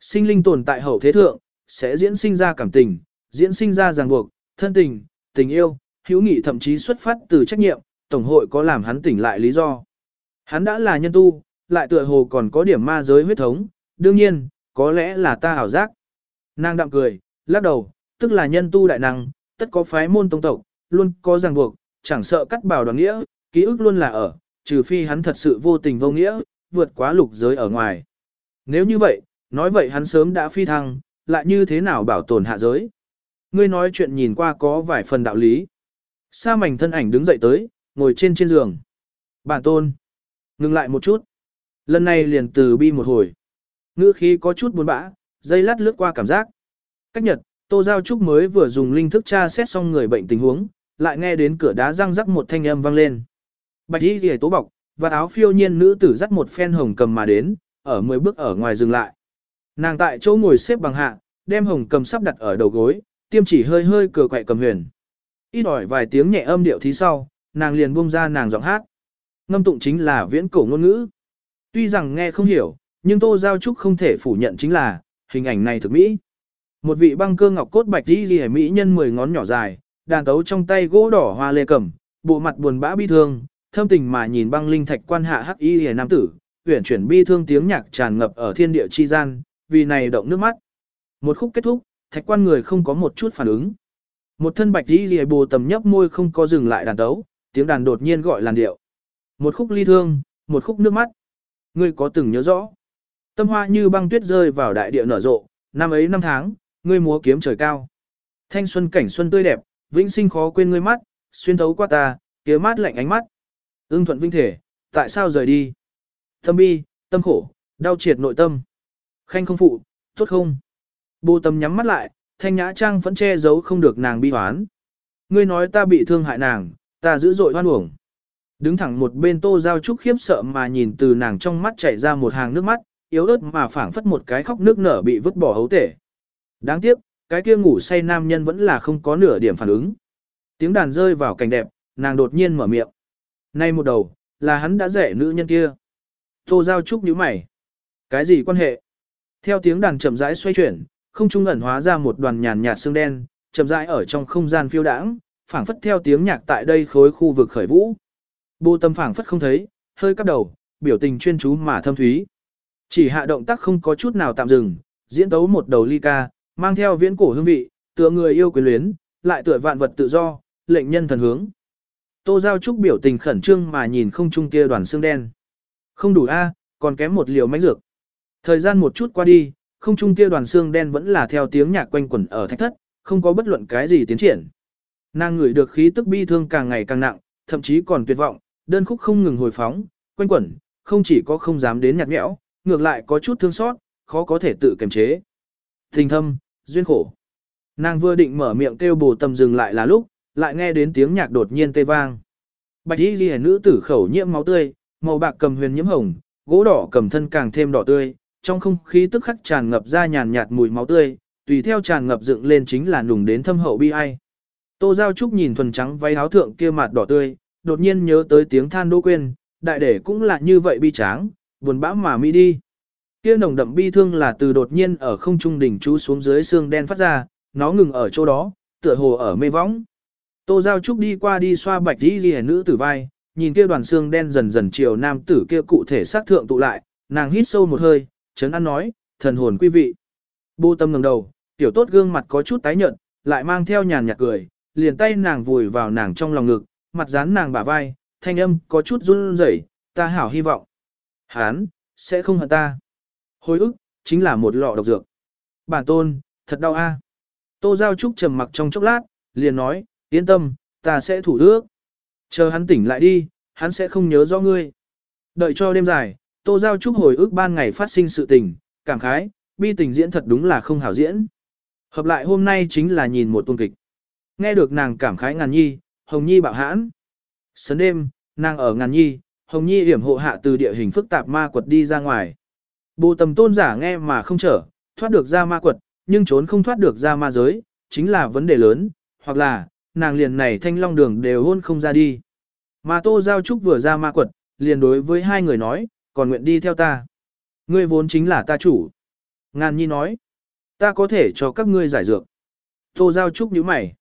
Sinh linh tồn tại hậu thế thượng, sẽ diễn sinh ra cảm tình, diễn sinh ra ràng buộc, thân tình, tình yêu, hữu nghị thậm chí xuất phát từ trách nhiệm, Tổng hội có làm hắn tỉnh lại lý do. Hắn đã là nhân tu, lại tựa hồ còn có điểm ma giới huyết thống, đương nhiên, có lẽ là ta ảo giác. Nàng đạm cười, lắc đầu, tức là nhân tu đại năng, tất có phái môn tông tộc, luôn có ràng buộc, chẳng sợ cắt bảo đoàn nghĩa, ký ức luôn là ở, trừ phi hắn thật sự vô tình vô nghĩa, vượt quá lục giới ở ngoài. Nếu như vậy, nói vậy hắn sớm đã phi thăng, lại như thế nào bảo tồn hạ giới. Ngươi nói chuyện nhìn qua có vài phần đạo lý. Sa mảnh thân ảnh đứng dậy tới, ngồi trên trên giường. Bản tôn. Ngừng lại một chút. Lần này liền từ bi một hồi. Ngữ khí có chút buồn bã, dây lát lướt qua cảm giác. Cách nhật, Tô Giao Trúc mới vừa dùng linh thức tra xét xong người bệnh tình huống, lại nghe đến cửa đá răng rắc một thanh âm vang lên. Bạch y ghề tố bọc, và áo phiêu nhiên nữ tử dắt một phen hồng cầm mà đến, ở 10 bước ở ngoài dừng lại. Nàng tại chỗ ngồi xếp bằng hạ, đem hồng cầm sắp đặt ở đầu gối, tiêm chỉ hơi hơi cờ quậy cầm huyền. Ít ỏi vài tiếng nhẹ âm điệu thí sau, nàng liền buông ra nàng giọng hát. Ngâm tụng chính là viễn cổ ngôn ngữ. Tuy rằng nghe không hiểu, nhưng Tô Giao Trúc không thể phủ nhận chính là, hình ảnh này thực mỹ. Một vị băng cơ ngọc cốt bạch đi ghi mỹ nhân mười ngón nhỏ dài, đàn tấu trong tay gỗ đỏ hoa lê cầm, bộ mặt buồn bã bi thương, thâm tình mà nhìn băng linh thạch quan hạ hắc y hề nam tử, uyển chuyển bi thương tiếng nhạc tràn ngập ở thiên địa chi gian, vì này động nước mắt. Một khúc kết thúc, thạch quan người không có một chút phản ứng. Một thân bạch y hề bồ tầm nhấp môi không có dừng lại đàn tấu, tiếng đàn đột nhiên gọi làn điệu. Một khúc ly thương, một khúc nước mắt. Ngươi có từng nhớ rõ? Tâm hoa như băng tuyết rơi vào đại địa nở rộ, năm ấy năm tháng, ngươi múa kiếm trời cao. Thanh xuân cảnh xuân tươi đẹp, vĩnh sinh khó quên ngươi mắt, xuyên thấu qua ta, kia mát lạnh ánh mắt. Ưng thuận vinh thể, tại sao rời đi? Tâm bi, tâm khổ, đau triệt nội tâm. Khanh không phụ, tốt không? Bồ tâm nhắm mắt lại, thanh nhã trang vẫn che giấu không được nàng bi hoán. Ngươi nói ta bị thương hại nàng, ta dữ dội hoan uổng. Đứng thẳng một bên Tô Giao Trúc khiếp sợ mà nhìn từ nàng trong mắt chảy ra một hàng nước mắt, yếu ớt mà phảng phất một cái khóc nước nở bị vứt bỏ hấu tể. Đáng tiếc, cái kia ngủ say nam nhân vẫn là không có nửa điểm phản ứng. Tiếng đàn rơi vào cảnh đẹp, nàng đột nhiên mở miệng. Nay một đầu, là hắn đã rẻ nữ nhân kia. Tô Giao Trúc nhíu mày. Cái gì quan hệ? Theo tiếng đàn chậm rãi xoay chuyển, không trung ẩn hóa ra một đoàn nhàn nhạt xương đen, chậm rãi ở trong không gian phiêu đãng, phảng phất theo tiếng nhạc tại đây khối khu vực khởi vũ. Bồ tâm phảng phất không thấy, hơi cắp đầu, biểu tình chuyên chú mà thâm thúy. Chỉ hạ động tác không có chút nào tạm dừng, diễn tấu một đầu ly ca, mang theo viễn cổ hương vị, tựa người yêu quyến luyến, lại tựa vạn vật tự do, lệnh nhân thần hướng. Tô Giao Trúc biểu tình khẩn trương mà nhìn không trung kia đoàn xương đen. Không đủ a, còn kém một liều mánh dược. Thời gian một chút qua đi, không trung kia đoàn xương đen vẫn là theo tiếng nhạc quanh quẩn ở thạch thất, không có bất luận cái gì tiến triển. Nàng ngửi được khí tức bi thương càng ngày càng nặng, thậm chí còn tuyệt vọng, đơn khúc không ngừng hồi phóng, quanh quẩn, không chỉ có không dám đến nhạt nhẽo, ngược lại có chút thương xót, khó có thể tự kiềm chế. Tình thâm, duyên khổ. Nàng vừa định mở miệng kêu bồ tâm dừng lại là lúc, lại nghe đến tiếng nhạc đột nhiên tê vang. Bạch y ghi nữ tử khẩu nhiễm máu tươi, màu bạc cầm huyền nhiễm hồng, gỗ đỏ cầm thân càng thêm đỏ tươi, trong không khí tức khắc tràn ngập ra nhàn nhạt mùi máu tươi, tùy theo tràn ngập dựng lên chính là nùng đến thâm hậu bi ai. Tô Giao Trúc nhìn thuần trắng váy áo thượng kia mặt đỏ tươi, đột nhiên nhớ tới tiếng than đô quên, đại để cũng là như vậy bi tráng, buồn bã mà mỹ đi. Kia nồng đậm bi thương là từ đột nhiên ở không trung đỉnh chú xuống dưới xương đen phát ra, nó ngừng ở chỗ đó, tựa hồ ở mê võng. Tô Giao Trúc đi qua đi xoa bạch đi ghi nữ tử vai, nhìn kia đoàn xương đen dần dần chiều nam tử kia cụ thể xác thượng tụ lại, nàng hít sâu một hơi, chấn an nói, thần hồn quý vị. Bô tâm ngẩng đầu, tiểu tốt gương mặt có chút tái nhợt, lại mang theo nhàn nhạt cười, liền tay nàng vùi vào nàng trong lòng ngực, mặt dán nàng bả vai, thanh âm có chút run rẩy, ta hảo hy vọng. Hán, sẽ không hận ta. Hồi ức, chính là một lọ độc dược. Bản tôn, thật đau a. Tô Giao Trúc trầm mặc trong chốc lát, liền nói, yên tâm, ta sẽ thủ ước. Chờ hắn tỉnh lại đi, hắn sẽ không nhớ do ngươi. Đợi cho đêm dài, Tô Giao Trúc hồi ức ban ngày phát sinh sự tình, cảm khái, bi tình diễn thật đúng là không hảo diễn. Hợp lại hôm nay chính là nhìn một tuần kịch. Nghe được nàng cảm khái ngàn nhi, Hồng Nhi bạo hãn. Sớm đêm, nàng ở ngàn nhi, Hồng Nhi hiểm hộ hạ từ địa hình phức tạp ma quật đi ra ngoài. Bồ tầm tôn giả nghe mà không trở, thoát được ra ma quật, nhưng trốn không thoát được ra ma giới, chính là vấn đề lớn, hoặc là, nàng liền này thanh long đường đều hôn không ra đi. Mà Tô Giao Trúc vừa ra ma quật, liền đối với hai người nói, còn nguyện đi theo ta. Ngươi vốn chính là ta chủ. Ngàn Nhi nói, ta có thể cho các ngươi giải dược. Tô Giao Trúc nhíu mày.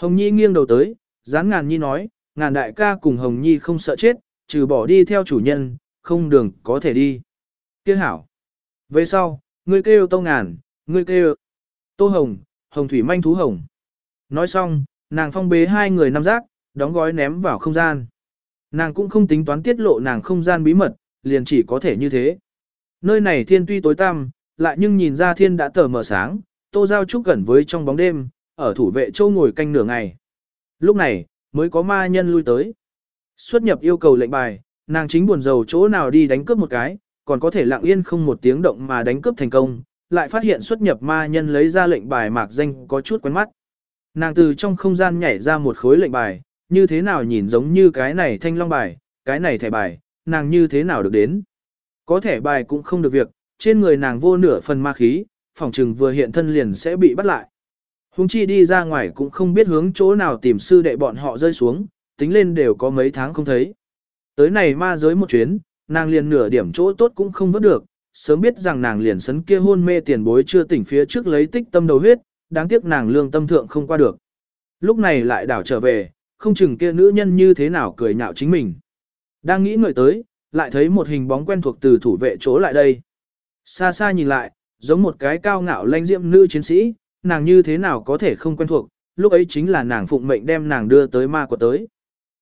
Hồng Nhi nghiêng đầu tới, dán Ngàn Nhi nói, Ngàn đại ca cùng Hồng Nhi không sợ chết, trừ bỏ đi theo chủ nhân, không đường có thể đi. Kia hảo. Về sau, ngươi kêu Tô Ngàn, ngươi kêu Tô Hồng, Hồng Thủy manh thú Hồng. Nói xong, nàng phong bế hai người nằm giác, đóng gói ném vào không gian. Nàng cũng không tính toán tiết lộ nàng không gian bí mật, liền chỉ có thể như thế. Nơi này thiên tuy tối tăm, lại nhưng nhìn ra thiên đã tờ mờ sáng, tô giao trúc gần với trong bóng đêm, ở thủ vệ châu ngồi canh nửa ngày. Lúc này, mới có ma nhân lui tới. Xuất nhập yêu cầu lệnh bài, nàng chính buồn rầu chỗ nào đi đánh cướp một cái, còn có thể lặng yên không một tiếng động mà đánh cướp thành công, lại phát hiện xuất nhập ma nhân lấy ra lệnh bài mạc danh có chút quen mắt. Nàng từ trong không gian nhảy ra một khối lệnh bài, như thế nào nhìn giống như cái này thanh long bài, cái này thẻ bài, nàng như thế nào được đến. Có thẻ bài cũng không được việc, trên người nàng vô nửa phần ma khí, phòng trừng vừa hiện thân liền sẽ bị bắt lại. Hùng chi đi ra ngoài cũng không biết hướng chỗ nào tìm sư đệ bọn họ rơi xuống, tính lên đều có mấy tháng không thấy. Tới này ma giới một chuyến, nàng liền nửa điểm chỗ tốt cũng không vớt được, sớm biết rằng nàng liền sấn kia hôn mê tiền bối chưa tỉnh phía trước lấy tích tâm đầu huyết, đáng tiếc nàng lương tâm thượng không qua được. Lúc này lại đảo trở về, không chừng kia nữ nhân như thế nào cười nhạo chính mình. Đang nghĩ ngợi tới, lại thấy một hình bóng quen thuộc từ thủ vệ chỗ lại đây. Xa xa nhìn lại, giống một cái cao ngạo lanh diệm nữ chiến sĩ, nàng như thế nào có thể không quen thuộc, lúc ấy chính là nàng phụng mệnh đem nàng đưa tới ma của tới.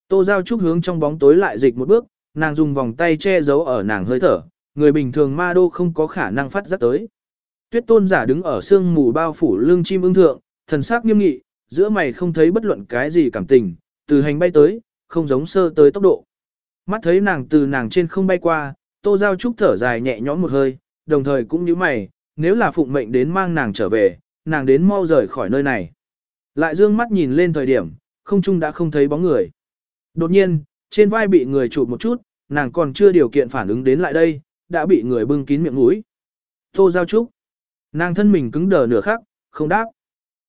Tô Giao Trúc hướng trong bóng tối lại dịch một bước, nàng dùng vòng tay che giấu ở nàng hơi thở, người bình thường ma đô không có khả năng phát giác tới. Tuyết tôn giả đứng ở sương mù bao phủ lưng chim ưng thượng, thần sắc nghiêm nghị, giữa mày không thấy bất luận cái gì cảm tình, từ hành bay tới, không giống sơ tới tốc độ. Mắt thấy nàng từ nàng trên không bay qua, tô giao trúc thở dài nhẹ nhõm một hơi, đồng thời cũng như mày, nếu là phụng mệnh đến mang nàng trở về, nàng đến mau rời khỏi nơi này. Lại dương mắt nhìn lên thời điểm, không trung đã không thấy bóng người. Đột nhiên, trên vai bị người chụp một chút, nàng còn chưa điều kiện phản ứng đến lại đây, đã bị người bưng kín miệng mũi. Tô Giao Trúc. Nàng thân mình cứng đờ nửa khắc, không đáp.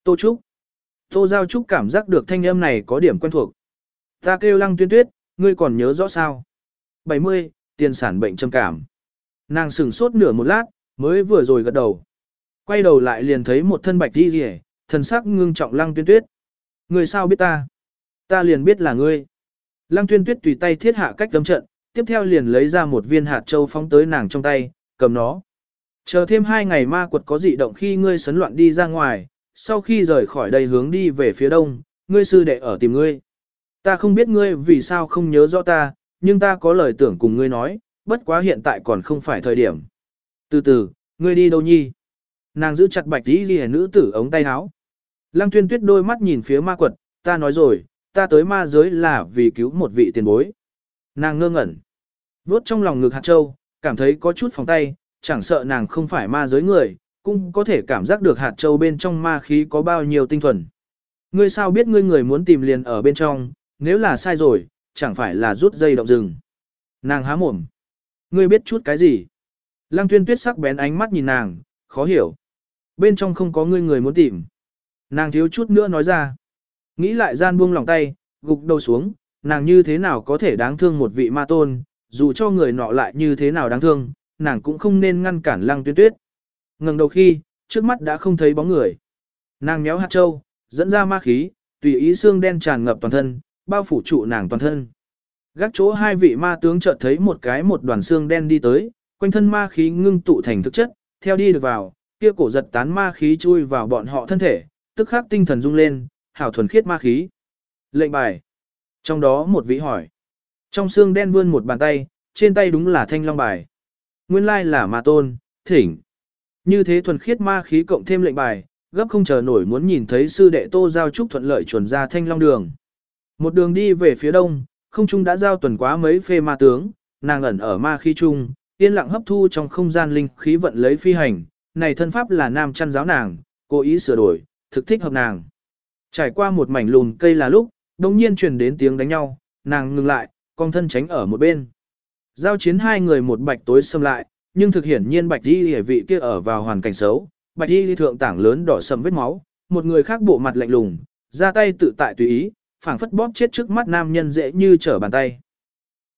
Tô Trúc. Tô Giao Trúc cảm giác được thanh âm này có điểm quen thuộc. Ta kêu lăng tuyên tuyết, ngươi còn nhớ rõ sao? 70, tiền sản bệnh trầm cảm. Nàng sửng sốt nửa một lát, mới vừa rồi gật đầu. Quay đầu lại liền thấy một thân bạch đi rỉ, thần sắc ngưng trọng lăng tuyên tuyết. người sao biết ta? Ta liền biết là ngươi. Lăng tuyên tuyết tùy tay thiết hạ cách đấm trận, tiếp theo liền lấy ra một viên hạt châu phóng tới nàng trong tay, cầm nó. Chờ thêm hai ngày ma quật có dị động khi ngươi sấn loạn đi ra ngoài, sau khi rời khỏi đây hướng đi về phía đông, ngươi sư đệ ở tìm ngươi. Ta không biết ngươi vì sao không nhớ rõ ta, nhưng ta có lời tưởng cùng ngươi nói, bất quá hiện tại còn không phải thời điểm. Từ từ, ngươi đi đâu nhi? Nàng giữ chặt bạch tí ghi nữ tử ống tay áo. Lăng tuyên tuyết đôi mắt nhìn phía ma quật, ta nói rồi, ta tới ma giới là vì cứu một vị tiền bối. Nàng ngơ ngẩn. Vốt trong lòng ngực hạt châu, cảm thấy có chút phòng tay, chẳng sợ nàng không phải ma giới người, cũng có thể cảm giác được hạt châu bên trong ma khí có bao nhiêu tinh thuần. Ngươi sao biết ngươi người muốn tìm liền ở bên trong, nếu là sai rồi, chẳng phải là rút dây động rừng. Nàng há mồm. Ngươi biết chút cái gì? Lăng tuyên tuyết sắc bén ánh mắt nhìn nàng, khó hiểu. Bên trong không có ngươi người muốn tìm. Nàng thiếu chút nữa nói ra. Nghĩ lại gian buông lòng tay, gục đầu xuống, nàng như thế nào có thể đáng thương một vị ma tôn, dù cho người nọ lại như thế nào đáng thương, nàng cũng không nên ngăn cản lăng tuyên tuyết. Ngừng đầu khi, trước mắt đã không thấy bóng người. Nàng méo hạt châu, dẫn ra ma khí, tùy ý xương đen tràn ngập toàn thân, bao phủ trụ nàng toàn thân. Gác chỗ hai vị ma tướng chợt thấy một cái một đoàn xương đen đi tới, quanh thân ma khí ngưng tụ thành thực chất, theo đi được vào, kia cổ giật tán ma khí chui vào bọn họ thân thể, tức khắc tinh thần rung lên, hảo thuần khiết ma khí. Lệnh bài. Trong đó một vị hỏi. Trong xương đen vươn một bàn tay, trên tay đúng là thanh long bài. Nguyên lai là ma tôn, thỉnh. Như thế thuần khiết ma khí cộng thêm lệnh bài, gấp không chờ nổi muốn nhìn thấy sư đệ Tô Giao Trúc thuận lợi chuẩn ra thanh long đường. Một đường đi về phía đông, không trung đã giao tuần quá mấy phê ma tướng, nàng ẩn ở ma khí trung, yên lặng hấp thu trong không gian linh khí vận lấy phi hành, này thân pháp là nam chăn giáo nàng, cố ý sửa đổi, thực thích hợp nàng. Trải qua một mảnh lùn cây là lúc, đồng nhiên truyền đến tiếng đánh nhau, nàng ngừng lại, con thân tránh ở một bên. Giao chiến hai người một bạch tối xâm lại, nhưng thực hiển nhiên bạch đi hề vị kia ở vào hoàn cảnh xấu, bạch đi thượng tảng lớn đỏ sầm vết máu, một người khác bộ mặt lạnh lùng, ra tay tự tại tùy ý, phảng phất bóp chết trước mắt nam nhân dễ như trở bàn tay.